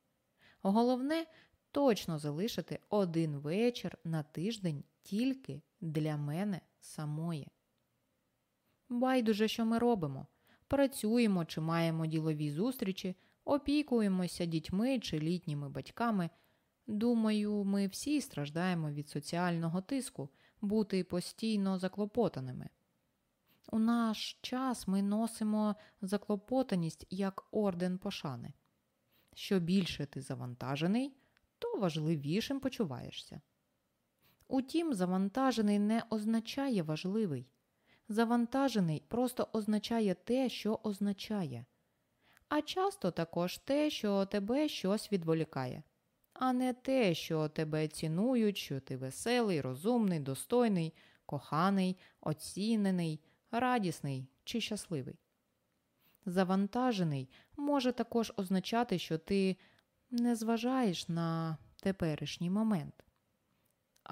Головне, точно залишити один вечір на тиждень тільки для мене самої. Байдуже, що ми робимо. Працюємо чи маємо ділові зустрічі, опікуємося дітьми чи літніми батьками. Думаю, ми всі страждаємо від соціального тиску, бути постійно заклопотаними. У наш час ми носимо заклопотаність як орден пошани. Що більше ти завантажений, то важливішим почуваєшся. Утім, завантажений не означає важливий. Завантажений просто означає те, що означає, а часто також те, що тебе щось відволікає, а не те, що тебе цінують, що ти веселий, розумний, достойний, коханий, оцінений, радісний чи щасливий. Завантажений може також означати, що ти не зважаєш на теперішній момент,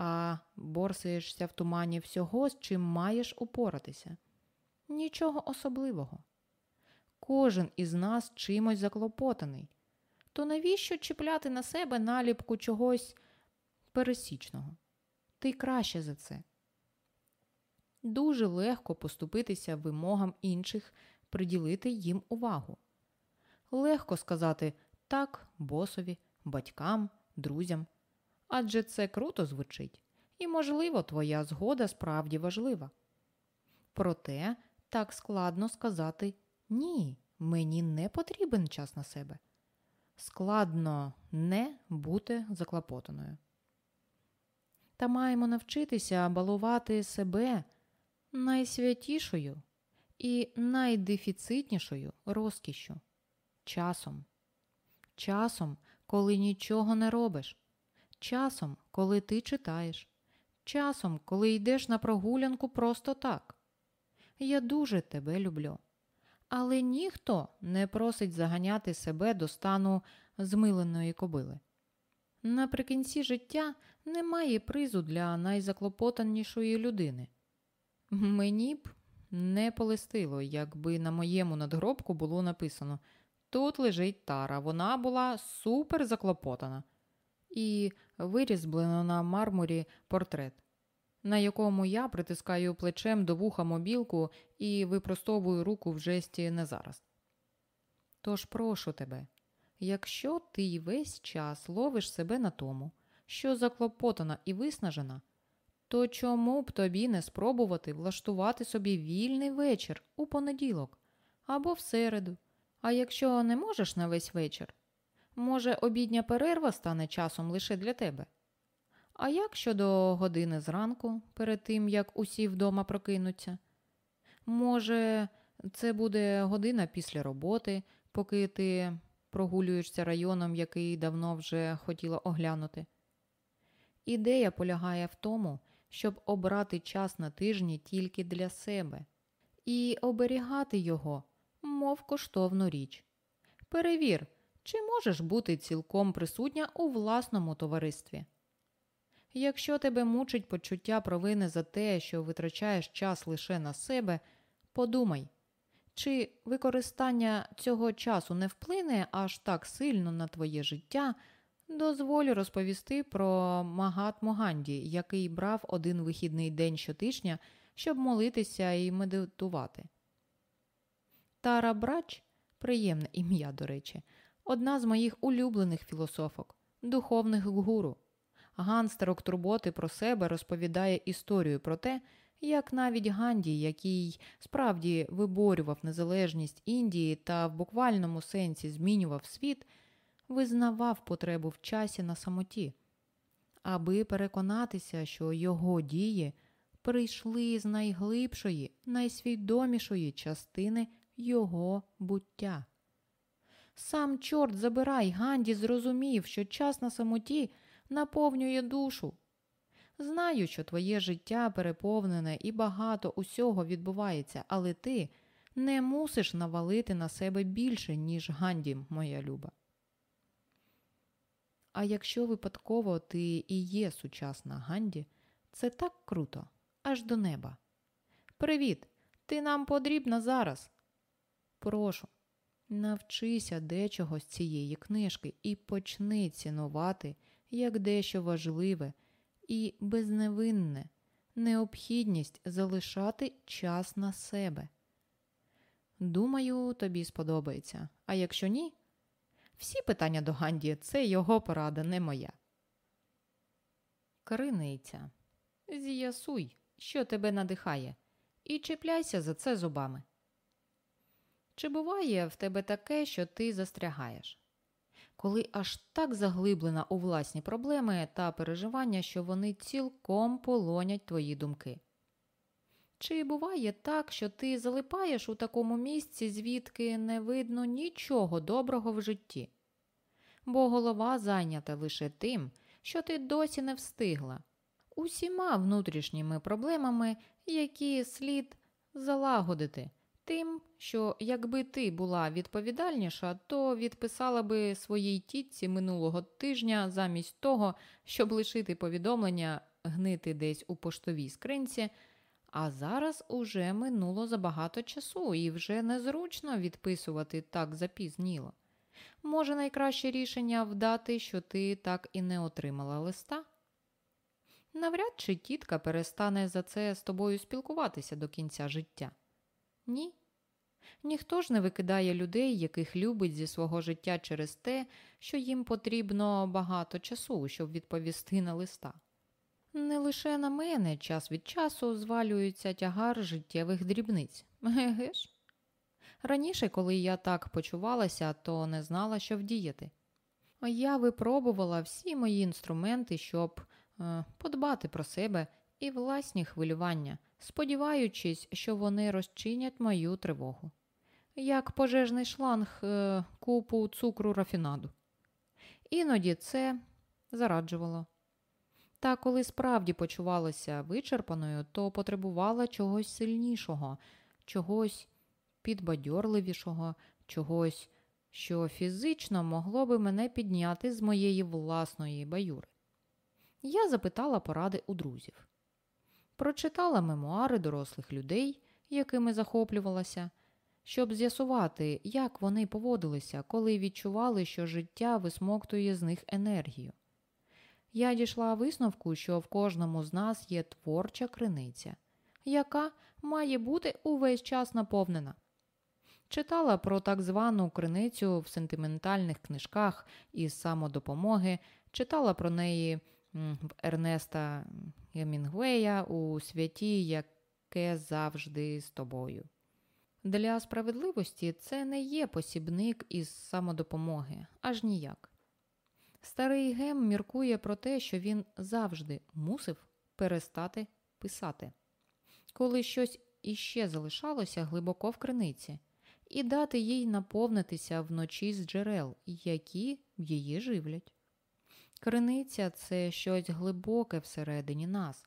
а борсаєшся в тумані всього, з чим маєш упоратися. Нічого особливого. Кожен із нас чимось заклопотаний. То навіщо чіпляти на себе наліпку чогось пересічного? Ти краще за це. Дуже легко поступитися вимогам інших, приділити їм увагу. Легко сказати так босові, батькам, друзям. Адже це круто звучить, і, можливо, твоя згода справді важлива. Проте так складно сказати ні, мені не потрібен час на себе. Складно не бути заклопотаною. Та маємо навчитися балувати себе найсвятішою і найдефіцитнішою розкішю часом. Часом, коли нічого не робиш, часом, коли ти читаєш, часом, коли йдеш на прогулянку просто так. Я дуже тебе люблю. Але ніхто не просить заганяти себе до стану змиленої кобили. Наприкінці життя немає призу для найзаклопотанішої людини. Мені б не полистило, якби на моєму надгробку було написано Тут лежить тара, вона була супер заклопотана, і вирізблено на мармурі портрет, на якому я притискаю плечем до вуха мобілку і випростовую руку в жесті не зараз. Тож прошу тебе, якщо ти весь час ловиш себе на тому, що заклопотана і виснажена, то чому б тобі не спробувати влаштувати собі вільний вечір у понеділок або в середу? А якщо не можеш на весь вечір, може, обідня перерва стане часом лише для тебе? А як щодо години зранку, перед тим як усі вдома прокинуться? Може, це буде година після роботи, поки ти прогулюєшся районом, який давно вже хотіла оглянути? Ідея полягає в тому, щоб обрати час на тижні тільки для себе і оберігати його, мов коштовну річ. Перевір, чи можеш бути цілком присутня у власному товаристві. Якщо тебе мучить почуття провини за те, що витрачаєш час лише на себе, подумай, чи використання цього часу не вплине аж так сильно на твоє життя, дозволю розповісти про Магат Моганді, який брав один вихідний день щотижня, щоб молитися і медитувати. Тара Брач приємне ім'я, до речі, одна з моїх улюблених філософок, духовних гуру. Ганстерок турботи про себе розповідає історію про те, як навіть Ганді, який справді виборював незалежність Індії та в буквальному сенсі змінював світ, визнавав потребу в часі на самоті, аби переконатися, що його дії прийшли з найглибшої, найсвідомішої частини його буття. Сам чорт забирай, Ганді зрозумів, що час на самоті наповнює душу. Знаю, що твоє життя переповнене і багато усього відбувається, але ти не мусиш навалити на себе більше, ніж Ганді, моя люба. А якщо випадково ти і є сучасна Ганді, це так круто, аж до неба. Привіт! Ти нам потрібна зараз. Прошу, навчися дечого з цієї книжки і почни цінувати як дещо важливе і безневинне необхідність залишати час на себе. Думаю, тобі сподобається. А якщо ні, всі питання до Ганді це його порада, не моя. Криниця. З'ясуй, що тебе надихає, і чіпляйся за це зубами. Чи буває в тебе таке, що ти застрягаєш? Коли аж так заглиблена у власні проблеми та переживання, що вони цілком полонять твої думки? Чи буває так, що ти залипаєш у такому місці, звідки не видно нічого доброго в житті? Бо голова зайнята лише тим, що ти досі не встигла, усіма внутрішніми проблемами, які слід залагодити тим, що якби ти була відповідальніша, то відписала би своїй тітці минулого тижня замість того, щоб лишити повідомлення гнити десь у поштовій скринці, А зараз уже минуло забагато часу і вже незручно відписувати так запізніло. Може, найкраще рішення вдати, що ти так і не отримала листа? Навряд чи тітка перестане за це з тобою спілкуватися до кінця життя. Ні. Ніхто ж не викидає людей, яких любить зі свого життя через те, що їм потрібно багато часу, щоб відповісти на листа. Не лише на мене час від часу звалюється тягар життєвих дрібниць. Еге ж? Раніше, коли я так почувалася, то не знала, що вдіяти. Я випробувала всі мої інструменти, щоб е, подбати про себе і власні хвилювання, сподіваючись, що вони розчинять мою тривогу. Як пожежний шланг е, купу цукру рафінаду. Іноді це зараджувало. Та коли справді почувалася вичерпаною, то потребувала чогось сильнішого, чогось підбадьорливішого, чогось, що фізично могло би мене підняти з моєї власної баюри. Я запитала поради у друзів. Прочитала мемуари дорослих людей, якими захоплювалася, щоб з'ясувати, як вони поводилися, коли відчували, що життя висмоктує з них енергію. Я дійшла висновку, що в кожному з нас є творча криниця, яка має бути увесь час наповнена. Читала про так звану криницю в сентиментальних книжках із самодопомоги, читала про неї в Ернеста Гемінгвея у святі, яке завжди з тобою. Для справедливості це не є посібник із самодопомоги, аж ніяк. Старий Гем міркує про те, що він завжди мусив перестати писати, коли щось іще залишалося глибоко в криниці, і дати їй наповнитися вночі з джерел, які її живлять. Криниця це щось глибоке всередині нас,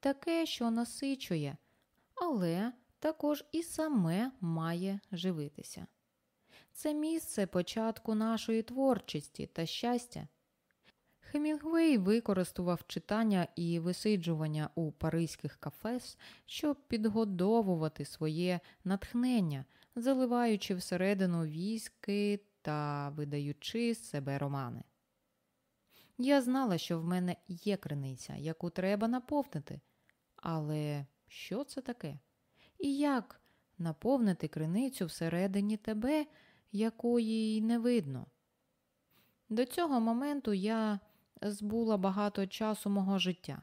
таке, що насичує, але також і саме має живитися. Це місце початку нашої творчості та щастя. Хемінгвей використовував читання і висиджування у паризьких кафес, щоб підгодовувати своє натхнення, заливаючи всередину військи та видаючи з себе романи. Я знала, що в мене є криниця, яку треба наповнити. Але що це таке? І як наповнити криницю всередині тебе, якої й не видно? До цього моменту я збула багато часу мого життя,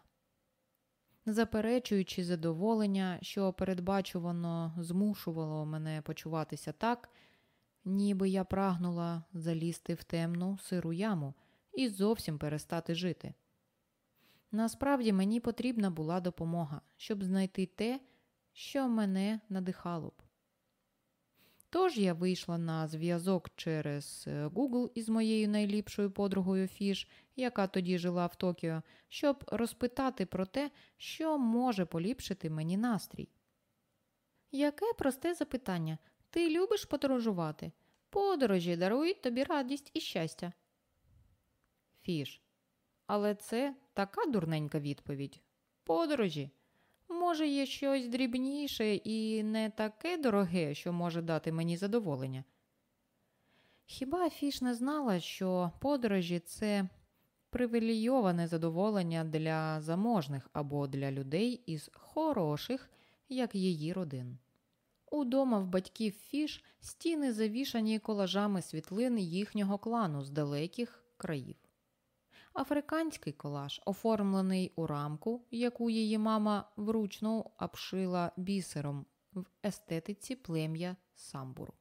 заперечуючи задоволення, що передбачувано змушувало мене почуватися так, ніби я прагнула залізти в темну сиру яму і зовсім перестати жити. Насправді мені потрібна була допомога, щоб знайти те, що мене надихало б. Тож я вийшла на зв'язок через е, Google із моєю найліпшою подругою Фіш, яка тоді жила в Токіо, щоб розпитати про те, що може поліпшити мені настрій. Яке просте запитання? Ти любиш подорожувати? Подорожі дарують тобі радість і щастя. Фіш. Але це така дурненька відповідь. Подорожі. Може, є щось дрібніше і не таке дороге, що може дати мені задоволення. Хіба Фіш не знала, що подорожі це привілейоване задоволення для заможних або для людей із хороших, як її родин? Удома в батьків Фіш стіни завішані колажами світлин їхнього клану з далеких країв. Африканський колаж, оформлений у рамку, яку її мама вручно обшила бісером в естетиці плем'я самбуру.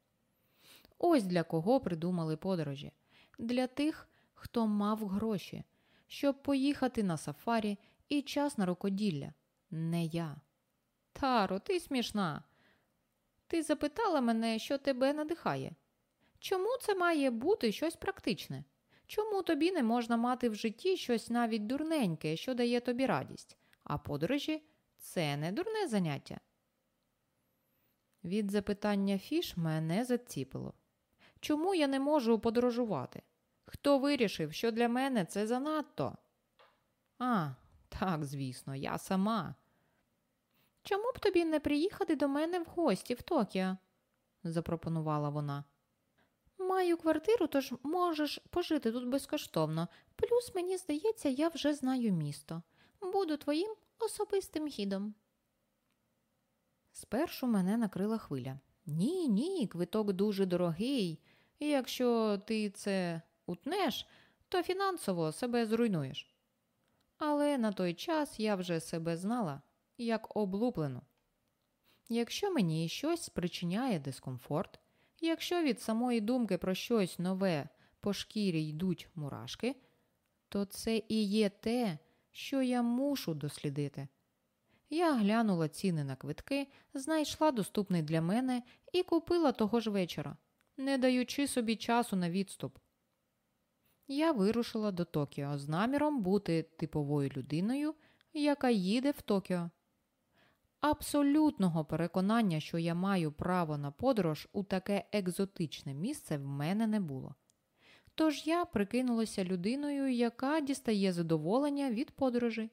Ось для кого придумали подорожі. Для тих, хто мав гроші, щоб поїхати на сафарі і час на рукоділля. Не я. Таро, ти смішна. Ти запитала мене, що тебе надихає. Чому це має бути щось практичне? Чому тобі не можна мати в житті щось навіть дурненьке, що дає тобі радість, а подорожі це не дурне заняття? Від запитання фіш мене заціпило. Чому я не можу подорожувати? Хто вирішив, що для мене це занадто? А, так, звісно, я сама. Чому б тобі не приїхати до мене в гості в Токіо? запропонувала вона. Маю квартиру, тож можеш пожити тут безкоштовно. Плюс, мені здається, я вже знаю місто. Буду твоїм особистим гідом. Спершу мене накрила хвиля. Ні, ні, квиток дуже дорогий, і якщо ти це утнеш, то фінансово себе зруйнуєш. Але на той час я вже себе знала як облуплену. Якщо мені щось спричиняє дискомфорт, якщо від самої думки про щось нове по шкірі йдуть мурашки, то це і є те, що я мушу дослідити. Я глянула ціни на квитки, знайшла доступний для мене і купила того ж вечора, не даючи собі часу на відступ. Я вирушила до Токіо з наміром бути типовою людиною, яка їде в Токіо. Абсолютного переконання, що я маю право на подорож у таке екзотичне місце в мене не було. Тож я прикинулася людиною, яка дістає задоволення від подорожі.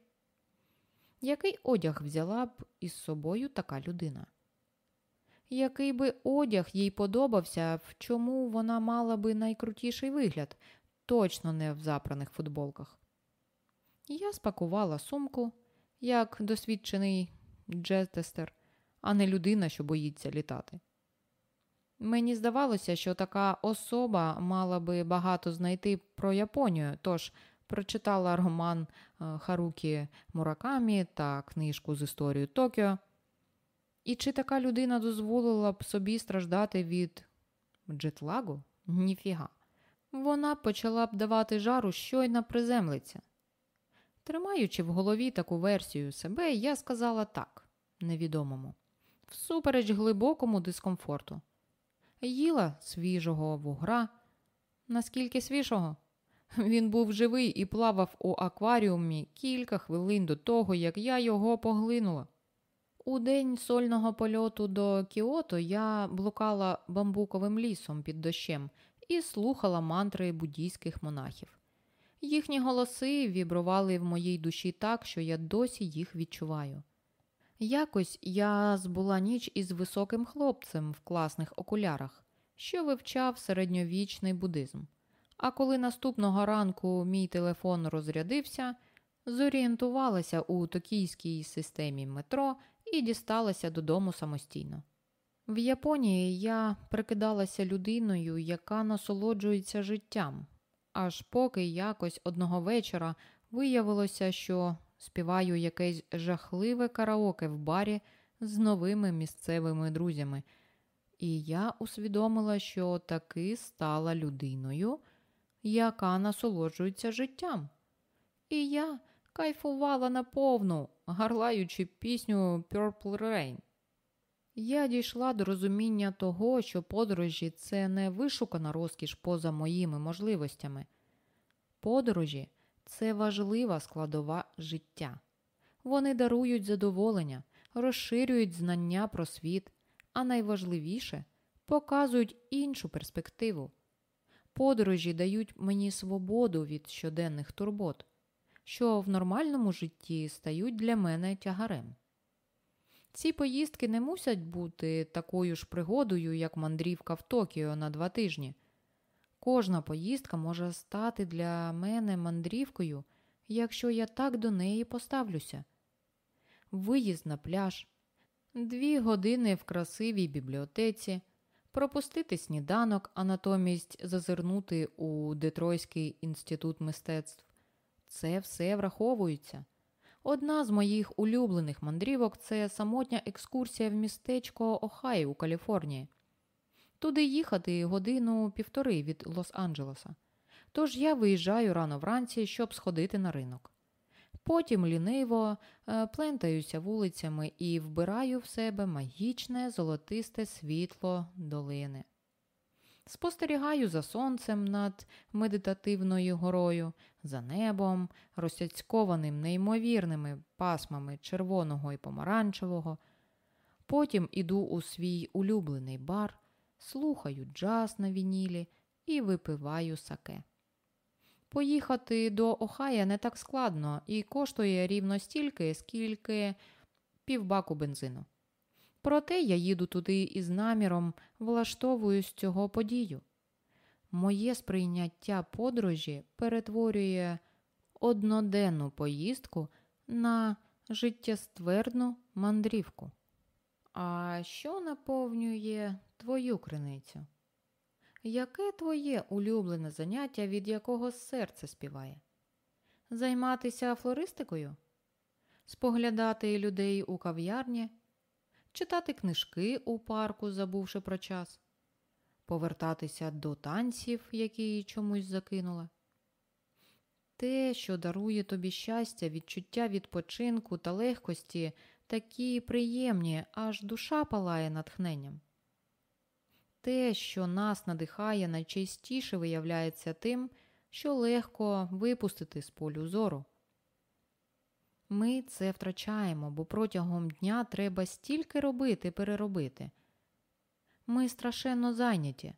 Який одяг взяла б із собою така людина? Який би одяг їй подобався, в чому вона мала би найкрутіший вигляд, точно не в запраних футболках? Я спакувала сумку, як досвідчений джетестер, а не людина, що боїться літати. Мені здавалося, що така особа мала би багато знайти про Японію, тож прочитала роман е, Харукі Муракамі та книжку з історією Токіо. І чи така людина дозволила б собі страждати від джетлагу? Ніфіга. Вона почала б давати жару щойно приземлиться. Тримаючи в голові таку версію себе, я сказала так невідомому, всупереч глибокому дискомфорту. Їла свіжого вугра. Наскільки свіжого? Він був живий і плавав у акваріумі кілька хвилин до того, як я його поглинула. У день сольного польоту до Кіото я блукала бамбуковим лісом під дощем і слухала мантри буддійських монахів. Їхні голоси вібрували в моїй душі так, що я досі їх відчуваю. Якось я збула ніч із високим хлопцем в класних окулярах, що вивчав середньовічний буддизм. А коли наступного ранку мій телефон розрядився, зорієнтувалася у токійській системі метро і дісталася додому самостійно. В Японії я прикидалася людиною, яка насолоджується життям, аж поки якось одного вечора виявилося, що співаю якесь жахливе караоке в барі з новими місцевими друзями, і я усвідомила, що таки стала людиною, яка насолоджується життям. І я кайфувала наповну, гарлаючи пісню Purple Rain. Я дійшла до розуміння того, що подорожі це не вишукана розкіш поза моїми можливостями. Подорожі це важлива складова життя. Вони дарують задоволення, розширюють знання про світ, а найважливіше показують іншу перспективу. Подорожі дають мені свободу від щоденних турбот, що в нормальному житті стають для мене тягарем. Ці поїздки не мусять бути такою ж пригодою, як мандрівка в Токіо на два тижні. Кожна поїздка може стати для мене мандрівкою, якщо я так до неї поставлюся. Виїзд на пляж, дві години в красивій бібліотеці, пропустити сніданок, а натомість зазирнути у Детройський інститут мистецтв. Це все враховується. Одна з моїх улюблених мандрівок це самотня екскурсія в містечко Охай у Каліфорнії. Туди їхати годину півтори від Лос-Анджелеса. Тож я виїжджаю рано вранці, щоб сходити на ринок. Потім ліниво е, плентаюся вулицями і вбираю в себе магічне золотисте світло долини. Спостерігаю за сонцем над медитативною горою, за небом, розсяцькованим неймовірними пасмами червоного і помаранчевого. Потім іду у свій улюблений бар, слухаю джаз на вінілі і випиваю саке. Поїхати до Охая не так складно і коштує рівно стільки, скільки півбаку бензину. Проте я їду туди із наміром, влаштовую з цього подію. Моє сприйняття подорожі перетворює одноденну поїздку на життєствердну мандрівку. А що наповнює твою криницю? Яке твоє улюблене заняття, від якого серце співає? Займатися флористикою? Споглядати людей у кав'ярні? Читати книжки у парку, забувши про час? Повертатися до танців, які чомусь закинула? Те, що дарує тобі щастя, відчуття відпочинку та легкості, такі приємні, аж душа палає натхненням. Те, що нас надихає, найчастіше виявляється тим, що легко випустити з полю зору. Ми це втрачаємо, бо протягом дня треба стільки робити, переробити. Ми страшенно зайняті.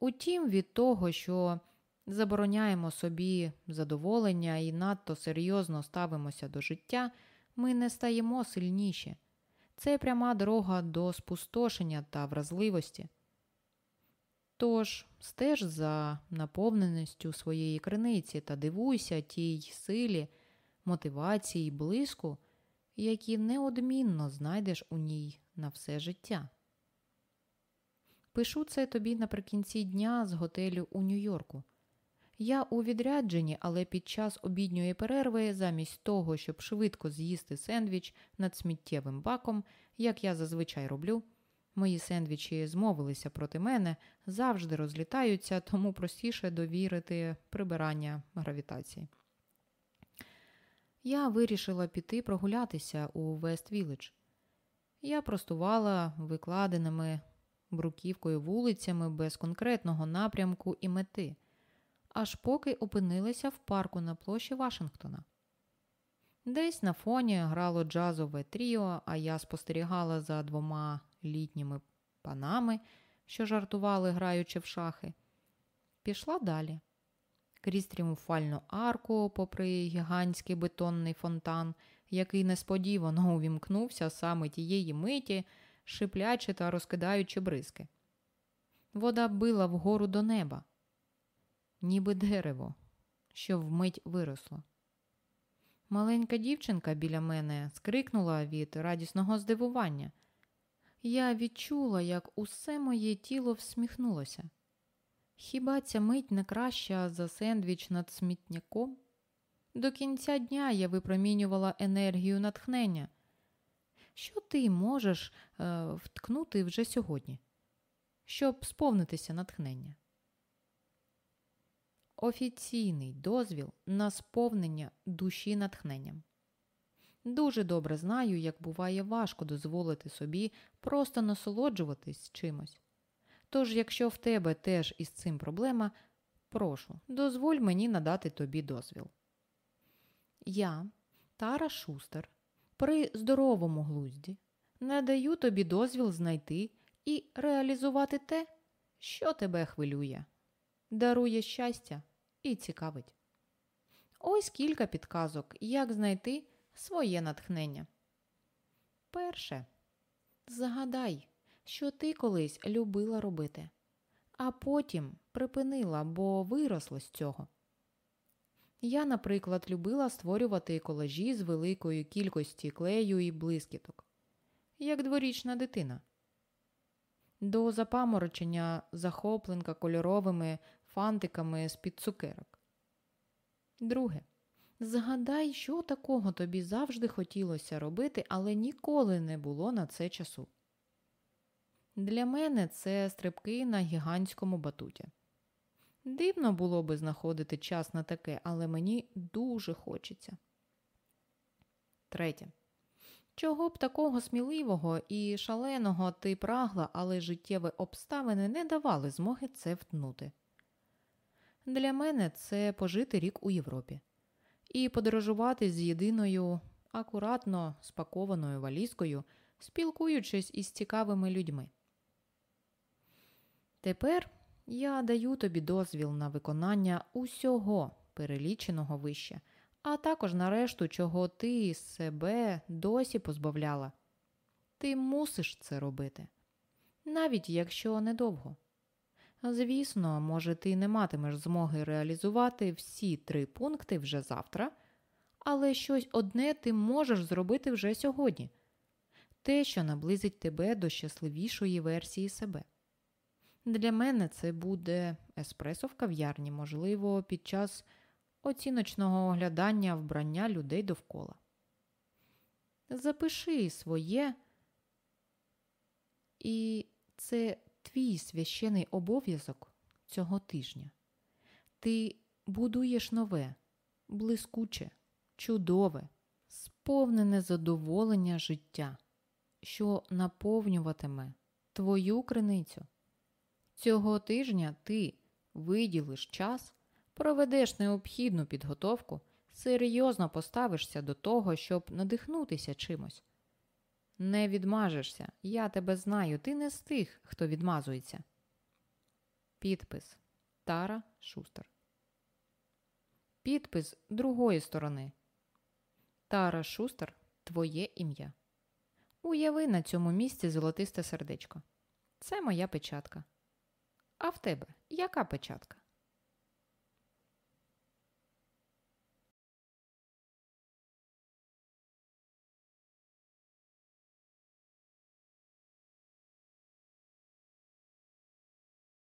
Утім, від того, що забороняємо собі задоволення і надто серйозно ставимося до життя, ми не стаємо сильніші. Це пряма дорога до спустошення та вразливості. Тож стеж за наповненістю своєї криниці та дивуйся тій силі, мотивації блиску, які неодмінно знайдеш у ній на все життя. Пишу це тобі наприкінці дня з готелю у Нью-Йорку. Я у відрядженні, але під час обідньої перерви, замість того, щоб швидко з'їсти сендвіч над сміттєвим баком, як я зазвичай роблю, мої сендвічі змовилися проти мене, завжди розлітаються, тому простіше довірити прибирання гравітації. Я вирішила піти прогулятися у Вест-Вілледж. Я простувала викладеними бруківкою вулицями без конкретного напрямку і мети, аж поки опинилася в парку на площі Вашингтона. Десь на фоні грало джазове тріо, а я спостерігала за двома літніми панами, що жартували, граючи в шахи. Пішла далі. Крізь тріумфальну арку, попри гігантський бетонний фонтан, який несподівано увімкнувся саме тієї миті, шиплячи та розкидаючи бризки. Вода била вгору до неба, ніби дерево, що вмить виросло. Маленька дівчинка біля мене скрикнула від радісного здивування. Я відчула, як усе моє тіло всміхнулося. Хіба ця мить не краща за сендвіч над смітняком? До кінця дня я випромінювала енергію натхнення. Що ти можеш е, вткнути вже сьогодні, щоб сповнитися натхнення? Офіційний дозвіл на сповнення душі натхненням. Дуже добре знаю, як буває важко дозволити собі просто насолоджуватись чимось. Тож, якщо в тебе теж із цим проблема, прошу, дозволь мені надати тобі дозвіл. Я, Тара Шустер, при здоровому глузді надаю тобі дозвіл знайти і реалізувати те, що тебе хвилює, дарує щастя і цікавить. Ось кілька підказок, як знайти своє натхнення. Перше. Загадай, що ти колись любила робити, а потім припинила, бо виросла з цього. Я, наприклад, любила створювати колажі з великої кількості клею і блискіток, як дворічна дитина. До запаморочення захопленка кольоровими фантиками з під цукерок. Друге. Згадай, що такого тобі завжди хотілося робити, але ніколи не було на це часу. Для мене це стрибки на гігантському батуті. Дивно було би знаходити час на таке, але мені дуже хочеться. Третє. Чого б такого сміливого і шаленого ти прагла, але життєві обставини не давали змоги це втнути. Для мене це пожити рік у Європі і подорожувати з єдиною акуратно спакованою валізкою, спілкуючись із цікавими людьми. Тепер я даю тобі дозвіл на виконання усього переліченого вище, а також на решту, чого ти себе досі позбавляла. Ти мусиш це робити, навіть якщо недовго. Звісно, може, ти не матимеш змоги реалізувати всі три пункти вже завтра, але щось одне ти можеш зробити вже сьогодні те, що наблизить тебе до щасливішої версії себе. Для мене це буде еспресо в кав'ярні, можливо, під час оціночного оглядання вбрання людей довкола. Запиши своє, і це твій священий обов'язок цього тижня. Ти будуєш нове, блискуче, чудове, сповнене задоволення життя, що наповнюватиме твою криницю. Цього тижня ти виділиш час, проведеш необхідну підготовку, серйозно поставишся до того, щоб надихнутися чимось. Не відмажешся, я тебе знаю, ти не з тих, хто відмазується. Підпис Тара Шустер. Підпис другої сторони. Тара Шустер твоє ім'я. Уяви на цьому місці золотисте сердечко. Це моя печатка. А в тебе яка печатка?